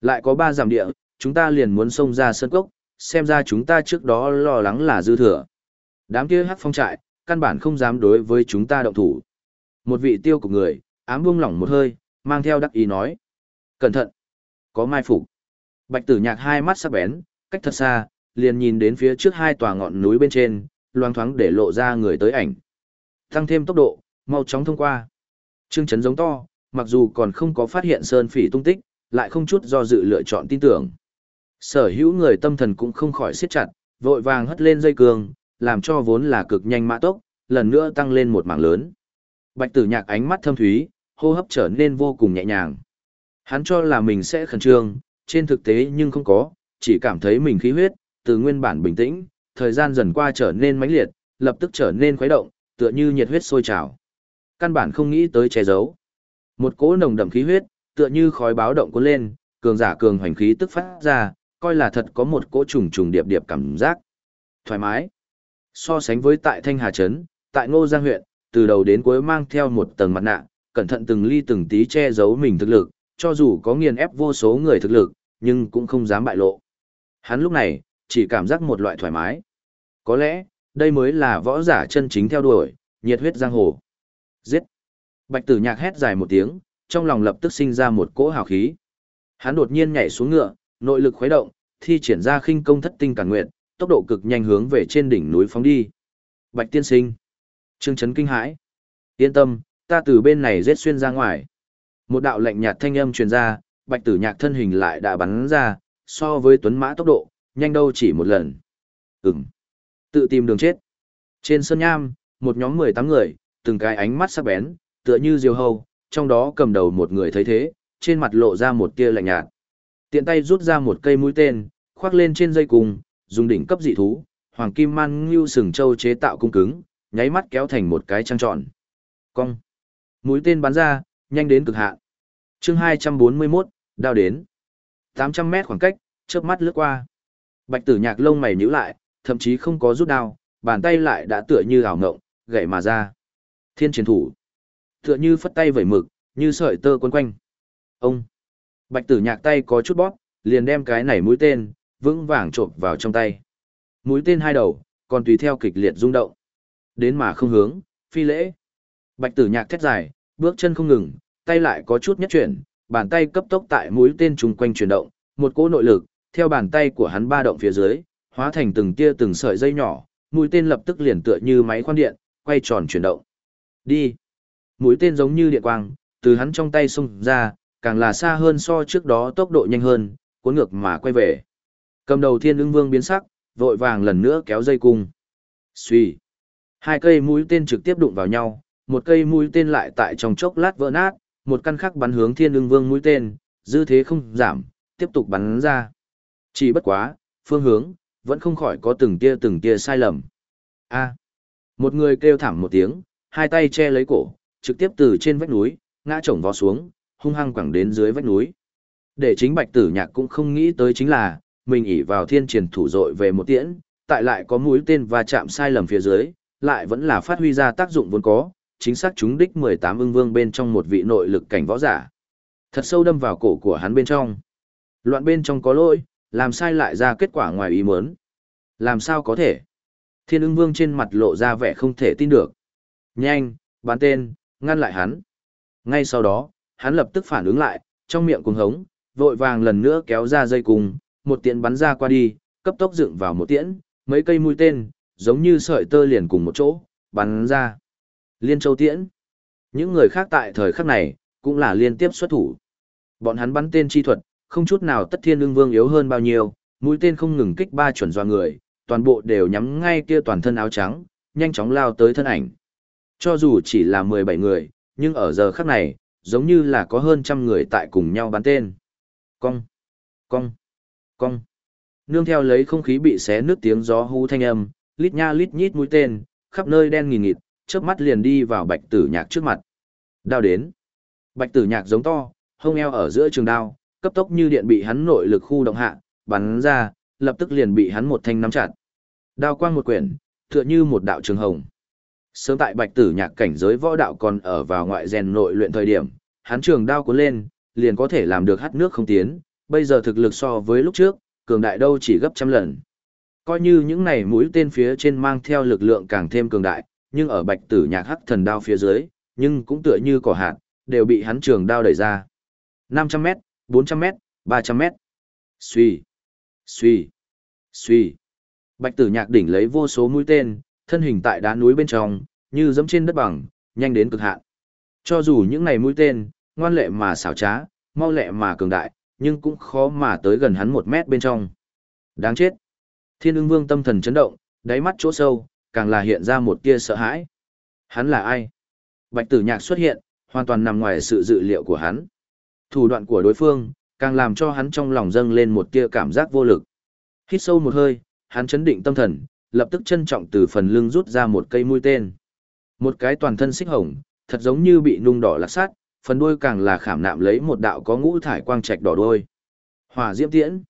Lại có ba giảm địa, chúng ta liền muốn xông ra sân cốc, xem ra chúng ta trước đó lo lắng là dư thừa. Đám kia hắc phong trại, căn bản không dám đối với chúng ta động thủ. Một vị tiêu của người, ám buông lỏng một hơi, mang theo đắc ý nói. Cẩn thận! Có mai phục. Bạch tử nhạc hai mắt sắc bén, cách thật xa, liền nhìn đến phía trước hai tòa ngọn núi bên trên, loang thoáng để lộ ra người tới ảnh. Tăng thêm tốc độ, mau chóng thông qua. Trương Trấn giống to, mặc dù còn không có phát hiện sơn phỉ tung tích, lại không chút do dự lựa chọn tin tưởng. Sở hữu người tâm thần cũng không khỏi siết chặt, vội vàng hất lên dây cường, làm cho vốn là cực nhanh mã tốc, lần nữa tăng lên một mảng lớn. Bạch tử nhạc ánh mắt thâm thúy, hô hấp trở nên vô cùng nhẹ nhàng. Hắn cho là mình sẽ khẩn trương, trên thực tế nhưng không có, chỉ cảm thấy mình khí huyết, từ nguyên bản bình tĩnh, thời gian dần qua trở nên mãnh liệt, lập tức trở nên khuấy động, tựa như nhiệt huyết sôi trào. Căn bản không nghĩ tới che giấu. Một cỗ nồng đậm khí huyết, tựa như khói báo động cuốn lên, cường giả cường hoành khí tức phát ra, coi là thật có một cỗ trùng trùng điệp điệp cảm giác. Thoải mái. So sánh với tại Thanh Hà Trấn, tại Ngô Giang huyện, từ đầu đến cuối mang theo một tầng mặt nạ, cẩn thận từng ly từng tí che giấu mình thực lực, cho dù có nghiền ép vô số người thực lực, nhưng cũng không dám bại lộ. Hắn lúc này, chỉ cảm giác một loại thoải mái. Có lẽ, đây mới là võ giả chân chính theo đuổi, nhiệt huyết giang hồ. Giết! Bạch tử nhạc hét dài một tiếng, trong lòng lập tức sinh ra một cỗ hào khí. Hắn đột nhiên nhảy xuống ngựa, nội lực khuấy động, thi triển ra khinh công thất tinh cản nguyện, tốc độ cực nhanh hướng về trên đỉnh núi phóng đi. Bạch tiên sinh! Trương chấn kinh hãi! Yên tâm, ta từ bên này giết xuyên ra ngoài. Một đạo lệnh nhạt thanh âm truyền ra, bạch tử nhạc thân hình lại đã bắn ra, so với tuấn mã tốc độ, nhanh đâu chỉ một lần. Ừm. Tự tìm đường chết. Trên sân nham, một nhóm 18 người, từng cái ánh mắt sắc bén, tựa như diều hâu, trong đó cầm đầu một người thấy thế, trên mặt lộ ra một tia lạnh nhạt. Tiện tay rút ra một cây mũi tên, khoác lên trên dây cùng, dùng đỉnh cấp dị thú, hoàng kim man ngưu sừng châu chế tạo cung cứng, nháy mắt kéo thành một cái trăng tròn. Cong. Mũi tên bắn ra, nhanh đến cực hạn. Chương 241, đao đến. 800 mét khoảng cách, chớp mắt lướt qua. Bạch Tử Nhạc lông mày nhíu lại, thậm chí không có rút đao, bàn tay lại đã tựa như ảo ngộng, gậy mà ra. Thiên chiến thủ. Tựa như phất tay vẩy mực, như sợi tơ quấn quanh. Ông. Bạch Tử Nhạc tay có chút bóp, liền đem cái này mũi tên vững vàng trộn vào trong tay. Mũi tên hai đầu, còn tùy theo kịch liệt rung động. Đến mà không hướng, phi lễ. Bạch Tử Nhạc thét dài, bước chân không ngừng, tay lại có chút nhất chuyển, bàn tay cấp tốc tại mũi tên trùng quanh chuyển động, một cỗ nội lực, theo bàn tay của hắn ba động phía dưới, hóa thành từng tia từng sợi dây nhỏ, mũi tên lập tức liền tựa như máy khoan điện, quay tròn chuyển động. Đi. Mũi tên giống như điện quang, từ hắn trong tay xung ra, càng là xa hơn so trước đó tốc độ nhanh hơn, cuốn ngược mà quay về. Cầm đầu thiên ưng vương biến sắc, vội vàng lần nữa kéo dây cung. Xuy. Hai cây mũi tên trực tiếp đụng vào nhau, một cây mũi tên lại tại trong chốc lát vỡ nát, một căn khác bắn hướng thiên ưng vương mũi tên, dư thế không giảm, tiếp tục bắn ra. Chỉ bất quá, phương hướng, vẫn không khỏi có từng tia từng tia sai lầm. A. một người kêu thảm một tiếng, hai tay che lấy cổ, trực tiếp từ trên vách núi, ngã chồng vó xuống, hung hăng quẳng đến dưới vách núi. Để chính bạch tử nhạc cũng không nghĩ tới chính là, mình ỉ vào thiên triển thủ dội về một tiễn, tại lại có mũi tên và chạm sai lầm phía dưới, lại vẫn là phát huy ra tác dụng vốn có, chính xác chúng đích 18 ưng vương bên trong một vị nội lực cảnh võ giả. Thật sâu đâm vào cổ của hắn bên trong. Loạn bên trong có lỗi, làm sai lại ra kết quả ngoài ý muốn. Làm sao có thể? Thiên ưng vương trên mặt lộ ra vẻ không thể tin được. Nhanh, bán tên, ngăn lại hắn. Ngay sau đó, hắn lập tức phản ứng lại, trong miệng cuồng hống, vội vàng lần nữa kéo ra dây cùng, một tiễn bắn ra qua đi, cấp tốc dựng vào một tiễn, mấy cây mũi tên, giống như sợi tơ liền cùng một chỗ, bắn ra. Liên châu tiễn. Những người khác tại thời khắc này, cũng là liên tiếp xuất thủ. Bọn hắn bắn tên chi thuật, không chút nào tất thiên ương vương yếu hơn bao nhiêu, mũi tên không ngừng kích ba chuẩn doa người, toàn bộ đều nhắm ngay kia toàn thân áo trắng, nhanh chóng lao tới thân ảnh. Cho dù chỉ là 17 người, nhưng ở giờ khắc này, giống như là có hơn trăm người tại cùng nhau bắn tên. Cong, cong, cong. Nương theo lấy không khí bị xé nước tiếng gió hú thanh âm, lít nha lít nhít mũi tên, khắp nơi đen nghìn nghịt, chớp mắt liền đi vào bạch tử nhạc trước mặt. Đao đến. Bạch tử nhạc giống to, hông eo ở giữa trường đao, cấp tốc như điện bị hắn nội lực khu động hạ, bắn ra, lập tức liền bị hắn một thanh nắm chặt. Đao quang một quyển, tựa như một đạo trường hồng. Sớm tại bạch tử nhạc cảnh giới võ đạo còn ở vào ngoại rèn nội luyện thời điểm, hắn trường đao cuốn lên, liền có thể làm được hắt nước không tiến, bây giờ thực lực so với lúc trước, cường đại đâu chỉ gấp trăm lần. Coi như những này mũi tên phía trên mang theo lực lượng càng thêm cường đại, nhưng ở bạch tử nhạc hắc thần đao phía dưới, nhưng cũng tựa như cỏ hạt, đều bị hắn trường đao đẩy ra. 500m, 400m, 300m. Xuy, xuy, xuy. Bạch tử nhạc đỉnh lấy vô số mũi tên, thân hình tại đá núi bên trong, như dẫm trên đất bằng, nhanh đến cực hạn. Cho dù những này mũi tên, ngoan lệ mà xảo trá, mau lẹ mà cường đại, nhưng cũng khó mà tới gần hắn một mét bên trong. Đáng chết. Thiên ưng vương tâm thần chấn động, đáy mắt chỗ sâu, càng là hiện ra một tia sợ hãi. Hắn là ai? Bạch tử nhạc xuất hiện, hoàn toàn nằm ngoài sự dự liệu của hắn. Thủ đoạn của đối phương, càng làm cho hắn trong lòng dâng lên một tia cảm giác vô lực. Hít sâu một hơi, hắn chấn định tâm thần, lập tức trân trọng từ phần lưng rút ra một cây mũi tên. Một cái toàn thân xích hồng, thật giống như bị nung đỏ lạc sát, phần đuôi càng là khảm nạm lấy một đạo có ngũ thải quang trạch đỏ đuôi. Hỏa diễm tiễn.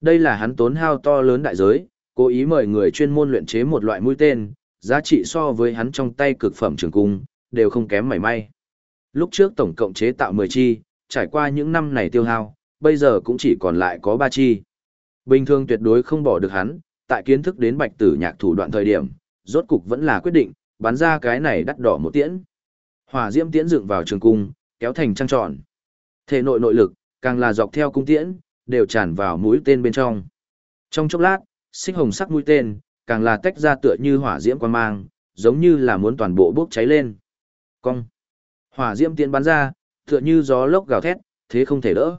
Đây là hắn tốn hao to lớn đại giới, cố ý mời người chuyên môn luyện chế một loại mũi tên, giá trị so với hắn trong tay cực phẩm trường cung, đều không kém mảy may. Lúc trước tổng cộng chế tạo 10 chi, trải qua những năm này tiêu hao, bây giờ cũng chỉ còn lại có ba chi. Bình thường tuyệt đối không bỏ được hắn, tại kiến thức đến bạch tử nhạc thủ đoạn thời điểm, rốt cục vẫn là quyết định, bắn ra cái này đắt đỏ một tiễn. Hỏa diễm tiễn dựng vào trường cung, kéo thành trăng tròn. Thể nội nội lực, càng là dọc theo cung tiễn, đều tràn vào mũi tên bên trong. Trong chốc lát, xích hồng sắc mũi tên, càng là tách ra tựa như hỏa diễm quan mang, giống như là muốn toàn bộ bốc cháy lên. Cong. Hỏa diễm tiễn bắn ra, tựa như gió lốc gào thét, thế không thể đỡ.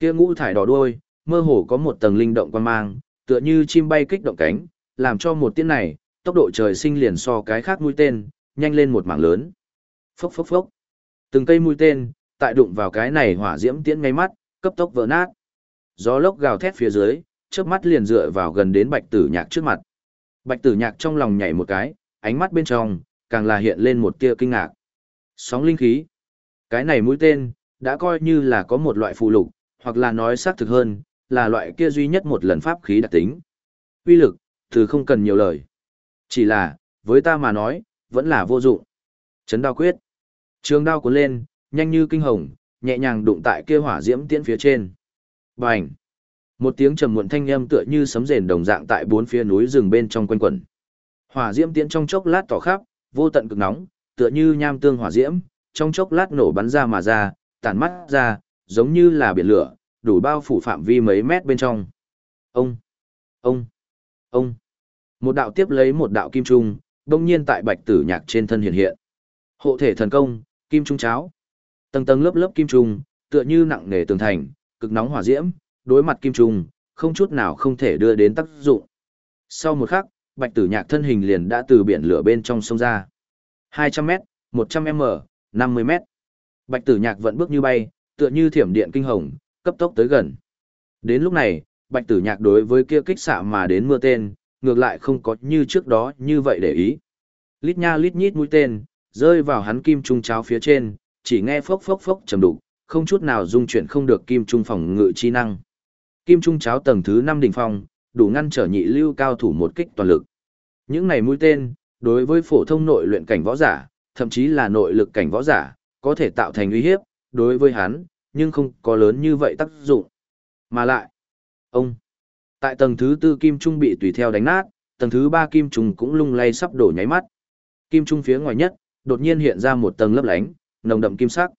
Kia ngũ thải đỏ đuôi, mơ hồ có một tầng linh động quan mang, tựa như chim bay kích động cánh, làm cho một tiễn này, tốc độ trời sinh liền so cái khác mũi tên, nhanh lên một mảng lớn. Phốc phốc phốc. Từng cây mũi tên, tại đụng vào cái này hỏa diễm tiễn ngay mắt, cấp tốc vỡ nát. Gió lốc gào thét phía dưới, chớp mắt liền dựa vào gần đến Bạch Tử Nhạc trước mặt. Bạch Tử Nhạc trong lòng nhảy một cái, ánh mắt bên trong càng là hiện lên một tia kinh ngạc. Sóng linh khí. Cái này mũi tên đã coi như là có một loại phụ lục, hoặc là nói xác thực hơn, là loại kia duy nhất một lần pháp khí đặc tính. Uy lực, từ không cần nhiều lời. Chỉ là, với ta mà nói, vẫn là vô dụng. Chấn đao quyết. Trường đao cuốn lên, nhanh như kinh hồng, nhẹ nhàng đụng tại kia hỏa diễm tiễn phía trên. Bành! Một tiếng trầm muộn thanh âm tựa như sấm rền đồng dạng tại bốn phía núi rừng bên trong quanh quẩn. Hỏa diễm tiễn trong chốc lát tỏ khắp, vô tận cực nóng, tựa như nham tương hỏa diễm, trong chốc lát nổ bắn ra mà ra, tản mắt ra, giống như là biển lửa, đủ bao phủ phạm vi mấy mét bên trong. Ông! Ông! Ông! Một đạo tiếp lấy một đạo kim trung, đông nhiên tại bạch tử nhạc trên thân hiện hiện. Hộ thể thần công, kim trung cháo. Tầng tầng lớp lớp kim trung, tựa như nặng nề tường thành, cực nóng hỏa diễm, đối mặt kim trung, không chút nào không thể đưa đến tác dụng. Sau một khắc, bạch tử nhạc thân hình liền đã từ biển lửa bên trong sông ra. 200m, 100m, 50 mét. Bạch tử nhạc vẫn bước như bay, tựa như thiểm điện kinh hồng, cấp tốc tới gần. Đến lúc này, bạch tử nhạc đối với kia kích xạ mà đến mưa tên, ngược lại không có như trước đó như vậy để ý. Lít nha lít nhít mũi tên, rơi vào hắn kim trung cháo phía trên, chỉ nghe phốc phốc phốc trầm đục, không chút nào dung chuyển không được kim trung phòng ngự chi năng. Kim Trung cháo tầng thứ 5 đỉnh phong, đủ ngăn trở nhị lưu cao thủ một kích toàn lực. Những này mũi tên, đối với phổ thông nội luyện cảnh võ giả, thậm chí là nội lực cảnh võ giả, có thể tạo thành uy hiếp, đối với hắn, nhưng không có lớn như vậy tác dụng. Mà lại, ông, tại tầng thứ tư kim trung bị tùy theo đánh nát, tầng thứ ba kim trung cũng lung lay sắp đổ nháy mắt. Kim trung phía ngoài nhất, đột nhiên hiện ra một tầng lấp lánh, nồng đậm kim sắc.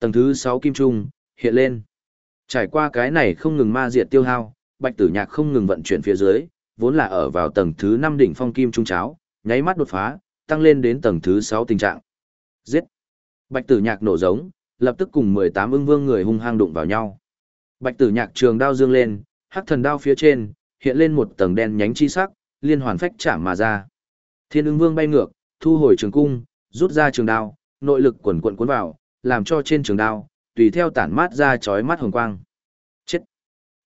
Tầng thứ sáu kim trung, hiện lên. Trải qua cái này không ngừng ma diệt tiêu hao, bạch tử nhạc không ngừng vận chuyển phía dưới, vốn là ở vào tầng thứ năm đỉnh phong kim trung cháo, nháy mắt đột phá, tăng lên đến tầng thứ sáu tình trạng. Giết! Bạch tử nhạc nổ giống, lập tức cùng mười tám ưng vương người hung hăng đụng vào nhau. Bạch tử nhạc trường đao dương lên, hắc thần đao phía trên, hiện lên một tầng đen nhánh chi sắc, liên hoàn phách chạm mà ra. Thiên ưng vương bay ngược, thu hồi trường cung, rút ra trường đao, nội lực quần quận cuốn vào, làm cho trên trường đao, tùy theo tản mát ra chói mắt hồng quang. Chết!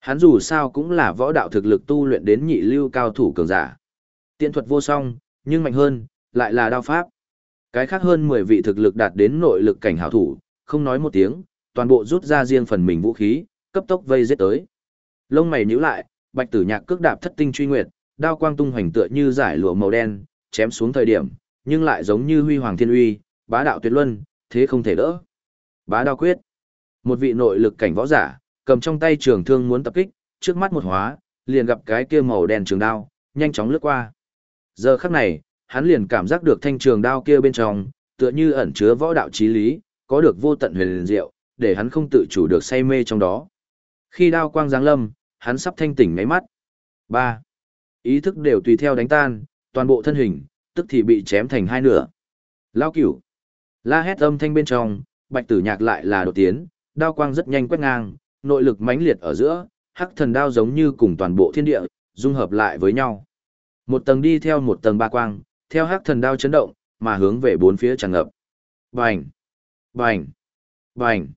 Hắn dù sao cũng là võ đạo thực lực tu luyện đến nhị lưu cao thủ cường giả. Tiện thuật vô song, nhưng mạnh hơn, lại là đao pháp. Cái khác hơn 10 vị thực lực đạt đến nội lực cảnh hảo thủ, không nói một tiếng, toàn bộ rút ra riêng phần mình vũ khí, cấp tốc vây giết tới. Lông mày nhíu lại, Bạch Tử Nhạc cước đạp thất tinh truy nguyệt, đao quang tung hoành tựa như giải lụa màu đen, chém xuống thời điểm, nhưng lại giống như huy hoàng thiên uy, bá đạo tuyệt luân, thế không thể đỡ. Bá đao quyết. Một vị nội lực cảnh võ giả, cầm trong tay trường thương muốn tập kích, trước mắt một hóa, liền gặp cái kia màu đen trường đao, nhanh chóng lướt qua. Giờ khắc này, hắn liền cảm giác được thanh trường đao kia bên trong, tựa như ẩn chứa võ đạo chí lý, có được vô tận huyền diệu, để hắn không tự chủ được say mê trong đó. Khi đao quang giáng lâm, hắn sắp thanh tỉnh ngáy mắt. 3. Ý thức đều tùy theo đánh tan, toàn bộ thân hình, tức thì bị chém thành hai nửa. Lao cửu. La hét âm thanh bên trong, bạch tử nhạc lại là đột tiến, đao quang rất nhanh quét ngang, nội lực mãnh liệt ở giữa, hắc thần đao giống như cùng toàn bộ thiên địa, dung hợp lại với nhau. Một tầng đi theo một tầng ba quang, theo hắc thần đao chấn động, mà hướng về bốn phía tràn ngập. Bành! Bành! Bành!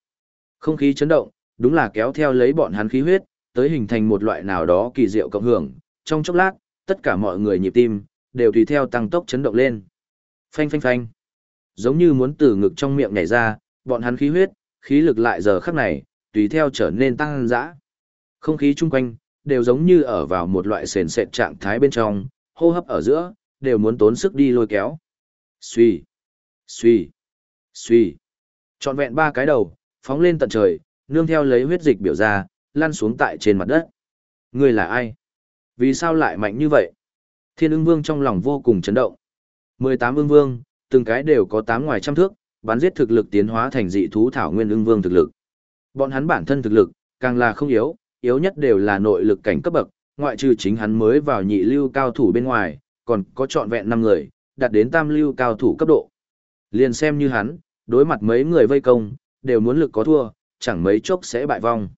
Không khí chấn động, đúng là kéo theo lấy bọn hắn khí huyết, tới hình thành một loại nào đó kỳ diệu cộng hưởng. Trong chốc lát, tất cả mọi người nhịp tim, đều tùy theo tăng tốc chấn động lên. Phanh phanh phanh! Giống như muốn từ ngực trong miệng nhảy ra, bọn hắn khí huyết, khí lực lại giờ khắc này, tùy theo trở nên tăng dã. Không khí chung quanh, đều giống như ở vào một loại sền sệt trạng thái bên trong, hô hấp ở giữa, đều muốn tốn sức đi lôi kéo. Xuy, xuy, xuy. Trọn vẹn ba cái đầu, phóng lên tận trời, nương theo lấy huyết dịch biểu ra, lăn xuống tại trên mặt đất. Người là ai? Vì sao lại mạnh như vậy? Thiên ưng vương trong lòng vô cùng chấn động. 18 ưng vương, từng cái đều có 8 ngoài trăm thước, bán giết thực lực tiến hóa thành dị thú thảo nguyên ưng vương thực lực. Bọn hắn bản thân thực lực, càng là không yếu, yếu nhất đều là nội lực cảnh cấp bậc, ngoại trừ chính hắn mới vào nhị lưu cao thủ bên ngoài, còn có trọn vẹn 5 người, đạt đến tam lưu cao thủ cấp độ. Liền xem như hắn, đối mặt mấy người vây công, đều muốn lực có thua, chẳng mấy chốc sẽ bại vong.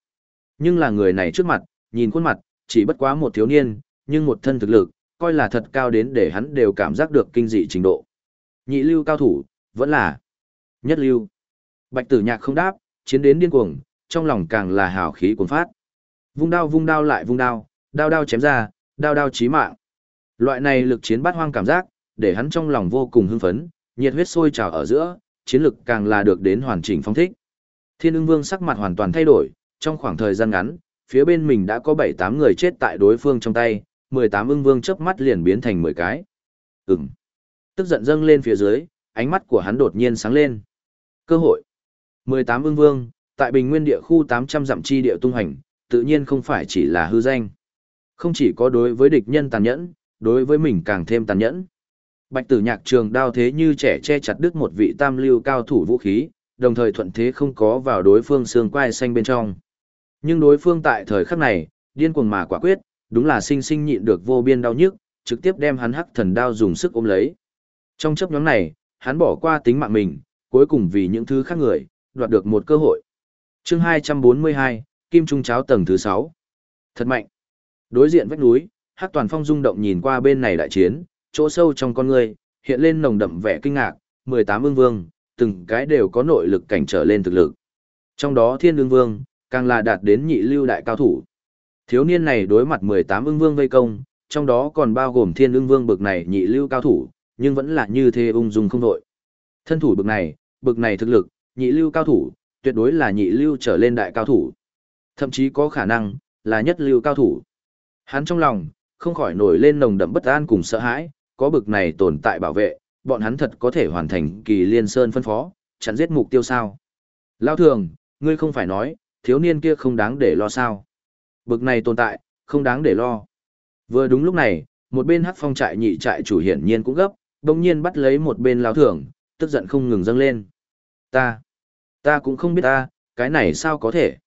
Nhưng là người này trước mặt, nhìn khuôn mặt, chỉ bất quá một thiếu niên, nhưng một thân thực lực, coi là thật cao đến để hắn đều cảm giác được kinh dị trình độ. Nhị lưu cao thủ, vẫn là nhất lưu. Bạch tử nhạc không đáp, chiến đến điên cuồng, trong lòng càng là hào khí cuồng phát. Vung đao vung đao lại vung đao, đao đao chém ra, đao đao chí mạng. Loại này lực chiến bát hoang cảm giác, để hắn trong lòng vô cùng hưng phấn, nhiệt huyết sôi trào ở giữa, chiến lực càng là được đến hoàn chỉnh phong thích. Thiên ưng vương sắc mặt hoàn toàn thay đổi, trong khoảng thời gian ngắn, phía bên mình đã có 7-8 người chết tại đối phương trong tay, 18 ưng vương chớp mắt liền biến thành 10 cái. Ừm. Tức giận dâng lên phía dưới, ánh mắt của hắn đột nhiên sáng lên. Cơ hội. 18 ưng vương, tại bình nguyên địa khu 800 dặm chi địa tung hành, tự nhiên không phải chỉ là hư danh. Không chỉ có đối với địch nhân tàn nhẫn, đối với mình càng thêm tàn nhẫn. Bạch tử nhạc trường đao thế như trẻ che chặt đứt một vị tam lưu cao thủ vũ khí, đồng thời thuận thế không có vào đối phương xương quai xanh bên trong. Nhưng đối phương tại thời khắc này, điên cuồng mà quả quyết, đúng là sinh sinh nhịn được vô biên đau nhức, trực tiếp đem hắn hắc thần đao dùng sức ôm lấy. Trong chấp nhóm này, hắn bỏ qua tính mạng mình, cuối cùng vì những thứ khác người, đoạt được một cơ hội. chương 242, Kim Trung Cháo tầng thứ 6. Thật mạnh. Đối diện vách núi, Hắc Toàn Phong rung động nhìn qua bên này đại chiến, chỗ sâu trong con người, hiện lên nồng đậm vẻ kinh ngạc, 18 ương vương, từng cái đều có nội lực cảnh trở lên thực lực. Trong đó Thiên ương vương, càng là đạt đến nhị lưu đại cao thủ. Thiếu niên này đối mặt 18 ương vương vây công, trong đó còn bao gồm Thiên ương vương bực này nhị lưu cao thủ, nhưng vẫn là như thế ung dung không đội. Thân thủ bực này, bực này thực lực, nhị lưu cao thủ, tuyệt đối là nhị lưu trở lên đại cao thủ. Thậm chí có khả năng, là nhất lưu cao thủ. Hắn trong lòng, không khỏi nổi lên nồng đậm bất an cùng sợ hãi, có bực này tồn tại bảo vệ, bọn hắn thật có thể hoàn thành kỳ liên sơn phân phó, chặn giết mục tiêu sao. Lao thường, ngươi không phải nói, thiếu niên kia không đáng để lo sao. Bực này tồn tại, không đáng để lo. Vừa đúng lúc này, một bên hắc phong trại nhị trại chủ hiển nhiên cũng gấp, đồng nhiên bắt lấy một bên lao thường, tức giận không ngừng dâng lên. Ta, ta cũng không biết ta, cái này sao có thể.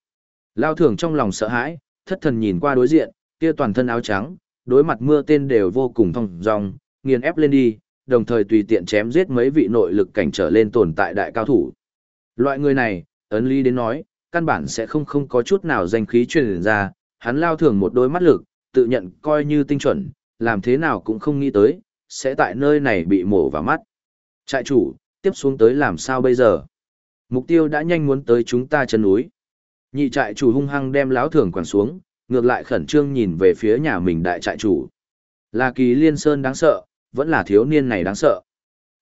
Lao thường trong lòng sợ hãi, thất thần nhìn qua đối diện, kia toàn thân áo trắng, đối mặt mưa tên đều vô cùng thong dong, nghiền ép lên đi, đồng thời tùy tiện chém giết mấy vị nội lực cảnh trở lên tồn tại đại cao thủ. Loại người này, ấn lý đến nói, căn bản sẽ không không có chút nào danh khí truyền ra, hắn lao thường một đôi mắt lực, tự nhận coi như tinh chuẩn, làm thế nào cũng không nghĩ tới, sẽ tại nơi này bị mổ vào mắt. Trại chủ, tiếp xuống tới làm sao bây giờ? Mục tiêu đã nhanh muốn tới chúng ta chân núi. Nhị trại chủ hung hăng đem lão thường quẳng xuống, ngược lại khẩn trương nhìn về phía nhà mình đại trại chủ. Là kỳ liên sơn đáng sợ, vẫn là thiếu niên này đáng sợ.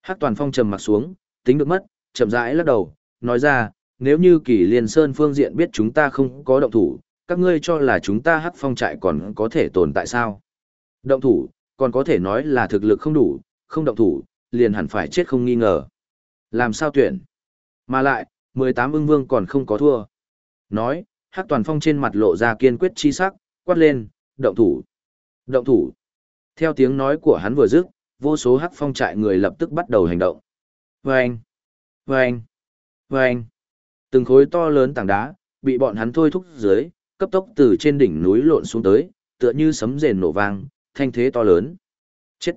Hắc toàn phong trầm mặt xuống, tính được mất, chậm rãi lắc đầu, nói ra, nếu như kỳ liên sơn phương diện biết chúng ta không có động thủ, các ngươi cho là chúng ta hắc phong trại còn có thể tồn tại sao? Động thủ, còn có thể nói là thực lực không đủ, không động thủ, liền hẳn phải chết không nghi ngờ. Làm sao tuyển? Mà lại, 18 ưng vương còn không có thua. Nói, hắc toàn phong trên mặt lộ ra kiên quyết chi sắc, quát lên, động thủ. Động thủ. Theo tiếng nói của hắn vừa dứt, vô số hắc phong trại người lập tức bắt đầu hành động. Vâng! Vâng! Vâng! Từng khối to lớn tảng đá, bị bọn hắn thôi thúc dưới, cấp tốc từ trên đỉnh núi lộn xuống tới, tựa như sấm rền nổ vang, thanh thế to lớn. Chết!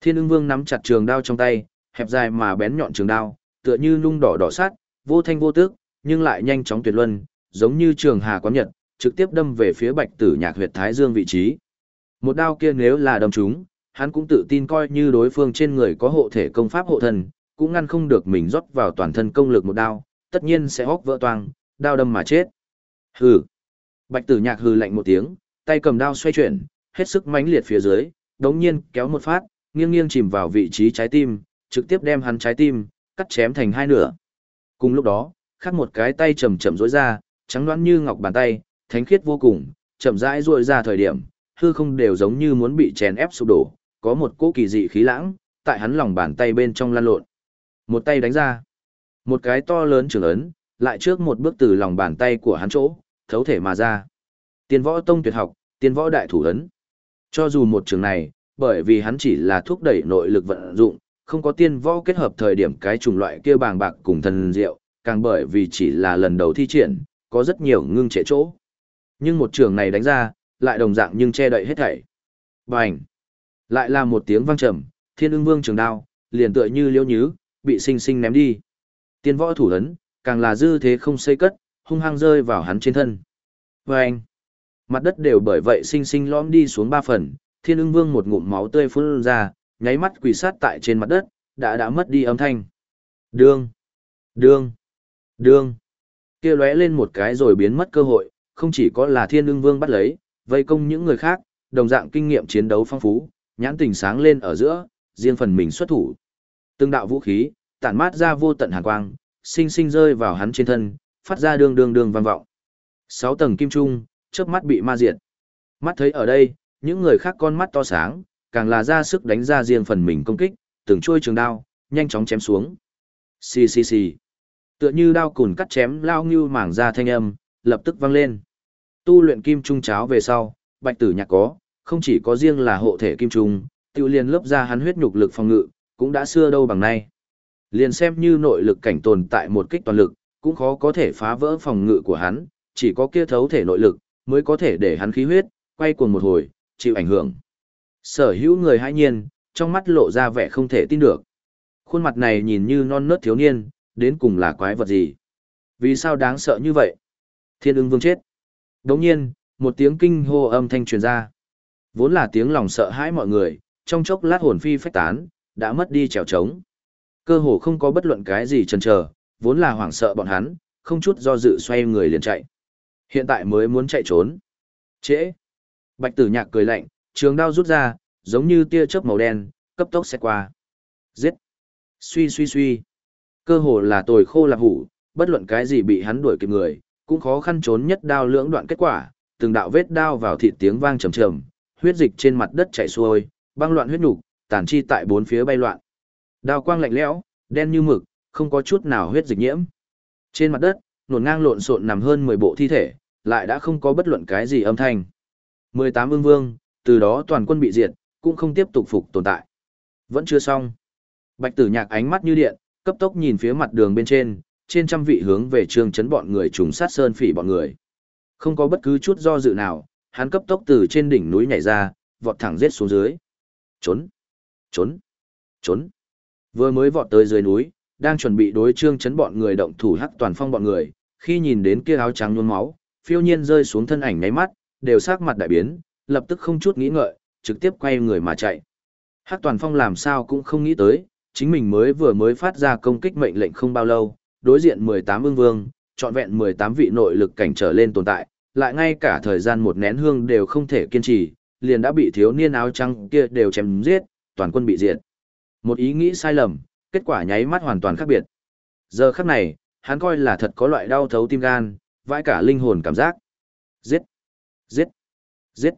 Thiên ưng vương nắm chặt trường đao trong tay, hẹp dài mà bén nhọn trường đao, tựa như nung đỏ đỏ sát, vô thanh vô tước, nhưng lại nhanh chóng tuyệt luân, giống như trường hà quán nhật, trực tiếp đâm về phía bạch tử nhạc huyệt thái dương vị trí. Một đao kia nếu là đâm chúng, hắn cũng tự tin coi như đối phương trên người có hộ thể công pháp hộ thần, cũng ngăn không được mình rót vào toàn thân công lực một đao, tất nhiên sẽ hốc vỡ toang, đao đâm mà chết. Hừ. Bạch tử nhạc hừ lạnh một tiếng, tay cầm đao xoay chuyển, hết sức mãnh liệt phía dưới, đống nhiên kéo một phát, nghiêng nghiêng chìm vào vị trí trái tim, trực tiếp đem hắn trái tim, cắt chém thành hai nửa. Cùng lúc đó, khác một cái tay chầm chậm rỗi ra, trắng loãng như ngọc bàn tay, thánh khiết vô cùng, chậm rãi rỗi ra thời điểm, hư không đều giống như muốn bị chèn ép sụp đổ, có một cỗ kỳ dị khí lãng, tại hắn lòng bàn tay bên trong lan lộn. Một tay đánh ra, một cái to lớn trường ấn, lại trước một bước từ lòng bàn tay của hắn chỗ, thấu thể mà ra. Tiên võ tông tuyệt học, tiên võ đại thủ ấn. Cho dù một trường này, bởi vì hắn chỉ là thúc đẩy nội lực vận dụng, không có tiên võ kết hợp thời điểm cái chủng loại kia bàng bạc cùng thần diệu, càng bởi vì chỉ là lần đầu thi triển, có rất nhiều ngưng trệ chỗ. Nhưng một trường này đánh ra, lại đồng dạng nhưng che đậy hết thảy. Bành! Lại là một tiếng vang trầm, thiên ưng vương trường đao, liền tựa như liễu nhứ, bị sinh sinh ném đi. Tiên võ thủ ấn, càng là dư thế không xây cất, hung hăng rơi vào hắn trên thân. Bành! Mặt đất đều bởi vậy sinh sinh lõm đi xuống ba phần, thiên ưng vương một ngụm máu tươi phun ra, nháy mắt quỳ sát tại trên mặt đất, đã đã mất đi âm thanh. Đương! Đương! Đương! Kia lóe lên một cái rồi biến mất cơ hội, không chỉ có là thiên ưng vương bắt lấy, vây công những người khác, đồng dạng kinh nghiệm chiến đấu phong phú, nhãn tình sáng lên ở giữa, riêng phần mình xuất thủ. Từng đạo vũ khí, tản mát ra vô tận hàn quang, sinh sinh rơi vào hắn trên thân, phát ra đường đường đường vang vọng. Sáu tầng kim trung, chớp mắt bị ma diệt. Mắt thấy ở đây, những người khác con mắt to sáng, càng là ra sức đánh ra riêng phần mình công kích, từng chui trường đao, nhanh chóng chém xuống. Xì xì xì. Tựa như đao cùn cắt chém lao như mảng ra thanh âm, lập tức vang lên. Tu luyện kim trung cháo về sau, bạch tử nhạc có, không chỉ có riêng là hộ thể kim trung, tiêu liền lớp ra hắn huyết nhục lực phòng ngự, cũng đã xưa đâu bằng nay. Liền xem như nội lực cảnh tồn tại một kích toàn lực, cũng khó có thể phá vỡ phòng ngự của hắn, chỉ có kia thấu thể nội lực, mới có thể để hắn khí huyết, quay cuồng một hồi, chịu ảnh hưởng. Sở hữu người hãi nhiên, trong mắt lộ ra vẻ không thể tin được. Khuôn mặt này nhìn như non nớt thiếu niên, đến cùng là quái vật gì? Vì sao đáng sợ như vậy? Thiên ưng vương chết. Đồng nhiên, một tiếng kinh hô âm thanh truyền ra. Vốn là tiếng lòng sợ hãi mọi người, trong chốc lát hồn phi phách tán, đã mất đi trèo trống. Cơ hồ không có bất luận cái gì chần chờ, vốn là hoảng sợ bọn hắn, không chút do dự xoay người liền chạy. Hiện tại mới muốn chạy trốn. Trễ. Bạch tử nhạc cười lạnh, trường đao rút ra, giống như tia chớp màu đen, cấp tốc xét qua. Giết. Suy suy suy. Cơ hồ là tồi khô là hủ, bất luận cái gì bị hắn đuổi kịp người, cũng khó khăn trốn nhất đao lưỡng đoạn kết quả, từng đạo vết đao vào thịt tiếng vang trầm trầm, huyết dịch trên mặt đất chảy xuôi, băng loạn huyết nục, tàn chi tại bốn phía bay loạn. Đao quang lạnh lẽo, đen như mực, không có chút nào huyết dịch nhiễm. Trên mặt đất, nổn ngang lộn xộn nằm hơn 10 bộ thi thể, lại đã không có bất luận cái gì âm thanh. 18 ương vương, từ đó toàn quân bị diệt, cũng không tiếp tục phục tồn tại. Vẫn chưa xong. Bạch tử nhạc ánh mắt như điện, cấp tốc nhìn phía mặt đường bên trên, trên trăm vị hướng về trường chấn bọn người trùng sát sơn phỉ bọn người. Không có bất cứ chút do dự nào, hắn cấp tốc từ trên đỉnh núi nhảy ra, vọt thẳng giết xuống dưới. Trốn! Trốn! Trốn! Vừa mới vọt tới dưới núi, đang chuẩn bị đối trương chấn bọn người động thủ hắc toàn phong bọn người, khi nhìn đến kia áo trắng nhuôn máu, phiêu nhiên rơi xuống thân ảnh nháy mắt, đều sắc mặt đại biến, lập tức không chút nghĩ ngợi, trực tiếp quay người mà chạy. Hắc toàn phong làm sao cũng không nghĩ tới, chính mình mới vừa mới phát ra công kích mệnh lệnh không bao lâu, đối diện 18 ương vương, trọn vẹn 18 vị nội lực cảnh trở lên tồn tại, lại ngay cả thời gian một nén hương đều không thể kiên trì, liền đã bị thiếu niên áo trắng kia đều chém giết, toàn quân bị diệt. Một ý nghĩ sai lầm, kết quả nháy mắt hoàn toàn khác biệt. Giờ khắc này, hắn coi là thật có loại đau thấu tim gan, vãi cả linh hồn cảm giác. Giết! Giết! Giết!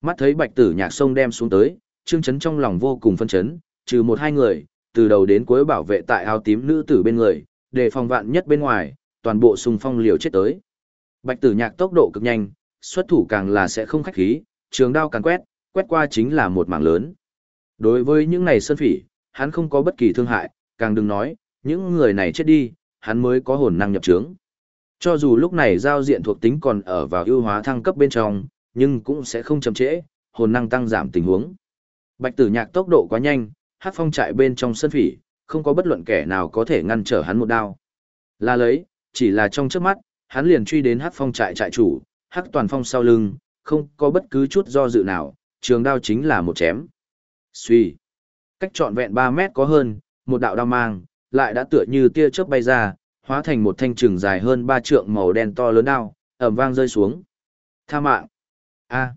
Mắt thấy bạch tử nhạc sông đem xuống tới, trương chấn trong lòng vô cùng phân chấn, trừ một hai người, từ đầu đến cuối bảo vệ tại áo tím nữ tử bên người, để phòng vạn nhất bên ngoài, toàn bộ xung phong liều chết tới. Bạch tử nhạc tốc độ cực nhanh, xuất thủ càng là sẽ không khách khí, trường đao càng quét, quét qua chính là một mảng lớn. Đối với những này sơn phỉ, hắn không có bất kỳ thương hại, càng đừng nói, những người này chết đi, hắn mới có hồn năng nhập trướng. Cho dù lúc này giao diện thuộc tính còn ở vào ưu hóa thăng cấp bên trong, nhưng cũng sẽ không chậm trễ, hồn năng tăng giảm tình huống. Bạch tử nhạc tốc độ quá nhanh, hát phong trại bên trong sân phỉ, không có bất luận kẻ nào có thể ngăn trở hắn một đao. Là lấy, chỉ là trong trước mắt, hắn liền truy đến hát phong trại trại chủ, hát toàn phong sau lưng, không có bất cứ chút do dự nào, trường đao chính là một chém. Xuy. Cách trọn vẹn 3 mét có hơn, một đạo đao mang, lại đã tựa như tia chớp bay ra, hóa thành một thanh trường dài hơn 3 trượng màu đen to lớn đao, ầm vang rơi xuống. Tha mạng. A.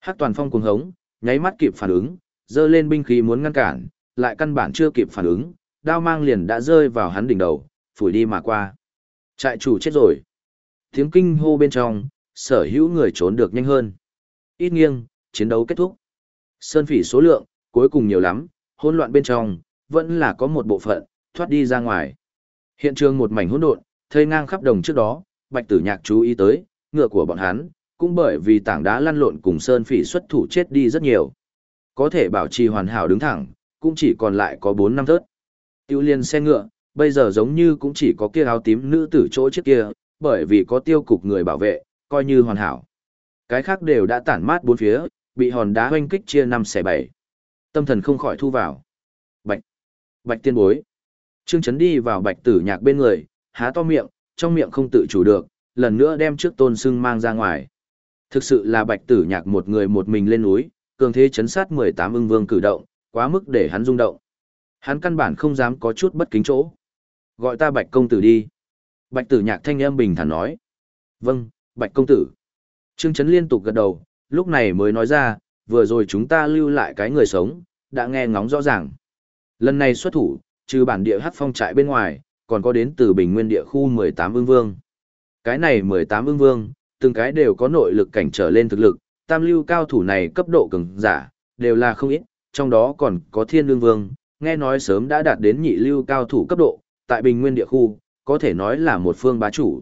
À. Toàn Phong cuồng hống, nháy mắt kịp phản ứng, giơ lên binh khí muốn ngăn cản, lại căn bản chưa kịp phản ứng, đao mang liền đã rơi vào hắn đỉnh đầu, phủi đi mà qua. Trại chủ chết rồi. Tiếng kinh hô bên trong, sở hữu người trốn được nhanh hơn. Ít nghiêng, chiến đấu kết thúc. Sơn phỉ số lượng, cuối cùng nhiều lắm, hỗn loạn bên trong, vẫn là có một bộ phận, thoát đi ra ngoài. Hiện trường một mảnh hỗn độn, thây ngang khắp đồng trước đó, bạch tử nhạc chú ý tới, ngựa của bọn hắn, cũng bởi vì tảng đá lăn lộn cùng sơn phỉ xuất thủ chết đi rất nhiều. Có thể bảo trì hoàn hảo đứng thẳng, cũng chỉ còn lại có 4 năm thớt. Tiêu liên xe ngựa, bây giờ giống như cũng chỉ có kia áo tím nữ tử chỗ trước kia, bởi vì có tiêu cục người bảo vệ, coi như hoàn hảo. Cái khác đều đã tản mát bốn phía, bị hòn đá hoanh kích chia năm xẻ bảy. Tâm thần không khỏi thu vào. Bạch! Bạch tiên bối! Trương Chấn đi vào bạch tử nhạc bên người, há to miệng, trong miệng không tự chủ được, lần nữa đem trước tôn sưng mang ra ngoài. Thực sự là bạch tử nhạc một người một mình lên núi, cường thế chấn sát 18 ưng vương cử động, quá mức để hắn rung động. Hắn căn bản không dám có chút bất kính chỗ. Gọi ta bạch công tử đi. Bạch tử nhạc thanh âm bình thản nói. Vâng, bạch công tử. Trương Chấn liên tục gật đầu, lúc này mới nói ra, vừa rồi chúng ta lưu lại cái người sống, đã nghe ngóng rõ ràng. Lần này xuất thủ, trừ bản địa hát phong trại bên ngoài, còn có đến từ bình nguyên địa khu 18 ương vương. Cái này 18 ương vương, từng cái đều có nội lực cảnh trở lên thực lực, tam lưu cao thủ này cấp độ cường giả, đều là không ít, trong đó còn có thiên lương vương, nghe nói sớm đã đạt đến nhị lưu cao thủ cấp độ, tại bình nguyên địa khu, có thể nói là một phương bá chủ.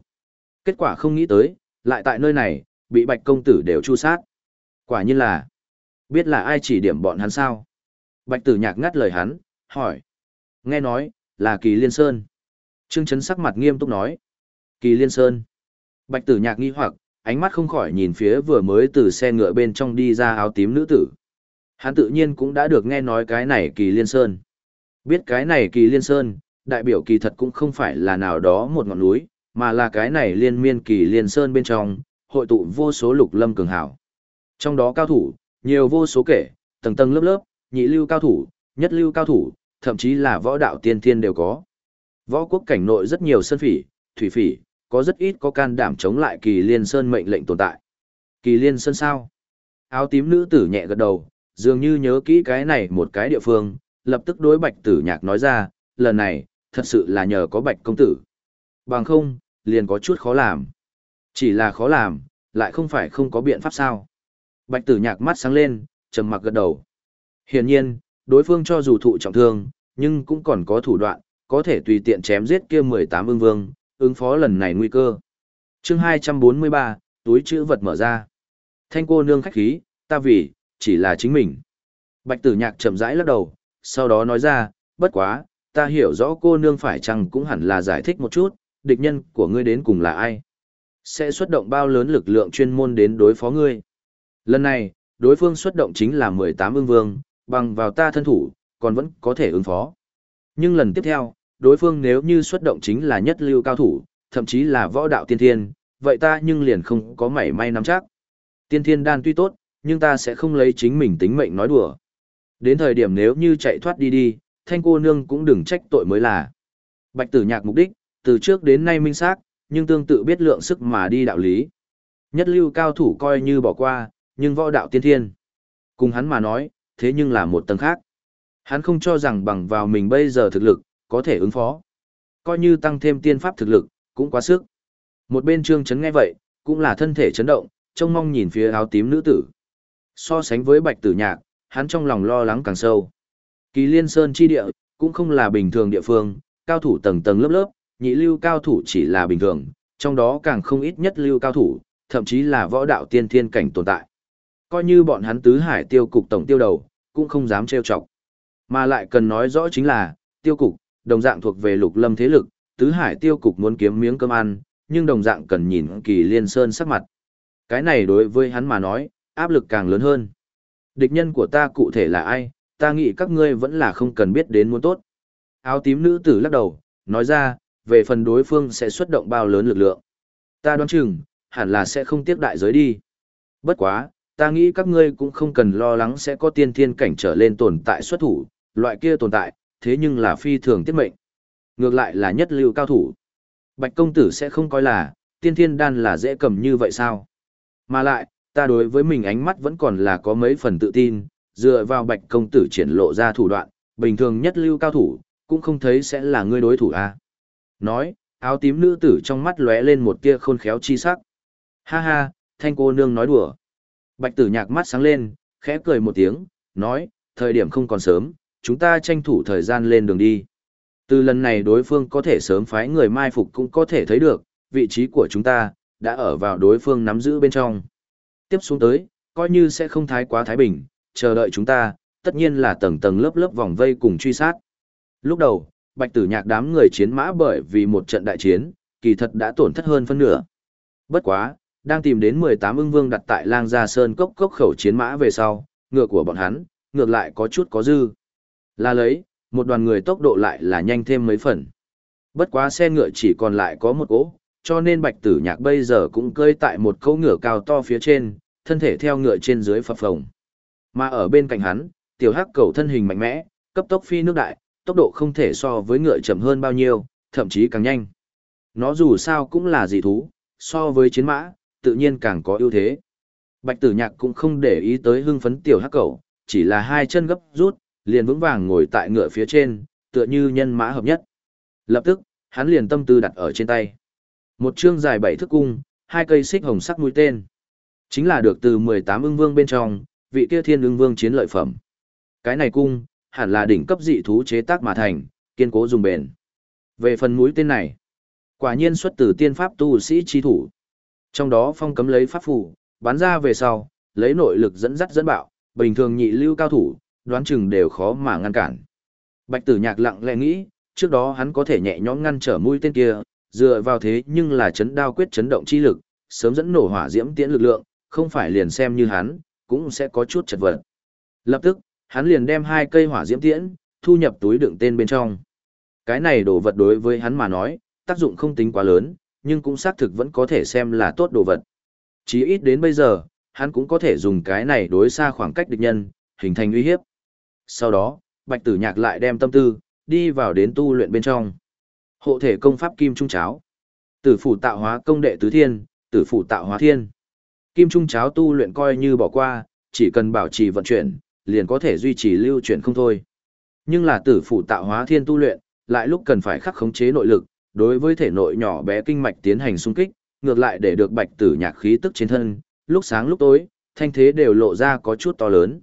Kết quả không nghĩ tới, lại tại nơi này, bị bạch công tử đều chu sát. Quả nhiên là, biết là ai chỉ điểm bọn hắn sao? Bạch tử nhạc ngắt lời hắn, hỏi. Nghe nói, là Kỳ Liên Sơn. Trương Trấn sắc mặt nghiêm túc nói. Kỳ Liên Sơn. Bạch tử nhạc nghi hoặc, ánh mắt không khỏi nhìn phía vừa mới từ xe ngựa bên trong đi ra áo tím nữ tử. Hắn tự nhiên cũng đã được nghe nói cái này Kỳ Liên Sơn. Biết cái này Kỳ Liên Sơn, đại biểu kỳ thật cũng không phải là nào đó một ngọn núi, mà là cái này liên miên Kỳ Liên Sơn bên trong, hội tụ vô số lục lâm cường hảo. Trong đó cao thủ, nhiều vô số kể, tầng tầng lớp lớp, nhị lưu cao thủ, nhất lưu cao thủ, thậm chí là võ đạo tiên thiên đều có. Võ quốc cảnh nội rất nhiều sơn phỉ, thủy phỉ, có rất ít có can đảm chống lại kỳ liên sơn mệnh lệnh tồn tại. Kỳ liên sơn sao? Áo tím nữ tử nhẹ gật đầu, dường như nhớ kỹ cái này một cái địa phương, lập tức đối bạch tử nhạc nói ra, lần này, thật sự là nhờ có bạch công tử. Bằng không, liền có chút khó làm. Chỉ là khó làm, lại không phải không có biện pháp sao. Bạch tử nhạc mắt sáng lên, trầm mặc gật đầu. Hiển nhiên, đối phương cho dù thụ trọng thương, nhưng cũng còn có thủ đoạn, có thể tùy tiện chém giết kia 18 ương vương, ứng phó lần này nguy cơ. chương 243, túi chữ vật mở ra. Thanh cô nương khách khí, ta vì, chỉ là chính mình. Bạch tử nhạc chậm rãi lắc đầu, sau đó nói ra, bất quá, ta hiểu rõ cô nương phải chăng cũng hẳn là giải thích một chút, địch nhân của ngươi đến cùng là ai. Sẽ xuất động bao lớn lực lượng chuyên môn đến đối phó ngươi. Lần này, đối phương xuất động chính là 18 ương vương, bằng vào ta thân thủ, còn vẫn có thể ứng phó. Nhưng lần tiếp theo, đối phương nếu như xuất động chính là nhất lưu cao thủ, thậm chí là võ đạo tiên thiên, vậy ta nhưng liền không có mảy may nắm chắc. Tiên thiên đan tuy tốt, nhưng ta sẽ không lấy chính mình tính mệnh nói đùa. Đến thời điểm nếu như chạy thoát đi đi, thanh cô nương cũng đừng trách tội mới là. Bạch tử nhạc mục đích, từ trước đến nay minh xác, nhưng tương tự biết lượng sức mà đi đạo lý. Nhất lưu cao thủ coi như bỏ qua, nhưng võ đạo tiên thiên. Cùng hắn mà nói, thế nhưng là một tầng khác. Hắn không cho rằng bằng vào mình bây giờ thực lực, có thể ứng phó. Coi như tăng thêm tiên pháp thực lực, cũng quá sức. Một bên trương chấn nghe vậy, cũng là thân thể chấn động, trông mong nhìn phía áo tím nữ tử. So sánh với bạch tử nhạc, hắn trong lòng lo lắng càng sâu. Kỳ liên sơn chi địa, cũng không là bình thường địa phương, cao thủ tầng tầng lớp lớp, nhị lưu cao thủ chỉ là bình thường, trong đó càng không ít nhất lưu cao thủ, thậm chí là võ đạo tiên thiên cảnh tồn tại. Coi như bọn hắn tứ hải tiêu cục tổng tiêu đầu, cũng không dám trêu chọc. Mà lại cần nói rõ chính là, tiêu cục, đồng dạng thuộc về lục lâm thế lực, tứ hải tiêu cục muốn kiếm miếng cơm ăn, nhưng đồng dạng cần nhìn kỳ liên sơn sắc mặt. Cái này đối với hắn mà nói, áp lực càng lớn hơn. Địch nhân của ta cụ thể là ai, ta nghĩ các ngươi vẫn là không cần biết đến muốn tốt. Áo tím nữ tử lắc đầu, nói ra, về phần đối phương sẽ xuất động bao lớn lực lượng. Ta đoán chừng, hẳn là sẽ không tiếc đại giới đi. Bất quá, ta nghĩ các ngươi cũng không cần lo lắng sẽ có tiên thiên cảnh trở lên tồn tại xuất thủ, loại kia tồn tại, thế nhưng là phi thường tiết mệnh. Ngược lại là nhất lưu cao thủ. Bạch công tử sẽ không coi là, tiên thiên đan là dễ cầm như vậy sao? Mà lại, ta đối với mình ánh mắt vẫn còn là có mấy phần tự tin, dựa vào bạch công tử triển lộ ra thủ đoạn, bình thường nhất lưu cao thủ, cũng không thấy sẽ là ngươi đối thủ à. Nói, áo tím nữ tử trong mắt lóe lên một tia khôn khéo chi sắc. Ha ha, thanh cô nương nói đùa. Bạch tử nhạc mắt sáng lên, khẽ cười một tiếng, nói, thời điểm không còn sớm, chúng ta tranh thủ thời gian lên đường đi. Từ lần này đối phương có thể sớm phái người mai phục cũng có thể thấy được, vị trí của chúng ta, đã ở vào đối phương nắm giữ bên trong. Tiếp xuống tới, coi như sẽ không thái quá thái bình, chờ đợi chúng ta, tất nhiên là tầng tầng lớp lớp vòng vây cùng truy sát. Lúc đầu, bạch tử nhạc đám người chiến mã bởi vì một trận đại chiến, kỳ thật đã tổn thất hơn phân nửa. Bất quá, đang tìm đến 18 ưng vương đặt tại lang gia sơn cốc cốc khẩu chiến mã về sau, ngựa của bọn hắn, ngược lại có chút có dư. Là lấy, một đoàn người tốc độ lại là nhanh thêm mấy phần. Bất quá xe ngựa chỉ còn lại có một cỗ, cho nên bạch tử nhạc bây giờ cũng cơi tại một cỗ ngựa cao to phía trên, thân thể theo ngựa trên dưới phập phồng. Mà ở bên cạnh hắn, tiểu hắc cầu thân hình mạnh mẽ, cấp tốc phi nước đại, tốc độ không thể so với ngựa chậm hơn bao nhiêu, thậm chí càng nhanh. Nó dù sao cũng là dị thú, so với chiến mã, tự nhiên càng có ưu thế. Bạch tử nhạc cũng không để ý tới hưng phấn tiểu hắc cầu, chỉ là hai chân gấp rút, liền vững vàng ngồi tại ngựa phía trên, tựa như nhân mã hợp nhất. Lập tức, hắn liền tâm tư đặt ở trên tay. Một chương dài bảy thước cung, hai cây xích hồng sắc mũi tên. Chính là được từ 18 ưng vương bên trong, vị kia thiên ưng vương chiến lợi phẩm. Cái này cung, hẳn là đỉnh cấp dị thú chế tác mà thành, kiên cố dùng bền. Về phần mũi tên này, quả nhiên xuất từ tiên pháp tu sĩ chi thủ. Trong đó phong cấm lấy pháp phù, bắn ra về sau, lấy nội lực dẫn dắt dẫn bạo, bình thường nhị lưu cao thủ, đoán chừng đều khó mà ngăn cản. Bạch tử nhạc lặng lẽ nghĩ, trước đó hắn có thể nhẹ nhõm ngăn trở mũi tên kia, dựa vào thế nhưng là chấn đao quyết chấn động chi lực, sớm dẫn nổ hỏa diễm tiễn lực lượng, không phải liền xem như hắn, cũng sẽ có chút chật vật. Lập tức, hắn liền đem hai cây hỏa diễm tiễn, thu nhập túi đựng tên bên trong. Cái này đồ vật đối với hắn mà nói, tác dụng không tính quá lớn, nhưng cũng xác thực vẫn có thể xem là tốt đồ vật. Chí ít đến bây giờ, hắn cũng có thể dùng cái này đối xa khoảng cách địch nhân, hình thành uy hiếp. Sau đó, Bạch Tử Nhạc lại đem tâm tư, đi vào đến tu luyện bên trong. Hộ thể công pháp Kim Trung Cháo. Tử phủ tạo hóa công đệ tứ thiên, tử phủ tạo hóa thiên. Kim Trung Cháo tu luyện coi như bỏ qua, chỉ cần bảo trì vận chuyển, liền có thể duy trì lưu chuyển không thôi. Nhưng là tử phủ tạo hóa thiên tu luyện, lại lúc cần phải khắc khống chế nội lực, đối với thể nội nhỏ bé kinh mạch tiến hành xung kích, ngược lại để được bạch tử nhạc khí tức trên thân, lúc sáng lúc tối, thanh thế đều lộ ra có chút to lớn.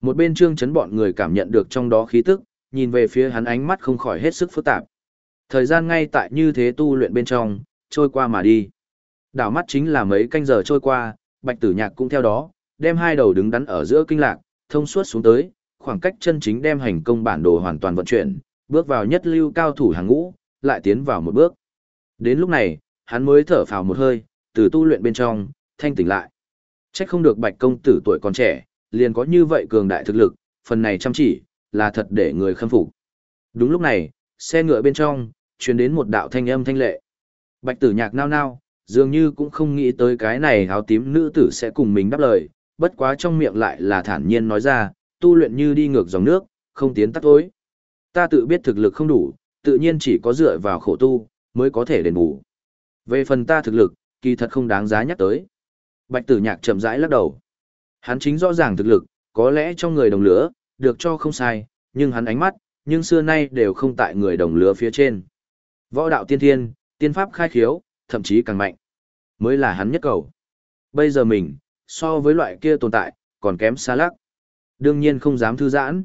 Một bên trương chấn bọn người cảm nhận được trong đó khí tức, nhìn về phía hắn ánh mắt không khỏi hết sức phức tạp. Thời gian ngay tại như thế tu luyện bên trong, trôi qua mà đi. Đảo mắt chính là mấy canh giờ trôi qua, bạch tử nhạc cũng theo đó, đem hai đầu đứng đắn ở giữa kinh lạc, thông suốt xuống tới, khoảng cách chân chính đem hành công bản đồ hoàn toàn vận chuyển, bước vào nhất lưu cao thủ hàng ngũ, lại tiến vào một bước. Đến lúc này, hắn mới thở phào một hơi, từ tu luyện bên trong, thanh tỉnh lại. Chắc không được bạch công tử tuổi còn trẻ, liền có như vậy cường đại thực lực, phần này chăm chỉ, là thật để người khâm phục. Đúng lúc này, xe ngựa bên trong, truyền đến một đạo thanh âm thanh lệ. Bạch tử nhạc nao nao, dường như cũng không nghĩ tới cái này áo tím nữ tử sẽ cùng mình đáp lời, bất quá trong miệng lại là thản nhiên nói ra, tu luyện như đi ngược dòng nước, không tiến tắt tối. Ta tự biết thực lực không đủ, tự nhiên chỉ có dựa vào khổ tu, mới có thể đền bù. Về phần ta thực lực, kỳ thật không đáng giá nhắc tới. Bạch tử nhạc chậm rãi lắc đầu. Hắn chính rõ ràng thực lực, có lẽ trong người đồng lửa, được cho không sai, nhưng hắn ánh mắt, nhưng xưa nay đều không tại người đồng lửa phía trên. Võ đạo tiên thiên, tiên pháp khai khiếu, thậm chí càng mạnh, mới là hắn nhất cầu. Bây giờ mình, so với loại kia tồn tại, còn kém xa lắc. Đương nhiên không dám thư giãn.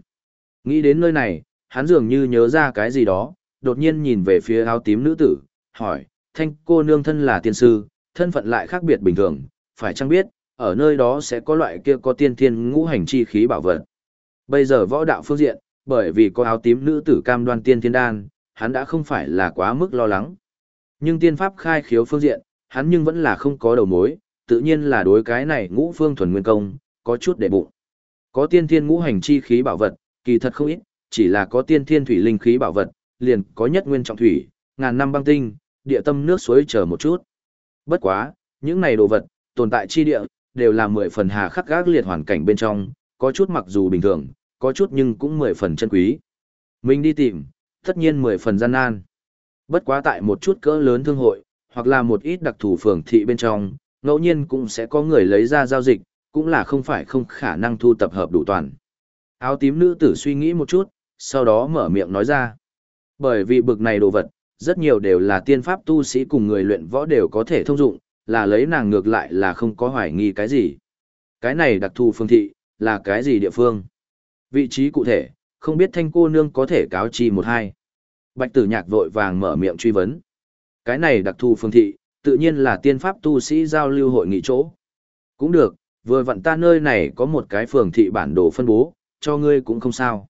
Nghĩ đến nơi này, hắn dường như nhớ ra cái gì đó, đột nhiên nhìn về phía áo tím nữ tử, hỏi, thanh cô nương thân là tiên sư, thân phận lại khác biệt bình thường, phải chăng biết, ở nơi đó sẽ có loại kia có tiên thiên ngũ hành chi khí bảo vật. Bây giờ võ đạo phương diện, bởi vì có áo tím nữ tử cam đoan tiên thiên đan, hắn đã không phải là quá mức lo lắng. Nhưng tiên pháp khai khiếu phương diện, hắn nhưng vẫn là không có đầu mối, tự nhiên là đối cái này ngũ phương thuần nguyên công, có chút để bụng. Có tiên thiên ngũ hành chi khí bảo vật, kỳ thật không ít, chỉ là có tiên thiên thủy linh khí bảo vật, liền có nhất nguyên trọng thủy, ngàn năm băng tinh, địa tâm nước suối chờ một chút. Bất quá, những này đồ vật, tồn tại chi địa, đều là mười phần hà khắc gác liệt hoàn cảnh bên trong, có chút mặc dù bình thường, có chút nhưng cũng mười phần chân quý. Mình đi tìm, tất nhiên mười phần gian nan. Bất quá tại một chút cỡ lớn thương hội, hoặc là một ít đặc thù phường thị bên trong, ngẫu nhiên cũng sẽ có người lấy ra giao dịch, cũng là không phải không khả năng thu tập hợp đủ toàn. Áo tím nữ tử suy nghĩ một chút, sau đó mở miệng nói ra. Bởi vì bực này đồ vật, rất nhiều đều là tiên pháp tu sĩ cùng người luyện võ đều có thể thông dụng, là lấy nàng ngược lại là không có hoài nghi cái gì. Cái này đặc thù phương thị, là cái gì địa phương? Vị trí cụ thể, không biết thanh cô nương có thể cáo chi một hai. Bạch tử nhạc vội vàng mở miệng truy vấn. Cái này đặc thù phương thị, tự nhiên là tiên pháp tu sĩ giao lưu hội nghị chỗ. Cũng được, vừa vặn ta nơi này có một cái phường thị bản đồ phân bố, cho ngươi cũng không sao.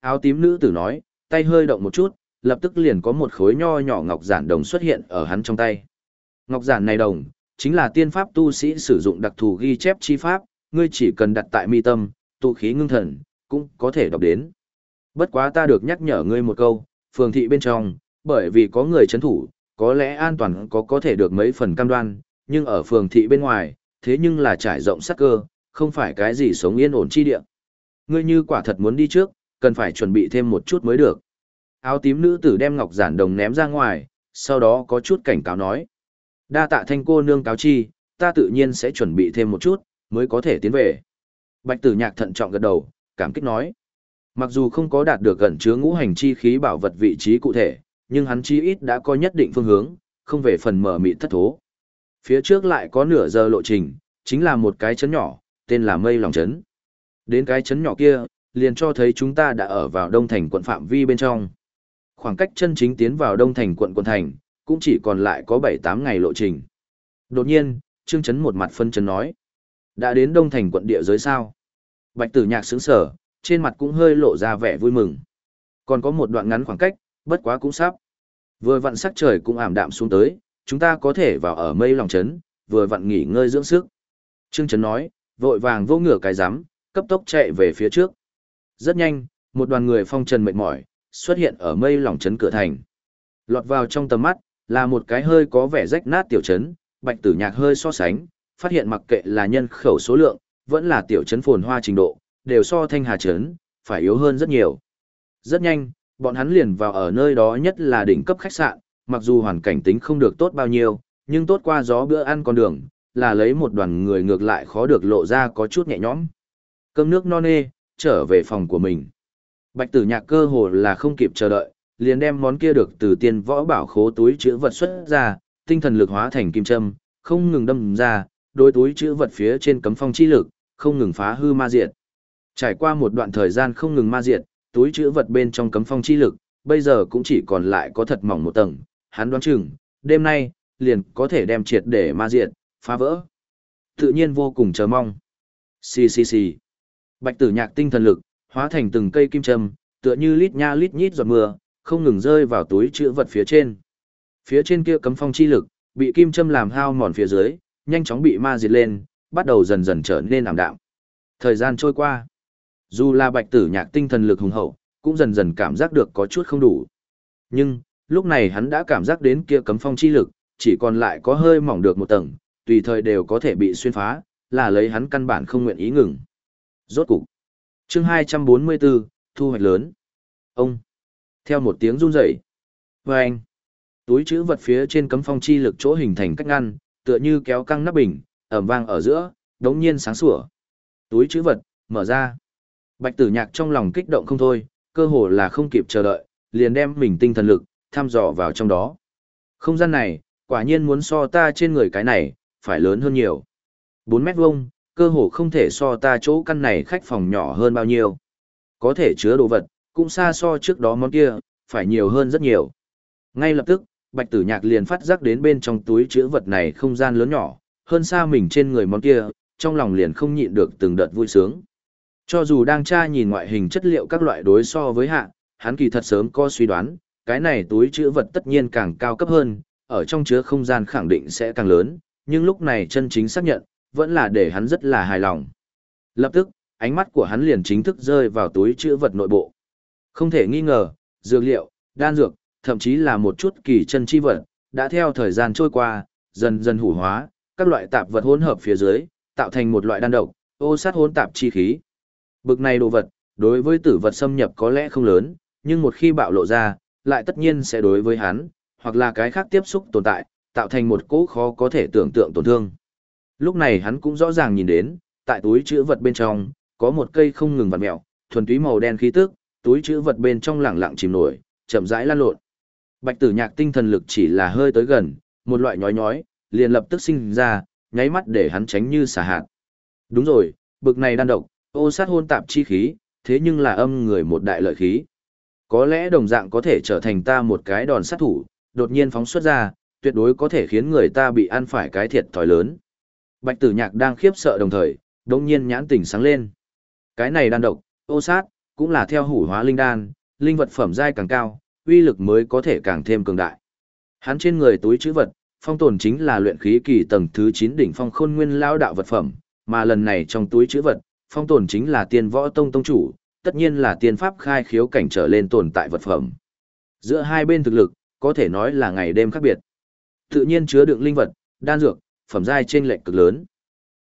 Áo tím nữ tử nói, tay hơi động một chút, lập tức liền có một khối nho nhỏ ngọc giản đồng xuất hiện ở hắn trong tay. Ngọc giản này đồng, chính là tiên pháp tu sĩ sử dụng đặc thù ghi chép chi pháp, ngươi chỉ cần đặt tại mi tâm, tu khí ngưng thần, cũng có thể đọc đến. Bất quá ta được nhắc nhở ngươi một câu, phường thị bên trong, bởi vì có người chấn thủ, có lẽ an toàn có có thể được mấy phần cam đoan, nhưng ở phường thị bên ngoài, thế nhưng là trải rộng sắc cơ, không phải cái gì sống yên ổn chi địa. Ngươi như quả thật muốn đi trước, cần phải chuẩn bị thêm một chút mới được. Áo tím nữ tử đem ngọc giản đồng ném ra ngoài, sau đó có chút cảnh cáo nói. Đa tạ thanh cô nương cáo chi, ta tự nhiên sẽ chuẩn bị thêm một chút, mới có thể tiến về. Bạch tử nhạc thận trọng gật đầu, cảm kích nói. Mặc dù không có đạt được gần chứa ngũ hành chi khí bảo vật vị trí cụ thể, nhưng hắn chi ít đã có nhất định phương hướng, không về phần mở mịt thất thố. Phía trước lại có nửa giờ lộ trình, chính là một cái chấn nhỏ, tên là Mây Lòng Chấn. Đến cái chấn nhỏ kia, liền cho thấy chúng ta đã ở vào Đông Thành quận phạm vi bên trong. Khoảng cách chân chính tiến vào Đông Thành quận quận thành, cũng chỉ còn lại có 7-8 ngày lộ trình. Đột nhiên, Trương Chấn một mặt phân chấn nói. Đã đến Đông Thành quận địa giới sao? Bạch tử nhạc sướng sở, trên mặt cũng hơi lộ ra vẻ vui mừng. Còn có một đoạn ngắn khoảng cách, bất quá cũng sắp. Vừa vặn sắc trời cũng ảm đạm xuống tới, chúng ta có thể vào ở mây lòng chấn, vừa vặn nghỉ ngơi dưỡng sức. Trương Chấn nói, vội vàng vô ngửa cái rắm cấp tốc chạy về phía trước. Rất nhanh, một đoàn người phong trần mệt mỏi, xuất hiện ở mây lòng chấn cửa thành. Lọt vào trong tầm mắt, là một cái hơi có vẻ rách nát tiểu trấn, bạch tử nhạc hơi so sánh, phát hiện mặc kệ là nhân khẩu số lượng, vẫn là tiểu trấn phồn hoa trình độ, đều so thanh hà trấn, phải yếu hơn rất nhiều. Rất nhanh, bọn hắn liền vào ở nơi đó nhất là đỉnh cấp khách sạn, mặc dù hoàn cảnh tính không được tốt bao nhiêu, nhưng tốt qua gió bữa ăn con đường, là lấy một đoàn người ngược lại khó được lộ ra có chút nhẹ nhõm. Cơm nước no nê, trở về phòng của mình. Bạch tử nhạc cơ hồ là không kịp chờ đợi, liền đem món kia được từ tiên võ bảo khố túi chữ vật xuất ra, tinh thần lực hóa thành kim châm, không ngừng đâm ra, đối túi chữ vật phía trên cấm phong chi lực, không ngừng phá hư ma diệt. Trải qua một đoạn thời gian không ngừng ma diệt, túi chữ vật bên trong cấm phong chi lực, bây giờ cũng chỉ còn lại có thật mỏng một tầng, hắn đoán chừng, đêm nay, liền có thể đem triệt để ma diệt, phá vỡ. Tự nhiên vô cùng chờ mong. Xì xì xì. Bạch tử nhạc tinh thần lực, hóa thành từng cây kim châm, tựa như lít nha lít nhít giọt mưa, không ngừng rơi vào túi chữ vật phía trên. Phía trên kia cấm phong chi lực, bị kim châm làm hao mòn phía dưới, nhanh chóng bị ma diệt lên, bắt đầu dần dần trở nên ảm đạm. Thời gian trôi qua, dù là bạch tử nhạc tinh thần lực hùng hậu, cũng dần dần cảm giác được có chút không đủ. Nhưng, lúc này hắn đã cảm giác đến kia cấm phong chi lực, chỉ còn lại có hơi mỏng được một tầng, tùy thời đều có thể bị xuyên phá, là lấy hắn căn bản không nguyện ý ngừng. Rốt cục. Chương 244, thu hoạch lớn. Ông. Theo một tiếng run rẩy. Và anh. Túi chữ vật phía trên cấm phong chi lực chỗ hình thành cách ngăn, tựa như kéo căng nắp bình, ẩm vang ở giữa, đống nhiên sáng sủa. Túi chữ vật, mở ra. Bạch tử nhạc trong lòng kích động không thôi, cơ hồ là không kịp chờ đợi, liền đem mình tinh thần lực, thăm dò vào trong đó. Không gian này, quả nhiên muốn so ta trên người cái này, phải lớn hơn nhiều. 4 mét vuông, cơ hồ không thể so ta chỗ căn này khách phòng nhỏ hơn bao nhiêu. Có thể chứa đồ vật, cũng xa so trước đó món kia, phải nhiều hơn rất nhiều. Ngay lập tức, Bạch Tử Nhạc liền phát giác đến bên trong túi chứa vật này không gian lớn nhỏ, hơn xa mình trên người món kia, trong lòng liền không nhịn được từng đợt vui sướng. Cho dù đang tra nhìn ngoại hình chất liệu các loại đối so với hạ, hắn kỳ thật sớm có suy đoán, cái này túi chứa vật tất nhiên càng cao cấp hơn, ở trong chứa không gian khẳng định sẽ càng lớn, nhưng lúc này chân chính xác nhận, vẫn là để hắn rất là hài lòng. Lập tức, ánh mắt của hắn liền chính thức rơi vào túi chứa vật nội bộ. Không thể nghi ngờ, dược liệu, đan dược, thậm chí là một chút kỳ chân chi vật, đã theo thời gian trôi qua, dần dần hủ hóa, các loại tạp vật hỗn hợp phía dưới, tạo thành một loại đan độc, ô sát hỗn tạp chi khí. Bực này đồ vật, đối với tử vật xâm nhập có lẽ không lớn, nhưng một khi bạo lộ ra, lại tất nhiên sẽ đối với hắn, hoặc là cái khác tiếp xúc tồn tại, tạo thành một cỗ khó có thể tưởng tượng tổn thương. Lúc này hắn cũng rõ ràng nhìn đến, tại túi chữ vật bên trong, có một cây không ngừng vặn mèo, thuần túy màu đen khí tức, túi chữ vật bên trong lẳng lặng chìm nổi, chậm rãi lan lộn. Bạch Tử Nhạc tinh thần lực chỉ là hơi tới gần, một loại nhói nhói, liền lập tức sinh ra, nháy mắt để hắn tránh như xả hạt. Đúng rồi, bực này đan độc, ô sát hôn tạp chi khí, thế nhưng là âm người một đại lợi khí. Có lẽ đồng dạng có thể trở thành ta một cái đòn sát thủ, đột nhiên phóng xuất ra, tuyệt đối có thể khiến người ta bị ăn phải cái thiệt thòi lớn. Bạch tử nhạc đang khiếp sợ đồng thời, đồng nhiên nhãn tỉnh sáng lên. Cái này đan độc, ô sát, cũng là theo hủ hóa linh đan, linh vật phẩm giai càng cao, uy lực mới có thể càng thêm cường đại. Hắn trên người túi chữ vật, phong tồn chính là luyện khí kỳ tầng thứ 9 đỉnh phong khôn nguyên lao đạo vật phẩm, mà lần này trong túi chữ vật, phong tồn chính là tiên võ tông tông chủ, tất nhiên là tiên pháp khai khiếu cảnh trở lên tồn tại vật phẩm. Giữa hai bên thực lực, có thể nói là ngày đêm khác biệt. Tự nhiên chứa đựng linh vật, đan dược, phẩm giai trên lệch cực lớn.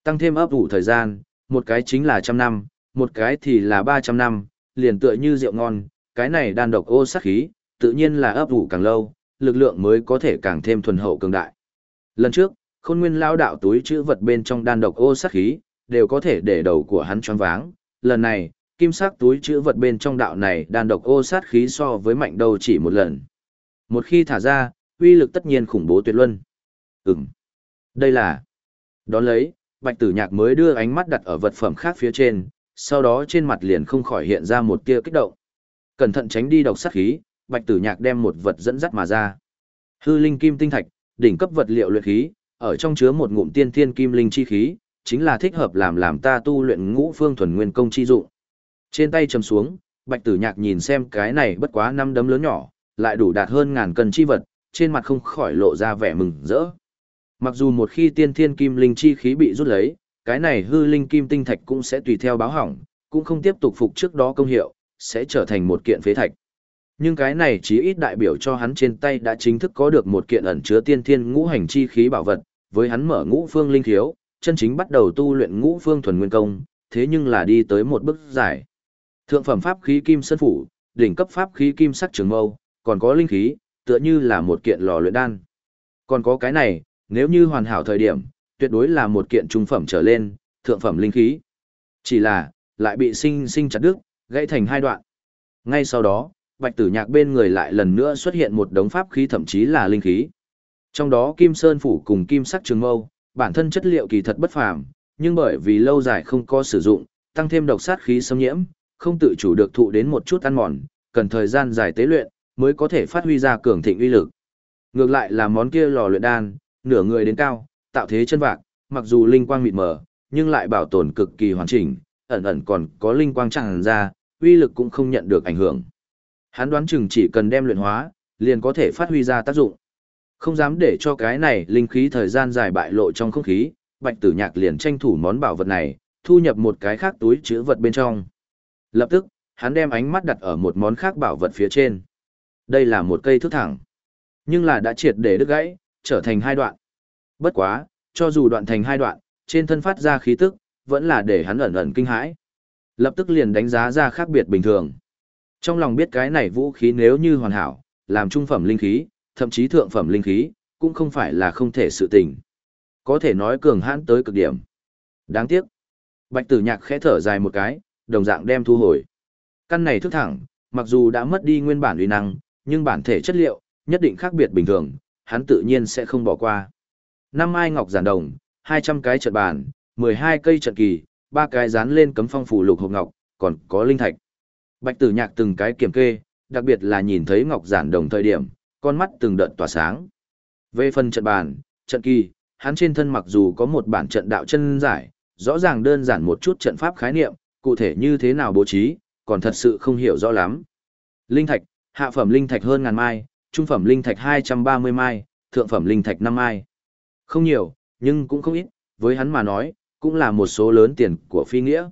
Tăng thêm ấp ủ thời gian, một cái chính là trăm năm, một cái thì là ba trăm năm, liền tựa như rượu ngon, cái này đan độc ô sát khí, tự nhiên là ấp ủ càng lâu, lực lượng mới có thể càng thêm thuần hậu cường đại. Lần trước, khôn nguyên lao đạo túi chữ vật bên trong đan độc ô sát khí, đều có thể để đầu của hắn choáng váng. Lần này, kim sắc túi chữ vật bên trong đạo này đan độc ô sát khí so với mạnh đầu chỉ một lần. Một khi thả ra, uy lực tất nhiên khủng bố tuyệt luân. Ừm. Đây là... Đón lấy, bạch tử nhạc mới đưa ánh mắt đặt ở vật phẩm khác phía trên, sau đó trên mặt liền không khỏi hiện ra một tia kích động. Cẩn thận tránh đi độc sát khí, bạch tử nhạc đem một vật dẫn dắt mà ra. Hư linh kim tinh thạch, đỉnh cấp vật liệu luyện khí, ở trong chứa một ngụm tiên thiên kim linh chi khí, chính là thích hợp làm làm ta tu luyện ngũ phương thuần nguyên công chi dụng. Trên tay trầm xuống, bạch tử nhạc nhìn xem cái này bất quá năm đấm lớn nhỏ, lại đủ đạt hơn ngàn cân chi vật, trên mặt không khỏi lộ ra vẻ mừng rỡ. Mặc dù một khi tiên thiên kim linh chi khí bị rút lấy, cái này hư linh kim tinh thạch cũng sẽ tùy theo báo hỏng, cũng không tiếp tục phục trước đó công hiệu, sẽ trở thành một kiện phế thạch. Nhưng cái này chỉ ít đại biểu cho hắn trên tay đã chính thức có được một kiện ẩn chứa tiên thiên ngũ hành chi khí bảo vật, với hắn mở ngũ phương linh thiếu chân chính bắt đầu tu luyện ngũ phương thuần nguyên công, thế nhưng là đi tới một bước giải. Thượng phẩm pháp khí kim sơn phủ, đỉnh cấp pháp khí kim sắc trường mâu, còn có linh khí, tựa như là một kiện lò luyện đan. Còn có cái này, nếu như hoàn hảo thời điểm, tuyệt đối là một kiện trung phẩm trở lên, thượng phẩm linh khí. Chỉ là, lại bị sinh sinh chặt đứt, gãy thành hai đoạn. Ngay sau đó, bạch tử nhạc bên người lại lần nữa xuất hiện một đống pháp khí thậm chí là linh khí. Trong đó kim sơn phủ cùng kim sắc trường mâu, bản thân chất liệu kỳ thật bất phàm, nhưng bởi vì lâu dài không có sử dụng, tăng thêm độc sát khí xâm nhiễm, không tự chủ được thụ đến một chút ăn mòn, cần thời gian dài tế luyện, mới có thể phát huy ra cường thịnh uy lực. Ngược lại là món kia lò luyện đan, nửa người đến cao, tạo thế chân vạc, mặc dù linh quang mịt mờ, nhưng lại bảo tồn cực kỳ hoàn chỉnh, ẩn ẩn còn có linh quang tràn ra, uy lực cũng không nhận được ảnh hưởng. Hắn đoán chừng chỉ cần đem luyện hóa, liền có thể phát huy ra tác dụng. Không dám để cho cái này linh khí thời gian dài bại lộ trong không khí, Bạch Tử Nhạc liền tranh thủ món bảo vật này, thu nhập một cái khác túi chứa vật bên trong. Lập tức, hắn đem ánh mắt đặt ở một món khác bảo vật phía trên. Đây là một cây thước thẳng, nhưng là đã triệt để đứt gãy, trở thành hai đoạn. Bất quá, cho dù đoạn thành hai đoạn, trên thân phát ra khí tức, vẫn là để hắn ẩn ẩn kinh hãi. Lập tức liền đánh giá ra khác biệt bình thường. Trong lòng biết cái này vũ khí nếu như hoàn hảo, làm trung phẩm linh khí, thậm chí thượng phẩm linh khí, cũng không phải là không thể sự tình. Có thể nói cường hãn tới cực điểm. Đáng tiếc. Bạch tử nhạc khẽ thở dài một cái, đồng dạng đem thu hồi. Căn này thức thẳng, mặc dù đã mất đi nguyên bản uy năng, nhưng bản thể chất liệu, nhất định khác biệt bình thường, hắn tự nhiên sẽ không bỏ qua. Năm mai ngọc giản đồng, 200 cái trận bàn, 12 cây trận kỳ, ba cái dán lên cấm phong phủ lục hộp ngọc, còn có linh thạch. Bạch tử nhạc từng cái kiểm kê, đặc biệt là nhìn thấy ngọc giản đồng thời điểm, con mắt từng đợt tỏa sáng. Về phần trận bàn, trận kỳ, hắn trên thân mặc dù có một bản trận đạo chân giải, rõ ràng đơn giản một chút trận pháp khái niệm, cụ thể như thế nào bố trí, còn thật sự không hiểu rõ lắm. Linh thạch, hạ phẩm linh thạch hơn ngàn mai, trung phẩm linh thạch 230 mai, thượng phẩm linh thạch 5 mai. Không nhiều, nhưng cũng không ít, với hắn mà nói, cũng là một số lớn tiền của phi nghĩa.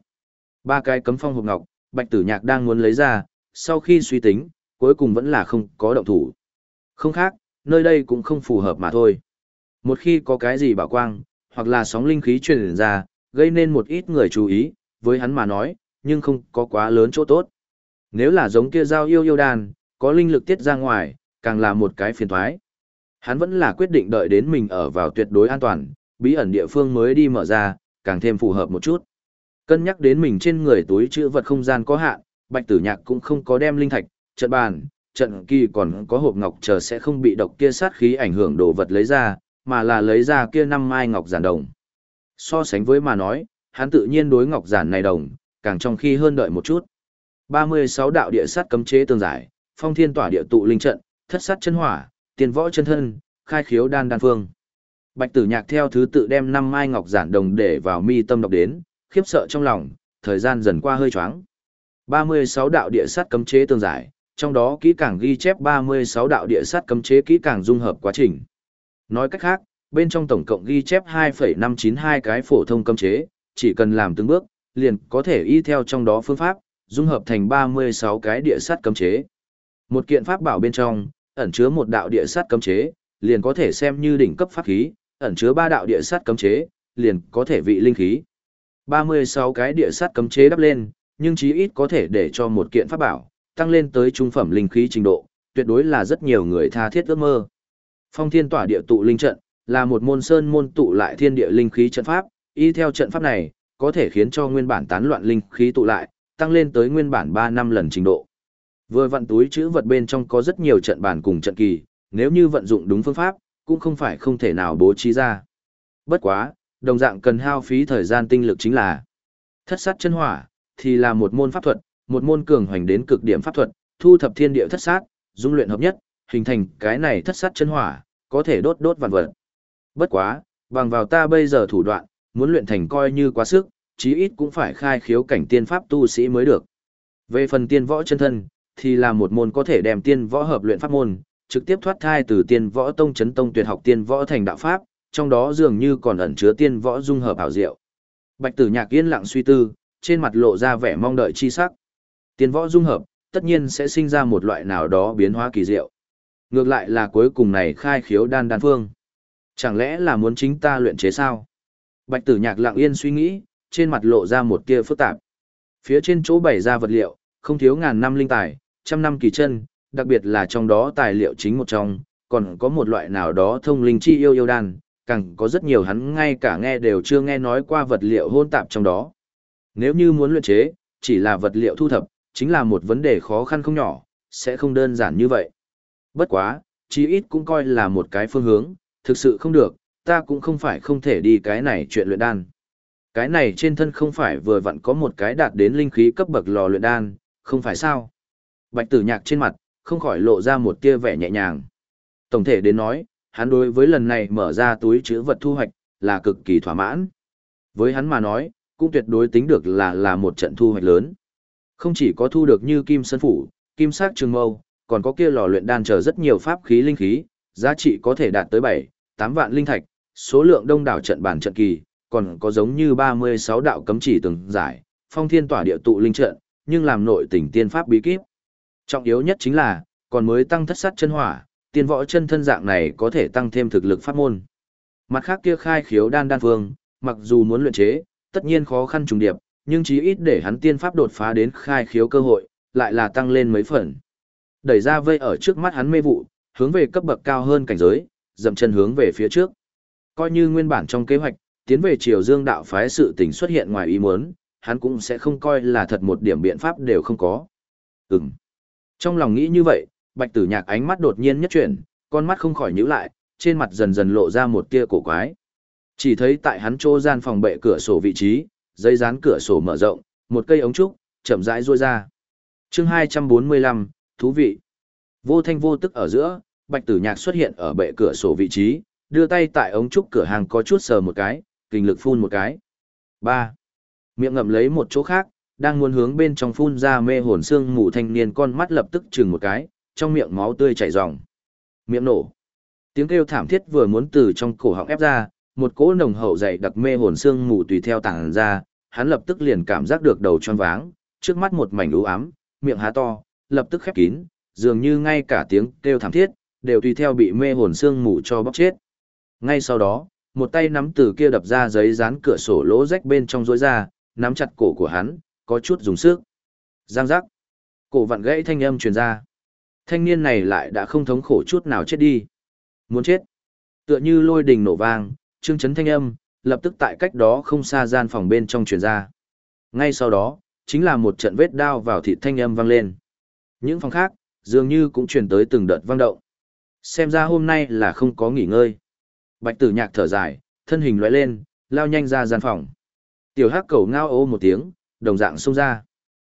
Ba cái cấm phong hộp ngọc, Bạch Tử Nhạc đang muốn lấy ra, sau khi suy tính, cuối cùng vẫn là không có động thủ. Không khác, nơi đây cũng không phù hợp mà thôi. Một khi có cái gì bảo quang, hoặc là sóng linh khí truyền ra, gây nên một ít người chú ý, với hắn mà nói, nhưng không có quá lớn chỗ tốt. Nếu là giống kia giao yêu yêu đàn, có linh lực tiết ra ngoài, càng là một cái phiền thoái. Hắn vẫn là quyết định đợi đến mình ở vào tuyệt đối an toàn, bí ẩn địa phương mới đi mở ra, càng thêm phù hợp một chút. Cân nhắc đến mình trên người túi chữ vật không gian có hạn, Bạch Tử Nhạc cũng không có đem linh thạch, trận bàn, trận kỳ còn có hộp ngọc chờ sẽ không bị độc kia sát khí ảnh hưởng đồ vật lấy ra, mà là lấy ra kia năm mai ngọc giản đồng. So sánh với mà nói, hắn tự nhiên đối ngọc giản này đồng, càng trong khi hơn đợi một chút. 36 đạo địa sát cấm chế tương giải, phong thiên tỏa địa tụ linh trận, thất sát chân hỏa, tiền võ chân thân, khai khiếu đan đan phương. Bạch tử nhạc theo thứ tự đem năm mai ngọc giản đồng để vào mi tâm đọc đến, khiếp sợ trong lòng, thời gian dần qua hơi choáng. 36 đạo địa sát cấm chế tương giải, trong đó kỹ càng ghi chép 36 đạo địa sát cấm chế kỹ càng dung hợp quá trình. Nói cách khác, bên trong tổng cộng ghi chép 2,592 cái phổ thông cấm chế, chỉ cần làm từng bước, liền có thể y theo trong đó phương pháp, dung hợp thành 36 cái địa sát cấm chế. Một kiện pháp bảo bên trong, ẩn chứa một đạo địa sát cấm chế, liền có thể xem như đỉnh cấp pháp khí, ẩn chứa ba đạo địa sát cấm chế, liền có thể vị linh khí. 36 cái địa sát cấm chế đắp lên, nhưng chí ít có thể để cho một kiện pháp bảo, tăng lên tới trung phẩm linh khí trình độ, tuyệt đối là rất nhiều người tha thiết ước mơ. Phong Thiên Tỏa Địa tụ linh trận là một môn sơn môn tụ lại thiên địa linh khí trận pháp, y theo trận pháp này, có thể khiến cho nguyên bản tán loạn linh khí tụ lại, tăng lên tới nguyên bản 3 năm lần trình độ. Vừa vận túi chữ vật bên trong có rất nhiều trận bản cùng trận kỳ, nếu như vận dụng đúng phương pháp, cũng không phải không thể nào bố trí ra. Bất quá, đồng dạng cần hao phí thời gian tinh lực chính là thất sát chân hỏa, thì là một môn pháp thuật, một môn cường hoành đến cực điểm pháp thuật, thu thập thiên địa thất sát, dung luyện hợp nhất, hình thành cái này thất sát chân hỏa, có thể đốt đốt vạn vật. Bất quá, bằng vào ta bây giờ thủ đoạn, muốn luyện thành coi như quá sức, chí ít cũng phải khai khiếu cảnh tiên pháp tu sĩ mới được. Về phần tiên võ chân thân, thì là một môn có thể đem tiên võ hợp luyện pháp môn, trực tiếp thoát thai từ tiên võ tông chấn tông tuyệt học tiên võ thành đạo pháp, trong đó dường như còn ẩn chứa tiên võ dung hợp ảo diệu. Bạch Tử Nhạc yên lặng suy tư, trên mặt lộ ra vẻ mong đợi chi sắc. Tiên võ dung hợp, tất nhiên sẽ sinh ra một loại nào đó biến hóa kỳ diệu. Ngược lại là cuối cùng này khai khiếu đan đan phương. Chẳng lẽ là muốn chính ta luyện chế sao? Bạch Tử Nhạc lặng yên suy nghĩ, trên mặt lộ ra một tia phức tạp. Phía trên chỗ bày ra vật liệu, không thiếu ngàn năm linh tài, trăm năm kỳ chân, đặc biệt là trong đó tài liệu chính một trong, còn có một loại nào đó thông linh chi yêu yêu đan, càng có rất nhiều hắn ngay cả nghe đều chưa nghe nói qua vật liệu hôn tạp trong đó. Nếu như muốn luyện chế, chỉ là vật liệu thu thập, chính là một vấn đề khó khăn không nhỏ, sẽ không đơn giản như vậy. Bất quá, chí ít cũng coi là một cái phương hướng, thực sự không được, ta cũng không phải không thể đi cái này chuyện luyện đan. Cái này trên thân không phải vừa vặn có một cái đạt đến linh khí cấp bậc lò luyện đan, không phải sao. Bạch tử nhạc trên mặt, không khỏi lộ ra một tia vẻ nhẹ nhàng. Tổng thể đến nói, hắn đối với lần này mở ra túi chữ vật thu hoạch, là cực kỳ thỏa mãn. Với hắn mà nói, cũng tuyệt đối tính được là là một trận thu hoạch lớn. Không chỉ có thu được như kim sân phủ, kim sắc trường mâu, còn có kia lò luyện đan chờ rất nhiều pháp khí linh khí, giá trị có thể đạt tới 7, 8 vạn linh thạch, số lượng đông đảo trận bản trận kỳ, còn có giống như 36 đạo cấm chỉ từng giải, phong thiên tỏa địa tụ linh trận, nhưng làm nội tỉnh tiên pháp bí kíp. Trọng yếu nhất chính là, còn mới tăng thất sát chân hỏa, tiên võ chân thân dạng này có thể tăng thêm thực lực pháp môn. Mặt khác kia khai khiếu đan đan phương, mặc dù muốn luyện chế, tất nhiên khó khăn trùng điệp, nhưng chí ít để hắn tiên pháp đột phá đến khai khiếu cơ hội, lại là tăng lên mấy phần. Đẩy ra vây ở trước mắt hắn mê vụ, hướng về cấp bậc cao hơn cảnh giới, dậm chân hướng về phía trước. Coi như nguyên bản trong kế hoạch, tiến về Triều Dương đạo phái sự tình xuất hiện ngoài ý muốn, hắn cũng sẽ không coi là thật một điểm biện pháp đều không có. Ừm. Trong lòng nghĩ như vậy, Bạch Tử Nhạc ánh mắt đột nhiên nhất chuyển, con mắt không khỏi nhíu lại, trên mặt dần dần lộ ra một tia cổ quái. Chỉ thấy tại hắn chỗ gian phòng bệ cửa sổ vị trí, dây dán cửa sổ mở rộng, một cây ống trúc, chậm rãi ruôi ra. chương 245, thú vị. Vô thanh vô tức ở giữa, bạch tử nhạc xuất hiện ở bệ cửa sổ vị trí, đưa tay tại ống trúc cửa hàng có chút sờ một cái, kinh lực phun một cái. 3. Miệng ngậm lấy một chỗ khác, đang muốn hướng bên trong phun ra mê hồn xương mù thanh niên con mắt lập tức chừng một cái, trong miệng máu tươi chảy ròng. Miệng nổ. Tiếng kêu thảm thiết vừa muốn từ trong cổ họng ép ra, một cỗ nồng hậu dày đặc mê hồn xương mù tùy theo tản ra, hắn lập tức liền cảm giác được đầu choáng váng, trước mắt một mảnh u ám, miệng há to, lập tức khép kín, dường như ngay cả tiếng kêu thảm thiết đều tùy theo bị mê hồn xương mù cho bóc chết. Ngay sau đó, một tay nắm từ kia đập ra giấy dán cửa sổ lỗ rách bên trong rối ra, nắm chặt cổ của hắn, có chút dùng sức. Giang giác. Cổ vặn gãy thanh âm truyền ra. Thanh niên này lại đã không thống khổ chút nào chết đi. Muốn chết. Tựa như lôi đình nổ vang, trương chấn thanh âm, lập tức tại cách đó không xa gian phòng bên trong truyền ra. Ngay sau đó, chính là một trận vết đao vào thịt thanh âm vang lên. Những phòng khác, dường như cũng truyền tới từng đợt vang động. Xem ra hôm nay là không có nghỉ ngơi. Bạch tử nhạc thở dài, thân hình lóe lên, lao nhanh ra gian phòng. Tiểu hắc cầu ngao ô một tiếng, đồng dạng xông ra.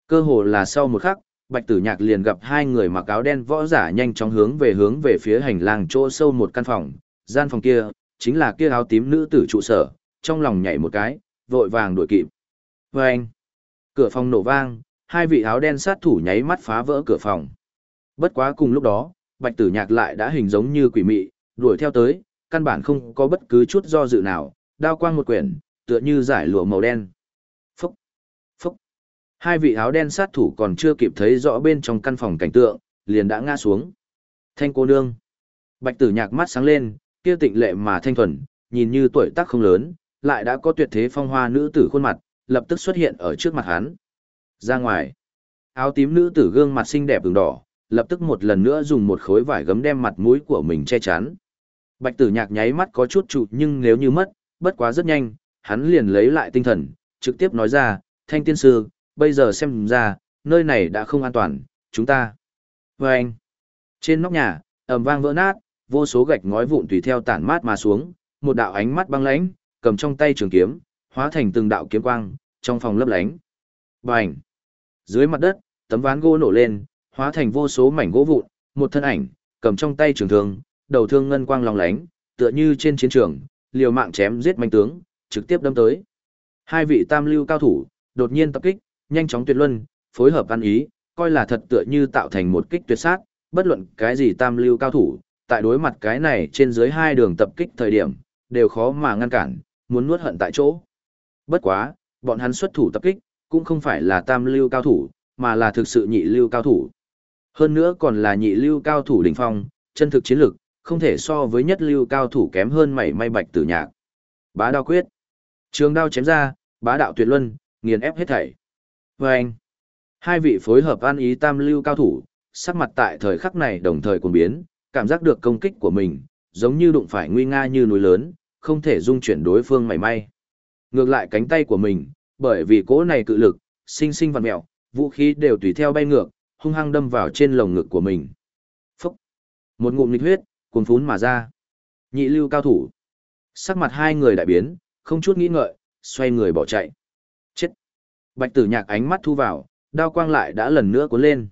Cơ hồ là sau một khắc, bạch tử nhạc liền gặp hai người mặc áo đen võ giả nhanh chóng hướng về hướng về phía hành lang chỗ sâu một căn phòng. Gian phòng kia, chính là kia áo tím nữ tử trụ sở, trong lòng nhảy một cái, vội vàng đuổi kịp. Và anh, cửa phòng nổ vang, hai vị áo đen sát thủ nháy mắt phá vỡ cửa phòng. Bất quá cùng lúc đó, bạch tử nhạc lại đã hình giống như quỷ mị, đuổi theo tới, căn bản không có bất cứ chút do dự nào, đao quang một quyển, tựa như giải lụa màu đen. Hai vị áo đen sát thủ còn chưa kịp thấy rõ bên trong căn phòng cảnh tượng, liền đã ngã xuống. Thanh cô nương. Bạch tử nhạc mắt sáng lên, kia tịnh lệ mà thanh thuần, nhìn như tuổi tác không lớn, lại đã có tuyệt thế phong hoa nữ tử khuôn mặt, lập tức xuất hiện ở trước mặt hắn. Ra ngoài, áo tím nữ tử gương mặt xinh đẹp ửng đỏ, lập tức một lần nữa dùng một khối vải gấm đem mặt mũi của mình che chắn. Bạch tử nhạc nháy mắt có chút trụ nhưng nếu như mất, bất quá rất nhanh, hắn liền lấy lại tinh thần, trực tiếp nói ra, thanh tiên sư, bây giờ xem ra, nơi này đã không an toàn, chúng ta. Và anh, trên nóc nhà, ầm vang vỡ nát, vô số gạch ngói vụn tùy theo tản mát mà xuống, một đạo ánh mắt băng lãnh, cầm trong tay trường kiếm, hóa thành từng đạo kiếm quang, trong phòng lấp lánh. Bành! Dưới mặt đất, tấm ván gỗ nổ lên, hóa thành vô số mảnh gỗ vụn, một thân ảnh, cầm trong tay trường thương, đầu thương ngân quang long lánh, tựa như trên chiến trường, liều mạng chém giết manh tướng, trực tiếp đâm tới. Hai vị tam lưu cao thủ, đột nhiên tập kích, nhanh chóng tuyệt luân, phối hợp ăn ý, coi là thật tựa như tạo thành một kích tuyệt sát, bất luận cái gì tam lưu cao thủ, tại đối mặt cái này trên dưới hai đường tập kích thời điểm, đều khó mà ngăn cản, muốn nuốt hận tại chỗ. Bất quá, bọn hắn xuất thủ tập kích, cũng không phải là tam lưu cao thủ, mà là thực sự nhị lưu cao thủ. Hơn nữa còn là nhị lưu cao thủ đỉnh phong, chân thực chiến lực, không thể so với nhất lưu cao thủ kém hơn mảy may bạch tử nhạc. Bá đao quyết. Trường đao chém ra, bá đạo tuyệt luân, nghiền ép hết thảy. Và anh, hai vị phối hợp an ý tam lưu cao thủ, sắc mặt tại thời khắc này đồng thời cùng biến, cảm giác được công kích của mình, giống như đụng phải nguy nga như núi lớn, không thể dung chuyển đối phương mảy may. Ngược lại cánh tay của mình, bởi vì cỗ này cự lực, sinh sinh vặn mẹo, vũ khí đều tùy theo bay ngược, hung hăng đâm vào trên lồng ngực của mình. Phúc! Một ngụm nịch huyết, cuồng phún mà ra. Nhị lưu cao thủ. Sắc mặt hai người đại biến, không chút nghĩ ngợi, xoay người bỏ chạy. Bạch tử nhạc ánh mắt thu vào, đao quang lại đã lần nữa cuốn lên.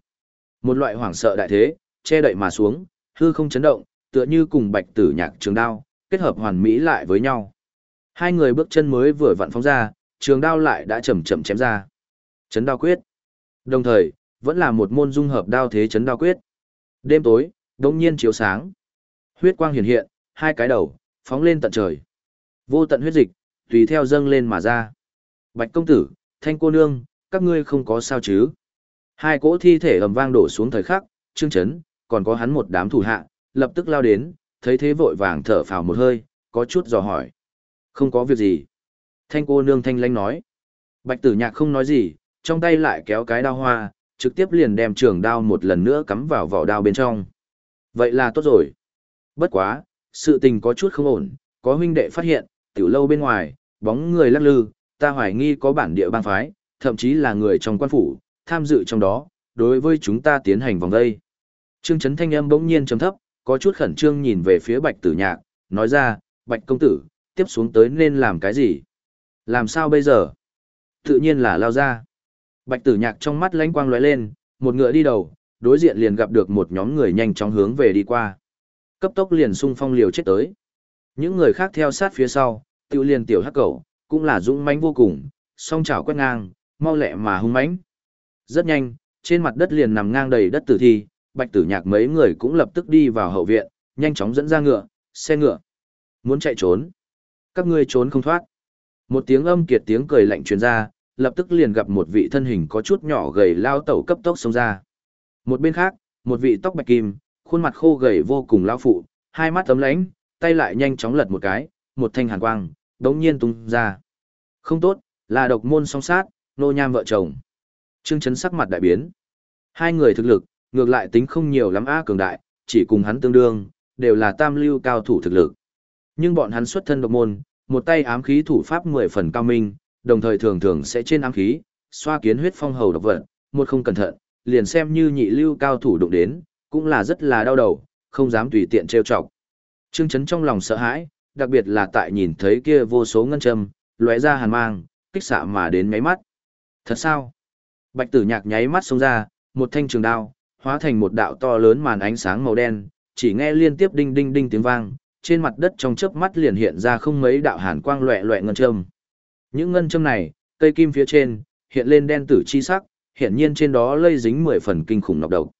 Một loại hoảng sợ đại thế, che đậy mà xuống, hư không chấn động, tựa như cùng bạch tử nhạc trường đao, kết hợp hoàn mỹ lại với nhau. Hai người bước chân mới vừa vặn phóng ra, trường đao lại đã chậm chậm chém ra. Chấn đao quyết. Đồng thời, vẫn là một môn dung hợp đao thế chấn đao quyết. Đêm tối, đông nhiên chiếu sáng. Huyết quang hiện hiện, hai cái đầu, phóng lên tận trời. Vô tận huyết dịch, tùy theo dâng lên mà ra. Bạch công tử, thanh cô nương, các ngươi không có sao chứ. Hai cỗ thi thể ầm vang đổ xuống thời khắc, trương chấn, còn có hắn một đám thủ hạ, lập tức lao đến, thấy thế vội vàng thở phào một hơi, có chút dò hỏi. Không có việc gì. Thanh cô nương thanh lanh nói. Bạch tử nhạc không nói gì, trong tay lại kéo cái đao hoa, trực tiếp liền đem trường đao một lần nữa cắm vào vỏ đao bên trong. Vậy là tốt rồi. Bất quá, sự tình có chút không ổn, có huynh đệ phát hiện, tiểu lâu bên ngoài, bóng người lắc lư, ta hoài nghi có bản địa bang phái, thậm chí là người trong quan phủ, tham dự trong đó, đối với chúng ta tiến hành vòng đây. Trương Trấn Thanh âm bỗng nhiên trầm thấp, có chút khẩn trương nhìn về phía Bạch Tử Nhạc, nói ra, Bạch Công Tử, tiếp xuống tới nên làm cái gì? Làm sao bây giờ? Tự nhiên là lao ra. Bạch Tử Nhạc trong mắt lánh quang lóe lên, một ngựa đi đầu, đối diện liền gặp được một nhóm người nhanh chóng hướng về đi qua. Cấp tốc liền xung phong liều chết tới. Những người khác theo sát phía sau, tiêu liền tiểu hắc cẩu, cũng là dũng mãnh vô cùng, song chảo quét ngang, mau lẹ mà hung mãnh. Rất nhanh, trên mặt đất liền nằm ngang đầy đất tử thi, bạch tử nhạc mấy người cũng lập tức đi vào hậu viện, nhanh chóng dẫn ra ngựa, xe ngựa. Muốn chạy trốn. Các ngươi trốn không thoát. Một tiếng âm kiệt tiếng cười lạnh truyền ra, lập tức liền gặp một vị thân hình có chút nhỏ gầy lao tẩu cấp tốc xông ra. Một bên khác, một vị tóc bạch kim, khuôn mặt khô gầy vô cùng lao phụ, hai mắt tấm lánh, tay lại nhanh chóng lật một cái, một thanh hàn quang, đống nhiên tung ra. Không tốt, là độc môn song sát, nô nham vợ chồng. Trương Chấn sắc mặt đại biến. Hai người thực lực, ngược lại tính không nhiều lắm á cường đại, chỉ cùng hắn tương đương, đều là tam lưu cao thủ thực lực. Nhưng bọn hắn xuất thân độc môn, một tay ám khí thủ pháp mười phần cao minh, đồng thời thường thường sẽ trên ám khí, xoa kiến huyết phong hầu độc vật, một không cẩn thận, liền xem như nhị lưu cao thủ đụng đến, cũng là rất là đau đầu, không dám tùy tiện trêu chọc. Trương Chấn trong lòng sợ hãi, đặc biệt là tại nhìn thấy kia vô số ngân châm, lóe ra hàn mang, kích xạ mà đến nháy mắt. Thật sao? Bạch tử nhạc nháy mắt xông ra, một thanh trường đao, hóa thành một đạo to lớn màn ánh sáng màu đen, chỉ nghe liên tiếp đinh đinh đinh tiếng vang, trên mặt đất trong chớp mắt liền hiện ra không mấy đạo hàn quang loẹ loẹ ngân châm. Những ngân châm này, cây kim phía trên, hiện lên đen tử chi sắc, hiện nhiên trên đó lây dính mười phần kinh khủng nọc độc.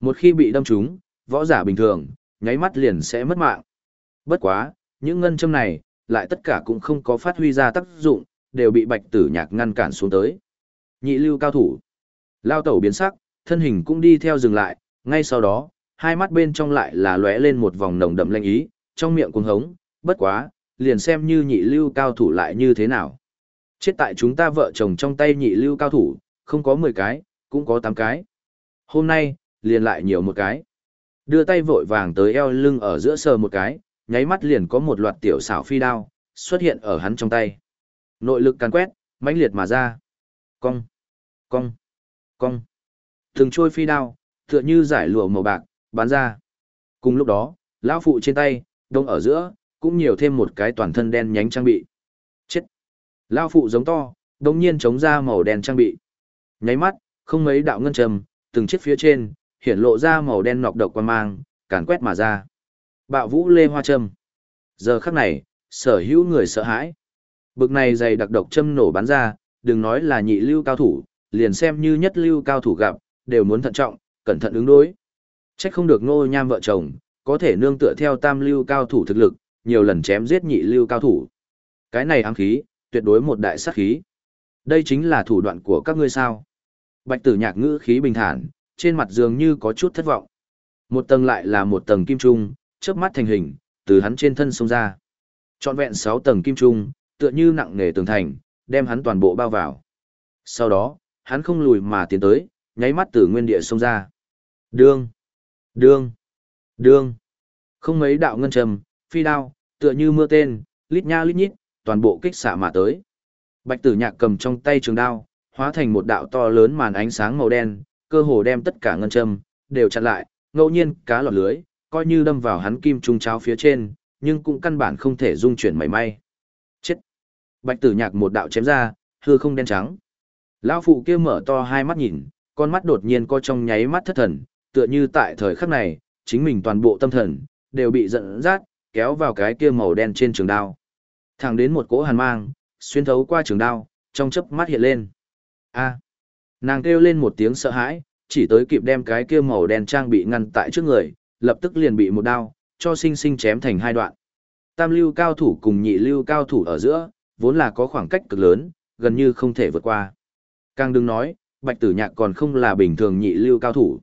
Một khi bị đâm trúng, võ giả bình thường, nháy mắt liền sẽ mất mạng. Bất quá, những ngân châm này, lại tất cả cũng không có phát huy ra tác dụng, đều bị bạch tử nhạc ngăn cản xuống tới. Nhị lưu cao thủ. Lao tẩu biến sắc, thân hình cũng đi theo dừng lại, ngay sau đó, hai mắt bên trong lại là lóe lên một vòng nồng đậm lanh ý, trong miệng cuồng hống, bất quá, liền xem như nhị lưu cao thủ lại như thế nào. Chết tại chúng ta vợ chồng trong tay nhị lưu cao thủ, không có 10 cái, cũng có 8 cái. Hôm nay, liền lại nhiều một cái. Đưa tay vội vàng tới eo lưng ở giữa sờ một cái, nháy mắt liền có một loạt tiểu xảo phi đao, xuất hiện ở hắn trong tay. Nội lực càn quét, mãnh liệt mà ra. Cong, cong, cong. Từng trôi phi đao, tựa như giải lụa màu bạc, bán ra. Cùng lúc đó, lão phụ trên tay, đông ở giữa, cũng nhiều thêm một cái toàn thân đen nhánh trang bị. Chết! Lão phụ giống to, đồng nhiên chống ra màu đen trang bị. Nháy mắt, không mấy đạo ngân trầm, từng chiếc phía trên, hiện lộ ra màu đen nọc độc quan mang, càn quét mà ra. Bạo vũ lê hoa châm. Giờ khắc này, sở hữu người sợ hãi. Bực này dày đặc độc châm nổ bắn ra, đừng nói là nhị lưu cao thủ, liền xem như nhất lưu cao thủ gặp, đều muốn thận trọng, cẩn thận ứng đối. Trách không được ngô nham vợ chồng, có thể nương tựa theo tam lưu cao thủ thực lực, nhiều lần chém giết nhị lưu cao thủ. Cái này ám khí, tuyệt đối một đại sát khí. Đây chính là thủ đoạn của các ngươi sao. Bạch tử nhạc ngữ khí bình thản, trên mặt dường như có chút thất vọng. Một tầng lại là một tầng kim trung, chớp mắt thành hình, từ hắn trên thân xông ra. Trọn vẹn 6 tầng kim trung, tựa như nặng nề tường thành, đem hắn toàn bộ bao vào. Sau đó, hắn không lùi mà tiến tới, nháy mắt từ nguyên địa xông ra. Đương, đương, đương. Không mấy đạo ngân trầm, phi đao, tựa như mưa tên, lít nha lít nhít, toàn bộ kích xạ mà tới. Bạch tử nhạc cầm trong tay trường đao, hóa thành một đạo to lớn màn ánh sáng màu đen, cơ hồ đem tất cả ngân châm, đều chặn lại, ngẫu nhiên cá lọt lưới, coi như đâm vào hắn kim trung cháo phía trên, nhưng cũng căn bản không thể dung chuyển mảy may. Chết! Bạch tử nhạc một đạo chém ra, hư không đen trắng. Lão phụ kia mở to hai mắt nhìn, con mắt đột nhiên co trong nháy mắt thất thần, tựa như tại thời khắc này, chính mình toàn bộ tâm thần, đều bị giận rát, kéo vào cái kia màu đen trên trường đao. Thẳng đến một cỗ hàn mang, xuyên thấu qua trường đao, trong chớp mắt hiện lên. A. Nàng kêu lên một tiếng sợ hãi, chỉ tới kịp đem cái kia màu đen trang bị ngăn tại trước người, lập tức liền bị một đao, cho sinh sinh chém thành hai đoạn. Tam lưu cao thủ cùng nhị lưu cao thủ ở giữa, vốn là có khoảng cách cực lớn, gần như không thể vượt qua. Càng đừng nói, bạch tử nhạc còn không là bình thường nhị lưu cao thủ.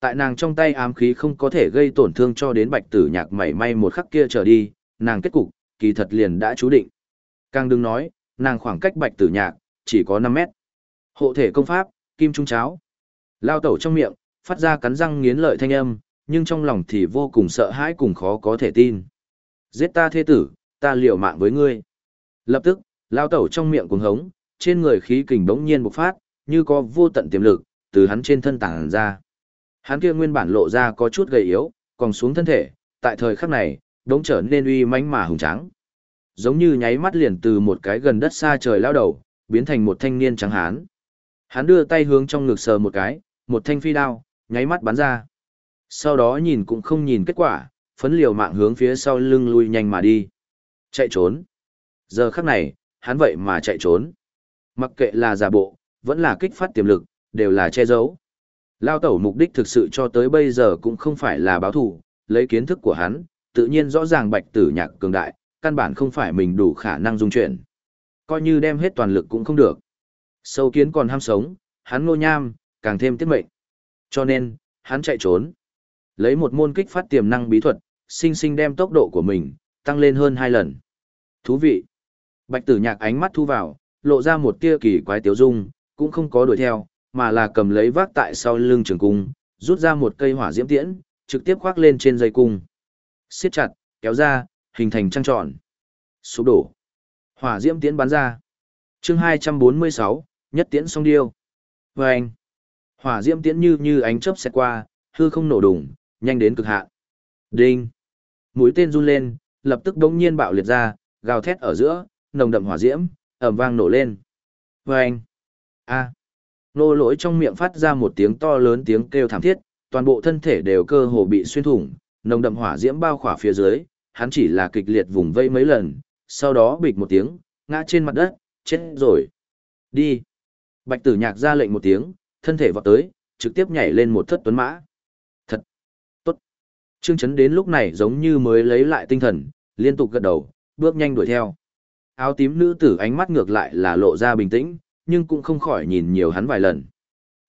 Tại nàng trong tay ám khí không có thể gây tổn thương cho đến bạch tử nhạc mảy may một khắc kia trở đi, nàng kết cục, kỳ thật liền đã chú định. Càng đừng nói, nàng khoảng cách bạch tử nhạc, chỉ có 5 mét. Hộ thể công pháp, kim trung cháo. Lao tẩu trong miệng, phát ra cắn răng nghiến lợi thanh âm, nhưng trong lòng thì vô cùng sợ hãi cùng khó có thể tin. Giết ta thế tử, ta liều mạng với ngươi. Lập tức, lao tẩu trong miệng cuồng hống, trên người khí kình bỗng nhiên bộc phát, như có vô tận tiềm lực, từ hắn trên thân tàng ra. Hắn kia nguyên bản lộ ra có chút gầy yếu, còn xuống thân thể, tại thời khắc này, đống trở nên uy mãnh mà hùng tráng. Giống như nháy mắt liền từ một cái gần đất xa trời lao đầu, biến thành một thanh niên trắng hán. Hắn đưa tay hướng trong ngực sờ một cái, một thanh phi đao, nháy mắt bắn ra. Sau đó nhìn cũng không nhìn kết quả, phấn liều mạng hướng phía sau lưng lui nhanh mà đi. Chạy trốn. Giờ khắc này, hắn vậy mà chạy trốn. Mặc kệ là giả bộ, vẫn là kích phát tiềm lực, đều là che giấu. Lao tẩu mục đích thực sự cho tới bây giờ cũng không phải là báo thủ, lấy kiến thức của hắn, tự nhiên rõ ràng bạch tử nhạc cường đại, căn bản không phải mình đủ khả năng dung chuyển. Coi như đem hết toàn lực cũng không được. Sâu kiến còn ham sống, hắn ngô nham, càng thêm tiết mệnh. Cho nên, hắn chạy trốn. Lấy một môn kích phát tiềm năng bí thuật, sinh sinh đem tốc độ của mình, tăng lên hơn hai lần. Thú vị. Bạch tử nhạc ánh mắt thu vào, lộ ra một tia kỳ quái tiểu dung, cũng không có đuổi theo, mà là cầm lấy vác tại sau lưng trường cung, rút ra một cây hỏa diễm tiễn, trực tiếp khoác lên trên dây cung. siết chặt, kéo ra, hình thành trăng tròn. Sụp đổ. Hỏa diễm tiễn bắn ra. chương 246, nhất tiễn song điêu. Và anh. Hỏa diễm tiễn như như ánh chớp xẹt qua, hư không nổ đùng, nhanh đến cực hạn. Đinh. Mũi tên run lên, lập tức đống nhiên bạo liệt ra, gào thét ở giữa, nồng đậm hỏa diễm, ầm vang nổ lên. Vâng. anh. A. Nô lỗi trong miệng phát ra một tiếng to lớn tiếng kêu thảm thiết, toàn bộ thân thể đều cơ hồ bị xuyên thủng, nồng đậm hỏa diễm bao khỏa phía dưới, hắn chỉ là kịch liệt vùng vây mấy lần, sau đó bịch một tiếng, ngã trên mặt đất, chết rồi. Đi. Bạch tử nhạc ra lệnh một tiếng, thân thể vọt tới, trực tiếp nhảy lên một thất tuấn mã. Trương Chấn đến lúc này giống như mới lấy lại tinh thần, liên tục gật đầu, bước nhanh đuổi theo. Áo tím nữ tử ánh mắt ngược lại là lộ ra bình tĩnh, nhưng cũng không khỏi nhìn nhiều hắn vài lần.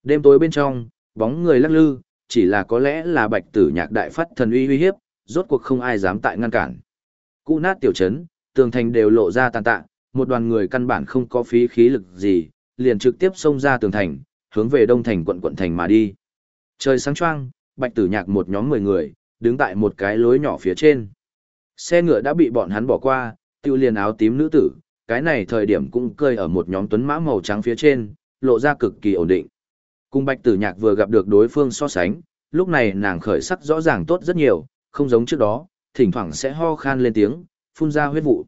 Đêm tối bên trong, bóng người lắc lư, chỉ là có lẽ là bạch tử nhạc đại phát thần uy uy hiếp, rốt cuộc không ai dám tại ngăn cản. Cụ nát tiểu trấn, tường thành đều lộ ra tàn tạ, một đoàn người căn bản không có phí khí lực gì, liền trực tiếp xông ra tường thành, hướng về đông thành quận quận thành mà đi. Trời sáng choang, bạch tử nhạc một nhóm 10 người, đứng tại một cái lối nhỏ phía trên. Xe ngựa đã bị bọn hắn bỏ qua, tiêu liền áo tím nữ tử, cái này thời điểm cũng cơi ở một nhóm tuấn mã màu trắng phía trên, lộ ra cực kỳ ổn định. Cùng bạch tử nhạc vừa gặp được đối phương so sánh, lúc này nàng khởi sắc rõ ràng tốt rất nhiều, không giống trước đó, thỉnh thoảng sẽ ho khan lên tiếng, phun ra huyết vụ.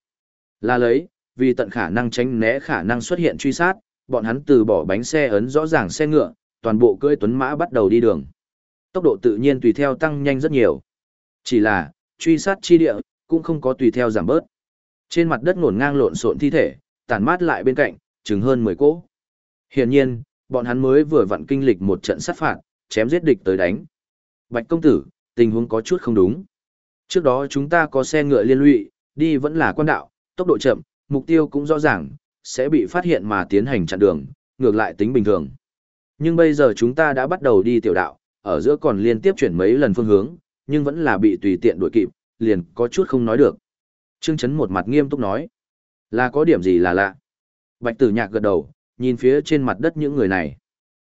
Là lấy, vì tận khả năng tránh né khả năng xuất hiện truy sát, bọn hắn từ bỏ bánh xe ấn rõ ràng xe ngựa, toàn bộ cưỡi tuấn mã bắt đầu đi đường. Tốc độ tự nhiên tùy theo tăng nhanh rất nhiều. Chỉ là, truy sát chi địa, cũng không có tùy theo giảm bớt. Trên mặt đất ngổn ngang lộn xộn thi thể, tàn mát lại bên cạnh, chừng hơn 10 cỗ. Hiển nhiên, bọn hắn mới vừa vặn kinh lịch một trận sát phạt, chém giết địch tới đánh. Bạch công tử, tình huống có chút không đúng. Trước đó chúng ta có xe ngựa liên lụy, đi vẫn là quan đạo, tốc độ chậm, mục tiêu cũng rõ ràng, sẽ bị phát hiện mà tiến hành chặn đường, ngược lại tính bình thường. Nhưng bây giờ chúng ta đã bắt đầu đi tiểu đạo, ở giữa còn liên tiếp chuyển mấy lần phương hướng, nhưng vẫn là bị tùy tiện đuổi kịp, liền có chút không nói được. Trương Chấn một mặt nghiêm túc nói, là có điểm gì là lạ. Bạch tử nhạc gật đầu, nhìn phía trên mặt đất những người này.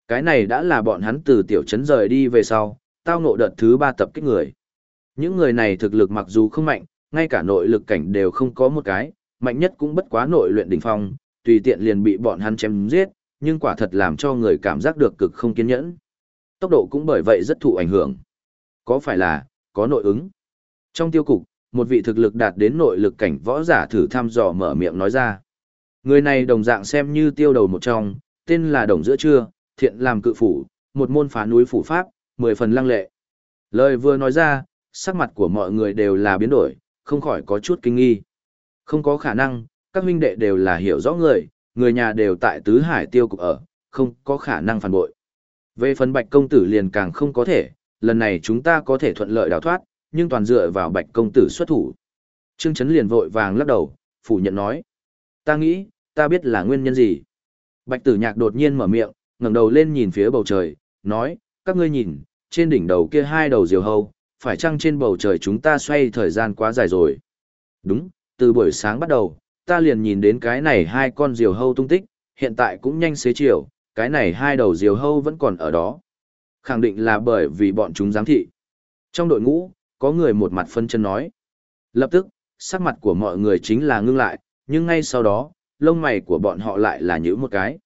Cái này đã là bọn hắn từ tiểu trấn rời đi về sau, tao ngộ đợt thứ ba tập kích người. Những người này thực lực mặc dù không mạnh, ngay cả nội lực cảnh đều không có một cái, mạnh nhất cũng bất quá nội luyện đỉnh phong, tùy tiện liền bị bọn hắn chém giết, nhưng quả thật làm cho người cảm giác được cực không kiên nhẫn. Tốc độ cũng bởi vậy rất thụ ảnh hưởng. Có phải là, có nội ứng? Trong tiêu cục, một vị thực lực đạt đến nội lực cảnh võ giả thử thăm dò mở miệng nói ra. Người này đồng dạng xem như tiêu đầu một trong, tên là Đồng Giữa Trưa, thiện làm cự phủ, một môn phá núi phủ pháp, mười phần lăng lệ. Lời vừa nói ra, sắc mặt của mọi người đều là biến đổi, không khỏi có chút kinh nghi. Không có khả năng, các huynh đệ đều là hiểu rõ người, người nhà đều tại tứ hải tiêu cục ở, không có khả năng phản bội. Về phần bạch công tử liền càng không có thể, lần này chúng ta có thể thuận lợi đào thoát, nhưng toàn dựa vào bạch công tử xuất thủ. Trương Trấn liền vội vàng lắc đầu, phủ nhận nói. Ta nghĩ, ta biết là nguyên nhân gì. Bạch tử nhạc đột nhiên mở miệng, ngẩng đầu lên nhìn phía bầu trời, nói, các ngươi nhìn, trên đỉnh đầu kia hai đầu diều hâu, phải chăng trên bầu trời chúng ta xoay thời gian quá dài rồi. Đúng, từ buổi sáng bắt đầu, ta liền nhìn đến cái này hai con diều hâu tung tích, hiện tại cũng nhanh xế chiều, cái này hai đầu diều hâu vẫn còn ở đó. Khẳng định là bởi vì bọn chúng giám thị. Trong đội ngũ, có người một mặt phân chân nói. Lập tức, sắc mặt của mọi người chính là ngưng lại, nhưng ngay sau đó, lông mày của bọn họ lại là nhữ một cái.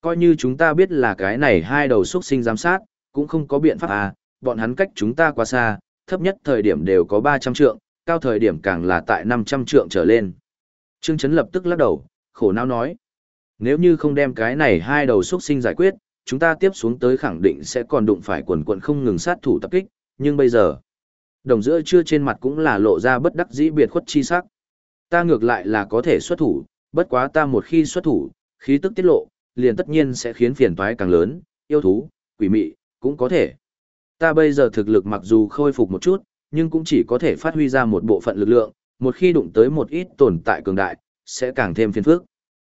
Coi như chúng ta biết là cái này hai đầu xuất sinh giám sát, cũng không có biện pháp à, bọn hắn cách chúng ta quá xa, thấp nhất thời điểm đều có 300 trượng, cao thời điểm càng là tại 500 trượng trở lên. Trương Chấn lập tức lắc đầu, khổ não nói. Nếu như không đem cái này hai đầu xuất sinh giải quyết, chúng ta tiếp xuống tới khẳng định sẽ còn đụng phải quần quần không ngừng sát thủ tập kích, nhưng bây giờ, đồng giữa chưa trên mặt cũng là lộ ra bất đắc dĩ biệt khuất chi sắc. Ta ngược lại là có thể xuất thủ, bất quá ta một khi xuất thủ, khí tức tiết lộ, liền tất nhiên sẽ khiến phiền toái càng lớn, yêu thú, quỷ mị, cũng có thể. Ta bây giờ thực lực mặc dù khôi phục một chút, nhưng cũng chỉ có thể phát huy ra một bộ phận lực lượng, một khi đụng tới một ít tồn tại cường đại, sẽ càng thêm phiền phức.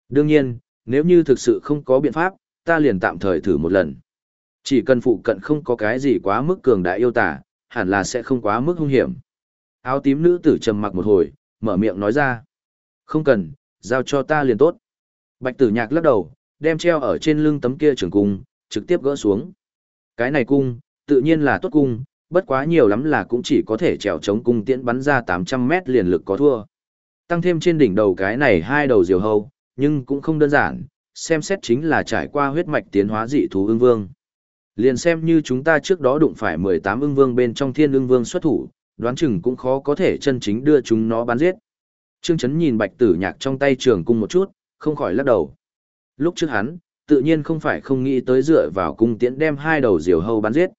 Đương nhiên, nếu như thực sự không có biện pháp, ta liền tạm thời thử một lần. Chỉ cần phụ cận không có cái gì quá mức cường đại yêu tả, hẳn là sẽ không quá mức hung hiểm. Áo tím nữ tử trầm mặc một hồi, mở miệng nói ra. Không cần, giao cho ta liền tốt. Bạch tử nhạc lắc đầu, đem treo ở trên lưng tấm kia trường cung, trực tiếp gỡ xuống. Cái này cung, tự nhiên là tốt cung, bất quá nhiều lắm là cũng chỉ có thể trèo chống cung tiễn bắn ra 800 mét liền lực có thua. Tăng thêm trên đỉnh đầu cái này hai đầu diều hâu, nhưng cũng không đơn giản, xem xét chính là trải qua huyết mạch tiến hóa dị thú ưng vương. Liền xem như chúng ta trước đó đụng phải 18 ưng vương bên trong thiên ưng vương xuất thủ, đoán chừng cũng khó có thể chân chính đưa chúng nó bán giết. Trương Chấn nhìn bạch tử nhạc trong tay trường cung một chút, không khỏi lắc đầu. Lúc trước hắn, tự nhiên không phải không nghĩ tới dựa vào cung tiễn đem hai đầu diều hâu bắn giết.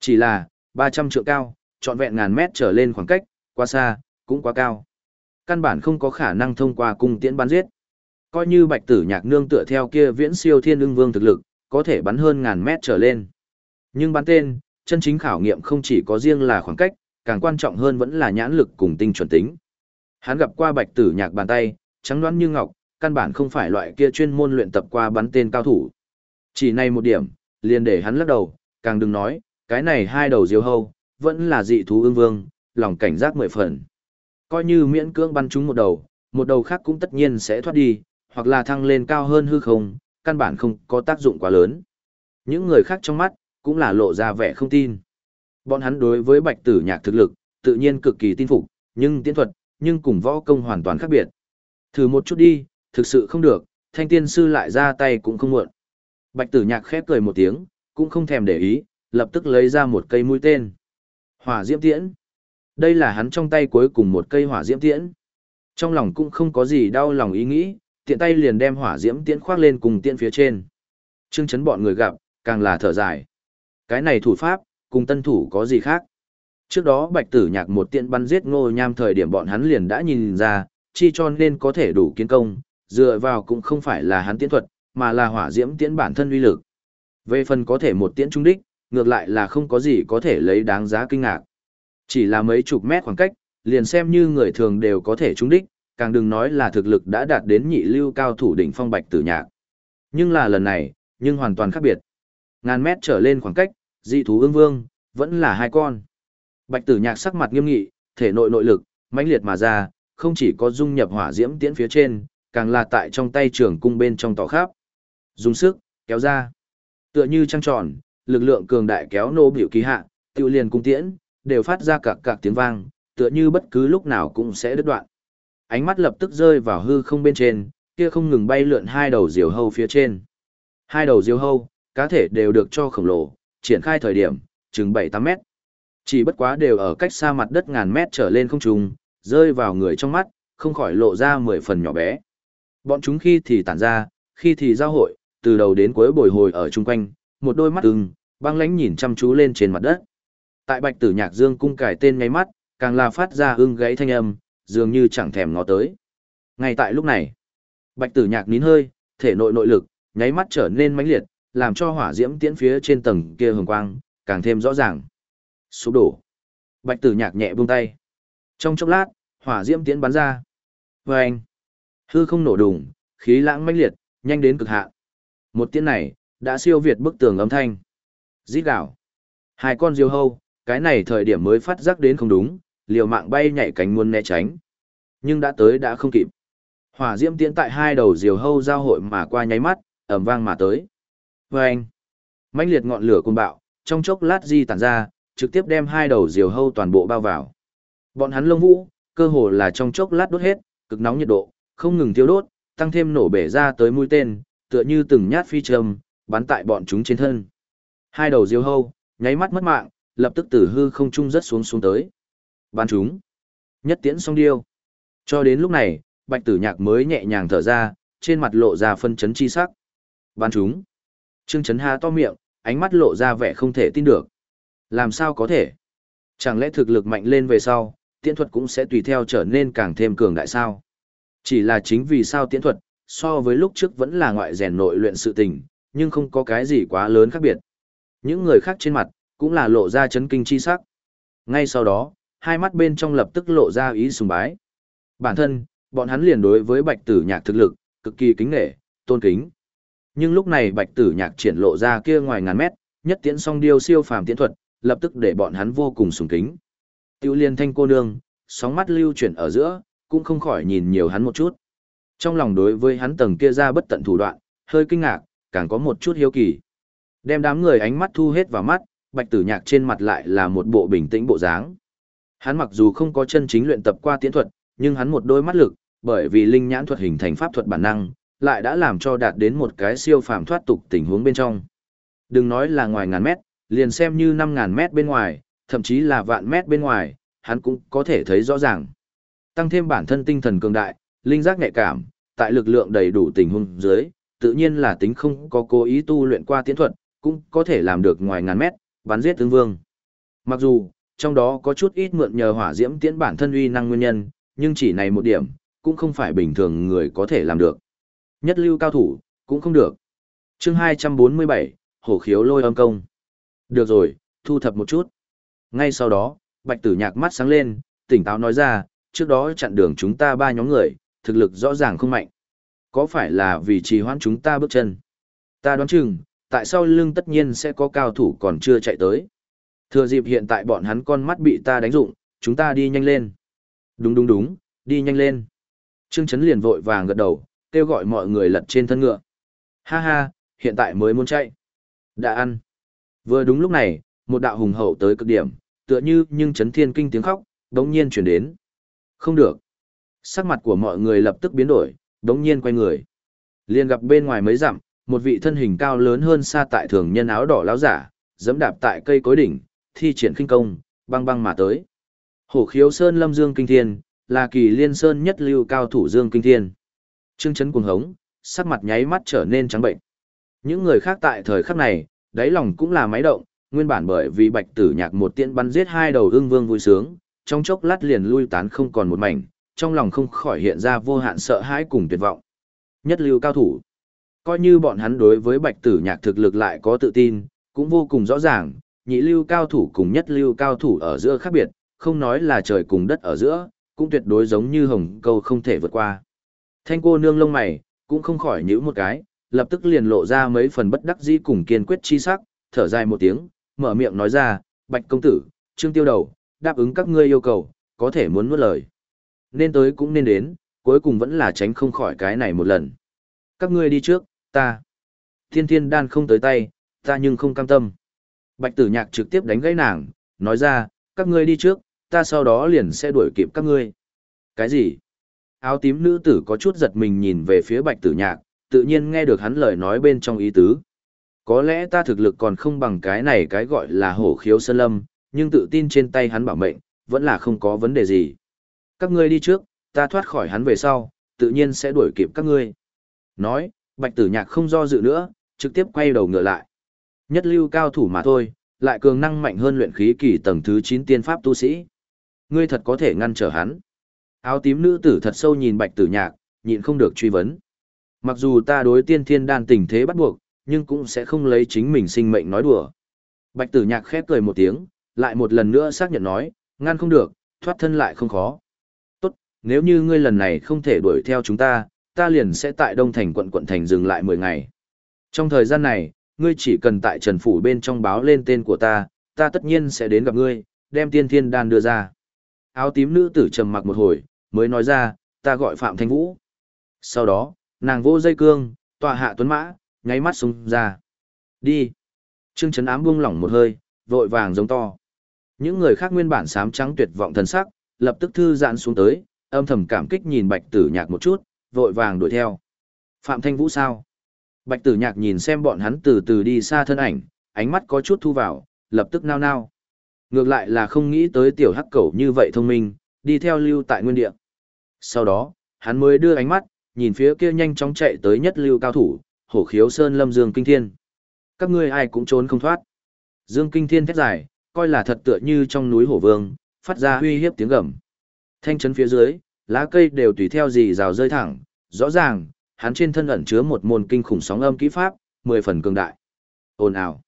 Chỉ là, 300 trượng cao, trọn vẹn ngàn mét trở lên khoảng cách, quá xa, cũng quá cao. Căn bản không có khả năng thông qua cung tiễn bắn giết. Coi như bạch tử nhạc nương tựa theo kia viễn siêu thiên ưng vương thực lực, có thể bắn hơn ngàn mét trở lên. Nhưng bắn tên, chân chính khảo nghiệm không chỉ có riêng là khoảng cách, càng quan trọng hơn vẫn là nhãn lực cùng tinh chuẩn tính. Hắn gặp qua bạch tử nhạc bàn tay, trắng đoán như ngọc, căn bản không phải loại kia chuyên môn luyện tập qua bắn tên cao thủ. Chỉ này một điểm, liền để hắn lắc đầu, càng đừng nói, cái này hai đầu diều hâu, vẫn là dị thú ương vương, lòng cảnh giác mười phần. Coi như miễn cưỡng bắn chúng một đầu, một đầu khác cũng tất nhiên sẽ thoát đi, hoặc là thăng lên cao hơn hư không, căn bản không có tác dụng quá lớn. Những người khác trong mắt, cũng là lộ ra vẻ không tin. Bọn hắn đối với bạch tử nhạc thực lực, tự nhiên cực kỳ tin phục, nhưng tiến thuật, nhưng cùng võ công hoàn toàn khác biệt. Thử một chút đi, thực sự không được, thanh tiên sư lại ra tay cũng không muộn. Bạch tử nhạc khép cười một tiếng, cũng không thèm để ý, lập tức lấy ra một cây mũi tên. Hỏa diễm tiễn. Đây là hắn trong tay cuối cùng một cây hỏa diễm tiễn. Trong lòng cũng không có gì đau lòng ý nghĩ, tiện tay liền đem hỏa diễm tiễn khoác lên cùng tiễn phía trên. Trương chấn bọn người gặp, càng là thở dài. Cái này thủ pháp, cùng tân thủ có gì khác. Trước đó bạch tử nhạc một tiện bắn giết ngô nham thời điểm bọn hắn liền đã nhìn ra, chi cho nên có thể đủ kiến công, dựa vào cũng không phải là hắn tiễn thuật, mà là hỏa diễm tiễn bản thân uy lực. Về phần có thể một tiễn trung đích, ngược lại là không có gì có thể lấy đáng giá kinh ngạc. Chỉ là mấy chục mét khoảng cách, liền xem như người thường đều có thể trúng đích, càng đừng nói là thực lực đã đạt đến nhị lưu cao thủ đỉnh phong bạch tử nhạc. Nhưng là lần này, nhưng hoàn toàn khác biệt. Ngàn mét trở lên khoảng cách, dị thú ương vương, vẫn là hai con. Bạch tử nhạc sắc mặt nghiêm nghị, thể nội nội lực, mãnh liệt mà ra, không chỉ có dung nhập hỏa diễm tiễn phía trên, càng là tại trong tay trường cung bên trong tỏ khắp. Dùng sức, kéo ra. Tựa như trăng tròn, lực lượng cường đại kéo nô biểu ký hạ, tiêu liền cung tiễn, đều phát ra cạc cạc tiếng vang, tựa như bất cứ lúc nào cũng sẽ đứt đoạn. Ánh mắt lập tức rơi vào hư không bên trên, kia không ngừng bay lượn hai đầu diều hâu phía trên. Hai đầu diều hâu, cá thể đều được cho khổng lồ, triển khai thời điểm, chừng 7-8 mét. Chỉ bất quá đều ở cách xa mặt đất ngàn mét trở lên không trùng, rơi vào người trong mắt, không khỏi lộ ra mười phần nhỏ bé. Bọn chúng khi thì tản ra, khi thì giao hội, từ đầu đến cuối bồi hồi ở chung quanh, một đôi mắt ưng, băng lãnh nhìn chăm chú lên trên mặt đất. Tại Bạch Tử Nhạc Dương cung cải tên ngay mắt, càng là phát ra ưng gãy thanh âm, dường như chẳng thèm ngó tới. Ngay tại lúc này, Bạch Tử Nhạc nín hơi, thể nội nội lực, nháy mắt trở nên mãnh liệt, làm cho hỏa diễm tiễn phía trên tầng kia hồng quang, càng thêm rõ ràng. Sụp đổ. Bạch Tử Nhạc nhẹ buông tay. Trong chốc lát, hỏa diễm tiễn bắn ra. Oeng. Hư không nổ đùng, khí lãng mãnh liệt, nhanh đến cực hạn. Một tiễn này, đã siêu việt bức tường âm thanh. Rít gào. Hai con diều hâu, cái này thời điểm mới phát giác đến không đúng, liều mạng bay nhảy cánh muốn né tránh. Nhưng đã tới đã không kịp. Hỏa diễm tiến tại hai đầu diều hâu giao hội mà qua nháy mắt, ầm vang mà tới. Vâng! mãnh liệt ngọn lửa cuồng bạo, trong chốc lát di tản ra, trực tiếp đem hai đầu diều hâu toàn bộ bao vào. Bọn hắn lông vũ, cơ hồ là trong chốc lát đốt hết, cực nóng nhiệt độ, không ngừng thiêu đốt, tăng thêm nổ bể ra tới mũi tên, tựa như từng nhát phi châm, bắn tại bọn chúng trên thân. Hai đầu diều hâu, nháy mắt mất mạng, lập tức từ hư không trung rất xuống xuống tới. Bắn chúng. Nhất tiễn song điêu. Cho đến lúc này, bạch tử nhạc mới nhẹ nhàng thở ra, trên mặt lộ ra phân chấn chi sắc. Bắn chúng. Trương chấn ha to miệng, ánh mắt lộ ra vẻ không thể tin được. Làm sao có thể? Chẳng lẽ thực lực mạnh lên về sau, tiễn thuật cũng sẽ tùy theo trở nên càng thêm cường đại sao? Chỉ là chính vì sao tiễn thuật, so với lúc trước vẫn là ngoại rèn nội luyện sự tình, nhưng không có cái gì quá lớn khác biệt. Những người khác trên mặt, cũng là lộ ra chấn kinh chi sắc. Ngay sau đó, hai mắt bên trong lập tức lộ ra ý sùng bái. Bản thân, bọn hắn liền đối với bạch tử nhạc thực lực, cực kỳ kính nghệ, tôn kính. Nhưng lúc này bạch tử nhạc triển lộ ra kia ngoài ngàn mét, nhất tiễn song điêu siêu phàm tiễn thuật, lập tức để bọn hắn vô cùng sùng kính. Tiêu liên thanh cô nương, sóng mắt lưu chuyển ở giữa, cũng không khỏi nhìn nhiều hắn một chút. Trong lòng đối với hắn tầng kia ra bất tận thủ đoạn, hơi kinh ngạc, càng có một chút hiếu kỳ. Đem đám người ánh mắt thu hết vào mắt, bạch tử nhạc trên mặt lại là một bộ bình tĩnh bộ dáng. Hắn mặc dù không có chân chính luyện tập qua tiến thuật, nhưng hắn một đôi mắt lực, bởi vì linh nhãn thuật hình thành pháp thuật bản năng, lại đã làm cho đạt đến một cái siêu phàm thoát tục tình huống bên trong. Đừng nói là ngoài ngàn mét, liền xem như 5.000 mét bên ngoài, thậm chí là vạn mét bên ngoài, hắn cũng có thể thấy rõ ràng. Tăng thêm bản thân tinh thần cường đại, linh giác nhạy cảm, tại lực lượng đầy đủ tình huống dưới, tự nhiên là tính không có cố ý tu luyện qua tiến thuật, cũng có thể làm được ngoài ngàn mét, bắn giết tướng vương. Mặc dù, trong đó có chút ít mượn nhờ hỏa diễm tiễn bản thân uy năng nguyên nhân, nhưng chỉ này một điểm, cũng không phải bình thường người có thể làm được. Nhất lưu cao thủ, cũng không được. chương 247, hổ khiếu lôi âm công. Được rồi, thu thập một chút. Ngay sau đó, bạch tử nhạc mắt sáng lên, tỉnh táo nói ra, trước đó chặn đường chúng ta ba nhóm người, thực lực rõ ràng không mạnh. Có phải là vì trì hoãn chúng ta bước chân? Ta đoán chừng, tại sao lưng tất nhiên sẽ có cao thủ còn chưa chạy tới. Thừa dịp hiện tại bọn hắn con mắt bị ta đánh dụng, chúng ta đi nhanh lên. Đúng đúng đúng, đi nhanh lên. Trương Chấn liền vội vàng gật đầu, kêu gọi mọi người lật trên thân ngựa. Ha ha, hiện tại mới muốn chạy. Đã ăn. Vừa đúng lúc này, một đạo hùng hậu tới cực điểm, tựa như nhưng chấn thiên kinh tiếng khóc, đống nhiên chuyển đến. Không được. Sắc mặt của mọi người lập tức biến đổi, đống nhiên quay người. liền gặp bên ngoài mấy dặm, một vị thân hình cao lớn hơn xa tại thường nhân áo đỏ láo giả, dẫm đạp tại cây cối đỉnh, thi triển khinh công, băng băng mà tới. Hổ khiếu sơn lâm dương kinh thiên, là kỳ liên sơn nhất lưu cao thủ dương kinh thiên. Trương chấn cuồng hống, sắc mặt nháy mắt trở nên trắng bệnh. Những người khác tại thời khắc này, đáy lòng cũng là máy động, nguyên bản bởi vì bạch tử nhạc một tiễn bắn giết hai đầu ưng vương vui sướng, trong chốc lát liền lui tán không còn một mảnh, trong lòng không khỏi hiện ra vô hạn sợ hãi cùng tuyệt vọng. Nhất lưu cao thủ. Coi như bọn hắn đối với bạch tử nhạc thực lực lại có tự tin, cũng vô cùng rõ ràng, nhị lưu cao thủ cùng nhất lưu cao thủ ở giữa khác biệt, không nói là trời cùng đất ở giữa, cũng tuyệt đối giống như hồng câu không thể vượt qua. Thanh cô nương lông mày, cũng không khỏi nhíu một cái, lập tức liền lộ ra mấy phần bất đắc dĩ cùng kiên quyết chi sắc, thở dài một tiếng, mở miệng nói ra, bạch công tử, trương tiêu đầu, đáp ứng các ngươi yêu cầu, có thể muốn nuốt lời. Nên tới cũng nên đến, cuối cùng vẫn là tránh không khỏi cái này một lần. Các ngươi đi trước, ta. Thiên thiên đan không tới tay, ta nhưng không cam tâm. Bạch tử nhạc trực tiếp đánh gãy nàng, nói ra, các ngươi đi trước, ta sau đó liền sẽ đuổi kịp các ngươi. Cái gì? Áo tím nữ tử có chút giật mình nhìn về phía bạch tử nhạc, tự nhiên nghe được hắn lời nói bên trong ý tứ. Có lẽ ta thực lực còn không bằng cái này cái gọi là hổ khiếu sơn lâm, nhưng tự tin trên tay hắn bảo mệnh, vẫn là không có vấn đề gì. Các ngươi đi trước, ta thoát khỏi hắn về sau, tự nhiên sẽ đuổi kịp các ngươi. Nói, bạch tử nhạc không do dự nữa, trực tiếp quay đầu ngựa lại. Nhất lưu cao thủ mà thôi, lại cường năng mạnh hơn luyện khí kỳ tầng thứ 9 tiên pháp tu sĩ. Ngươi thật có thể ngăn trở hắn. Áo tím nữ tử thật sâu nhìn bạch tử nhạc, nhịn không được truy vấn. Mặc dù ta đối tiên thiên đan tình thế bắt buộc, nhưng cũng sẽ không lấy chính mình sinh mệnh nói đùa. Bạch tử nhạc khép cười một tiếng, lại một lần nữa xác nhận nói, ngăn không được, thoát thân lại không khó. Tốt, nếu như ngươi lần này không thể đuổi theo chúng ta, ta liền sẽ tại Đông Thành quận quận thành dừng lại 10 ngày. Trong thời gian này, ngươi chỉ cần tại Trần Phủ bên trong báo lên tên của ta, ta tất nhiên sẽ đến gặp ngươi, đem tiên thiên đan đưa ra. Áo tím nữ tử trầm mặc một hồi, mới nói ra, ta gọi Phạm Thanh Vũ. Sau đó, nàng vô dây cương, tòa hạ tuấn mã, nháy mắt súng ra. Đi. Trương Trấn Ám buông lỏng một hơi, vội vàng giống to. Những người khác nguyên bản sám trắng tuyệt vọng thần sắc, lập tức thư giãn xuống tới, âm thầm cảm kích nhìn Bạch Tử Nhạc một chút, vội vàng đuổi theo. Phạm Thanh Vũ sao? Bạch Tử Nhạc nhìn xem bọn hắn từ từ đi xa thân ảnh, ánh mắt có chút thu vào, lập tức nao nao. Ngược lại là không nghĩ tới tiểu hắc cẩu như vậy thông minh, đi theo lưu tại nguyên địa. Sau đó, hắn mới đưa ánh mắt, nhìn phía kia nhanh chóng chạy tới nhất lưu cao thủ, hổ khiếu sơn lâm dương kinh thiên. Các ngươi ai cũng trốn không thoát. Dương kinh thiên thét dài, coi là thật tựa như trong núi hổ vương, phát ra uy hiếp tiếng gầm. Thanh chấn phía dưới, lá cây đều tùy theo gì rào rơi thẳng, rõ ràng, hắn trên thân ẩn chứa một môn kinh khủng sóng âm kỹ pháp, mười phần cường đại. Ồn ào.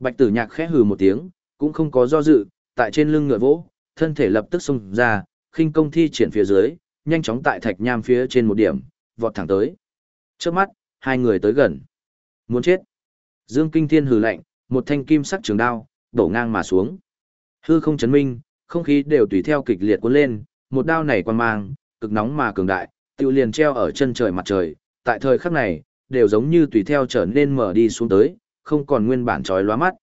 Bạch Tử Nhạc khẽ hừ một tiếng, cũng không có do dự, tại trên lưng ngựa vỗ, thân thể lập tức xung ra, khinh công thi triển phía dưới, nhanh chóng tại thạch nham phía trên một điểm, vọt thẳng tới. Trước mắt, hai người tới gần. Muốn chết. Dương Kinh Thiên hừ lạnh, một thanh kim sắc trường đao, đổ ngang mà xuống. Hư không chấn minh, không khí đều tùy theo kịch liệt cuốn lên, một đao này quan mang, cực nóng mà cường đại, tiêu liền treo ở chân trời mặt trời, tại thời khắc này, đều giống như tùy theo trở nên mở đi xuống tới, không còn nguyên bản trói lóa mắt.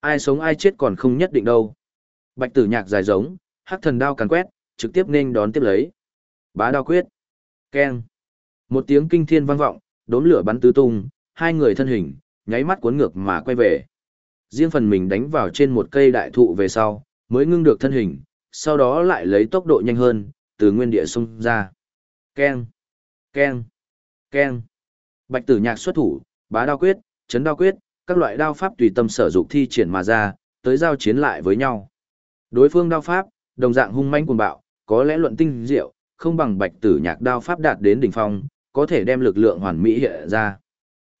Ai sống ai chết còn không nhất định đâu. Bạch tử nhạc dài giống, hắc thần đao càn quét, trực tiếp nên đón tiếp lấy. Bá đao quyết. Keng. Một tiếng kinh thiên vang vọng, đốm lửa bắn tứ tung, hai người thân hình, nháy mắt cuốn ngược mà quay về. Riêng phần mình đánh vào trên một cây đại thụ về sau, mới ngưng được thân hình, sau đó lại lấy tốc độ nhanh hơn, từ nguyên địa xung ra. Keng. Keng. Keng. Bạch tử nhạc xuất thủ, bá đao quyết, chấn đao quyết, các loại đao pháp tùy tâm sở dụng thi triển mà ra, tới giao chiến lại với nhau. Đối phương đao pháp, đồng dạng hung manh cuồng bạo, có lẽ luận tinh diệu, không bằng bạch tử nhạc đao pháp đạt đến đỉnh phong, có thể đem lực lượng hoàn mỹ hiện ra.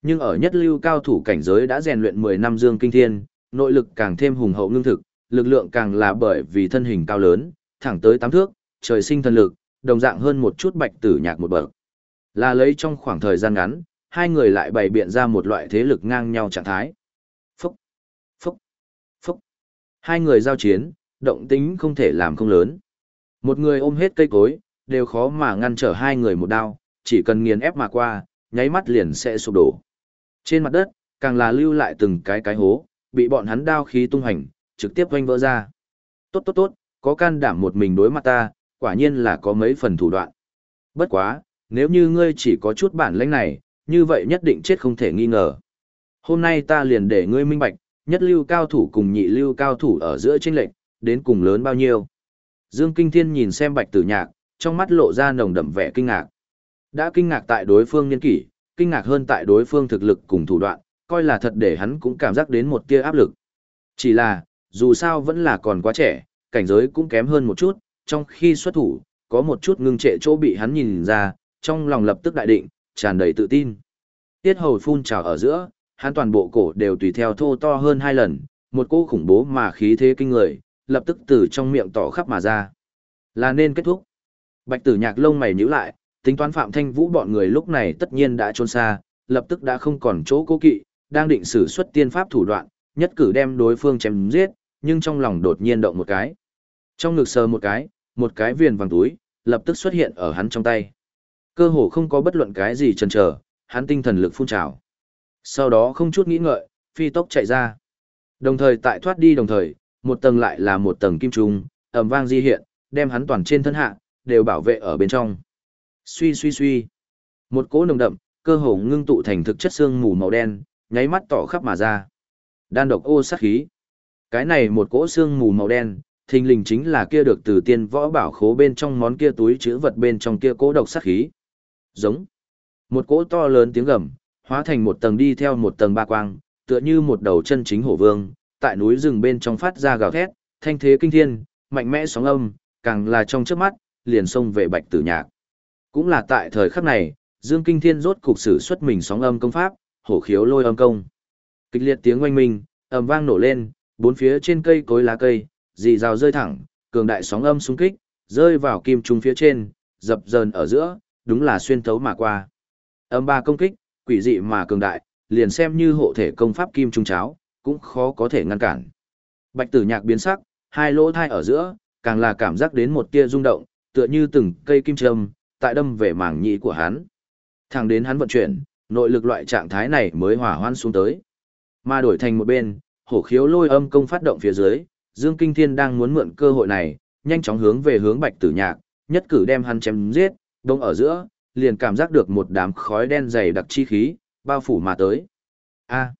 Nhưng ở nhất lưu cao thủ cảnh giới đã rèn luyện 10 năm dương kinh thiên, nội lực càng thêm hùng hậu ngưng thực, lực lượng càng là bởi vì thân hình cao lớn, thẳng tới tám thước, trời sinh thần lực, đồng dạng hơn một chút bạch tử nhạc một bậc. Là lấy trong khoảng thời gian ngắn, hai người lại bày biện ra một loại thế lực ngang nhau trạng thái. Phúc, phúc, phúc. Hai người giao chiến, động tính không thể làm không lớn. Một người ôm hết cây cối, đều khó mà ngăn trở hai người một đao, chỉ cần nghiền ép mà qua, nháy mắt liền sẽ sụp đổ. Trên mặt đất, càng là lưu lại từng cái cái hố, bị bọn hắn đao khí tung hành, trực tiếp vanh vỡ ra. Tốt tốt tốt, có can đảm một mình đối mặt ta, quả nhiên là có mấy phần thủ đoạn. Bất quá, nếu như ngươi chỉ có chút bản lĩnh này, như vậy nhất định chết không thể nghi ngờ. Hôm nay ta liền để ngươi minh bạch, nhất lưu cao thủ cùng nhị lưu cao thủ ở giữa chênh lệch, đến cùng lớn bao nhiêu. Dương Kinh Thiên nhìn xem bạch tử nhạc, trong mắt lộ ra nồng đậm vẻ kinh ngạc. Đã kinh ngạc tại đối phương nhân kỷ, kinh ngạc hơn tại đối phương thực lực cùng thủ đoạn, coi là thật để hắn cũng cảm giác đến một tia áp lực. Chỉ là, dù sao vẫn là còn quá trẻ, cảnh giới cũng kém hơn một chút, trong khi xuất thủ, có một chút ngưng trệ chỗ bị hắn nhìn ra, trong lòng lập tức đại định, tràn đầy tự tin. Tiết hầu phun trào ở giữa, hắn toàn bộ cổ đều tùy theo thô to hơn hai lần, một cỗ khủng bố mà khí thế kinh người, lập tức từ trong miệng tỏ khắp mà ra. Là nên kết thúc. Bạch tử nhạc lông mày nhíu lại, tính toán Phạm Thanh Vũ bọn người lúc này tất nhiên đã trốn xa, lập tức đã không còn chỗ cố kỵ, đang định sử xuất tiên pháp thủ đoạn, nhất cử đem đối phương chém giết, nhưng trong lòng đột nhiên động một cái. Trong ngực sờ một cái, một cái viền vàng túi, lập tức xuất hiện ở hắn trong tay. Cơ hồ không có bất luận cái gì chần chờ, hắn tinh thần lực phun trào. Sau đó không chút nghĩ ngợi, phi tốc chạy ra. Đồng thời tại thoát đi đồng thời, một tầng lại là một tầng kim trung, ầm vang di hiện, đem hắn toàn trên thân hạ, đều bảo vệ ở bên trong. Suy suy suy. Một cỗ nồng đậm, cơ hồ ngưng tụ thành thực chất xương mù màu đen, nháy mắt tỏ khắp mà ra. Đan độc ô sát khí. Cái này một cỗ xương mù màu đen, thình lình chính là kia được từ tiên võ bảo khố bên trong món kia túi chữ vật bên trong kia cỗ độc sát khí. Giống. Một cỗ to lớn tiếng gầm, hóa thành một tầng đi theo một tầng ba quang, tựa như một đầu chân chính hổ vương, tại núi rừng bên trong phát ra gào thét, thanh thế kinh thiên, mạnh mẽ sóng âm, càng là trong trước mắt, liền xông về bạch tử nhạc. Cũng là tại thời khắc này, Dương Kinh Thiên rốt cục sử xuất mình sóng âm công pháp, hổ khiếu lôi âm công. Kịch liệt tiếng oanh minh, ầm vang nổ lên, bốn phía trên cây cối lá cây, dì rào rơi thẳng, cường đại sóng âm xung kích, rơi vào kim trung phía trên, dập dờn ở giữa, đúng là xuyên thấu mà qua. Âm ba công kích, quỷ dị mà cường đại, liền xem như hộ thể công pháp kim trung cháo, cũng khó có thể ngăn cản. Bạch tử nhạc biến sắc, hai lỗ thai ở giữa, càng là cảm giác đến một tia rung động, tựa như từng cây kim châm, tại đâm về mảng nhĩ của hắn. Thẳng đến hắn vận chuyển, nội lực loại trạng thái này mới hỏa hoan xuống tới. Mà đổi thành một bên, hổ khiếu lôi âm công phát động phía dưới, Dương Kinh Thiên đang muốn mượn cơ hội này, nhanh chóng hướng về hướng Bạch Tử Nhạc, nhất cử đem hắn chém giết, đông ở giữa, liền cảm giác được một đám khói đen dày đặc chi khí, bao phủ mà tới. A.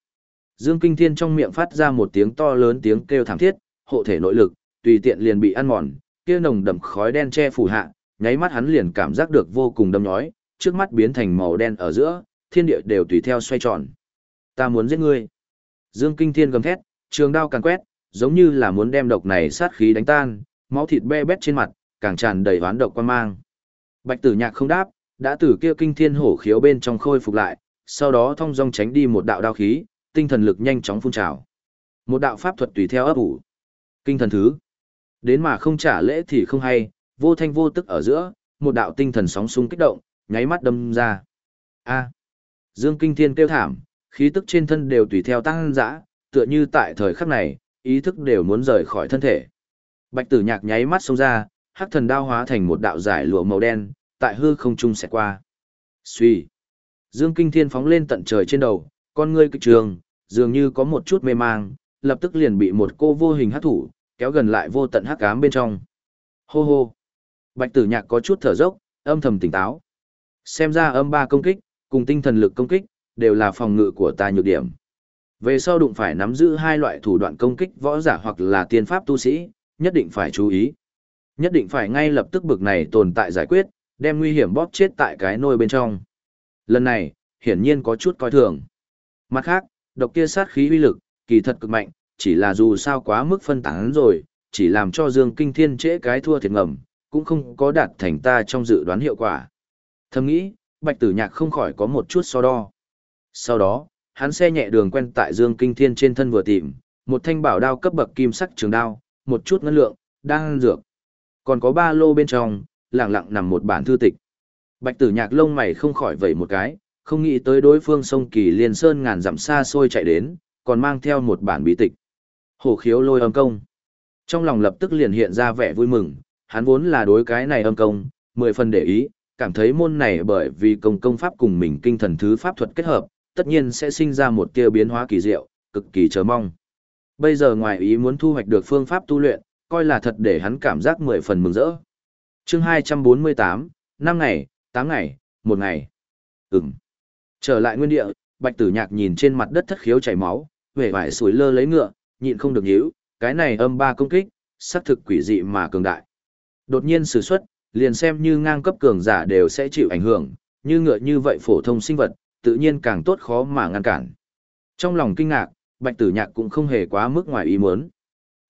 Dương Kinh Thiên trong miệng phát ra một tiếng to lớn tiếng kêu thảm thiết, hộ thể nội lực, tùy tiện liền bị ăn mòn, kia nồng đậm khói đen che phủ hạ, nháy mắt hắn liền cảm giác được vô cùng đâm nhói, trước mắt biến thành màu đen ở giữa, thiên địa đều tùy theo xoay tròn. Ta muốn giết ngươi. Dương Kinh Thiên gầm thét, trường đao càng quét, giống như là muốn đem độc này sát khí đánh tan, máu thịt be bét trên mặt, càng tràn đầy oán độc quan mang. Bạch Tử Nhạc không đáp, đã từ kia kinh thiên hổ khiếu bên trong khôi phục lại, sau đó thông dong tránh đi một đạo đao khí, tinh thần lực nhanh chóng phun trào. Một đạo pháp thuật tùy theo ấp ủ. Kinh thần thứ. Đến mà không trả lễ thì không hay, vô thanh vô tức ở giữa, một đạo tinh thần sóng xung kích động, nháy mắt đâm ra. A. Dương Kinh Thiên kêu thảm, khí tức trên thân đều tùy theo tăng dã, tựa như tại thời khắc này, ý thức đều muốn rời khỏi thân thể. Bạch Tử Nhạc nháy mắt xông ra, hắc thần đao hóa thành một đạo giải lụa màu đen, tại hư không trung sẽ qua. Suy. Dương Kinh Thiên phóng lên tận trời trên đầu, con ngươi kịch trường, dường như có một chút mê mang, lập tức liền bị một cô vô hình hắc thủ, kéo gần lại vô tận hắc ám bên trong. Hô hô. Bạch Tử Nhạc có chút thở dốc, âm thầm tỉnh táo. Xem ra âm ba công kích, cùng tinh thần lực công kích, đều là phòng ngự của ta nhược điểm. Về sau đụng phải nắm giữ hai loại thủ đoạn công kích võ giả hoặc là tiên pháp tu sĩ, nhất định phải chú ý. Nhất định phải ngay lập tức bực này tồn tại giải quyết, đem nguy hiểm bóp chết tại cái nôi bên trong. Lần này, hiển nhiên có chút coi thường. Mặt khác, độc kia sát khí uy lực, kỳ thật cực mạnh, chỉ là dù sao quá mức phân tán rồi, chỉ làm cho Dương Kinh Thiên trễ cái thua thiệt ngầm, cũng không có đạt thành ta trong dự đoán hiệu quả. Thầm nghĩ, Bạch Tử Nhạc không khỏi có một chút so đo. Sau đó, hắn xe nhẹ đường quen tại Dương Kinh Thiên trên thân vừa tìm, một thanh bảo đao cấp bậc kim sắc trường đao, một chút ngân lượng, đang dược. Còn có ba lô bên trong, lặng lặng nằm một bản thư tịch. Bạch Tử Nhạc lông mày không khỏi vẩy một cái, không nghĩ tới đối phương sông Kỳ Liên Sơn ngàn dặm xa xôi chạy đến, còn mang theo một bản bí tịch. Hổ khiếu lôi âm công. Trong lòng lập tức liền hiện ra vẻ vui mừng, hắn vốn là đối cái này âm công, mười phần để ý, cảm thấy môn này bởi vì công công pháp cùng mình kinh thần thứ pháp thuật kết hợp, tất nhiên sẽ sinh ra một tia biến hóa kỳ diệu, cực kỳ chờ mong. Bây giờ ngoài ý muốn thu hoạch được phương pháp tu luyện, coi là thật để hắn cảm giác mười phần mừng rỡ. Chương 248, 5 ngày, 8 ngày, 1 ngày. Ừm. Trở lại nguyên địa, Bạch Tử Nhạc nhìn trên mặt đất thất khiếu chảy máu, vẻ vải sủi lơ lấy ngựa, nhịn không được nhíu, cái này âm ba công kích, xác thực quỷ dị mà cường đại. Đột nhiên sử xuất, liền xem như ngang cấp cường giả đều sẽ chịu ảnh hưởng, như ngựa như vậy phổ thông sinh vật, tự nhiên càng tốt khó mà ngăn cản. Trong lòng kinh ngạc, Bạch Tử Nhạc cũng không hề quá mức ngoài ý muốn.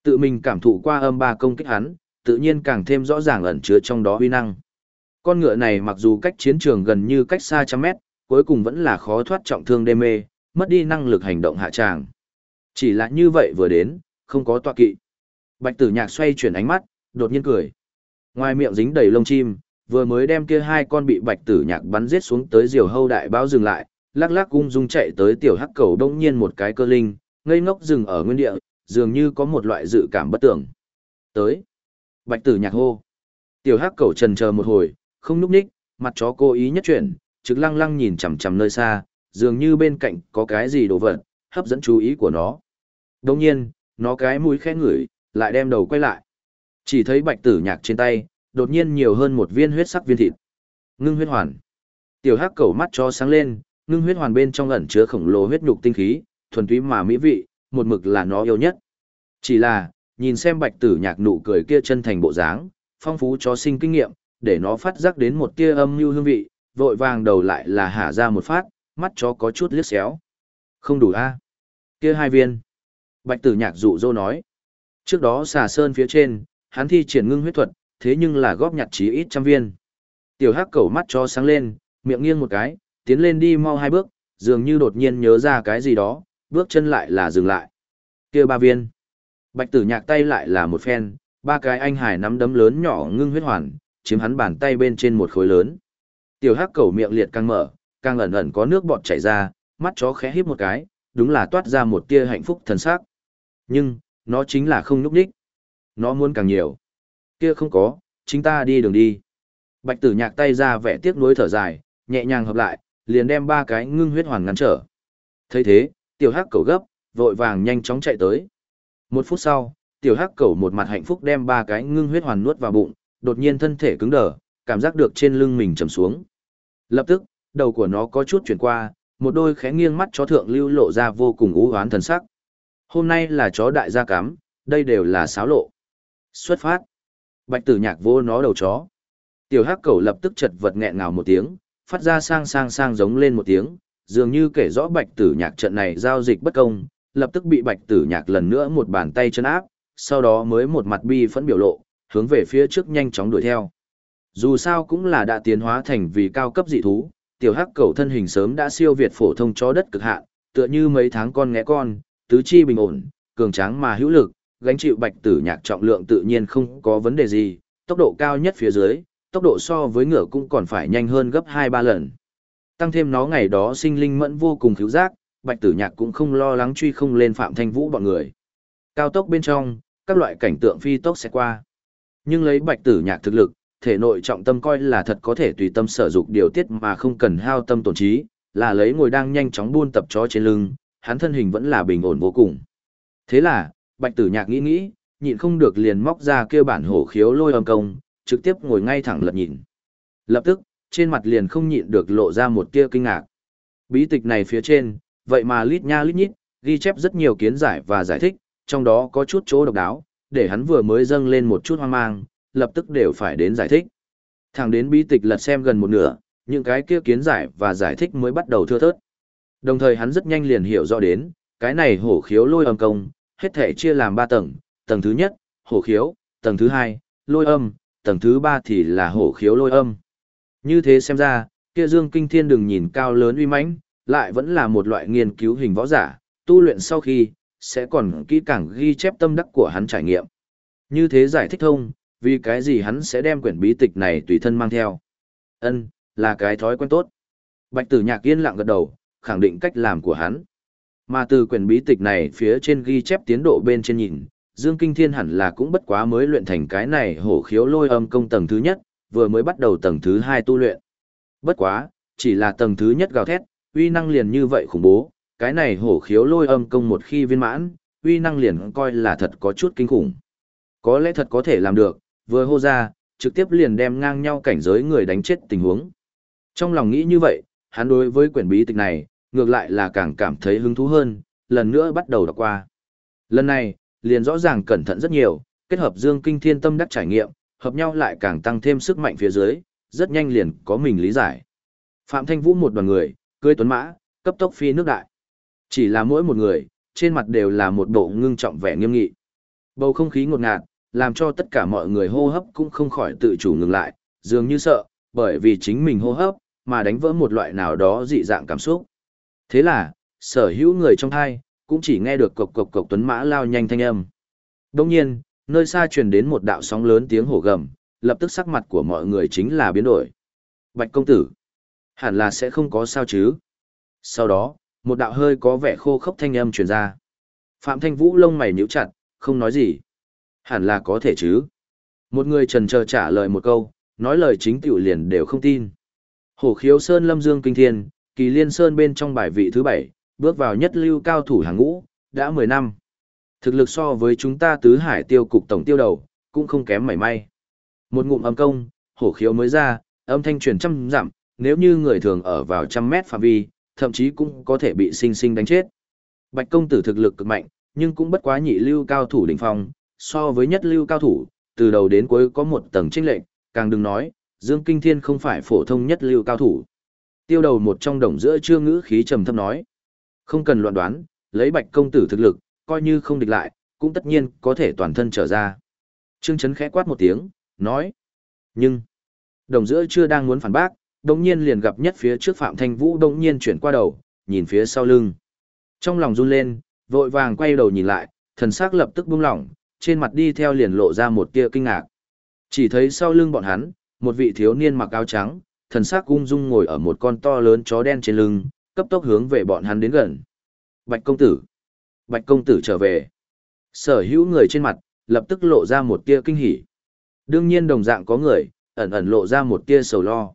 Tự mình cảm thụ qua âm ba công kích hắn, tự nhiên càng thêm rõ ràng ẩn chứa trong đó uy năng. Con ngựa này mặc dù cách chiến trường gần như cách xa trăm mét, cuối cùng vẫn là khó thoát trọng thương đê mê, mất đi năng lực hành động hạ tràng. Chỉ là như vậy vừa đến, không có tọa kỵ. Bạch tử nhạc xoay chuyển ánh mắt, đột nhiên cười. Ngoài miệng dính đầy lông chim, vừa mới đem kia hai con bị bạch tử nhạc bắn giết xuống tới diều hâu đại báo dừng lại, lắc lắc ung dung chạy tới tiểu hắc cầu đông nhiên một cái cơ linh, ngây ngốc dừng ở nguyên địa, dường như có một loại dự cảm bất tưởng. Tới. Bạch tử nhạc hô. Tiểu hắc cầu trần chờ một hồi, không núp ních, mặt chó cố ý nhất chuyển, trực lăng lăng nhìn chằm chằm nơi xa, dường như bên cạnh có cái gì đồ vật, hấp dẫn chú ý của nó. Đồng nhiên, nó cái mũi khẽ ngửi, lại đem đầu quay lại. Chỉ thấy bạch tử nhạc trên tay, đột nhiên nhiều hơn một viên huyết sắc viên thịt. Ngưng huyết hoàn. Tiểu hắc cầu mắt cho sáng lên, ngưng huyết hoàn bên trong ẩn chứa khổng lồ huyết nhục tinh khí, thuần túy mà mỹ vị, một mực là nó yêu nhất. Chỉ là, nhìn xem bạch tử nhạc nụ cười kia chân thành bộ dáng, phong phú chó sinh kinh nghiệm, để nó phát giác đến một tia âm mưu hương vị, vội vàng đầu lại là hả ra một phát, mắt chó có chút liếc xéo. Không đủ a Kia hai viên. Bạch tử nhạc dụ dỗ nói. Trước đó xà sơn phía trên, hắn thi triển ngưng huyết thuật, thế nhưng là góp nhặt chí ít trăm viên. Tiểu hắc cẩu mắt cho sáng lên, miệng nghiêng một cái, tiến lên đi mau hai bước, dường như đột nhiên nhớ ra cái gì đó, bước chân lại là dừng lại. kia ba viên. Bạch tử nhạc tay lại là một phen, ba cái anh hải nắm đấm lớn nhỏ ngưng huyết hoàn, chiếm hắn bàn tay bên trên một khối lớn. Tiểu hắc cẩu miệng liệt càng mở, càng ẩn ẩn có nước bọt chảy ra, mắt chó khẽ híp một cái, đúng là toát ra một tia hạnh phúc thần sắc. Nhưng, nó chính là không núp đích. Nó muốn càng nhiều. Kia không có, chính ta đi đường đi. Bạch tử nhạc tay ra vẻ tiếc nuối thở dài, nhẹ nhàng hợp lại, liền đem ba cái ngưng huyết hoàn ngăn trở. thấy thế, tiểu hắc cầu gấp, vội vàng nhanh chóng chạy tới. Một phút sau, tiểu hắc cầu một mặt hạnh phúc đem ba cái ngưng huyết hoàn nuốt vào bụng, đột nhiên thân thể cứng đờ, cảm giác được trên lưng mình trầm xuống. Lập tức, đầu của nó có chút chuyển qua, một đôi khẽ nghiêng mắt chó thượng lưu lộ ra vô cùng ú hoán thần sắc. Hôm nay là chó đại gia cắm, đây đều là sáo lộ. Xuất phát. Bạch tử nhạc vô nó đầu chó. Tiểu hắc cẩu lập tức chật vật nghẹn ngào một tiếng, phát ra sang sang sang giống lên một tiếng, dường như kể rõ bạch tử nhạc trận này giao dịch bất công, lập tức bị bạch tử nhạc lần nữa một bàn tay chân áp, sau đó mới một mặt bi phẫn biểu lộ, hướng về phía trước nhanh chóng đuổi theo. Dù sao cũng là đã tiến hóa thành vì cao cấp dị thú, tiểu hắc cầu thân hình sớm đã siêu việt phổ thông chó đất cực hạn, tựa như mấy tháng con ngẽ con, tứ chi bình ổn, cường tráng mà hữu lực, gánh chịu bạch tử nhạc trọng lượng tự nhiên không có vấn đề gì, tốc độ cao nhất phía dưới, tốc độ so với ngựa cũng còn phải nhanh hơn gấp 2-3 lần. Tăng thêm nó ngày đó sinh linh mẫn vô cùng khiếu giác, bạch tử nhạc cũng không lo lắng truy không lên phạm thanh vũ bọn người. Cao tốc bên trong, các loại cảnh tượng phi tốc sẽ qua. Nhưng lấy bạch tử nhạc thực lực, thể nội trọng tâm coi là thật có thể tùy tâm sở dục điều tiết mà không cần hao tâm tổn trí, là lấy ngồi đang nhanh chóng buôn tập chó trên lưng, hắn thân hình vẫn là bình ổn vô cùng. Thế là, bạch tử nhạc nghĩ nghĩ, nhịn không được liền móc ra kêu bản hổ khiếu lôi âm công, trực tiếp ngồi ngay thẳng lật nhìn. Lập tức, trên mặt liền không nhịn được lộ ra một tia kinh ngạc. Bí tịch này phía trên, vậy mà lít nha lít nhít, ghi chép rất nhiều kiến giải và giải thích, trong đó có chút chỗ độc đáo, để hắn vừa mới dâng lên một chút hoang mang, lập tức đều phải đến giải thích. Thẳng đến bí tịch lật xem gần một nửa, những cái kia kiến giải và giải thích mới bắt đầu thưa thớt. Đồng thời hắn rất nhanh liền hiểu rõ đến, cái này hổ khiếu lôi âm công, hết thể chia làm 3 tầng, tầng thứ nhất, hổ khiếu, tầng thứ hai, lôi âm, tầng thứ ba thì là hổ khiếu lôi âm. Như thế xem ra, kia Dương Kinh Thiên đừng nhìn cao lớn uy mãnh, lại vẫn là một loại nghiên cứu hình võ giả, tu luyện sau khi, sẽ còn kỹ càng ghi chép tâm đắc của hắn trải nghiệm. Như thế giải thích thông, vì cái gì hắn sẽ đem quyển bí tịch này tùy thân mang theo. Ân, là cái thói quen tốt. Bạch tử nhạc yên lặng gật đầu, khẳng định cách làm của hắn. Mà từ quyển bí tịch này phía trên ghi chép tiến độ bên trên nhìn, Dương Kinh Thiên hẳn là cũng bất quá mới luyện thành cái này hổ khiếu lôi âm công tầng thứ nhất, vừa mới bắt đầu tầng thứ hai tu luyện. Bất quá, chỉ là tầng thứ nhất gào thét, uy năng liền như vậy khủng bố, cái này hổ khiếu lôi âm công một khi viên mãn, uy năng liền coi là thật có chút kinh khủng. Có lẽ thật có thể làm được, vừa hô ra, trực tiếp liền đem ngang nhau cảnh giới người đánh chết tình huống. Trong lòng nghĩ như vậy, hắn đối với quyển bí tịch này, ngược lại là càng cảm thấy hứng thú hơn, lần nữa bắt đầu đọc qua. Lần này, liền rõ ràng cẩn thận rất nhiều, kết hợp Dương Kinh Thiên tâm đắc trải nghiệm, hợp nhau lại càng tăng thêm sức mạnh phía dưới, rất nhanh liền có mình lý giải. Phạm Thanh Vũ một đoàn người, cưới tuấn mã, cấp tốc phi nước đại. Chỉ là mỗi một người, trên mặt đều là một bộ ngưng trọng vẻ nghiêm nghị. Bầu không khí ngột ngạt, làm cho tất cả mọi người hô hấp cũng không khỏi tự chủ ngừng lại, dường như sợ, bởi vì chính mình hô hấp, mà đánh vỡ một loại nào đó dị dạng cảm xúc. Thế là, sở hữu người trong thai, cũng chỉ nghe được cộc cộc cộc tuấn mã lao nhanh thanh âm. Đông nhiên, nơi xa truyền đến một đạo sóng lớn tiếng hổ gầm, lập tức sắc mặt của mọi người chính là biến đổi. Bạch công tử, hẳn là sẽ không có sao chứ. Sau đó, một đạo hơi có vẻ khô khốc thanh âm truyền ra. Phạm Thanh Vũ lông mày nhíu chặt, không nói gì. Hẳn là có thể chứ. Một người trần chờ trả lời một câu, nói lời chính tiểu liền đều không tin. Hổ khiếu Sơn Lâm Dương Kinh Thiên, Kỳ Liên Sơn bên trong bài vị thứ bảy, bước vào nhất lưu cao thủ hàng ngũ, đã 10 năm. Thực lực so với chúng ta tứ hải tiêu cục tổng tiêu đầu, cũng không kém mảy may. Một ngụm âm công, hổ khiếu mới ra, âm thanh truyền trăm dặm, nếu như người thường ở vào trăm mét phạm vi, thậm chí cũng có thể bị sinh sinh đánh chết. Bạch công tử thực lực cực mạnh, nhưng cũng bất quá nhị lưu cao thủ đỉnh phong, so với nhất lưu cao thủ, từ đầu đến cuối có một tầng chênh lệch, càng đừng nói, Dương Kinh Thiên không phải phổ thông nhất lưu cao thủ. Tiêu đầu một trong đồng giữa chưa ngữ khí trầm thấp nói. Không cần loạn đoán, lấy bạch công tử thực lực, coi như không địch lại, cũng tất nhiên có thể toàn thân trở ra. Trương Trấn khẽ quát một tiếng, nói. Nhưng, đồng giữa chưa đang muốn phản bác, đồng nhiên liền gặp nhất phía trước Phạm Thanh Vũ đồng nhiên chuyển qua đầu, nhìn phía sau lưng. Trong lòng run lên, vội vàng quay đầu nhìn lại, thần sắc lập tức buông lỏng, trên mặt đi theo liền lộ ra một tia kinh ngạc. Chỉ thấy sau lưng bọn hắn, một vị thiếu niên mặc áo trắng, thần sắc ung dung ngồi ở một con to lớn chó đen trên lưng, cấp tốc hướng về bọn hắn đến gần. Bạch công tử! Bạch công tử trở về. Sở hữu người trên mặt, lập tức lộ ra một tia kinh hỉ. Đương nhiên đồng dạng có người, ẩn ẩn lộ ra một tia sầu lo.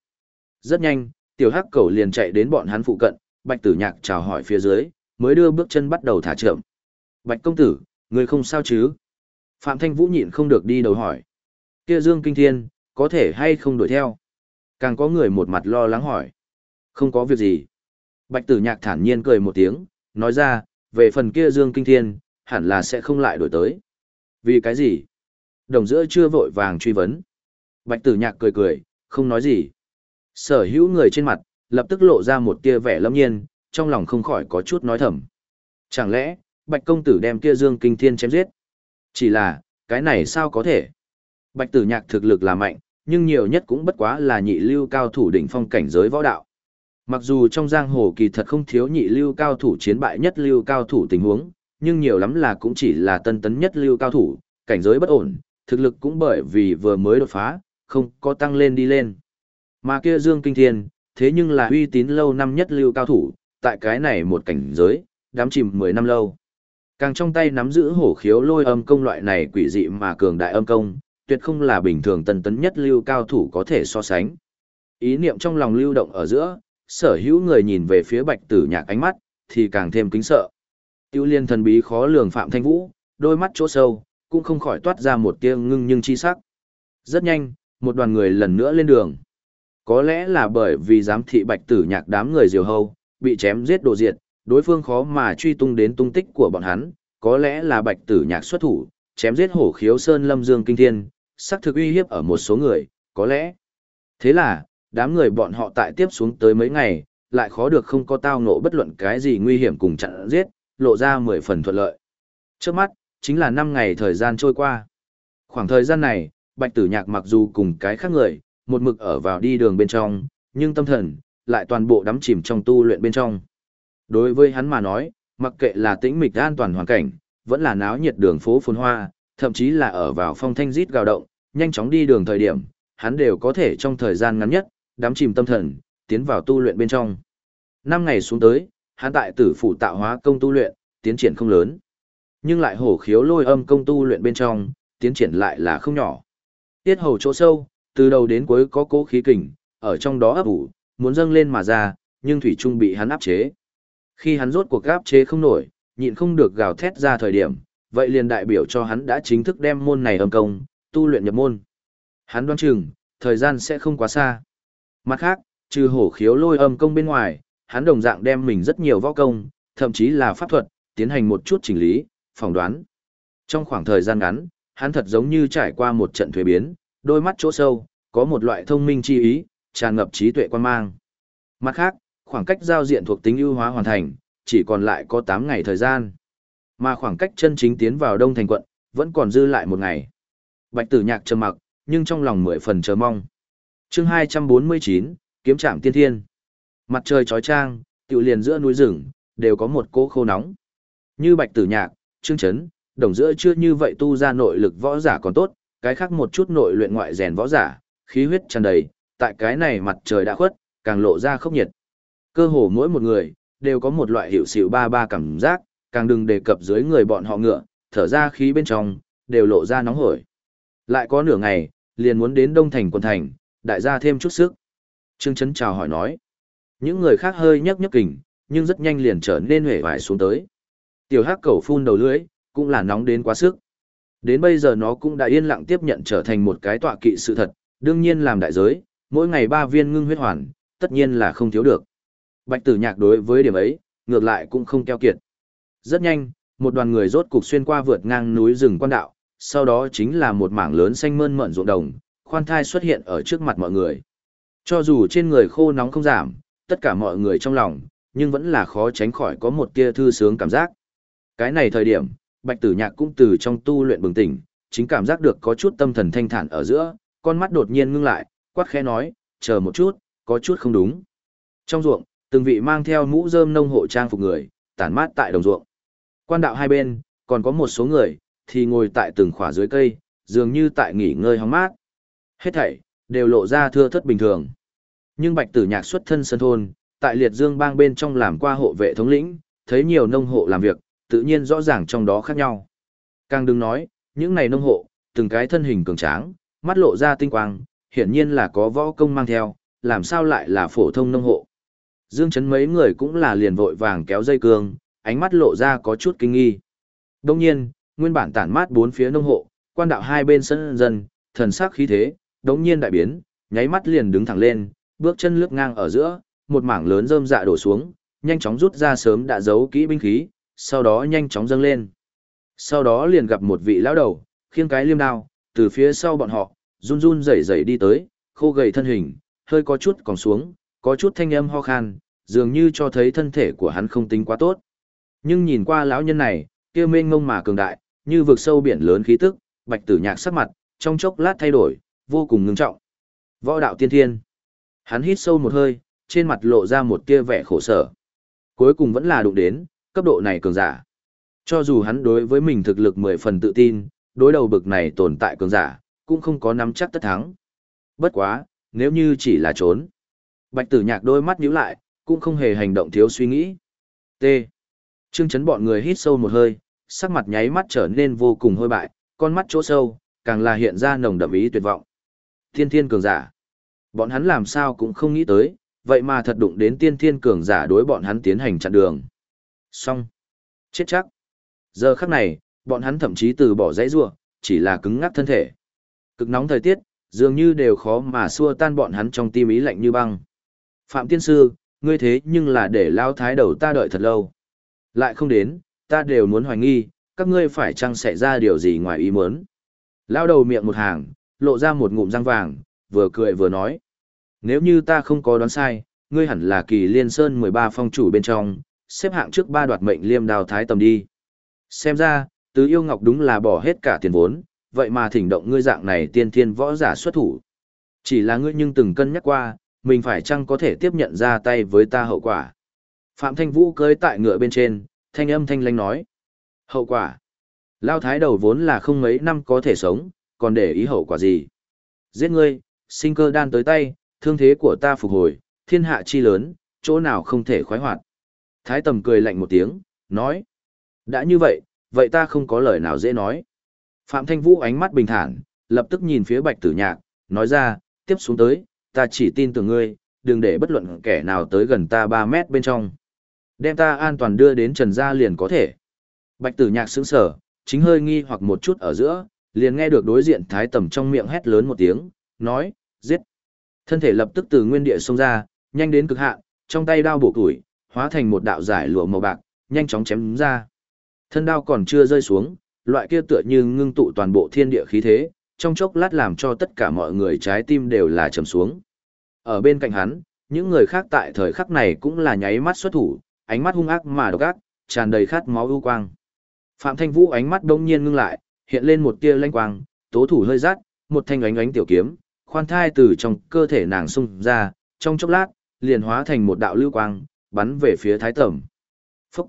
Rất nhanh, tiểu hắc cầu liền chạy đến bọn hắn phụ cận, bạch tử nhạc chào hỏi phía dưới, mới đưa bước chân bắt đầu thả chậm. Bạch công tử, người không sao chứ? Phạm Thanh Vũ nhịn không được đi đầu hỏi. Kia Dương Kinh Thiên, có thể hay không đuổi theo? Càng có người một mặt lo lắng hỏi. Không có việc gì. Bạch tử nhạc thản nhiên cười một tiếng, nói ra, về phần kia Dương Kinh Thiên, hẳn là sẽ không lại đổi tới. Vì cái gì? Đồng giữa chưa vội vàng truy vấn. Bạch tử nhạc cười cười, không nói gì. Sở hữu người trên mặt, lập tức lộ ra một tia vẻ lâm nhiên, trong lòng không khỏi có chút nói thầm. Chẳng lẽ, Bạch công tử đem kia Dương Kinh Thiên chém giết? Chỉ là, cái này sao có thể? Bạch tử nhạc thực lực là mạnh, nhưng nhiều nhất cũng bất quá là nhị lưu cao thủ đỉnh phong cảnh giới võ đạo. Mặc dù trong giang hồ kỳ thật không thiếu nhị lưu cao thủ chiến bại nhất lưu cao thủ tình huống, nhưng nhiều lắm là cũng chỉ là tân tấn nhất lưu cao thủ, cảnh giới bất ổn, thực lực cũng bởi vì vừa mới đột phá, không có tăng lên đi lên. Mà kia Dương Kinh Thiên, thế nhưng là uy tín lâu năm nhất lưu cao thủ, tại cái này một cảnh giới, đám chìm 10 năm lâu. Càng trong tay nắm giữ hổ khiếu lôi âm công loại này quỷ dị mà cường đại âm công, tuyệt không là bình thường tân tấn nhất lưu cao thủ có thể so sánh. Ý niệm trong lòng lưu động ở giữa, sở hữu người nhìn về phía bạch tử nhạc ánh mắt, thì càng thêm kính sợ. Tiêu liên thần bí khó lường Phạm Thanh Vũ, đôi mắt chỗ sâu, cũng không khỏi toát ra một tia ngưng nhưng chi sắc. Rất nhanh, một đoàn người lần nữa lên đường. Có lẽ là bởi vì giám thị bạch tử nhạc đám người diều hâu, bị chém giết đồ diệt, đối phương khó mà truy tung đến tung tích của bọn hắn, có lẽ là bạch tử nhạc xuất thủ, chém giết hổ khiếu sơn lâm dương kinh thiên, sắc thực uy hiếp ở một số người, có lẽ. Thế là, đám người bọn họ tại tiếp xuống tới mấy ngày, lại khó được không có tao ngộ bất luận cái gì nguy hiểm cùng chặn giết, lộ ra mười phần thuận lợi. Trước mắt, chính là năm ngày thời gian trôi qua. Khoảng thời gian này, bạch tử nhạc mặc dù cùng cái khác người, một mực ở vào đi đường bên trong, nhưng tâm thần, lại toàn bộ đắm chìm trong tu luyện bên trong. Đối với hắn mà nói, mặc kệ là tĩnh mịch an toàn hoàn cảnh, vẫn là náo nhiệt đường phố phồn hoa, thậm chí là ở vào phong thanh rít gào động, nhanh chóng đi đường thời điểm, hắn đều có thể trong thời gian ngắn nhất, đắm chìm tâm thần, tiến vào tu luyện bên trong. Năm ngày xuống tới, hắn tại tử phủ tạo hóa công tu luyện, tiến triển không lớn. Nhưng lại hổ khiếu lôi âm công tu luyện bên trong, tiến triển lại là không nhỏ. Tiết hầu chỗ sâu, từ đầu đến cuối có cố khí kình, ở trong đó ấp ủ, muốn dâng lên mà ra, nhưng thủy trung bị hắn áp chế. Khi hắn rốt cuộc áp chế không nổi, nhịn không được gào thét ra thời điểm, vậy liền đại biểu cho hắn đã chính thức đem môn này âm công, tu luyện nhập môn. Hắn đoán chừng, thời gian sẽ không quá xa. Mặt khác, trừ hổ khiếu lôi âm công bên ngoài, hắn đồng dạng đem mình rất nhiều võ công, thậm chí là pháp thuật, tiến hành một chút chỉnh lý, phỏng đoán. Trong khoảng thời gian ngắn, hắn thật giống như trải qua một trận thuế biến, đôi mắt chỗ sâu, có một loại thông minh chi ý, tràn ngập trí tuệ quan mang. Mặt khác, khoảng cách giao diện thuộc tính ưu hóa hoàn thành, chỉ còn lại có 8 ngày thời gian. Mà khoảng cách chân chính tiến vào Đông Thành quận, vẫn còn dư lại một ngày. Bạch tử nhạc trầm mặc, nhưng trong lòng mười phần chờ mong chương 249, kiếm trạm tiên thiên. Mặt trời trói trang, tiểu liền giữa núi rừng, đều có một cỗ khô nóng. Như bạch tử nhạc, trương chấn, đồng giữa chưa như vậy tu ra nội lực võ giả còn tốt, cái khác một chút nội luyện ngoại rèn võ giả, khí huyết tràn đầy, tại cái này mặt trời đã khuất, càng lộ ra khốc nhiệt. Cơ hồ mỗi một người, đều có một loại hiệu xịu ba ba cảm giác, càng đừng đề cập dưới người bọn họ ngựa, thở ra khí bên trong, đều lộ ra nóng hổi. Lại có nửa ngày, liền muốn đến Đông Thành quần thành, đại gia thêm chút sức. Trương Trấn chào hỏi nói. Những người khác hơi nhấc nhấc kình, nhưng rất nhanh liền trở nên hề vải xuống tới. Tiểu hắc cầu phun đầu lưỡi, cũng là nóng đến quá sức. Đến bây giờ nó cũng đã yên lặng tiếp nhận trở thành một cái tọa kỵ sự thật, đương nhiên làm đại giới, mỗi ngày ba viên ngưng huyết hoàn, tất nhiên là không thiếu được. Bạch tử nhạc đối với điểm ấy, ngược lại cũng không keo kiệt. Rất nhanh, một đoàn người rốt cục xuyên qua vượt ngang núi rừng quan đạo, sau đó chính là một mảng lớn xanh mơn mận ruộng đồng, khoan thai xuất hiện ở trước mặt mọi người. Cho dù trên người khô nóng không giảm, tất cả mọi người trong lòng, nhưng vẫn là khó tránh khỏi có một tia thư sướng cảm giác. Cái này thời điểm, Bạch Tử Nhạc cũng từ trong tu luyện bừng tỉnh, chính cảm giác được có chút tâm thần thanh thản ở giữa, con mắt đột nhiên ngưng lại, quát khẽ nói, chờ một chút, có chút không đúng. Trong ruộng, từng vị mang theo mũ rơm nông hộ trang phục người, tản mát tại đồng ruộng. Quan đạo hai bên, còn có một số người, thì ngồi tại từng khỏa dưới cây, dường như tại nghỉ ngơi hóng mát. Hết thảy, đều lộ ra thưa thất bình thường. Nhưng bạch tử nhạc xuất thân sân thôn, tại liệt dương bang bên trong làm qua hộ vệ thống lĩnh, thấy nhiều nông hộ làm việc, tự nhiên rõ ràng trong đó khác nhau. Càng đừng nói, những này nông hộ, từng cái thân hình cường tráng, mắt lộ ra tinh quang, hiển nhiên là có võ công mang theo, làm sao lại là phổ thông nông hộ. Dương chấn mấy người cũng là liền vội vàng kéo dây cương, ánh mắt lộ ra có chút kinh nghi. Đông nhiên, nguyên bản tản mát bốn phía nông hộ, quan đạo hai bên sân dân, thần sắc khí thế, đống nhiên đại biến, nháy mắt liền đứng thẳng lên, bước chân lướt ngang ở giữa, một mảng lớn rơm dạ đổ xuống, nhanh chóng rút ra sớm đã giấu kỹ binh khí, sau đó nhanh chóng dâng lên. Sau đó liền gặp một vị lão đầu, khiêng cái liêm đao, từ phía sau bọn họ, run run rẩy rẩy đi tới, khô gầy thân hình, hơi có chút còn xuống, có chút thanh âm ho khan, dường như cho thấy thân thể của hắn không tính quá tốt. Nhưng nhìn qua lão nhân này, kia mênh ngông mà cường đại, như vực sâu biển lớn khí tức, bạch tử nhạc sắc mặt, trong chốc lát thay đổi, vô cùng ngưng trọng. Võ đạo tiên thiên. Hắn hít sâu một hơi, trên mặt lộ ra một tia vẻ khổ sở. Cuối cùng vẫn là đụng đến, cấp độ này cường giả. Cho dù hắn đối với mình thực lực mười phần tự tin, đối đầu bực này tồn tại cường giả, cũng không có nắm chắc tất thắng. Bất quá, nếu như chỉ là trốn. Bạch tử nhạc đôi mắt nhíu lại, cũng không hề hành động thiếu suy nghĩ. T. Trương chấn bọn người hít sâu một hơi, sắc mặt nháy mắt trở nên vô cùng hôi bại, con mắt chỗ sâu, càng là hiện ra nồng đậm ý tuyệt vọng. Thiên thiên cường giả. Bọn hắn làm sao cũng không nghĩ tới, vậy mà thật đụng đến tiên thiên cường giả đối bọn hắn tiến hành chặn đường. Xong. Chết chắc. Giờ khắc này, bọn hắn thậm chí từ bỏ dãy rua, chỉ là cứng ngắc thân thể. Cực nóng thời tiết, dường như đều khó mà xua tan bọn hắn trong tim ý lạnh như băng. Phạm tiên sư, ngươi thế nhưng là để lao thái đầu ta đợi thật lâu. Lại không đến, ta đều muốn hoài nghi, các ngươi phải chăng xảy ra điều gì ngoài ý muốn. Lao đầu miệng một hàng, lộ ra một ngụm răng vàng, vừa cười vừa nói. Nếu như ta không có đoán sai, ngươi hẳn là kỳ liên sơn 13 phong chủ bên trong, xếp hạng trước ba đoạt mệnh liêm đào thái tầm đi. Xem ra, tứ yêu ngọc đúng là bỏ hết cả tiền vốn, vậy mà thỉnh động ngươi dạng này tiên thiên võ giả xuất thủ. Chỉ là ngươi nhưng từng cân nhắc qua, mình phải chăng có thể tiếp nhận ra tay với ta hậu quả. Phạm Thanh Vũ cưới tại ngựa bên trên, thanh âm thanh lanh nói. Hậu quả. Lao thái đầu vốn là không mấy năm có thể sống, còn để ý hậu quả gì. Giết ngươi, sinh cơ đan tới tay, thương thế của ta phục hồi, thiên hạ chi lớn, chỗ nào không thể khoái hoạt. Thái tầm cười lạnh một tiếng, nói. Đã như vậy, vậy ta không có lời nào dễ nói. Phạm Thanh Vũ ánh mắt bình thản, lập tức nhìn phía bạch tử nhạc, nói ra, tiếp xuống tới, ta chỉ tin tưởng ngươi, đừng để bất luận kẻ nào tới gần ta 3 mét bên trong. Đem ta an toàn đưa đến trần gia liền có thể. Bạch tử nhạc sững sở, chính hơi nghi hoặc một chút ở giữa, liền nghe được đối diện thái tầm trong miệng hét lớn một tiếng, nói, giết. Thân thể lập tức từ nguyên địa xông ra, nhanh đến cực hạn, trong tay đao bổ củi, hóa thành một đạo giải lụa màu bạc, nhanh chóng chém ra. Thân đao còn chưa rơi xuống, loại kia tựa như ngưng tụ toàn bộ thiên địa khí thế, trong chốc lát làm cho tất cả mọi người trái tim đều là trầm xuống. Ở bên cạnh hắn, những người khác tại thời khắc này cũng là nháy mắt xuất thủ, ánh mắt hung ác mà độc ác, tràn đầy khát máu ưu quang. Phạm Thanh Vũ ánh mắt đông nhiên ngưng lại, hiện lên một tia lanh quang, tố thủ hơi rát, một thanh ánh ánh tiểu kiếm, khoan thai từ trong cơ thể nàng xung ra, trong chốc lát, liền hóa thành một đạo lưu quang, bắn về phía thái tầm. Phúc!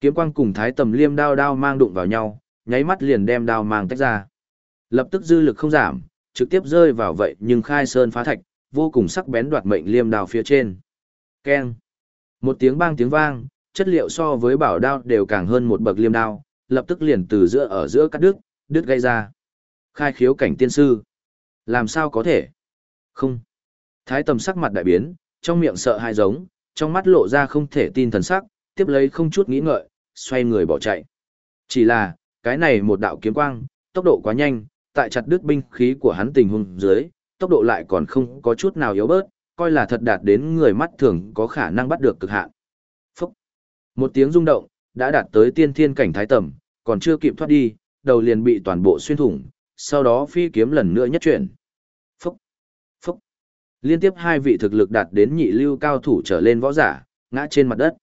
Kiếm quang cùng thái tầm liêm đao đao mang đụng vào nhau, nháy mắt liền đem đao mang tách ra. Lập tức dư lực không giảm, trực tiếp rơi vào vậy nhưng khai sơn phá thạch, vô cùng sắc bén đoạt mệnh liêm đao phía trên. Keng! Một tiếng bang tiếng vang, chất liệu so với bảo đao đều càng hơn một bậc liêm đao, lập tức liền từ giữa ở giữa cắt đứt, đứt gây ra. Khai khiếu cảnh tiên sư. Làm sao có thể? Không. Thái tầm sắc mặt đại biến, trong miệng sợ hai giống, trong mắt lộ ra không thể tin thần sắc, tiếp lấy không chút nghĩ ngợi, xoay người bỏ chạy. Chỉ là, cái này một đạo kiếm quang, tốc độ quá nhanh, tại chặt đứt binh khí của hắn tình huống dưới, tốc độ lại còn không có chút nào yếu bớt, coi là thật đạt đến người mắt thường có khả năng bắt được cực hạn. Phúc! Một tiếng rung động, đã đạt tới tiên thiên cảnh thái tầm, còn chưa kịp thoát đi, đầu liền bị toàn bộ xuyên thủng, sau đó phi kiếm lần nữa nhất chuyển. Phúc! Phúc! Liên tiếp hai vị thực lực đạt đến nhị lưu cao thủ trở lên võ giả, ngã trên mặt đất.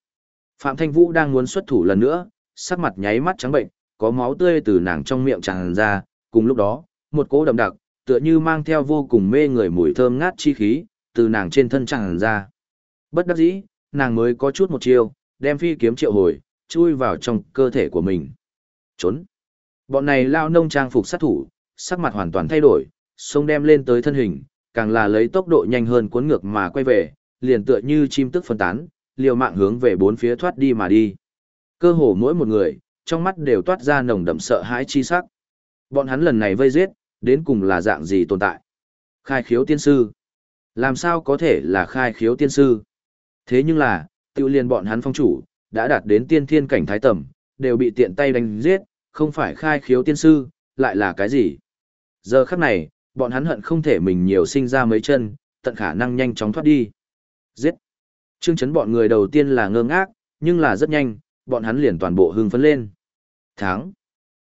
Phạm Thanh Vũ đang muốn xuất thủ lần nữa, sắc mặt nháy mắt trắng bệnh, có máu tươi từ nàng trong miệng tràn ra, cùng lúc đó, một cỗ đậm đặc, tựa như mang theo vô cùng mê người mùi thơm ngát chi khí, từ nàng trên thân tràn ra. Bất đắc dĩ, nàng mới có chút một chiêu, đem phi kiếm triệu hồi, chui vào trong cơ thể của mình. Trốn. Bọn này lao nông trang phục sát thủ, sắc mặt hoàn toàn thay đổi, sông đem lên tới thân hình, càng là lấy tốc độ nhanh hơn cuốn ngược mà quay về, liền tựa như chim tức phân tán, liều mạng hướng về bốn phía thoát đi mà đi. Cơ hồ mỗi một người, trong mắt đều toát ra nồng đậm sợ hãi chi sắc. Bọn hắn lần này vây giết, đến cùng là dạng gì tồn tại? Khai khiếu tiên sư. Làm sao có thể là khai khiếu tiên sư? Thế nhưng là, tiêu liên bọn hắn phong chủ, đã đạt đến tiên thiên cảnh thái tầm, đều bị tiện tay đánh giết, không phải khai khiếu tiên sư, lại là cái gì? Giờ khắc này, bọn hắn hận không thể mình nhiều sinh ra mấy chân, tận khả năng nhanh chóng thoát đi. Giết! Trương chấn bọn người đầu tiên là ngơ ngác, nhưng là rất nhanh, bọn hắn liền toàn bộ hưng phấn lên. Tháng!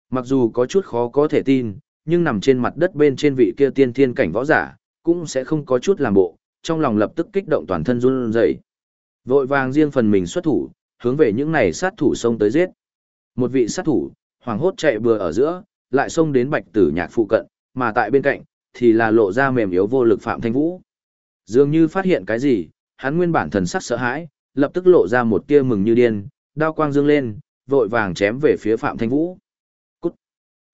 Mặc dù có chút khó có thể tin, nhưng nằm trên mặt đất bên trên vị kia tiên thiên cảnh võ giả, cũng sẽ không có chút làm bộ, trong lòng lập tức kích động toàn thân run rẩy. Vội vàng riêng phần mình xuất thủ, hướng về những này sát thủ xông tới giết. Một vị sát thủ, Hoảng hốt chạy bừa ở giữa, lại xông đến bạch tử nhạc phụ cận, mà tại bên cạnh, thì là lộ ra mềm yếu vô lực Phạm Thanh Vũ. Dường như phát hiện cái gì, hắn nguyên bản thần sắc sợ hãi, lập tức lộ ra một tia mừng như điên, đao quang dương lên, vội vàng chém về phía Phạm Thanh Vũ. Cút!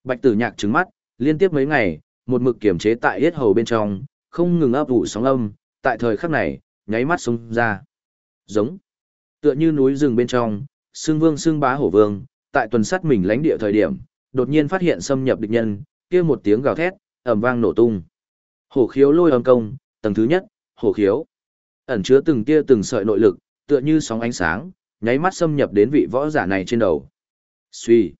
Bạch tử nhạc trứng mắt, liên tiếp mấy ngày, một mực kiểm chế tại hết hầu bên trong, không ngừng ấp ủ sóng âm, tại thời khắc này, nháy mắt xông ra. Giống. Tựa như núi rừng bên trong, xương vương xương bá hổ vương, tại tuần sát mình lánh địa thời điểm, đột nhiên phát hiện xâm nhập địch nhân, kia một tiếng gào thét, ầm vang nổ tung. Hổ khiếu lôi âm công, tầng thứ nhất, hổ khiếu. Ẩn chứa từng tia từng sợi nội lực, tựa như sóng ánh sáng, nháy mắt xâm nhập đến vị võ giả này trên đầu. Suy.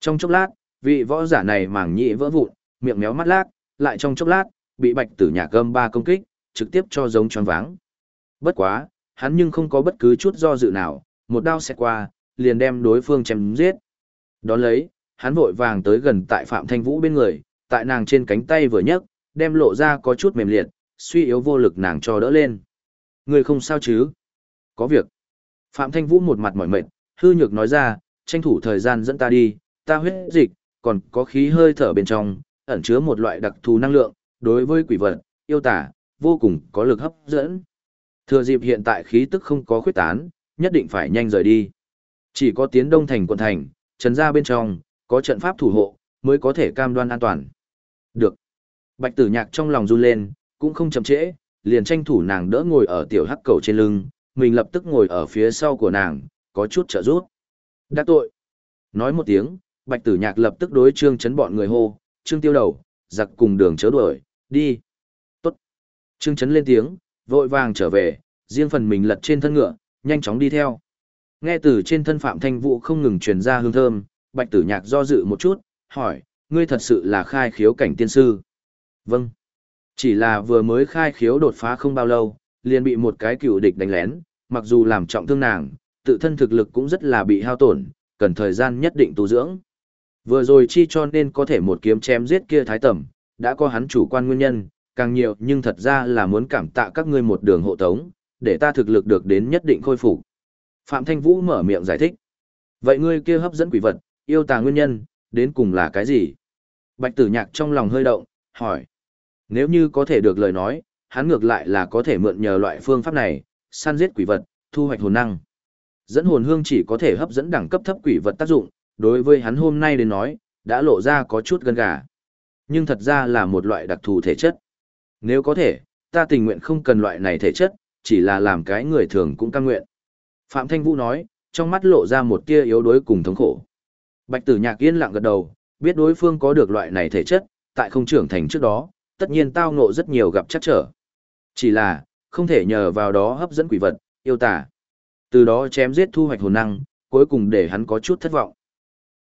Trong chốc lát, vị võ giả này màng nhĩ vỡ vụn, miệng méo mắt lác, lại trong chốc lát, bị bạch tử nhà gâm ba công kích, trực tiếp cho giống tròn váng. Bất quá, hắn nhưng không có bất cứ chút do dự nào, một đao xẹt qua, liền đem đối phương chém giết. Đón lấy, hắn vội vàng tới gần tại Phạm Thanh Vũ bên người, tại nàng trên cánh tay vừa nhấc, đem lộ ra có chút mềm liệt, suy yếu vô lực nàng cho đỡ lên. Người không sao chứ? Có việc. Phạm Thanh Vũ một mặt mỏi mệt, hư nhược nói ra, tranh thủ thời gian dẫn ta đi, ta huyết dịch, còn có khí hơi thở bên trong, ẩn chứa một loại đặc thù năng lượng, đối với quỷ vật, yêu tả, vô cùng có lực hấp dẫn. Thừa dịp hiện tại khí tức không có khuyết tán, nhất định phải nhanh rời đi. Chỉ có tiến đông thành quận thành, trần ra bên trong, có trận pháp thủ hộ, mới có thể cam đoan an toàn. Được. Bạch tử nhạc trong lòng run lên, cũng không chậm trễ, liền tranh thủ nàng đỡ ngồi ở tiểu hắc cầu trên lưng, mình lập tức ngồi ở phía sau của nàng, có chút trợ giúp. Đắc tội. Nói một tiếng, bạch tử nhạc lập tức đối trương chấn bọn người hô, trương tiêu đầu, giặc cùng đường chớ đuổi, đi. Tốt. Trương chấn lên tiếng, vội vàng trở về, riêng phần mình lật trên thân ngựa, nhanh chóng đi theo. Nghe từ trên thân Phạm Thanh Vũ không ngừng truyền ra hương thơm, Bạch Tử Nhạc do dự một chút, hỏi, ngươi thật sự là khai khiếu cảnh tiên sư? Vâng. Chỉ là vừa mới khai khiếu đột phá không bao lâu, liền bị một cái cựu địch đánh lén, mặc dù làm trọng thương nàng, tự thân thực lực cũng rất là bị hao tổn, cần thời gian nhất định tu dưỡng. Vừa rồi chi cho nên có thể một kiếm chém giết kia thái tẩm, đã có hắn chủ quan nguyên nhân, càng nhiều nhưng thật ra là muốn cảm tạ các ngươi một đường hộ tống, để ta thực lực được đến nhất định khôi phục. Phạm Thanh Vũ mở miệng giải thích. Vậy ngươi kia hấp dẫn quỷ vật, yêu tà nguyên nhân, đến cùng là cái gì? Bạch tử nhạc trong lòng hơi động, hỏi. Nếu như có thể được lời nói, hắn ngược lại là có thể mượn nhờ loại phương pháp này, săn giết quỷ vật, thu hoạch hồn năng. Dẫn hồn hương chỉ có thể hấp dẫn đẳng cấp thấp quỷ vật tác dụng, đối với hắn hôm nay đến nói, đã lộ ra có chút gần gà. Nhưng thật ra là một loại đặc thù thể chất. Nếu có thể, ta tình nguyện không cần loại này thể chất, chỉ là làm cái người thường cũng căng nguyện. Phạm Thanh Vũ nói, trong mắt lộ ra một tia yếu đuối cùng thống khổ. Bạch Tử Nhạc yên lặng gật đầu, biết đối phương có được loại này thể chất, tại không trưởng thành trước đó, tất nhiên tao ngộ rất nhiều gặp chắc trở. Chỉ là, không thể nhờ vào đó hấp dẫn quỷ vật, yêu tà. Từ đó chém giết thu hoạch hồn năng, cuối cùng để hắn có chút thất vọng.